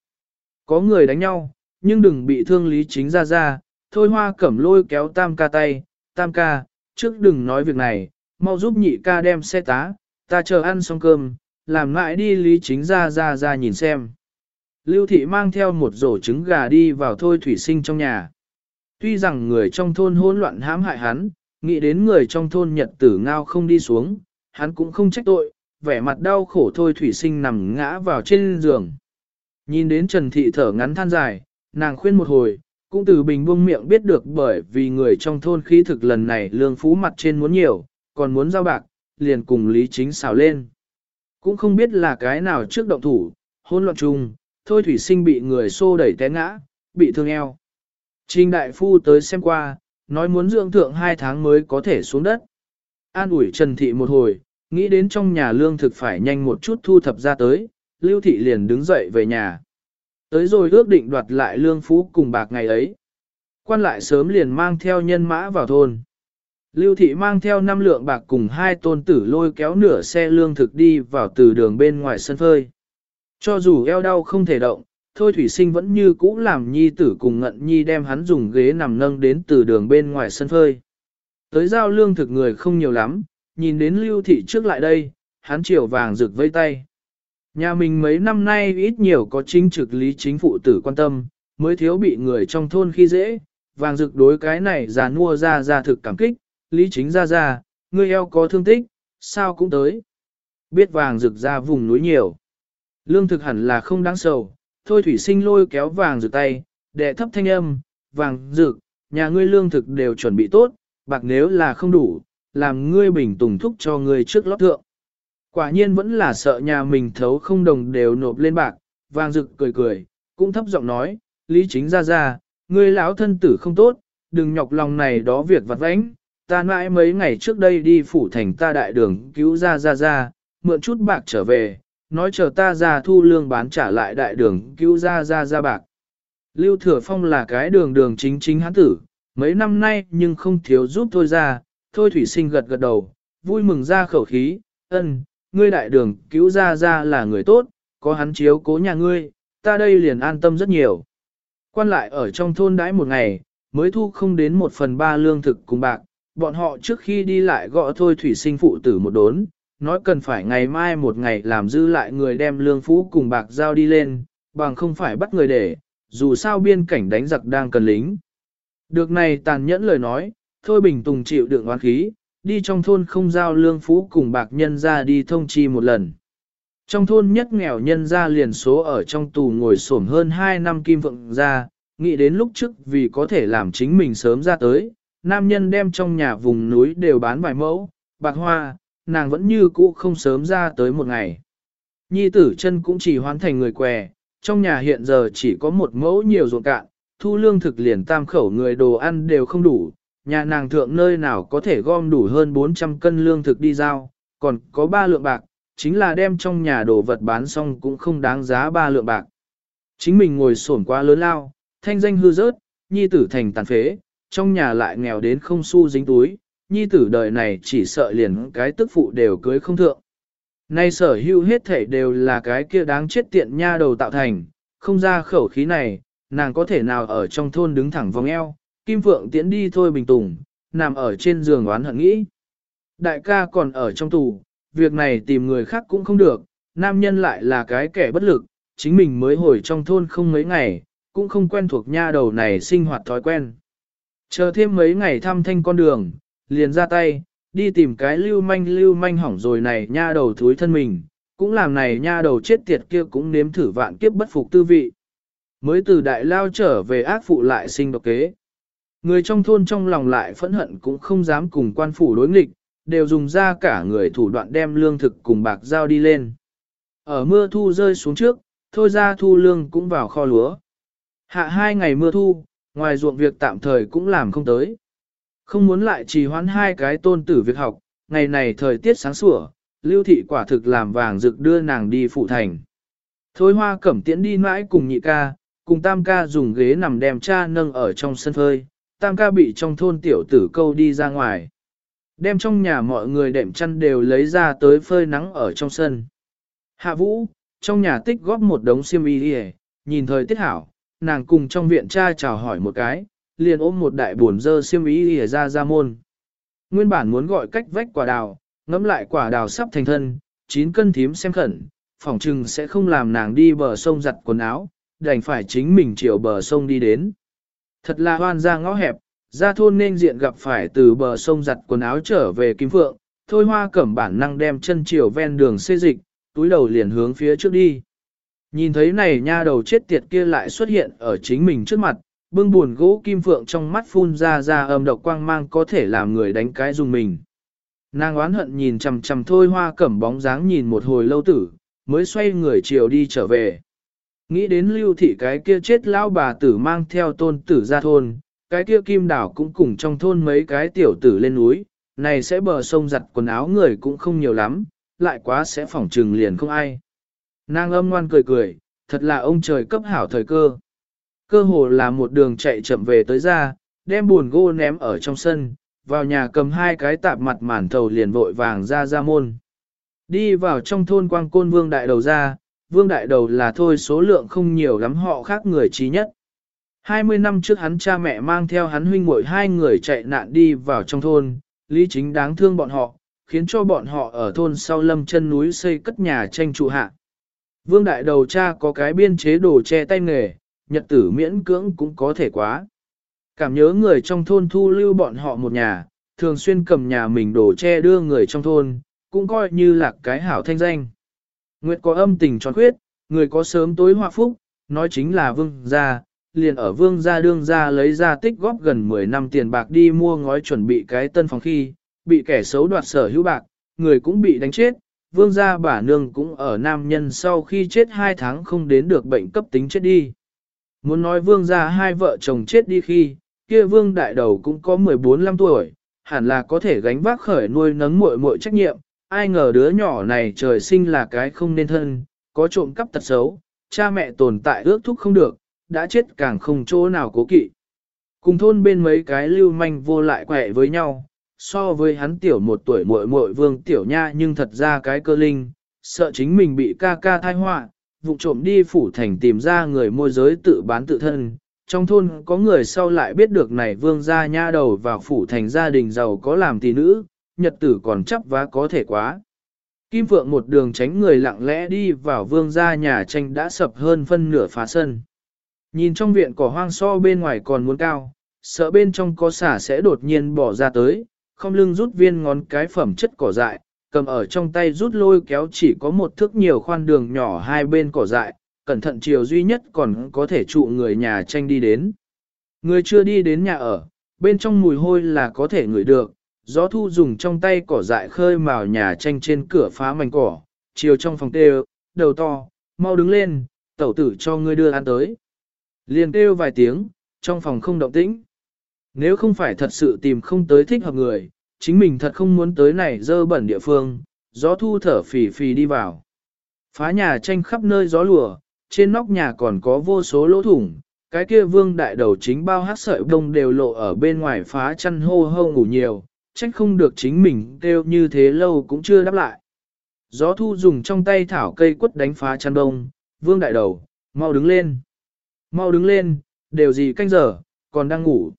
Có người đánh nhau, nhưng đừng bị thương lý chính ra ra, thôi hoa cẩm lôi kéo tam ca tay, tam ca, trước đừng nói việc này, mau giúp nhị ca đem xe tá, ta chờ ăn xong cơm, làm lại đi lý chính ra ra ra nhìn xem. Lưu thị mang theo một rổ trứng gà đi vào thôi thủy sinh trong nhà. Tuy rằng người trong thôn hỗn loạn hãm hại hắn, nghĩ đến người trong thôn nhật tử ngao không đi xuống, hắn cũng không trách tội, vẻ mặt đau khổ thôi thủy sinh nằm ngã vào trên giường. Nhìn đến Trần Thị thở ngắn than dài, nàng khuyên một hồi, cũng từ bình buông miệng biết được bởi vì người trong thôn khí thực lần này lương phú mặt trên muốn nhiều, còn muốn giao bạc, liền cùng Lý Chính xào lên. Cũng không biết là cái nào trước động thủ, hôn loạn chung, thôi thủy sinh bị người xô đẩy té ngã, bị thương eo. Trình đại phu tới xem qua, nói muốn dưỡng thượng hai tháng mới có thể xuống đất. An ủi Trần Thị một hồi, nghĩ đến trong nhà lương thực phải nhanh một chút thu thập ra tới, Lưu Thị liền đứng dậy về nhà. Tới rồi ước định đoạt lại lương phú cùng bạc ngày ấy. Quan lại sớm liền mang theo nhân mã vào thôn. Lưu thị mang theo năm lượng bạc cùng hai tôn tử lôi kéo nửa xe lương thực đi vào từ đường bên ngoài sân phơi. Cho dù eo đau không thể động, thôi thủy sinh vẫn như cũ làm nhi tử cùng ngận nhi đem hắn dùng ghế nằm nâng đến từ đường bên ngoài sân phơi. Tới giao lương thực người không nhiều lắm, nhìn đến lưu thị trước lại đây, hắn chiều vàng rực vây tay. Nhà mình mấy năm nay ít nhiều có chính trực lý chính phụ tử quan tâm, mới thiếu bị người trong thôn khi dễ, vàng rực đối cái này già nua ra ra thực cảm kích, lý chính ra ra, người eo có thương tích, sao cũng tới. Biết vàng rực ra vùng núi nhiều. Lương thực hẳn là không đáng sầu, thôi thủy sinh lôi kéo vàng rực tay, đệ thấp thanh âm, vàng rực, nhà ngươi lương thực đều chuẩn bị tốt, bạc nếu là không đủ, làm ngươi bình tùng thúc cho ngươi trước lót thượng. Quả nhiên vẫn là sợ nhà mình thấu không đồng đều nộp lên bạc, vàng rực cười cười, cũng thấp giọng nói, lý chính ra ra, ngươi lão thân tử không tốt, đừng nhọc lòng này đó việc vặt vãnh, ta mãi mấy ngày trước đây đi phủ thành ta đại đường cứu ra ra ra, mượn chút bạc trở về, nói chờ ta ra thu lương bán trả lại đại đường cứu ra ra ra bạc. Lưu Thừa Phong là cái đường đường chính chính hán tử, mấy năm nay nhưng không thiếu giúp thôi ra, thôi thủy sinh gật gật đầu, vui mừng ra khẩu khí, ân, ngươi đại đường cứu ra ra là người tốt, có hắn chiếu cố nhà ngươi, ta đây liền an tâm rất nhiều. Quan lại ở trong thôn đãi một ngày, mới thu không đến một phần ba lương thực cùng bạc, bọn họ trước khi đi lại gõ thôi thủy sinh phụ tử một đốn, nói cần phải ngày mai một ngày làm dư lại người đem lương phú cùng bạc giao đi lên, bằng không phải bắt người để, dù sao biên cảnh đánh giặc đang cần lính. Được này tàn nhẫn lời nói, thôi bình tùng chịu đựng oán khí, đi trong thôn không giao lương phú cùng bạc nhân ra đi thông chi một lần. Trong thôn nhất nghèo nhân ra liền số ở trong tù ngồi xổm hơn 2 năm kim vượng ra, nghĩ đến lúc trước vì có thể làm chính mình sớm ra tới, nam nhân đem trong nhà vùng núi đều bán vài mẫu, bạc hoa, nàng vẫn như cũ không sớm ra tới một ngày. Nhi tử chân cũng chỉ hoàn thành người què, trong nhà hiện giờ chỉ có một mẫu nhiều ruộng cạn, thu lương thực liền tam khẩu người đồ ăn đều không đủ, nhà nàng thượng nơi nào có thể gom đủ hơn 400 cân lương thực đi giao, còn có ba lượng bạc, chính là đem trong nhà đồ vật bán xong cũng không đáng giá ba lượng bạc. Chính mình ngồi sổn quá lớn lao, thanh danh hư rớt, nhi tử thành tàn phế, trong nhà lại nghèo đến không xu dính túi, nhi tử đời này chỉ sợ liền cái tức phụ đều cưới không thượng. Nay sở hữu hết thể đều là cái kia đáng chết tiện nha đầu tạo thành, không ra khẩu khí này, nàng có thể nào ở trong thôn đứng thẳng vòng eo, Kim Phượng tiễn đi thôi bình tùng, nằm ở trên giường oán hận nghĩ. Đại ca còn ở trong tù, việc này tìm người khác cũng không được, nam nhân lại là cái kẻ bất lực, chính mình mới hồi trong thôn không mấy ngày, cũng không quen thuộc nha đầu này sinh hoạt thói quen. Chờ thêm mấy ngày thăm thanh con đường, liền ra tay, đi tìm cái lưu manh lưu manh hỏng rồi này nha đầu thúi thân mình, cũng làm này nha đầu chết tiệt kia cũng nếm thử vạn kiếp bất phục tư vị. Mới từ đại lao trở về ác phụ lại sinh độc kế. Người trong thôn trong lòng lại phẫn hận cũng không dám cùng quan phủ đối nghịch, đều dùng ra cả người thủ đoạn đem lương thực cùng bạc giao đi lên. Ở mưa thu rơi xuống trước, thôi ra thu lương cũng vào kho lúa. Hạ hai ngày mưa thu, ngoài ruộng việc tạm thời cũng làm không tới. Không muốn lại trì hoãn hai cái tôn tử việc học, ngày này thời tiết sáng sủa, lưu thị quả thực làm vàng rực đưa nàng đi phụ thành. Thôi hoa cẩm tiễn đi mãi cùng nhị ca, cùng tam ca dùng ghế nằm đem cha nâng ở trong sân phơi, tam ca bị trong thôn tiểu tử câu đi ra ngoài. Đem trong nhà mọi người đệm chăn đều lấy ra tới phơi nắng ở trong sân. Hạ vũ, trong nhà tích góp một đống xiêm y đi nhìn thời tiết hảo, nàng cùng trong viện cha chào hỏi một cái, liền ôm một đại buồn dơ xiêm y đi ra ra môn. Nguyên bản muốn gọi cách vách quả đào, ngẫm lại quả đào sắp thành thân, chín cân thím xem khẩn, phỏng chừng sẽ không làm nàng đi bờ sông giặt quần áo, đành phải chính mình chiều bờ sông đi đến. Thật là hoan ra ngõ hẹp, ra thôn nên diện gặp phải từ bờ sông giặt quần áo trở về Kim Phượng, thôi hoa cẩm bản năng đem chân chiều ven đường xê dịch, túi đầu liền hướng phía trước đi. Nhìn thấy này nha đầu chết tiệt kia lại xuất hiện ở chính mình trước mặt, bưng buồn gỗ Kim Phượng trong mắt phun ra ra âm độc quang mang có thể làm người đánh cái dùng mình. Nàng oán hận nhìn chầm chầm thôi hoa cẩm bóng dáng nhìn một hồi lâu tử, mới xoay người chiều đi trở về. Nghĩ đến lưu thị cái kia chết lão bà tử mang theo tôn tử ra thôn, cái kia kim đảo cũng cùng trong thôn mấy cái tiểu tử lên núi, này sẽ bờ sông giặt quần áo người cũng không nhiều lắm, lại quá sẽ phỏng trừng liền không ai. Nàng âm ngoan cười cười, thật là ông trời cấp hảo thời cơ. Cơ hồ là một đường chạy chậm về tới ra, đem buồn gỗ ném ở trong sân, vào nhà cầm hai cái tạp mặt màn thầu liền vội vàng ra ra môn. Đi vào trong thôn quang côn vương đại đầu ra, vương đại đầu là thôi số lượng không nhiều lắm họ khác người trí nhất. 20 năm trước hắn cha mẹ mang theo hắn huynh muội hai người chạy nạn đi vào trong thôn, lý chính đáng thương bọn họ, khiến cho bọn họ ở thôn sau lâm chân núi xây cất nhà tranh trụ hạ. Vương đại đầu cha có cái biên chế đồ che tay nghề, nhật tử miễn cưỡng cũng có thể quá. Cảm nhớ người trong thôn thu lưu bọn họ một nhà, thường xuyên cầm nhà mình đồ che đưa người trong thôn, cũng coi như là cái hảo thanh danh. Nguyệt có âm tình tròn khuyết, người có sớm tối hòa phúc, nói chính là vương gia, liền ở vương gia đương gia lấy ra tích góp gần 10 năm tiền bạc đi mua ngói chuẩn bị cái tân phòng khi, bị kẻ xấu đoạt sở hữu bạc, người cũng bị đánh chết, vương gia bà nương cũng ở nam nhân sau khi chết 2 tháng không đến được bệnh cấp tính chết đi. Muốn nói vương gia hai vợ chồng chết đi khi, kia vương đại đầu cũng có 14-15 tuổi, hẳn là có thể gánh vác khởi nuôi nấng muội muội trách nhiệm, ai ngờ đứa nhỏ này trời sinh là cái không nên thân, có trộm cắp tật xấu, cha mẹ tồn tại ước thúc không được, đã chết càng không chỗ nào cố kỵ. Cùng thôn bên mấy cái lưu manh vô lại quẹ với nhau, so với hắn tiểu một tuổi muội muội vương tiểu nha nhưng thật ra cái cơ linh, sợ chính mình bị ca ca thai họa, vụ trộm đi phủ thành tìm ra người môi giới tự bán tự thân. Trong thôn có người sau lại biết được này vương gia nha đầu vào phủ thành gia đình giàu có làm tỷ nữ, nhật tử còn chấp vá có thể quá. Kim Phượng một đường tránh người lặng lẽ đi vào vương gia nhà tranh đã sập hơn phân nửa phá sân. Nhìn trong viện cỏ hoang so bên ngoài còn muốn cao, sợ bên trong có xả sẽ đột nhiên bỏ ra tới, không lưng rút viên ngón cái phẩm chất cỏ dại, cầm ở trong tay rút lôi kéo chỉ có một thước nhiều khoan đường nhỏ hai bên cỏ dại, cẩn thận chiều duy nhất còn có thể trụ người nhà tranh đi đến. Người chưa đi đến nhà ở, bên trong mùi hôi là có thể ngửi được, gió thu dùng trong tay cỏ dại khơi màu nhà tranh trên cửa phá mảnh cỏ, chiều trong phòng kêu, đầu to, mau đứng lên, tẩu tử cho ngươi đưa ăn tới. Liền kêu vài tiếng, trong phòng không động tĩnh. Nếu không phải thật sự tìm không tới thích hợp người, chính mình thật không muốn tới này dơ bẩn địa phương, gió thu thở phì phì đi vào. Phá nhà tranh khắp nơi gió lùa, trên nóc nhà còn có vô số lỗ thủng, cái kia vương đại đầu chính bao hát sợi đông đều lộ ở bên ngoài phá chăn hô hô ngủ nhiều, trách không được chính mình kêu như thế lâu cũng chưa đáp lại. Gió thu dùng trong tay thảo cây quất đánh phá chăn đông, vương đại đầu, mau đứng lên. Mau đứng lên, đều gì canh giờ, còn đang ngủ.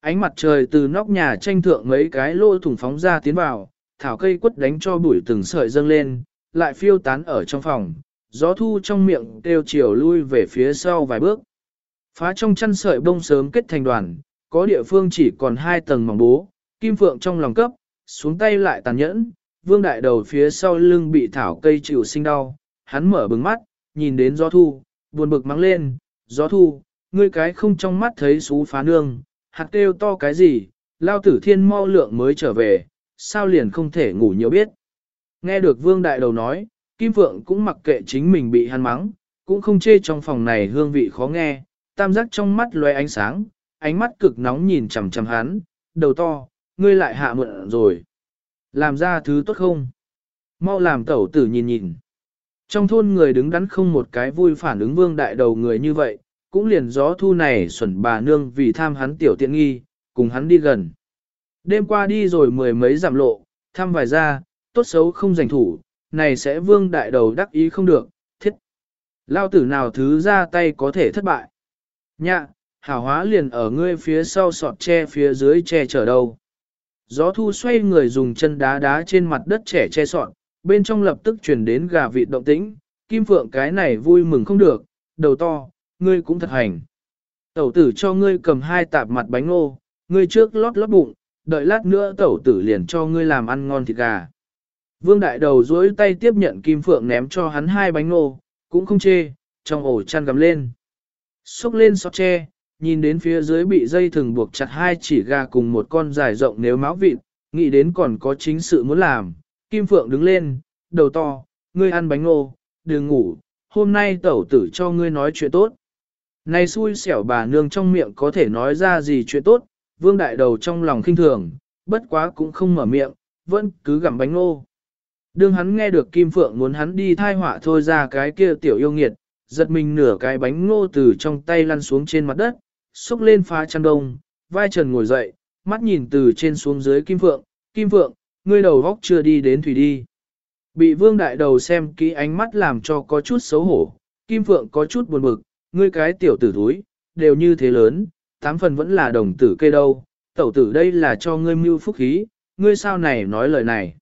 Ánh mặt trời từ nóc nhà tranh thượng mấy cái lỗ thủng phóng ra tiến vào, thảo cây quất đánh cho bụi từng sợi dâng lên, lại phiêu tán ở trong phòng, gió thu trong miệng kêu chiều lui về phía sau vài bước. Phá trong chăn sợi bông sớm kết thành đoàn, có địa phương chỉ còn hai tầng mỏng bố, kim phượng trong lòng cấp, xuống tay lại tàn nhẫn, vương đại đầu phía sau lưng bị thảo cây chịu sinh đau, hắn mở bừng mắt, nhìn đến gió thu, buồn bực mắng lên, gió thu, ngươi cái không trong mắt thấy xú phá nương, hạt kêu to cái gì, lao tử thiên mau lượng mới trở về, sao liền không thể ngủ nhiều biết. Nghe được vương đại đầu nói, Kim Phượng cũng mặc kệ chính mình bị hắn mắng, cũng không chê trong phòng này hương vị khó nghe, tam giác trong mắt loe ánh sáng, ánh mắt cực nóng nhìn chằm chằm hắn, đầu to, ngươi lại hạ mượn rồi. Làm ra thứ tốt không? Mau làm tẩu tử nhìn nhìn. Trong thôn người đứng đắn không một cái vui phản ứng vương đại đầu người như vậy, cũng liền gió thu này xuẩn bà nương vì tham hắn tiểu tiện nghi, cùng hắn đi gần. Đêm qua đi rồi mười mấy giảm lộ, thăm vài ra, tốt xấu không giành thủ, này sẽ vương đại đầu đắc ý không được, thiết. Lao tử nào thứ ra tay có thể thất bại. Nhạ, hảo hóa liền ở ngươi phía sau sọt che phía dưới che chở đâu. Gió thu xoay người dùng chân đá đá trên mặt đất trẻ che sọt, bên trong lập tức chuyển đến gà vịt động tĩnh, kim phượng cái này vui mừng không được, đầu to, ngươi cũng thật hành. Tẩu tử cho ngươi cầm hai tạp mặt bánh ngô, ngươi trước lót lót bụng, đợi lát nữa tẩu tử liền cho ngươi làm ăn ngon thịt gà. Vương đại đầu duỗi tay tiếp nhận kim phượng ném cho hắn hai bánh ngô, cũng không chê, trong ổ chăn gắm lên. Xúc lên sọt tre, nhìn đến phía dưới bị dây thừng buộc chặt hai chỉ gà cùng một con dài rộng nếu máu vịt, nghĩ đến còn có chính sự muốn làm. Kim Phượng đứng lên, đầu to, ngươi ăn bánh ngô, đừng ngủ, hôm nay tẩu tử cho ngươi nói chuyện tốt. Này xui xẻo bà nương trong miệng có thể nói ra gì chuyện tốt, vương đại đầu trong lòng khinh thường, bất quá cũng không mở miệng, vẫn cứ gặm bánh ngô. Đương hắn nghe được Kim Phượng muốn hắn đi thai họa thôi ra cái kia tiểu yêu nghiệt, giật mình nửa cái bánh ngô từ trong tay lăn xuống trên mặt đất, xúc lên phá chăn đông, vai trần ngồi dậy, mắt nhìn từ trên xuống dưới Kim Phượng, Kim Phượng, ngươi đầu góc chưa đi đến thủy đi. Bị vương đại đầu xem kỹ ánh mắt làm cho có chút xấu hổ, Kim Phượng có chút buồn bực, ngươi cái tiểu tử thúi, đều như thế lớn, tám phần vẫn là đồng tử kê đâu, tẩu tử đây là cho ngươi mưu phúc khí, ngươi sao này nói lời này.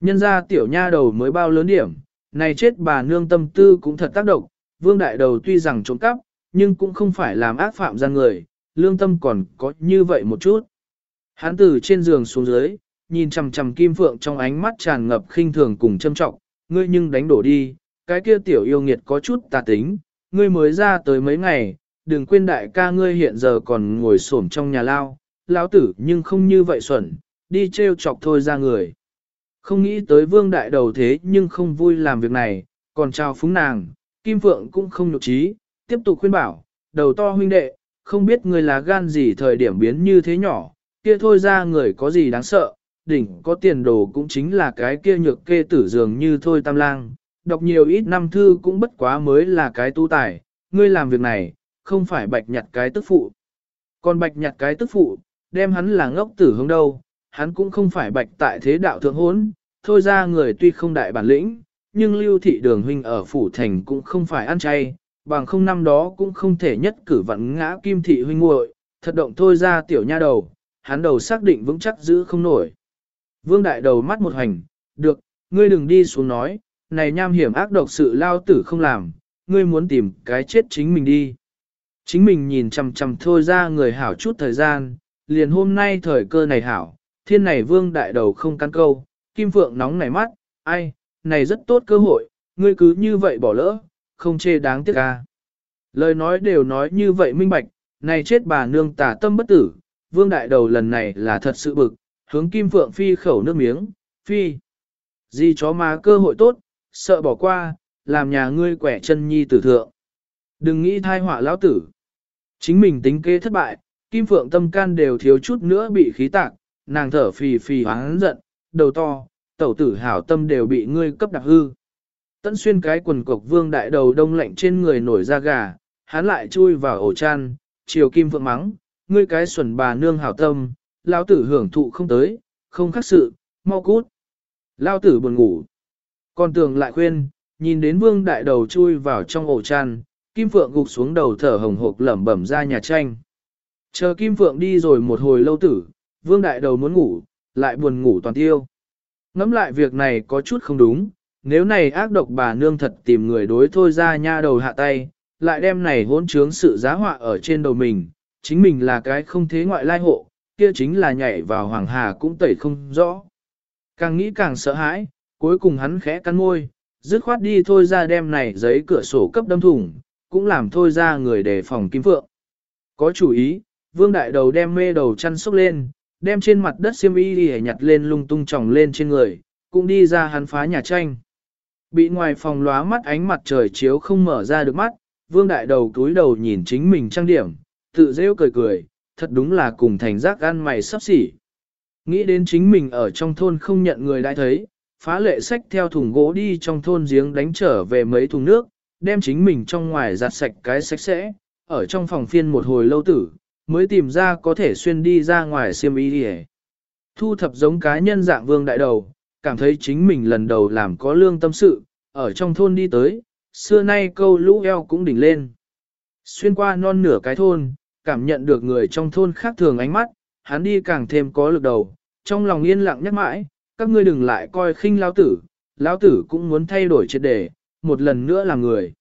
Nhân ra tiểu nha đầu mới bao lớn điểm, này chết bà nương tâm tư cũng thật tác động, vương đại đầu tuy rằng trộm cắp, nhưng cũng không phải làm ác phạm gian người, lương tâm còn có như vậy một chút. hắn từ trên giường xuống dưới, nhìn chằm chằm kim phượng trong ánh mắt tràn ngập khinh thường cùng châm trọng, ngươi nhưng đánh đổ đi, cái kia tiểu yêu nghiệt có chút tà tính, ngươi mới ra tới mấy ngày, đừng quên đại ca ngươi hiện giờ còn ngồi xổm trong nhà lao, lão tử nhưng không như vậy xuẩn, đi treo chọc thôi ra người. Không nghĩ tới vương đại đầu thế nhưng không vui làm việc này, còn chào phúng nàng, Kim Phượng cũng không nhục trí, tiếp tục khuyên bảo, đầu to huynh đệ, không biết ngươi là gan gì thời điểm biến như thế nhỏ, kia thôi ra người có gì đáng sợ, đỉnh có tiền đồ cũng chính là cái kia nhược kê tử dường như thôi tam lang, đọc nhiều ít năm thư cũng bất quá mới là cái tu tài, ngươi làm việc này, không phải bạch nhặt cái tức phụ. Còn bạch nhặt cái tức phụ, đem hắn là ngốc tử hướng đâu, hắn cũng không phải bạch tại thế đạo thượng hốn, thôi ra người tuy không đại bản lĩnh, nhưng lưu thị đường huynh ở phủ thành cũng không phải ăn chay, bằng không năm đó cũng không thể nhất cử vặn ngã kim thị huynh muội, thật động thôi ra tiểu nha đầu, hắn đầu xác định vững chắc giữ không nổi. Vương đại đầu mắt một hành, được, ngươi đừng đi xuống nói, này nham hiểm ác độc sự lao tử không làm, ngươi muốn tìm cái chết chính mình đi. Chính mình nhìn chằm chằm thôi ra người hảo chút thời gian, liền hôm nay thời cơ này hảo, thiên này vương đại đầu không căn câu, kim phượng nóng nảy mắt, ai, này rất tốt cơ hội, ngươi cứ như vậy bỏ lỡ, không chê đáng tiếc ca. Lời nói đều nói như vậy minh bạch, này chết bà nương tả tâm bất tử, vương đại đầu lần này là thật sự bực, hướng kim phượng phi khẩu nước miếng, phi. Gì chó má cơ hội tốt, sợ bỏ qua, làm nhà ngươi quẻ chân nhi tử thượng. Đừng nghĩ thai họa lão tử. Chính mình tính kế thất bại, kim phượng tâm can đều thiếu chút nữa bị khí tạc, nàng thở phì phì hoáng giận, đầu to, tẩu tử hảo tâm đều bị ngươi cấp đặc hư tấn xuyên cái quần cộc vương đại đầu đông lạnh trên người nổi da gà, hắn lại chui vào ổ chăn, chiều kim vượng mắng, ngươi cái xuẩn bà nương hảo tâm, lao tử hưởng thụ không tới, không khắc sự, mau cút. Lao tử buồn ngủ. Còn tường lại khuyên, nhìn đến vương đại đầu chui vào trong ổ chăn, kim phượng gục xuống đầu thở hồng hộc lẩm bẩm ra nhà tranh. Chờ kim phượng đi rồi một hồi lâu tử, vương đại đầu muốn ngủ, lại buồn ngủ toàn tiêu. Ngắm lại việc này có chút không đúng, nếu này ác độc bà nương thật tìm người đối thôi ra nha đầu hạ tay, lại đem này hỗn trướng sự giá họa ở trên đầu mình, chính mình là cái không thế ngoại lai hộ, kia chính là nhảy vào hoàng hà cũng tẩy không rõ. Càng nghĩ càng sợ hãi, cuối cùng hắn khẽ cắn môi, dứt khoát đi thôi ra đem này giấy cửa sổ cấp đâm thủng, cũng làm thôi ra người đề phòng kim phượng. Có chủ ý, vương đại đầu đem mê đầu chăn xúc lên, đem trên mặt đất xiêm y đi nhặt lên lung tung tròng lên trên người, cũng đi ra hắn phá nhà tranh. Bị ngoài phòng lóa mắt ánh mặt trời chiếu không mở ra được mắt, vương đại đầu túi đầu nhìn chính mình trang điểm, tự rêu cười cười, thật đúng là cùng thành giác ăn mày sắp xỉ. Nghĩ đến chính mình ở trong thôn không nhận người đã thấy, phá lệ sách theo thùng gỗ đi trong thôn giếng đánh trở về mấy thùng nước, đem chính mình trong ngoài giặt sạch cái sạch sẽ, ở trong phòng phiên một hồi lâu tử, mới tìm ra có thể xuyên đi ra ngoài xiêm y đi Thu thập giống cá nhân dạng vương đại đầu, cảm thấy chính mình lần đầu làm có lương tâm sự, ở trong thôn đi tới, xưa nay câu lũ eo cũng đỉnh lên. Xuyên qua non nửa cái thôn, cảm nhận được người trong thôn khác thường ánh mắt, hắn đi càng thêm có lực đầu, trong lòng yên lặng nhắc mãi, các ngươi đừng lại coi khinh lão tử, lão tử cũng muốn thay đổi triệt đề, một lần nữa là người.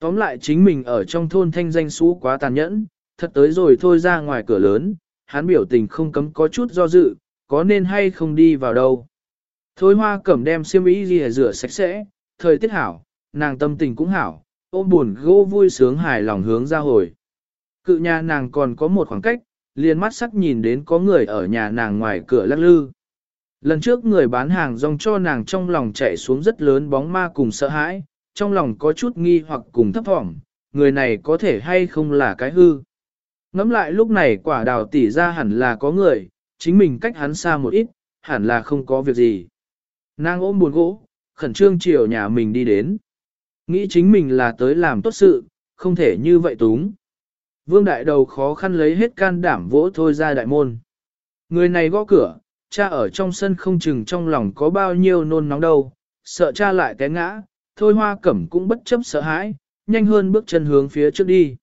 Tóm lại chính mình ở trong thôn thanh danh xú quá tàn nhẫn, thật tới rồi thôi ra ngoài cửa lớn, hắn biểu tình không cấm có chút do dự, có nên hay không đi vào đâu. Thôi hoa cẩm đem xiêm y gì rửa sạch sẽ, thời tiết hảo, nàng tâm tình cũng hảo, ôm buồn gỗ vui sướng hài lòng hướng ra hồi. Cự nhà nàng còn có một khoảng cách, liền mắt sắc nhìn đến có người ở nhà nàng ngoài cửa lắc lư. Lần trước người bán hàng rong cho nàng trong lòng chạy xuống rất lớn bóng ma cùng sợ hãi, trong lòng có chút nghi hoặc cùng thấp thỏm, người này có thể hay không là cái hư. Ngắm lại lúc này quả đào tỉ ra hẳn là có người, chính mình cách hắn xa một ít, hẳn là không có việc gì. Nàng ôm buồn gỗ, khẩn trương chiều nhà mình đi đến. Nghĩ chính mình là tới làm tốt sự, không thể như vậy túng. Vương đại đầu khó khăn lấy hết can đảm vỗ thôi ra đại môn. Người này gõ cửa, cha ở trong sân không chừng trong lòng có bao nhiêu nôn nóng đâu, sợ cha lại té ngã, thôi hoa cẩm cũng bất chấp sợ hãi, nhanh hơn bước chân hướng phía trước đi.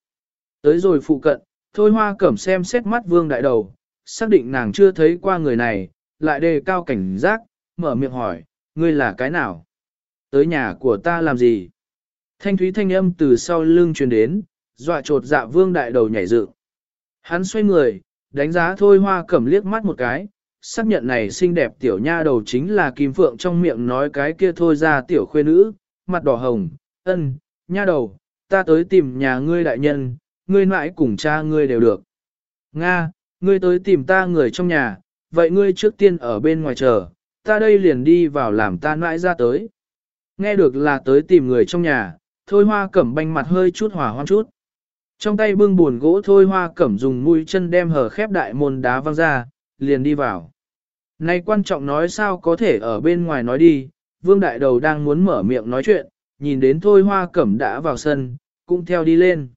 Tới rồi phụ cận, thôi hoa cẩm xem xét mắt vương đại đầu, xác định nàng chưa thấy qua người này, lại đề cao cảnh giác, mở miệng hỏi, ngươi là cái nào? Tới nhà của ta làm gì? Thanh thúy thanh âm từ sau lưng truyền đến, dọa trột dạ vương đại đầu nhảy dựng. Hắn xoay người, đánh giá thôi hoa cẩm liếc mắt một cái, xác nhận này xinh đẹp tiểu nha đầu chính là Kim Phượng trong miệng nói cái kia thôi ra tiểu khuê nữ, mặt đỏ hồng, ân, nha đầu, ta tới tìm nhà ngươi đại nhân, ngươi mãi cùng cha ngươi đều được. Nga, ngươi tới tìm ta người trong nhà, vậy ngươi trước tiên ở bên ngoài chờ, ta đây liền đi vào làm ta nãi ra tới. Nghe được là tới tìm người trong nhà, thôi hoa cẩm banh mặt hơi chút hỏa hoang chút. Trong tay bưng buồn gỗ thôi hoa cẩm dùng mũi chân đem hở khép đại môn đá văng ra, liền đi vào. Này quan trọng nói sao có thể ở bên ngoài nói đi, vương đại đầu đang muốn mở miệng nói chuyện, nhìn đến thôi hoa cẩm đã vào sân, cũng theo đi lên.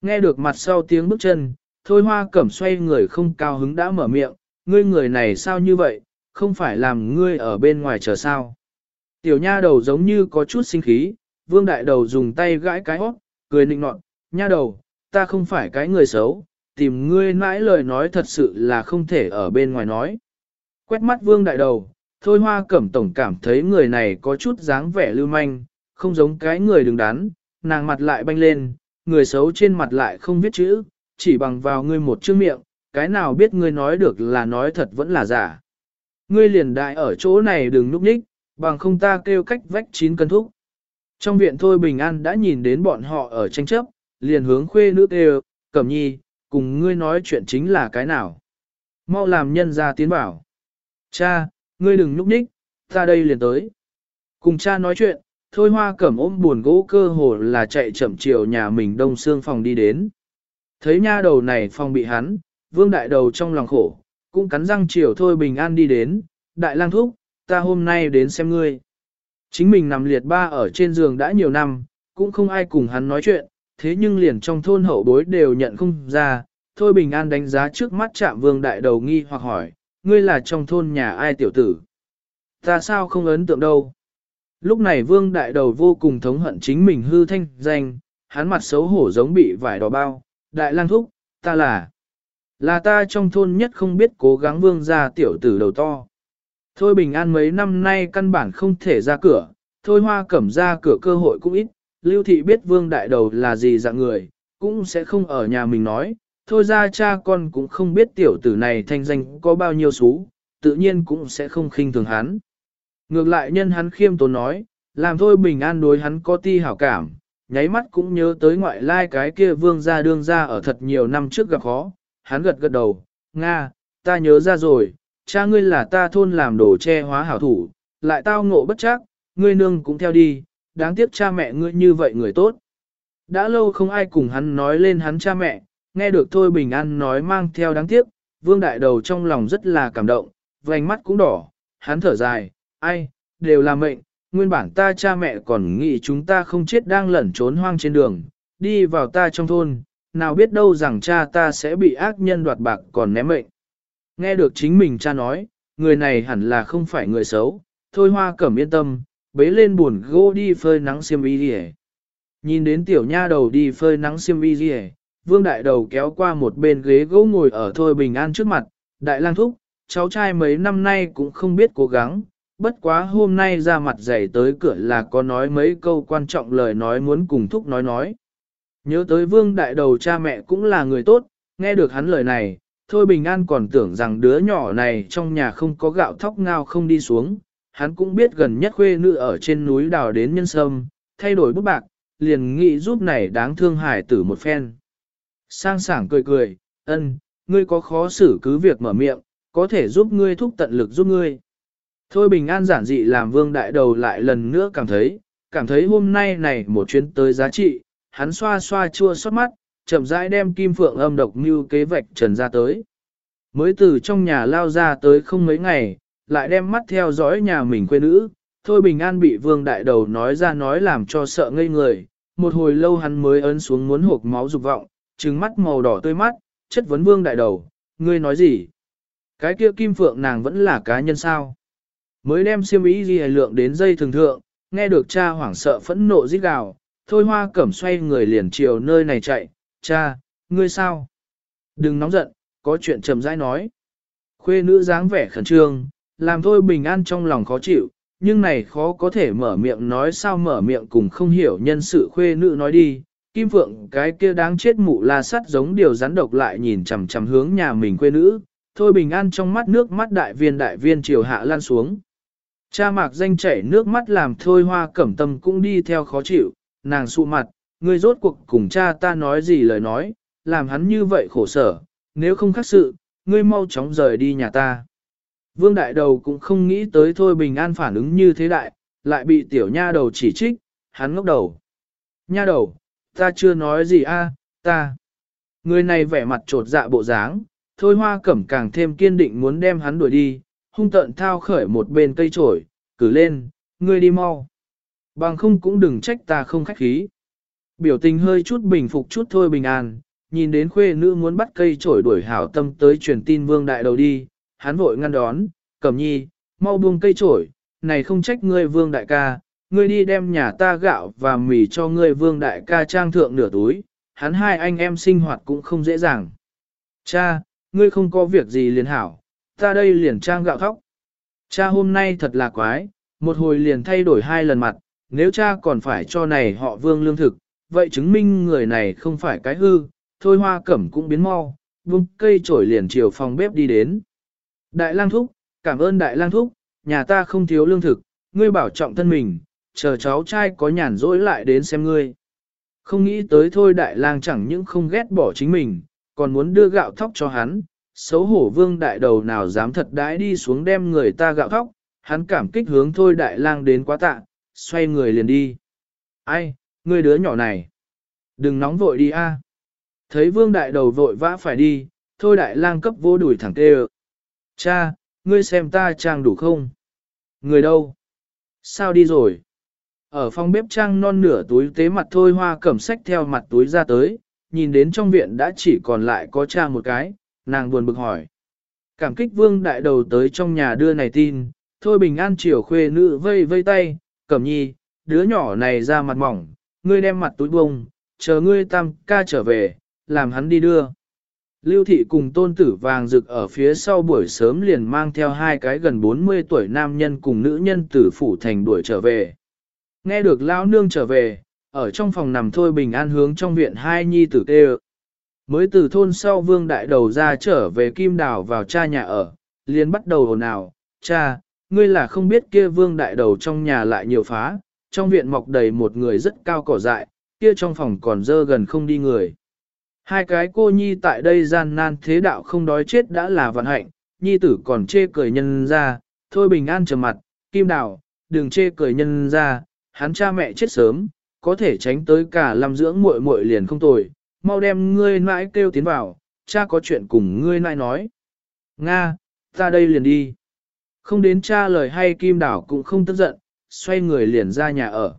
Nghe được mặt sau tiếng bước chân, thôi hoa cẩm xoay người không cao hứng đã mở miệng, ngươi người này sao như vậy, không phải làm ngươi ở bên ngoài chờ sao. Tiểu nha đầu giống như có chút sinh khí, vương đại đầu dùng tay gãi cái hót, cười nịnh nọt, nha đầu, ta không phải cái người xấu, tìm ngươi mãi lời nói thật sự là không thể ở bên ngoài nói. Quét mắt vương đại đầu, thôi hoa cẩm tổng cảm thấy người này có chút dáng vẻ lưu manh, không giống cái người đứng đắn, nàng mặt lại banh lên, người xấu trên mặt lại không viết chữ, chỉ bằng vào ngươi một chữ miệng, cái nào biết ngươi nói được là nói thật vẫn là giả. Ngươi liền đại ở chỗ này đừng núp nhích, bằng không ta kêu cách vách chín cân thúc. Trong viện thôi bình an đã nhìn đến bọn họ ở tranh chấp, liền hướng khuê nữ kêu, cẩm nhi, cùng ngươi nói chuyện chính là cái nào. Mau làm nhân ra tiến bảo. Cha, ngươi đừng núp nhích, ta đây liền tới. Cùng cha nói chuyện, thôi hoa cẩm ôm buồn gỗ cơ hồ là chạy chậm chiều nhà mình đông xương phòng đi đến. Thấy nha đầu này phòng bị hắn, vương đại đầu trong lòng khổ, cũng cắn răng chiều thôi bình an đi đến, đại lang thúc, ta hôm nay đến xem ngươi. Chính mình nằm liệt ba ở trên giường đã nhiều năm, cũng không ai cùng hắn nói chuyện, thế nhưng liền trong thôn hậu bối đều nhận không ra, thôi bình an đánh giá trước mắt chạm vương đại đầu nghi hoặc hỏi, ngươi là trong thôn nhà ai tiểu tử? Ta sao không ấn tượng đâu? Lúc này vương đại đầu vô cùng thống hận chính mình hư thanh danh, hắn mặt xấu hổ giống bị vải đỏ bao, đại lang thúc, ta là, là ta trong thôn nhất không biết cố gắng vương ra tiểu tử đầu to. Thôi bình an mấy năm nay căn bản không thể ra cửa, thôi hoa cẩm ra cửa cơ hội cũng ít, lưu thị biết vương đại đầu là gì dạng người, cũng sẽ không ở nhà mình nói, thôi ra cha con cũng không biết tiểu tử này thanh danh có bao nhiêu xú, tự nhiên cũng sẽ không khinh thường hắn. Ngược lại nhân hắn khiêm tốn nói, làm thôi bình an đối hắn có ti hảo cảm, nháy mắt cũng nhớ tới ngoại lai cái kia vương gia đương gia ở thật nhiều năm trước gặp khó, hắn gật gật đầu, Nga, ta nhớ ra rồi, cha ngươi là ta thôn làm đồ che hóa hảo thủ, lại tao ngộ bất chắc, ngươi nương cũng theo đi, đáng tiếc cha mẹ ngươi như vậy người tốt. Đã lâu không ai cùng hắn nói lên hắn cha mẹ, nghe được thôi bình an nói mang theo đáng tiếc, vương đại đầu trong lòng rất là cảm động, vành mắt cũng đỏ, hắn thở dài, ai, đều là mệnh, nguyên bản ta cha mẹ còn nghĩ chúng ta không chết đang lẩn trốn hoang trên đường, đi vào ta trong thôn, nào biết đâu rằng cha ta sẽ bị ác nhân đoạt bạc còn ném mệnh. Nghe được chính mình cha nói, người này hẳn là không phải người xấu, thôi hoa cẩm yên tâm, bế lên buồn gỗ đi phơi nắng xiêm y đi Nhìn đến tiểu nha đầu đi phơi nắng xiêm y đi vương đại đầu kéo qua một bên ghế gỗ ngồi ở thôi bình an trước mặt, đại lang thúc, cháu trai mấy năm nay cũng không biết cố gắng, bất quá hôm nay ra mặt dày tới cửa là có nói mấy câu quan trọng lời nói muốn cùng thúc nói nói. Nhớ tới vương đại đầu cha mẹ cũng là người tốt, nghe được hắn lời này, thôi bình an còn tưởng rằng đứa nhỏ này trong nhà không có gạo thóc ngao không đi xuống, hắn cũng biết gần nhất khuê nữ ở trên núi đào đến nhân sâm, thay đổi bút bạc, liền nghĩ giúp này đáng thương hải tử một phen. Sang sảng cười cười, ân, ngươi có khó xử cứ việc mở miệng, có thể giúp ngươi thúc tận lực giúp ngươi. Thôi bình an giản dị làm vương đại đầu lại lần nữa cảm thấy, cảm thấy hôm nay này một chuyến tới giá trị, hắn xoa xoa chua xót mắt, chậm rãi đem kim phượng âm độc như kế vạch trần ra tới. Mới từ trong nhà lao ra tới không mấy ngày, lại đem mắt theo dõi nhà mình quê nữ, thôi bình an bị vương đại đầu nói ra nói làm cho sợ ngây người, một hồi lâu hắn mới ấn xuống muốn hộp máu dục vọng, trừng mắt màu đỏ tươi mắt, chất vấn vương đại đầu, ngươi nói gì? Cái kia kim phượng nàng vẫn là cá nhân sao? Mới đem siêm ý gì lượng đến dây thường thượng, nghe được cha hoảng sợ phẫn nộ rít gào, thôi hoa cẩm xoay người liền chiều nơi này chạy, cha, ngươi sao? Đừng nóng giận, có chuyện trầm rãi nói. Khuê nữ dáng vẻ khẩn trương, làm thôi bình an trong lòng khó chịu, nhưng này khó có thể mở miệng nói sao mở miệng cùng không hiểu nhân sự khuê nữ nói đi. Kim Phượng cái kia đáng chết mụ la sắt giống điều rắn độc lại nhìn chằm chằm hướng nhà mình quê nữ, thôi bình an trong mắt nước mắt đại viên đại viên chiều hạ lan xuống. Cha mạc danh chảy nước mắt làm thôi hoa cẩm tâm cũng đi theo khó chịu, nàng sụ mặt, ngươi rốt cuộc cùng cha ta nói gì lời nói, làm hắn như vậy khổ sở, nếu không khác sự, ngươi mau chóng rời đi nhà ta. Vương đại đầu cũng không nghĩ tới thôi bình an phản ứng như thế đại, lại bị tiểu nha đầu chỉ trích, hắn ngốc đầu. Nha đầu, ta chưa nói gì a, ta. Người này vẻ mặt trột dạ bộ dáng, thôi hoa cẩm càng thêm kiên định muốn đem hắn đuổi đi, hung tận thao khởi một bên cây trổi, cử lên, ngươi đi mau. Bằng không cũng đừng trách ta không khách khí. Biểu tình hơi chút bình phục chút thôi bình an, nhìn đến khuê nữ muốn bắt cây trổi đuổi hảo tâm tới truyền tin vương đại đầu đi, hắn vội ngăn đón, cẩm nhi, mau buông cây trổi, này không trách ngươi vương đại ca, ngươi đi đem nhà ta gạo và mì cho ngươi vương đại ca trang thượng nửa túi, hắn hai anh em sinh hoạt cũng không dễ dàng. Cha, ngươi không có việc gì liền hảo, ta đây liền trang gạo khóc. Cha hôm nay thật là quái, một hồi liền thay đổi hai lần mặt, nếu cha còn phải cho này họ vương lương thực, vậy chứng minh người này không phải cái hư, thôi hoa cẩm cũng biến mau, vương cây trổi liền chiều phòng bếp đi đến. Đại lang thúc, cảm ơn đại lang thúc, nhà ta không thiếu lương thực, ngươi bảo trọng thân mình, chờ cháu trai có nhàn rỗi lại đến xem ngươi. Không nghĩ tới thôi đại lang chẳng những không ghét bỏ chính mình, còn muốn đưa gạo thóc cho hắn, xấu hổ vương đại đầu nào dám thật đãi đi xuống đem người ta gạo thóc, hắn cảm kích hướng thôi đại lang đến quá tạ, xoay người liền đi. Ai, ngươi đứa nhỏ này, đừng nóng vội đi a. Thấy vương đại đầu vội vã phải đi, thôi đại lang cấp vô đuổi thẳng tê Cha, ngươi xem ta trang đủ không? Người đâu? Sao đi rồi? Ở phòng bếp trang non nửa túi tế mặt thôi hoa cẩm sách theo mặt túi ra tới, nhìn đến trong viện đã chỉ còn lại có cha một cái, nàng buồn bực hỏi. Cảm kích vương đại đầu tới trong nhà đưa này tin, thôi bình an chiều khuê nữ vây vây tay, cẩm nhi, đứa nhỏ này ra mặt mỏng, ngươi đem mặt túi bông, chờ ngươi tam ca trở về, làm hắn đi đưa. Lưu thị cùng tôn tử vàng rực ở phía sau buổi sớm liền mang theo hai cái gần 40 tuổi nam nhân cùng nữ nhân tử phủ thành đuổi trở về. Nghe được lão nương trở về, ở trong phòng nằm thôi bình an hướng trong viện hai nhi tử tê Mới từ thôn sau vương đại đầu ra trở về kim đào vào cha nhà ở, liền bắt đầu ồn ào, cha, ngươi là không biết kia vương đại đầu trong nhà lại nhiều phá, trong viện mọc đầy một người rất cao cỏ dại, kia trong phòng còn dơ gần không đi người. Hai cái cô nhi tại đây gian nan thế đạo không đói chết đã là vận hạnh, nhi tử còn chê cười nhân ra, thôi bình an trầm mặt, kim đào, đừng chê cười nhân ra, hắn cha mẹ chết sớm, có thể tránh tới cả làm dưỡng muội muội liền không tồi, mau đem ngươi nãi kêu tiến vào, cha có chuyện cùng ngươi nãi nói. Nga, ta đây liền đi. Không đến tra lời hay kim đảo cũng không tức giận, xoay người liền ra nhà ở.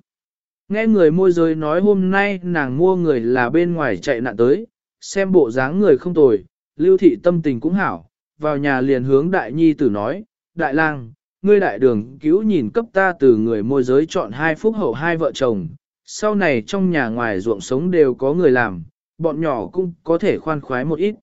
Nghe người môi giới nói hôm nay nàng mua người là bên ngoài chạy nạn tới, xem bộ dáng người không tồi, lưu thị tâm tình cũng hảo, vào nhà liền hướng đại nhi tử nói, đại lang, ngươi đại đường cứu nhìn cấp ta từ người môi giới chọn hai phúc hậu hai vợ chồng, sau này trong nhà ngoài ruộng sống đều có người làm, bọn nhỏ cũng có thể khoan khoái một ít.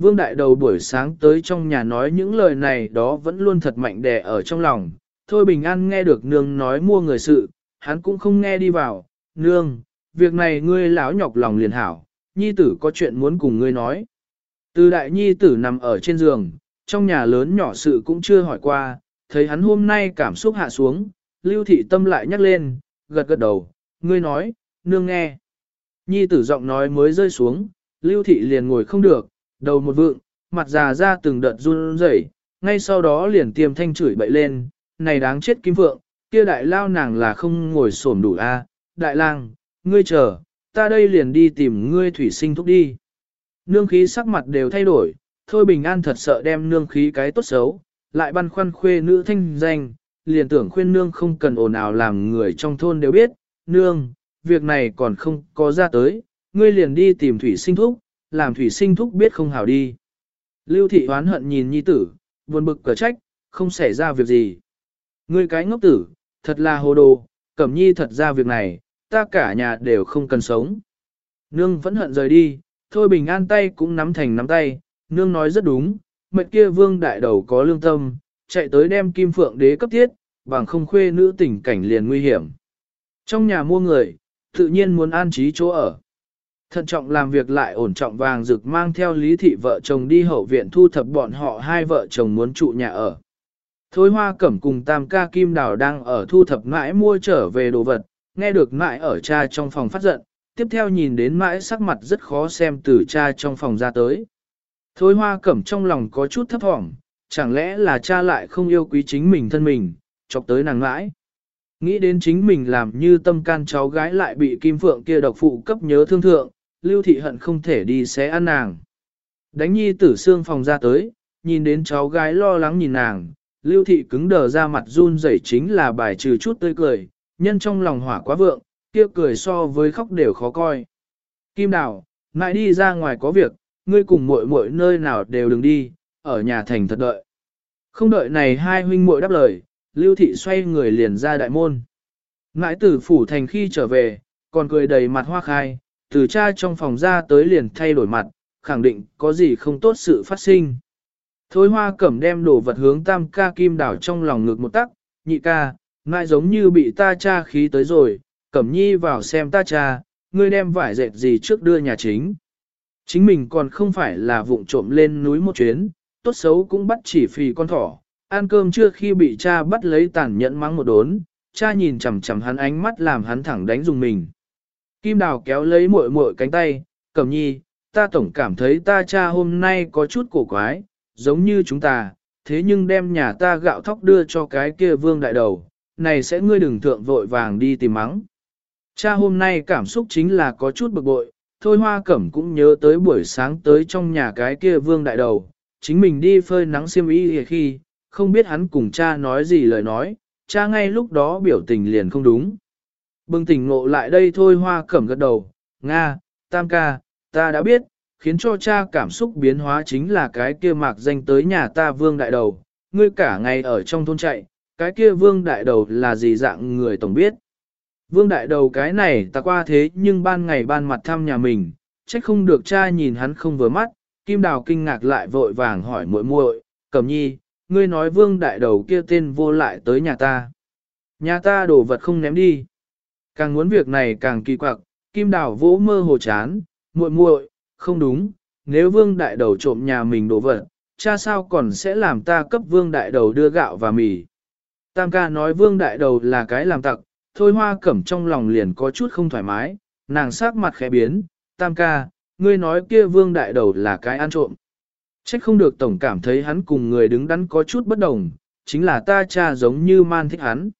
Vương đại đầu buổi sáng tới trong nhà nói những lời này đó vẫn luôn thật mạnh đè ở trong lòng, thôi bình an nghe được nương nói mua người sự, hắn cũng không nghe đi vào, nương, việc này ngươi lão nhọc lòng liền hảo, nhi tử có chuyện muốn cùng ngươi nói. Từ đại nhi tử nằm ở trên giường, trong nhà lớn nhỏ sự cũng chưa hỏi qua, thấy hắn hôm nay cảm xúc hạ xuống, lưu thị tâm lại nhắc lên, gật gật đầu, ngươi nói, nương nghe. Nhi tử giọng nói mới rơi xuống, lưu thị liền ngồi không được, đầu một vượng, mặt già ra từng đợt run rẩy, ngay sau đó liền tiêm thanh chửi bậy lên, này đáng chết kim vượng, kia đại lao nàng là không ngồi xổm đủ a, đại lang, ngươi chờ, ta đây liền đi tìm ngươi thủy sinh thúc đi. Nương khí sắc mặt đều thay đổi, thôi bình an thật sợ đem nương khí cái tốt xấu, lại băn khoăn khuê nữ thanh danh, liền tưởng khuyên nương không cần ồn ào làm người trong thôn đều biết, nương, việc này còn không có ra tới, ngươi liền đi tìm thủy sinh thúc, làm thủy sinh thúc biết không hảo đi. Lưu thị oán hận nhìn nhi tử, buồn bực cờ trách, không xảy ra việc gì. Ngươi cái ngốc tử, thật là hồ đồ, cẩm nhi thật ra việc này, ta cả nhà đều không cần sống. Nương vẫn hận rời đi, thôi bình an tay cũng nắm thành nắm tay, nương nói rất đúng, mệnh kia vương đại đầu có lương tâm, chạy tới đem kim phượng đế cấp thiết, bằng không khuê nữ tình cảnh liền nguy hiểm. Trong nhà mua người, tự nhiên muốn an trí chỗ ở. Thận trọng làm việc lại ổn trọng vàng rực mang theo lý thị vợ chồng đi hậu viện thu thập bọn họ hai vợ chồng muốn trụ nhà ở. Thôi hoa cẩm cùng tam ca kim đào đang ở thu thập mãi mua trở về đồ vật, nghe được mãi ở cha trong phòng phát giận, tiếp theo nhìn đến mãi sắc mặt rất khó xem từ cha trong phòng ra tới. Thôi hoa cẩm trong lòng có chút thấp thỏm, chẳng lẽ là cha lại không yêu quý chính mình thân mình, chọc tới nàng mãi. Nghĩ đến chính mình làm như tâm can cháu gái lại bị kim phượng kia độc phụ cấp nhớ thương thượng, lưu thị hận không thể đi xé ăn nàng. Đánh nhi tử xương phòng ra tới, nhìn đến cháu gái lo lắng nhìn nàng, lưu thị cứng đờ ra mặt run rẩy chính là bài trừ chút tươi cười, nhân trong lòng hỏa quá vượng, kia cười so với khóc đều khó coi. Kim Đào, ngại đi ra ngoài có việc, ngươi cùng muội muội nơi nào đều đừng đi, ở nhà thành thật đợi. Không đợi này hai huynh muội đáp lời, Lưu Thị xoay người liền ra đại môn. Ngãi tử phủ thành khi trở về, còn cười đầy mặt hoa khai, từ cha trong phòng ra tới liền thay đổi mặt, khẳng định có gì không tốt sự phát sinh. Thôi hoa cẩm đem đồ vật hướng tam ca kim đảo trong lòng ngực một tắc, nhị ca, ngại giống như bị ta cha khí tới rồi, cẩm nhi vào xem ta cha, ngươi đem vải dệt gì trước đưa nhà chính. Chính mình còn không phải là vụng trộm lên núi một chuyến, tốt xấu cũng bắt chỉ phì con thỏ, ăn cơm chưa khi bị cha bắt lấy tàn nhẫn mắng một đốn, cha nhìn chằm chằm hắn ánh mắt làm hắn thẳng đánh dùng mình. Kim đào kéo lấy muội muội cánh tay, cẩm nhi, ta tổng cảm thấy ta cha hôm nay có chút cổ quái, giống như chúng ta, thế nhưng đem nhà ta gạo thóc đưa cho cái kia vương đại đầu, này sẽ ngươi đừng thượng vội vàng đi tìm mắng. Cha hôm nay cảm xúc chính là có chút bực bội, thôi hoa cẩm cũng nhớ tới buổi sáng tới trong nhà cái kia vương đại đầu, chính mình đi phơi nắng xiêm y khi, không biết hắn cùng cha nói gì lời nói, cha ngay lúc đó biểu tình liền không đúng. Bừng tỉnh ngộ lại đây thôi hoa cẩm gật đầu, Nga, tam ca, ta đã biết, khiến cho cha cảm xúc biến hóa chính là cái kia mạc danh tới nhà ta vương đại đầu, ngươi cả ngày ở trong thôn chạy, cái kia vương đại đầu là gì dạng người tổng biết. Vương đại đầu cái này ta qua thế nhưng ban ngày ban mặt thăm nhà mình, trách không được cha nhìn hắn không vừa mắt, kim đào kinh ngạc lại vội vàng hỏi muội muội, cẩm nhi, ngươi nói vương đại đầu kia tên vô lại tới nhà ta. Nhà ta đổ vật không ném đi. Càng muốn việc này càng kỳ quặc, kim đào vỗ mơ hồ chán, muội muội, không đúng, nếu vương đại đầu trộm nhà mình đổ vật, cha sao còn sẽ làm ta cấp vương đại đầu đưa gạo và mì. Tam ca nói vương đại đầu là cái làm tặc, thôi hoa cẩm trong lòng liền có chút không thoải mái, nàng sắc mặt khẽ biến, tam ca, ngươi nói kia vương đại đầu là cái ăn trộm. Trách không được tổng cảm thấy hắn cùng người đứng đắn có chút bất đồng, chính là ta cha giống như man thích hắn.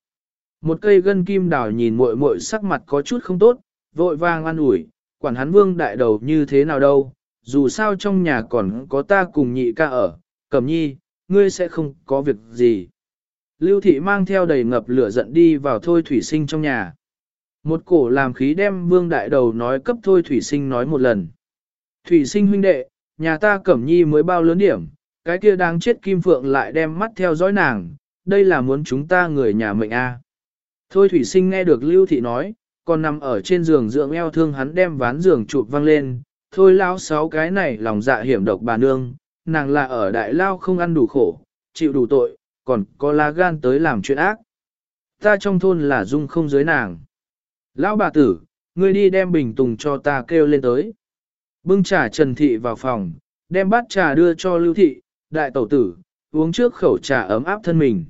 Một cây gân kim đào nhìn muội muội sắc mặt có chút không tốt, vội vàng ăn ủi, quản hắn vương đại đầu như thế nào đâu, dù sao trong nhà còn có ta cùng nhị ca ở, cẩm nhi, ngươi sẽ không có việc gì. Lưu thị mang theo đầy ngập lửa giận đi vào thôi thủy sinh trong nhà. Một cổ làm khí đem vương đại đầu nói cấp thôi thủy sinh nói một lần. Thủy sinh huynh đệ, nhà ta cẩm nhi mới bao lớn điểm, cái kia đang chết kim phượng lại đem mắt theo dõi nàng, đây là muốn chúng ta người nhà mệnh a. Thôi thủy sinh nghe được lưu thị nói, còn nằm ở trên giường dưỡng eo thương hắn đem ván giường chụp văng lên, thôi lao sáu cái này lòng dạ hiểm độc bà nương, nàng là ở đại lao không ăn đủ khổ, chịu đủ tội, còn có lá gan tới làm chuyện ác. Ta trong thôn là dung không giới nàng. Lão bà tử, ngươi đi đem bình tùng cho ta kêu lên tới. Bưng trà Trần Thị vào phòng, đem bát trà đưa cho Lưu Thị, đại tẩu tử, uống trước khẩu trà ấm áp thân mình.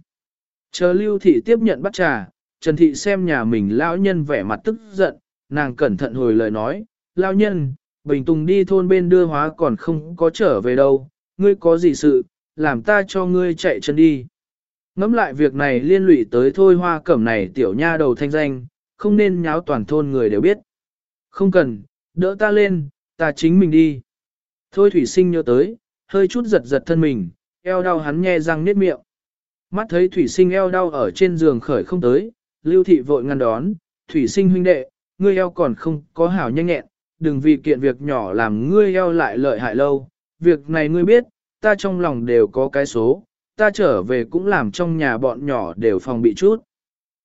Chờ Lưu Thị tiếp nhận bát trà, Trần Thị xem nhà mình lão nhân vẻ mặt tức giận, nàng cẩn thận hồi lời nói, lão nhân, Bình Tùng đi thôn bên đưa hóa còn không có trở về đâu, ngươi có gì sự, làm ta cho ngươi chạy chân đi. Ngắm lại việc này liên lụy tới thôi hoa cẩm này tiểu nha đầu thanh danh, không nên nháo toàn thôn người đều biết. Không cần, đỡ ta lên, ta chính mình đi. Thôi thủy sinh nhớ tới, hơi chút giật giật thân mình, eo đau hắn nghe răng niết miệng. Mắt thấy thủy sinh eo đau ở trên giường khởi không tới, lưu thị vội ngăn đón, thủy sinh huynh đệ, ngươi eo còn không có hảo nhanh nhẹn, đừng vì kiện việc nhỏ làm ngươi eo lại lợi hại lâu. Việc này ngươi biết, ta trong lòng đều có cái số, ta trở về cũng làm trong nhà bọn nhỏ đều phòng bị chút.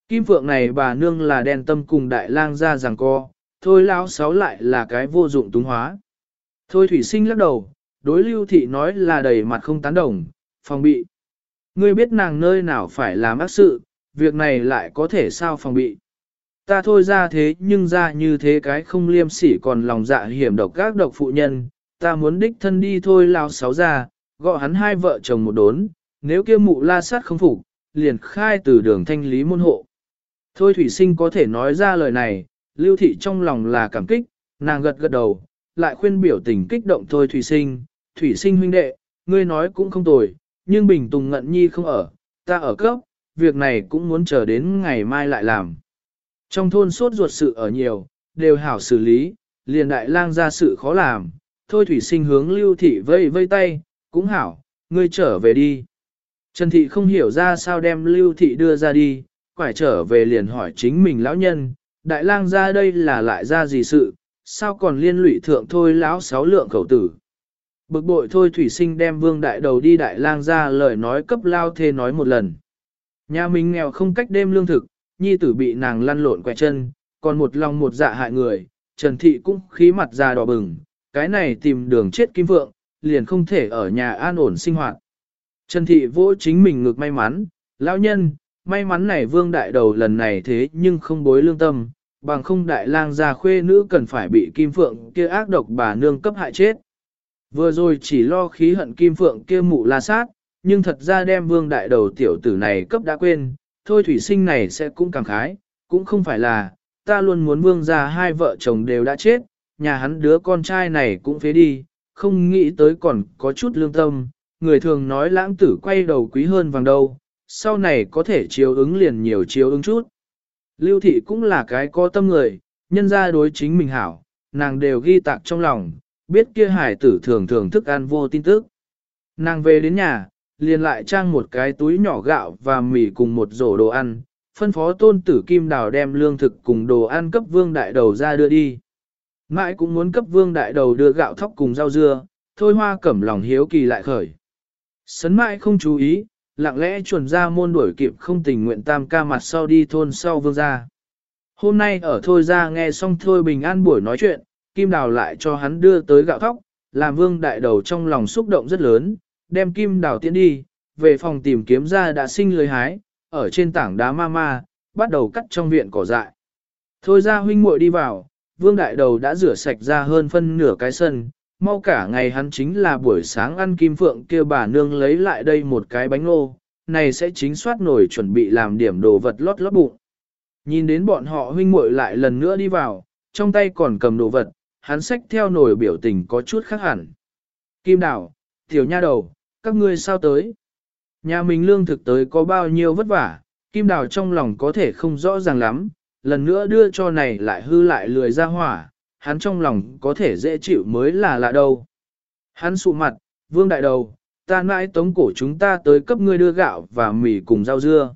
Kim Phượng này bà nương là đen tâm cùng đại lang ra rằng co, thôi lão sáu lại là cái vô dụng túng hóa. Thôi thủy sinh lắc đầu, đối lưu thị nói là đầy mặt không tán đồng, phòng bị. Ngươi biết nàng nơi nào phải làm ác sự, việc này lại có thể sao phòng bị. Ta thôi ra thế nhưng ra như thế cái không liêm sỉ còn lòng dạ hiểm độc các độc phụ nhân, ta muốn đích thân đi thôi lao sáu ra, gọi hắn hai vợ chồng một đốn, nếu kia mụ la sát không phục, liền khai từ đường thanh lý môn hộ. Thôi thủy sinh có thể nói ra lời này, lưu thị trong lòng là cảm kích, nàng gật gật đầu, lại khuyên biểu tình kích động thôi thủy sinh, thủy sinh huynh đệ, ngươi nói cũng không tồi, nhưng bình tùng ngận nhi không ở, ta ở cấp, việc này cũng muốn chờ đến ngày mai lại làm. Trong thôn sốt ruột sự ở nhiều, đều hảo xử lý, liền đại lang ra sự khó làm, thôi thủy sinh hướng lưu thị vây vây tay, cũng hảo, ngươi trở về đi. Trần thị không hiểu ra sao đem lưu thị đưa ra đi, quải trở về liền hỏi chính mình lão nhân, đại lang ra đây là lại ra gì sự, sao còn liên lụy thượng thôi lão sáu lượng khẩu tử. Bực bội thôi thủy sinh đem vương đại đầu đi đại lang ra lời nói cấp lao thê nói một lần. Nhà mình nghèo không cách đêm lương thực, nhi tử bị nàng lăn lộn quẹt chân, còn một lòng một dạ hại người, Trần Thị cũng khí mặt già đỏ bừng, cái này tìm đường chết kim vượng, liền không thể ở nhà an ổn sinh hoạt. Trần Thị vỗ chính mình ngược may mắn, lão nhân, may mắn này vương đại đầu lần này thế nhưng không bối lương tâm, bằng không đại lang gia khuê nữ cần phải bị kim phượng kia ác độc bà nương cấp hại chết. Vừa rồi chỉ lo khí hận kim phượng kia mụ la sát, nhưng thật ra đem vương đại đầu tiểu tử này cấp đã quên, thôi thủy sinh này sẽ cũng cảm khái, cũng không phải là, ta luôn muốn vương ra hai vợ chồng đều đã chết, nhà hắn đứa con trai này cũng phế đi, không nghĩ tới còn có chút lương tâm, người thường nói lãng tử quay đầu quý hơn vàng đâu, sau này có thể chiếu ứng liền nhiều chiếu ứng chút. Lưu thị cũng là cái có tâm người, nhân ra đối chính mình hảo, nàng đều ghi tạc trong lòng, biết kia hải tử thường thường thức ăn vô tin tức. Nàng về đến nhà, liền lại trang một cái túi nhỏ gạo và mì cùng một rổ đồ ăn, phân phó tôn tử kim đào đem lương thực cùng đồ ăn cấp vương đại đầu ra đưa đi. Mãi cũng muốn cấp vương đại đầu đưa gạo thóc cùng rau dưa, thôi hoa cẩm lòng hiếu kỳ lại khởi. Sấn mãi không chú ý, lặng lẽ chuẩn ra môn đuổi kịp không tình nguyện tam ca mặt sau đi thôn sau vương ra. Hôm nay ở thôi ra nghe xong thôi bình an buổi nói chuyện, kim đào lại cho hắn đưa tới gạo thóc, làm vương đại đầu trong lòng xúc động rất lớn, đem kim đào tiến đi, về phòng tìm kiếm ra đã sinh lưới hái, ở trên tảng đá ma ma, bắt đầu cắt trong viện cỏ dại. Thôi ra huynh muội đi vào, vương đại đầu đã rửa sạch ra hơn phân nửa cái sân, mau cả ngày hắn chính là buổi sáng ăn kim phượng kia bà nương lấy lại đây một cái bánh ngô, này sẽ chính soát nổi chuẩn bị làm điểm đồ vật lót lót bụng. Nhìn đến bọn họ huynh muội lại lần nữa đi vào, trong tay còn cầm đồ vật, hắn xách theo nổi biểu tình có chút khác hẳn. Kim đảo, tiểu nha đầu, các ngươi sao tới? Nhà mình lương thực tới có bao nhiêu vất vả, kim đào trong lòng có thể không rõ ràng lắm, lần nữa đưa cho này lại hư lại lười ra hỏa, hắn trong lòng có thể dễ chịu mới là lạ đâu. Hắn sụ mặt, vương đại đầu, ta mãi tống cổ chúng ta tới cấp ngươi đưa gạo và mì cùng rau dưa.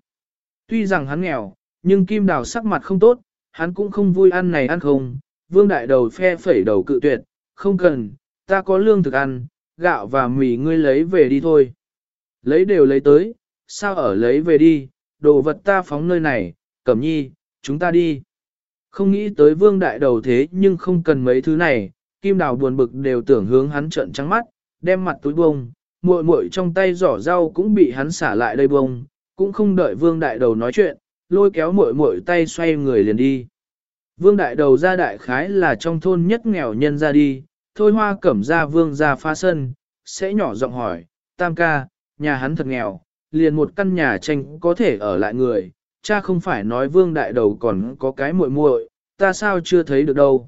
Tuy rằng hắn nghèo, nhưng kim đào sắc mặt không tốt, hắn cũng không vui ăn này ăn không, vương đại đầu phe phẩy đầu cự tuyệt, không cần, ta có lương thực ăn, gạo và mì ngươi lấy về đi thôi. Lấy đều lấy tới, sao ở lấy về đi, đồ vật ta phóng nơi này, cẩm nhi, chúng ta đi. Không nghĩ tới vương đại đầu thế nhưng không cần mấy thứ này, kim đào buồn bực đều tưởng hướng hắn trợn trắng mắt, đem mặt túi bông, muội muội trong tay giỏ rau cũng bị hắn xả lại đây bông, cũng không đợi vương đại đầu nói chuyện, lôi kéo muội muội tay xoay người liền đi. Vương đại đầu ra đại khái là trong thôn nhất nghèo nhân ra đi, thôi hoa cẩm ra vương ra pha sân, sẽ nhỏ giọng hỏi, tam ca, nhà hắn thật nghèo, liền một căn nhà tranh có thể ở lại người, cha không phải nói vương đại đầu còn có cái muội muội, ta sao chưa thấy được đâu.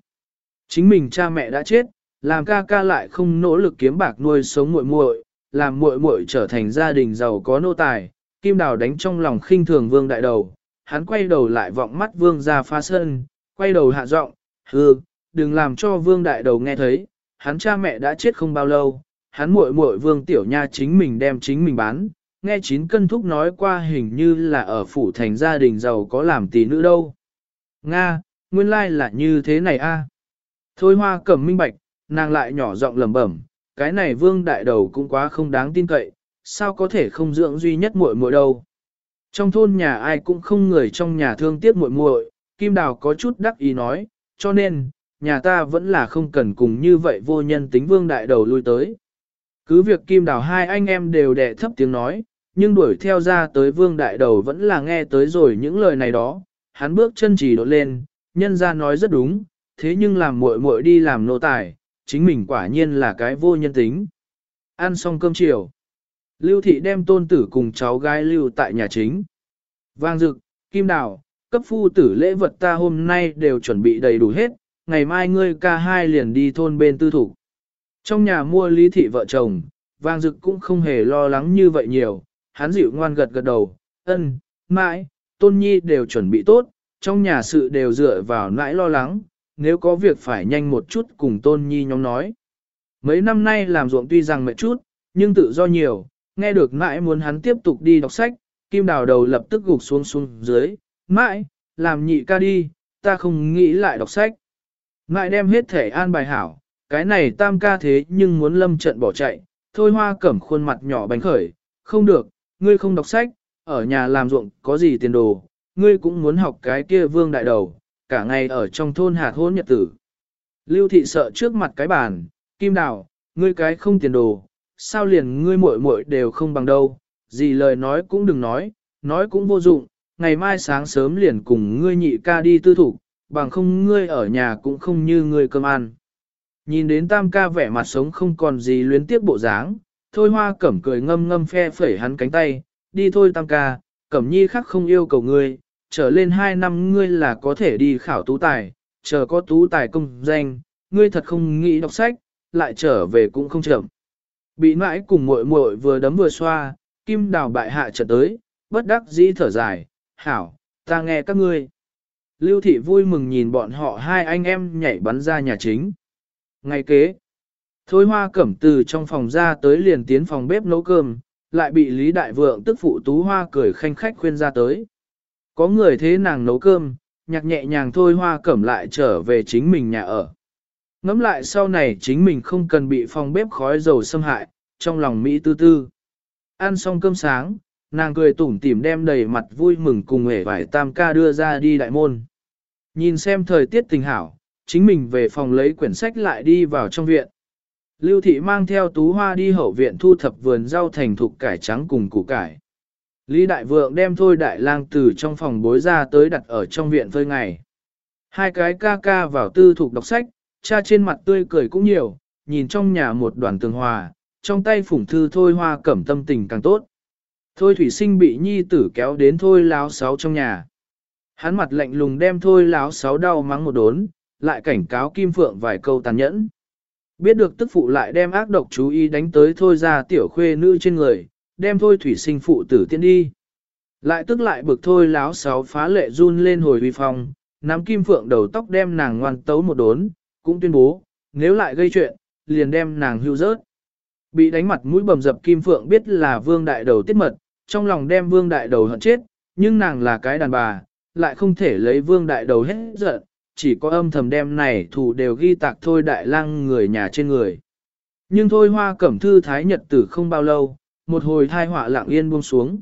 Chính mình cha mẹ đã chết, làm ca ca lại không nỗ lực kiếm bạc nuôi sống muội muội, làm muội muội trở thành gia đình giàu có nô tài, kim đào đánh trong lòng khinh thường vương đại đầu, hắn quay đầu lại vọng mắt vương ra pha sân, quay đầu hạ giọng, hư, đừng làm cho vương đại đầu nghe thấy, hắn cha mẹ đã chết không bao lâu, hắn muội muội vương tiểu nha chính mình đem chính mình bán, nghe chín cân thúc nói qua hình như là ở phủ thành gia đình giàu có làm tỷ nữ đâu. Nga, nguyên lai like là như thế này a. Thôi hoa cẩm minh bạch, nàng lại nhỏ giọng lẩm bẩm, cái này vương đại đầu cũng quá không đáng tin cậy, sao có thể không dưỡng duy nhất muội muội đâu. Trong thôn nhà ai cũng không người trong nhà thương tiếc muội muội, Kim Đào có chút đắc ý nói, cho nên, nhà ta vẫn là không cần cùng như vậy vô nhân tính vương đại đầu lui tới. Cứ việc kim đào hai anh em đều đẻ thấp tiếng nói, nhưng đuổi theo ra tới vương đại đầu vẫn là nghe tới rồi những lời này đó. Hắn bước chân chỉ đột lên, nhân ra nói rất đúng, thế nhưng làm muội muội đi làm nô tài, chính mình quả nhiên là cái vô nhân tính. Ăn xong cơm chiều. Lưu thị đem tôn tử cùng cháu gái lưu tại nhà chính. Vang dực, kim đào, cấp phu tử lễ vật ta hôm nay đều chuẩn bị đầy đủ hết, ngày mai ngươi ca hai liền đi thôn bên tư thủ. Trong nhà mua lý thị vợ chồng, vang dực cũng không hề lo lắng như vậy nhiều, hắn dịu ngoan gật gật đầu, ân, mãi, tôn nhi đều chuẩn bị tốt, trong nhà sự đều dựa vào nãi lo lắng, nếu có việc phải nhanh một chút cùng tôn nhi nhóm nói. Mấy năm nay làm ruộng tuy rằng mệt chút, nhưng tự do nhiều, nghe được mãi muốn hắn tiếp tục đi đọc sách, kim đào đầu lập tức gục xuống xuống dưới, mãi, làm nhị ca đi, ta không nghĩ lại đọc sách. Ngại đem hết thể an bài hảo, cái này tam ca thế nhưng muốn lâm trận bỏ chạy, thôi hoa cẩm khuôn mặt nhỏ bánh khởi, không được, ngươi không đọc sách, ở nhà làm ruộng có gì tiền đồ, ngươi cũng muốn học cái kia vương đại đầu, cả ngày ở trong thôn hạt hôn nhật tử. Lưu thị sợ trước mặt cái bàn, kim đào, ngươi cái không tiền đồ, sao liền ngươi muội muội đều không bằng đâu, gì lời nói cũng đừng nói, nói cũng vô dụng, ngày mai sáng sớm liền cùng ngươi nhị ca đi tư thủ, bằng không ngươi ở nhà cũng không như ngươi cơm ăn. Nhìn đến tam ca vẻ mặt sống không còn gì luyến tiếc bộ dáng, thôi hoa cẩm cười ngâm ngâm phe phẩy hắn cánh tay, đi thôi tam ca, cẩm nhi khác không yêu cầu ngươi, trở lên hai năm ngươi là có thể đi khảo tú tài, chờ có tú tài công danh, ngươi thật không nghĩ đọc sách, lại trở về cũng không chậm. Bị mãi cùng muội muội vừa đấm vừa xoa, kim đào bại hạ trở tới, bất đắc dĩ thở dài, hảo, ta nghe các ngươi. Lưu thị vui mừng nhìn bọn họ hai anh em nhảy bắn ra nhà chính. Ngay kế, thôi hoa cẩm từ trong phòng ra tới liền tiến phòng bếp nấu cơm, lại bị Lý Đại Vượng tức phụ tú hoa cười khanh khách khuyên ra tới. Có người thế nàng nấu cơm, nhạc nhẹ nhàng thôi hoa cẩm lại trở về chính mình nhà ở. Ngắm lại sau này chính mình không cần bị phòng bếp khói dầu xâm hại, trong lòng Mỹ tư tư. Ăn xong cơm sáng, nàng cười tủm tỉm đem đầy mặt vui mừng cùng hề vải tam ca đưa ra đi đại môn. Nhìn xem thời tiết tình hảo, chính mình về phòng lấy quyển sách lại đi vào trong viện. Lưu thị mang theo tú hoa đi hậu viện thu thập vườn rau thành thục cải trắng cùng củ cải. Lý đại vượng đem thôi đại lang từ trong phòng bối ra tới đặt ở trong viện phơi ngày. Hai cái ca ca vào tư thục đọc sách, cha trên mặt tươi cười cũng nhiều, nhìn trong nhà một đoàn tường hòa, trong tay phủng thư thôi hoa cẩm tâm tình càng tốt. Thôi thủy sinh bị nhi tử kéo đến thôi láo sáu trong nhà. Hắn mặt lạnh lùng đem thôi láo sáu đau mắng một đốn, lại cảnh cáo Kim Phượng vài câu tàn nhẫn. Biết được tức phụ lại đem ác độc chú ý đánh tới thôi ra tiểu khuê nữ trên người, đem thôi thủy sinh phụ tử tiên đi. Lại tức lại bực thôi láo sáu phá lệ run lên hồi huy phòng, nắm Kim Phượng đầu tóc đem nàng ngoan tấu một đốn, cũng tuyên bố, nếu lại gây chuyện, liền đem nàng hưu rớt. Bị đánh mặt mũi bầm dập Kim Phượng biết là vương đại đầu tiết mật, trong lòng đem vương đại đầu hận chết, nhưng nàng là cái đàn bà, lại không thể lấy vương đại đầu hết giận, chỉ có âm thầm đem này thủ đều ghi tạc thôi đại lang người nhà trên người. Nhưng thôi hoa cẩm thư thái nhật tử không bao lâu, một hồi thai họa lạng yên buông xuống.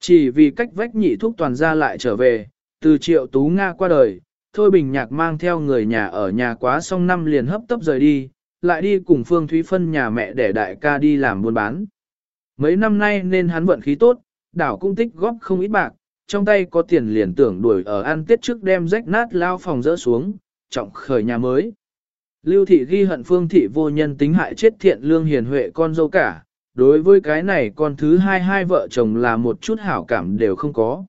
Chỉ vì cách vách nhị thuốc toàn ra lại trở về, từ triệu tú Nga qua đời, thôi bình nhạc mang theo người nhà ở nhà quá xong năm liền hấp tấp rời đi, lại đi cùng Phương Thúy Phân nhà mẹ để đại ca đi làm buôn bán. Mấy năm nay nên hắn vận khí tốt, đảo cũng tích góp không ít bạc, trong tay có tiền liền tưởng đuổi ở ăn tết trước đem rách nát lao phòng dỡ xuống, trọng khởi nhà mới. Lưu thị ghi hận phương thị vô nhân tính hại chết thiện lương hiền huệ con dâu cả, đối với cái này con thứ hai hai vợ chồng là một chút hảo cảm đều không có.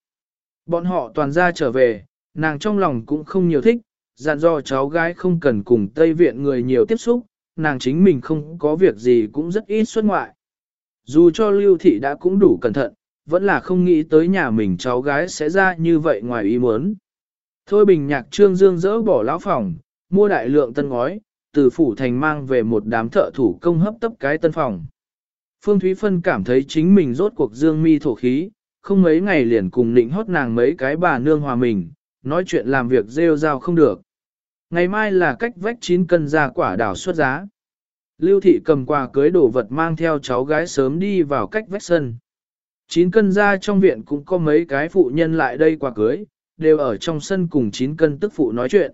Bọn họ toàn ra trở về, nàng trong lòng cũng không nhiều thích, dặn dò cháu gái không cần cùng Tây Viện người nhiều tiếp xúc, nàng chính mình không có việc gì cũng rất ít xuất ngoại. Dù cho lưu thị đã cũng đủ cẩn thận, vẫn là không nghĩ tới nhà mình cháu gái sẽ ra như vậy ngoài ý muốn. Thôi bình nhạc trương dương dỡ bỏ lão phòng, mua đại lượng tân ngói, từ phủ thành mang về một đám thợ thủ công hấp tấp cái tân phòng. Phương Thúy Phân cảm thấy chính mình rốt cuộc dương mi thổ khí, không mấy ngày liền cùng nịnh hót nàng mấy cái bà nương hòa mình, nói chuyện làm việc rêu rao không được. Ngày mai là cách vách 9 cân ra quả đảo xuất giá. Lưu thị cầm quà cưới đổ vật mang theo cháu gái sớm đi vào cách vách sân. Chín cân ra trong viện cũng có mấy cái phụ nhân lại đây quà cưới, đều ở trong sân cùng chín cân tức phụ nói chuyện.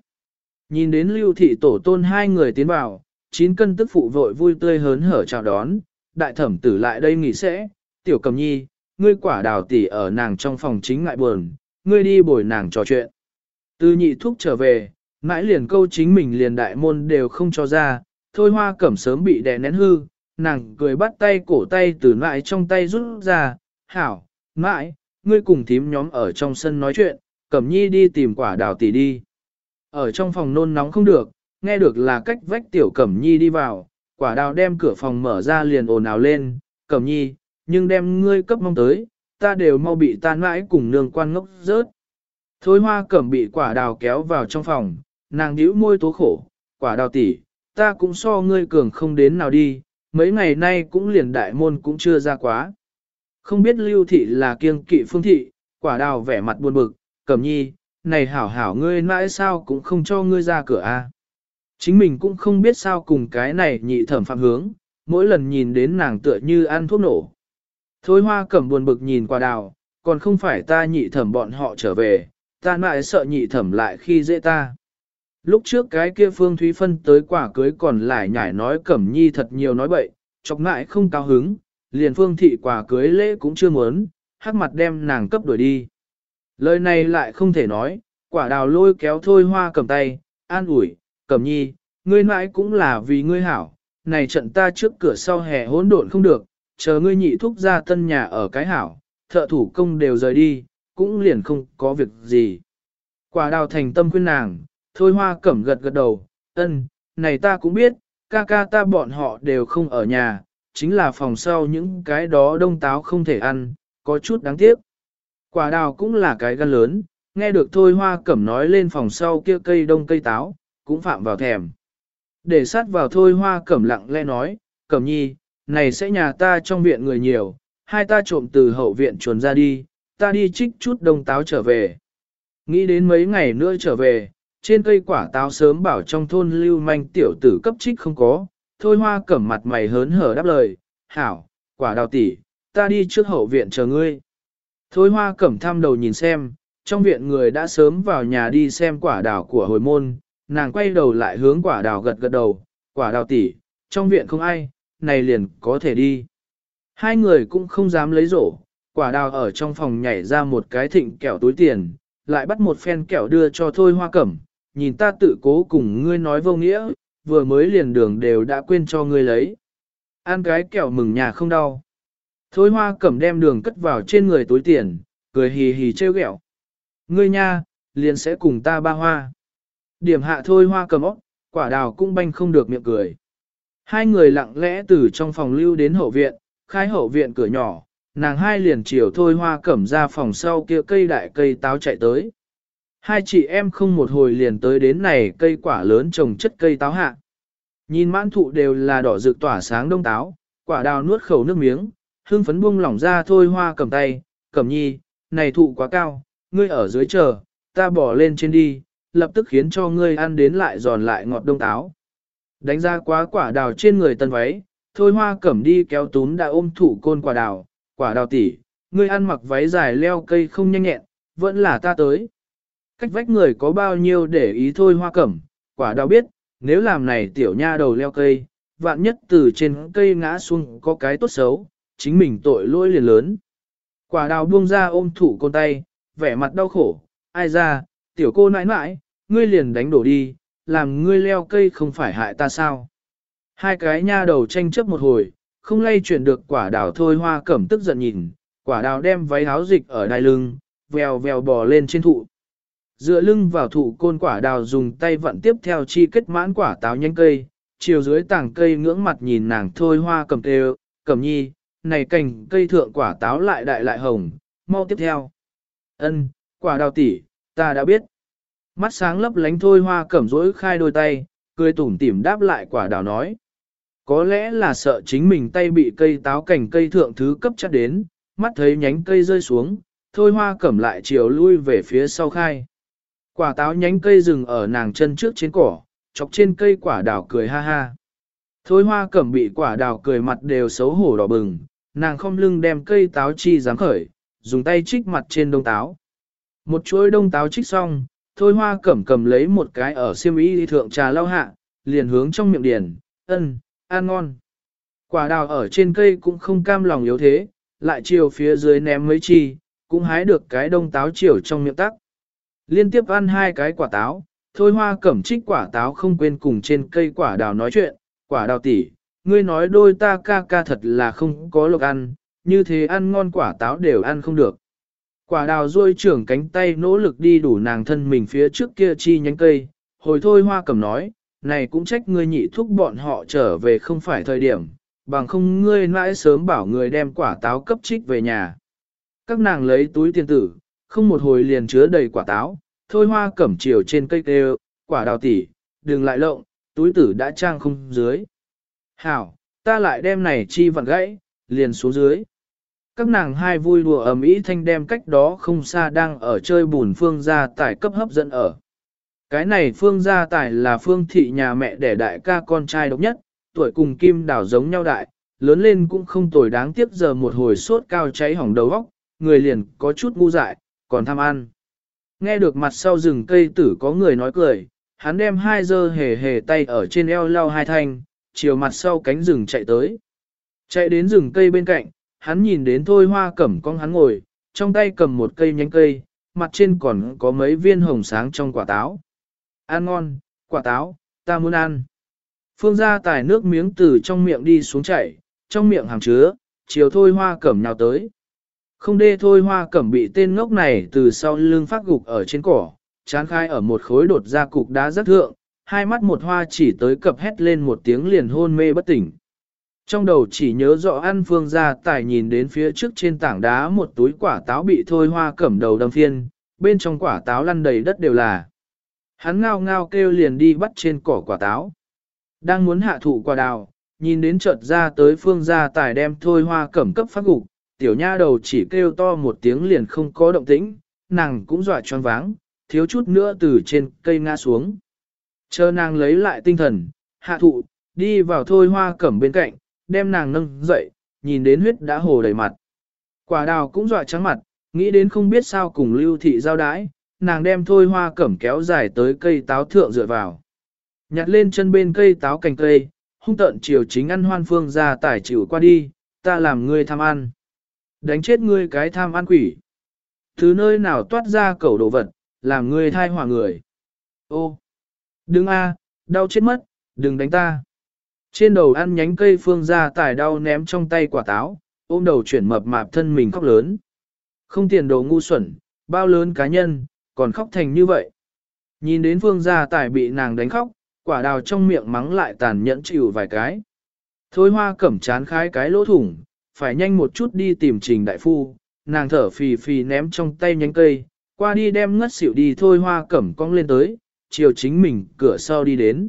Nhìn đến lưu thị tổ tôn hai người tiến vào, chín cân tức phụ vội vui tươi hớn hở chào đón, đại thẩm tử lại đây nghỉ sẽ, tiểu cầm nhi, ngươi quả đào tỷ ở nàng trong phòng chính ngại buồn, ngươi đi bồi nàng trò chuyện. Từ nhị thúc trở về, mãi liền câu chính mình liền đại môn đều không cho ra, thôi hoa cẩm sớm bị đè nén hư, nàng cười bắt tay cổ tay từ Nại trong tay rút ra, hảo, mãi, ngươi cùng thím nhóm ở trong sân nói chuyện, cẩm nhi đi tìm quả đào tỷ đi. Ở trong phòng nôn nóng không được, nghe được là cách vách tiểu cẩm nhi đi vào, quả đào đem cửa phòng mở ra liền ồn ào lên, cẩm nhi, nhưng đem ngươi cấp mong tới, ta đều mau bị tan mãi cùng nương quan ngốc rớt. Thôi hoa cẩm bị quả đào kéo vào trong phòng, nàng nhíu môi tố khổ, quả đào tỷ, ta cũng so ngươi cường không đến nào đi, mấy ngày nay cũng liền đại môn cũng chưa ra quá. Không biết lưu thị là kiêng kỵ phương thị, quả đào vẻ mặt buồn bực, cẩm nhi, này hảo hảo ngươi mãi sao cũng không cho ngươi ra cửa a. Chính mình cũng không biết sao cùng cái này nhị thẩm phạm hướng, mỗi lần nhìn đến nàng tựa như ăn thuốc nổ. Thôi hoa cẩm buồn bực nhìn quả đào, còn không phải ta nhị thẩm bọn họ trở về, ta mãi sợ nhị thẩm lại khi dễ ta. Lúc trước cái kia Phương Thúy Phân tới quả cưới còn lại nhải nói cẩm nhi thật nhiều nói bậy, chọc ngại không cao hứng, liền Phương Thị quả cưới lễ cũng chưa muốn, hắc mặt đem nàng cấp đuổi đi. Lời này lại không thể nói, quả đào lôi kéo thôi hoa cầm tay, an ủi, cẩm nhi, ngươi mãi cũng là vì ngươi hảo, này trận ta trước cửa sau hè hỗn độn không được, chờ ngươi nhị thúc ra tân nhà ở cái hảo, thợ thủ công đều rời đi, cũng liền không có việc gì. Quả đào thành tâm khuyên nàng, thôi hoa cẩm gật gật đầu, ân, này ta cũng biết, ca ca ta bọn họ đều không ở nhà, chính là phòng sau những cái đó đông táo không thể ăn, có chút đáng tiếc. Quả đào cũng là cái gan lớn, nghe được thôi hoa cẩm nói lên phòng sau kia cây đông cây táo, cũng phạm vào thèm. Để sát vào thôi hoa cẩm lặng lẽ nói, cẩm nhi, này sẽ nhà ta trong viện người nhiều, hai ta trộm từ hậu viện chuồn ra đi, ta đi trích chút đông táo trở về. Nghĩ đến mấy ngày nữa trở về, trên cây quả táo sớm bảo trong thôn lưu manh tiểu tử cấp trích không có, thôi hoa cẩm mặt mày hớn hở đáp lời, hảo, quả đào tỷ, ta đi trước hậu viện chờ ngươi. Thôi hoa cẩm thăm đầu nhìn xem, trong viện người đã sớm vào nhà đi xem quả đào của hồi môn, nàng quay đầu lại hướng quả đào gật gật đầu, quả đào tỷ, trong viện không ai, này liền có thể đi. Hai người cũng không dám lấy rổ, quả đào ở trong phòng nhảy ra một cái thịnh kẹo túi tiền, lại bắt một phen kẹo đưa cho thôi hoa cẩm, nhìn ta tự cố cùng ngươi nói vô nghĩa, vừa mới liền đường đều đã quên cho ngươi lấy. Ăn cái kẹo mừng nhà không đau. Thôi hoa cẩm đem đường cất vào trên người túi tiền, cười hì hì trêu ghẹo. Ngươi nha, liền sẽ cùng ta ba hoa. Điểm hạ thôi hoa cầm ốc, quả đào cũng banh không được miệng cười. Hai người lặng lẽ từ trong phòng lưu đến hậu viện, khai hậu viện cửa nhỏ, nàng hai liền chiều thôi hoa cẩm ra phòng sau kia cây đại cây táo chạy tới. Hai chị em không một hồi liền tới đến này cây quả lớn trồng chất cây táo hạ. Nhìn mãn thụ đều là đỏ rực tỏa sáng đông táo, quả đào nuốt khẩu nước miếng, hương phấn buông lỏng ra thôi hoa cầm tay, cầm nhi, này thụ quá cao, ngươi ở dưới chờ, ta bỏ lên trên đi, lập tức khiến cho ngươi ăn đến lại giòn lại ngọt đông táo. Đánh ra quá quả đào trên người tân váy, thôi hoa cẩm đi kéo tún đã ôm thủ côn quả đào, quả đào tỉ, ngươi ăn mặc váy dài leo cây không nhanh nhẹn, vẫn là ta tới. Cách vách người có bao nhiêu để ý thôi hoa cẩm, quả đào biết, nếu làm này tiểu nha đầu leo cây, vạn nhất từ trên cây ngã xuống có cái tốt xấu, chính mình tội lỗi liền lớn. Quả đào buông ra ôm thủ côn tay, vẻ mặt đau khổ, ai ra, tiểu cô nãi nãi, ngươi liền đánh đổ đi, làm ngươi leo cây không phải hại ta sao. Hai cái nha đầu tranh chấp một hồi, không lay chuyển được quả đào thôi hoa cẩm tức giận nhìn, quả đào đem váy áo dịch ở đai lưng, vèo vèo bò lên trên thụ. Dựa lưng vào thụ côn quả đào dùng tay vận tiếp theo chi kết mãn quả táo nhanh cây, chiều dưới tảng cây ngưỡng mặt nhìn nàng thôi hoa cầm tê cầm nhi, này cành cây thượng quả táo lại đại lại hồng, mau tiếp theo. Ân, quả đào tỷ, ta đã biết. Mắt sáng lấp lánh thôi hoa cẩm rỗi khai đôi tay, cười tủm tỉm đáp lại quả đào nói. Có lẽ là sợ chính mình tay bị cây táo cành cây thượng thứ cấp chắc đến, mắt thấy nhánh cây rơi xuống, thôi hoa cẩm lại chiều lui về phía sau khai. Quả táo nhánh cây rừng ở nàng chân trước trên cỏ, chọc trên cây quả đào cười ha ha. Thôi hoa cẩm bị quả đào cười mặt đều xấu hổ đỏ bừng, nàng không lưng đem cây táo chi dám khởi, dùng tay trích mặt trên đông táo. Một chuỗi đông táo trích xong, thôi hoa cẩm cầm lấy một cái ở siêm y thượng trà lau hạ, liền hướng trong miệng điền, ân, ăn ngon. Quả đào ở trên cây cũng không cam lòng yếu thế, lại chiều phía dưới ném mấy chi, cũng hái được cái đông táo chiều trong miệng tắc. Liên tiếp ăn hai cái quả táo, thôi hoa cẩm trích quả táo không quên cùng trên cây quả đào nói chuyện, quả đào tỉ, ngươi nói đôi ta ca ca thật là không có lộc ăn, như thế ăn ngon quả táo đều ăn không được. Quả đào ruôi trưởng cánh tay nỗ lực đi đủ nàng thân mình phía trước kia chi nhánh cây, hồi thôi hoa cẩm nói, này cũng trách ngươi nhị thúc bọn họ trở về không phải thời điểm, bằng không ngươi mãi sớm bảo người đem quả táo cấp trích về nhà. Các nàng lấy túi tiền tử, không một hồi liền chứa đầy quả táo, thôi hoa cẩm chiều trên cây kêu, quả đào tỉ, đừng lại lộng, túi tử đã trang không dưới. Hảo, ta lại đem này chi vặn gãy, liền xuống dưới. Các nàng hai vui đùa ầm ĩ thanh đem cách đó không xa đang ở chơi bùn phương gia tài cấp hấp dẫn ở. Cái này phương gia tài là phương thị nhà mẹ đẻ đại ca con trai độc nhất, tuổi cùng kim đảo giống nhau đại, lớn lên cũng không tồi đáng tiếc giờ một hồi sốt cao cháy hỏng đầu óc, người liền có chút ngu dại, còn tham ăn. Nghe được mặt sau rừng cây tử có người nói cười, hắn đem hai dơ hề hề tay ở trên eo lau hai thanh, chiều mặt sau cánh rừng chạy tới. Chạy đến rừng cây bên cạnh, hắn nhìn đến thôi hoa cẩm con hắn ngồi, trong tay cầm một cây nhánh cây, mặt trên còn có mấy viên hồng sáng trong quả táo. Ăn ngon, quả táo, ta muốn ăn. Phương gia tải nước miếng từ trong miệng đi xuống chảy, trong miệng hàng chứa, chiều thôi hoa cẩm nhào tới. Không đê thôi hoa cẩm bị tên ngốc này từ sau lưng phát gục ở trên cỏ, chán khai ở một khối đột ra cục đá rất thượng, hai mắt một hoa chỉ tới cập hét lên một tiếng liền hôn mê bất tỉnh. Trong đầu chỉ nhớ rõ ăn phương gia tài nhìn đến phía trước trên tảng đá một túi quả táo bị thôi hoa cẩm đầu đâm phiên, bên trong quả táo lăn đầy đất đều là. Hắn ngao ngao kêu liền đi bắt trên cỏ quả táo. Đang muốn hạ thụ quả đào, nhìn đến chợt ra tới phương gia tài đem thôi hoa cẩm cấp phát gục, tiểu nha đầu chỉ kêu to một tiếng liền không có động tĩnh, nàng cũng dọa choáng váng, thiếu chút nữa từ trên cây ngã xuống. Chờ nàng lấy lại tinh thần, hạ thụ, đi vào thôi hoa cẩm bên cạnh, đem nàng nâng dậy, nhìn đến huyết đã hồ đầy mặt. Quả đào cũng dọa trắng mặt, nghĩ đến không biết sao cùng lưu thị giao đái, nàng đem thôi hoa cẩm kéo dài tới cây táo thượng dựa vào. Nhặt lên chân bên cây táo cành cây, hung tận chiều chính ăn hoan phương ra tải chịu qua đi, ta làm ngươi tham ăn. Đánh chết ngươi cái tham ăn quỷ. Thứ nơi nào toát ra cẩu đồ vật, làm ngươi thai hỏa người. Ô, đừng a, đau chết mất, đừng đánh ta. Trên đầu ăn nhánh cây phương ra tải đau ném trong tay quả táo, ôm đầu chuyển mập mạp thân mình khóc lớn. Không tiền đồ ngu xuẩn, bao lớn cá nhân, còn khóc thành như vậy. Nhìn đến phương gia tài bị nàng đánh khóc, quả đào trong miệng mắng lại tàn nhẫn chịu vài cái. Thôi hoa cẩm chán khái cái lỗ thủng, phải nhanh một chút đi tìm trình đại phu, nàng thở phì phì ném trong tay nhánh cây, qua đi đem ngất xỉu đi thôi hoa cẩm cong lên tới, chiều chính mình cửa sau đi đến.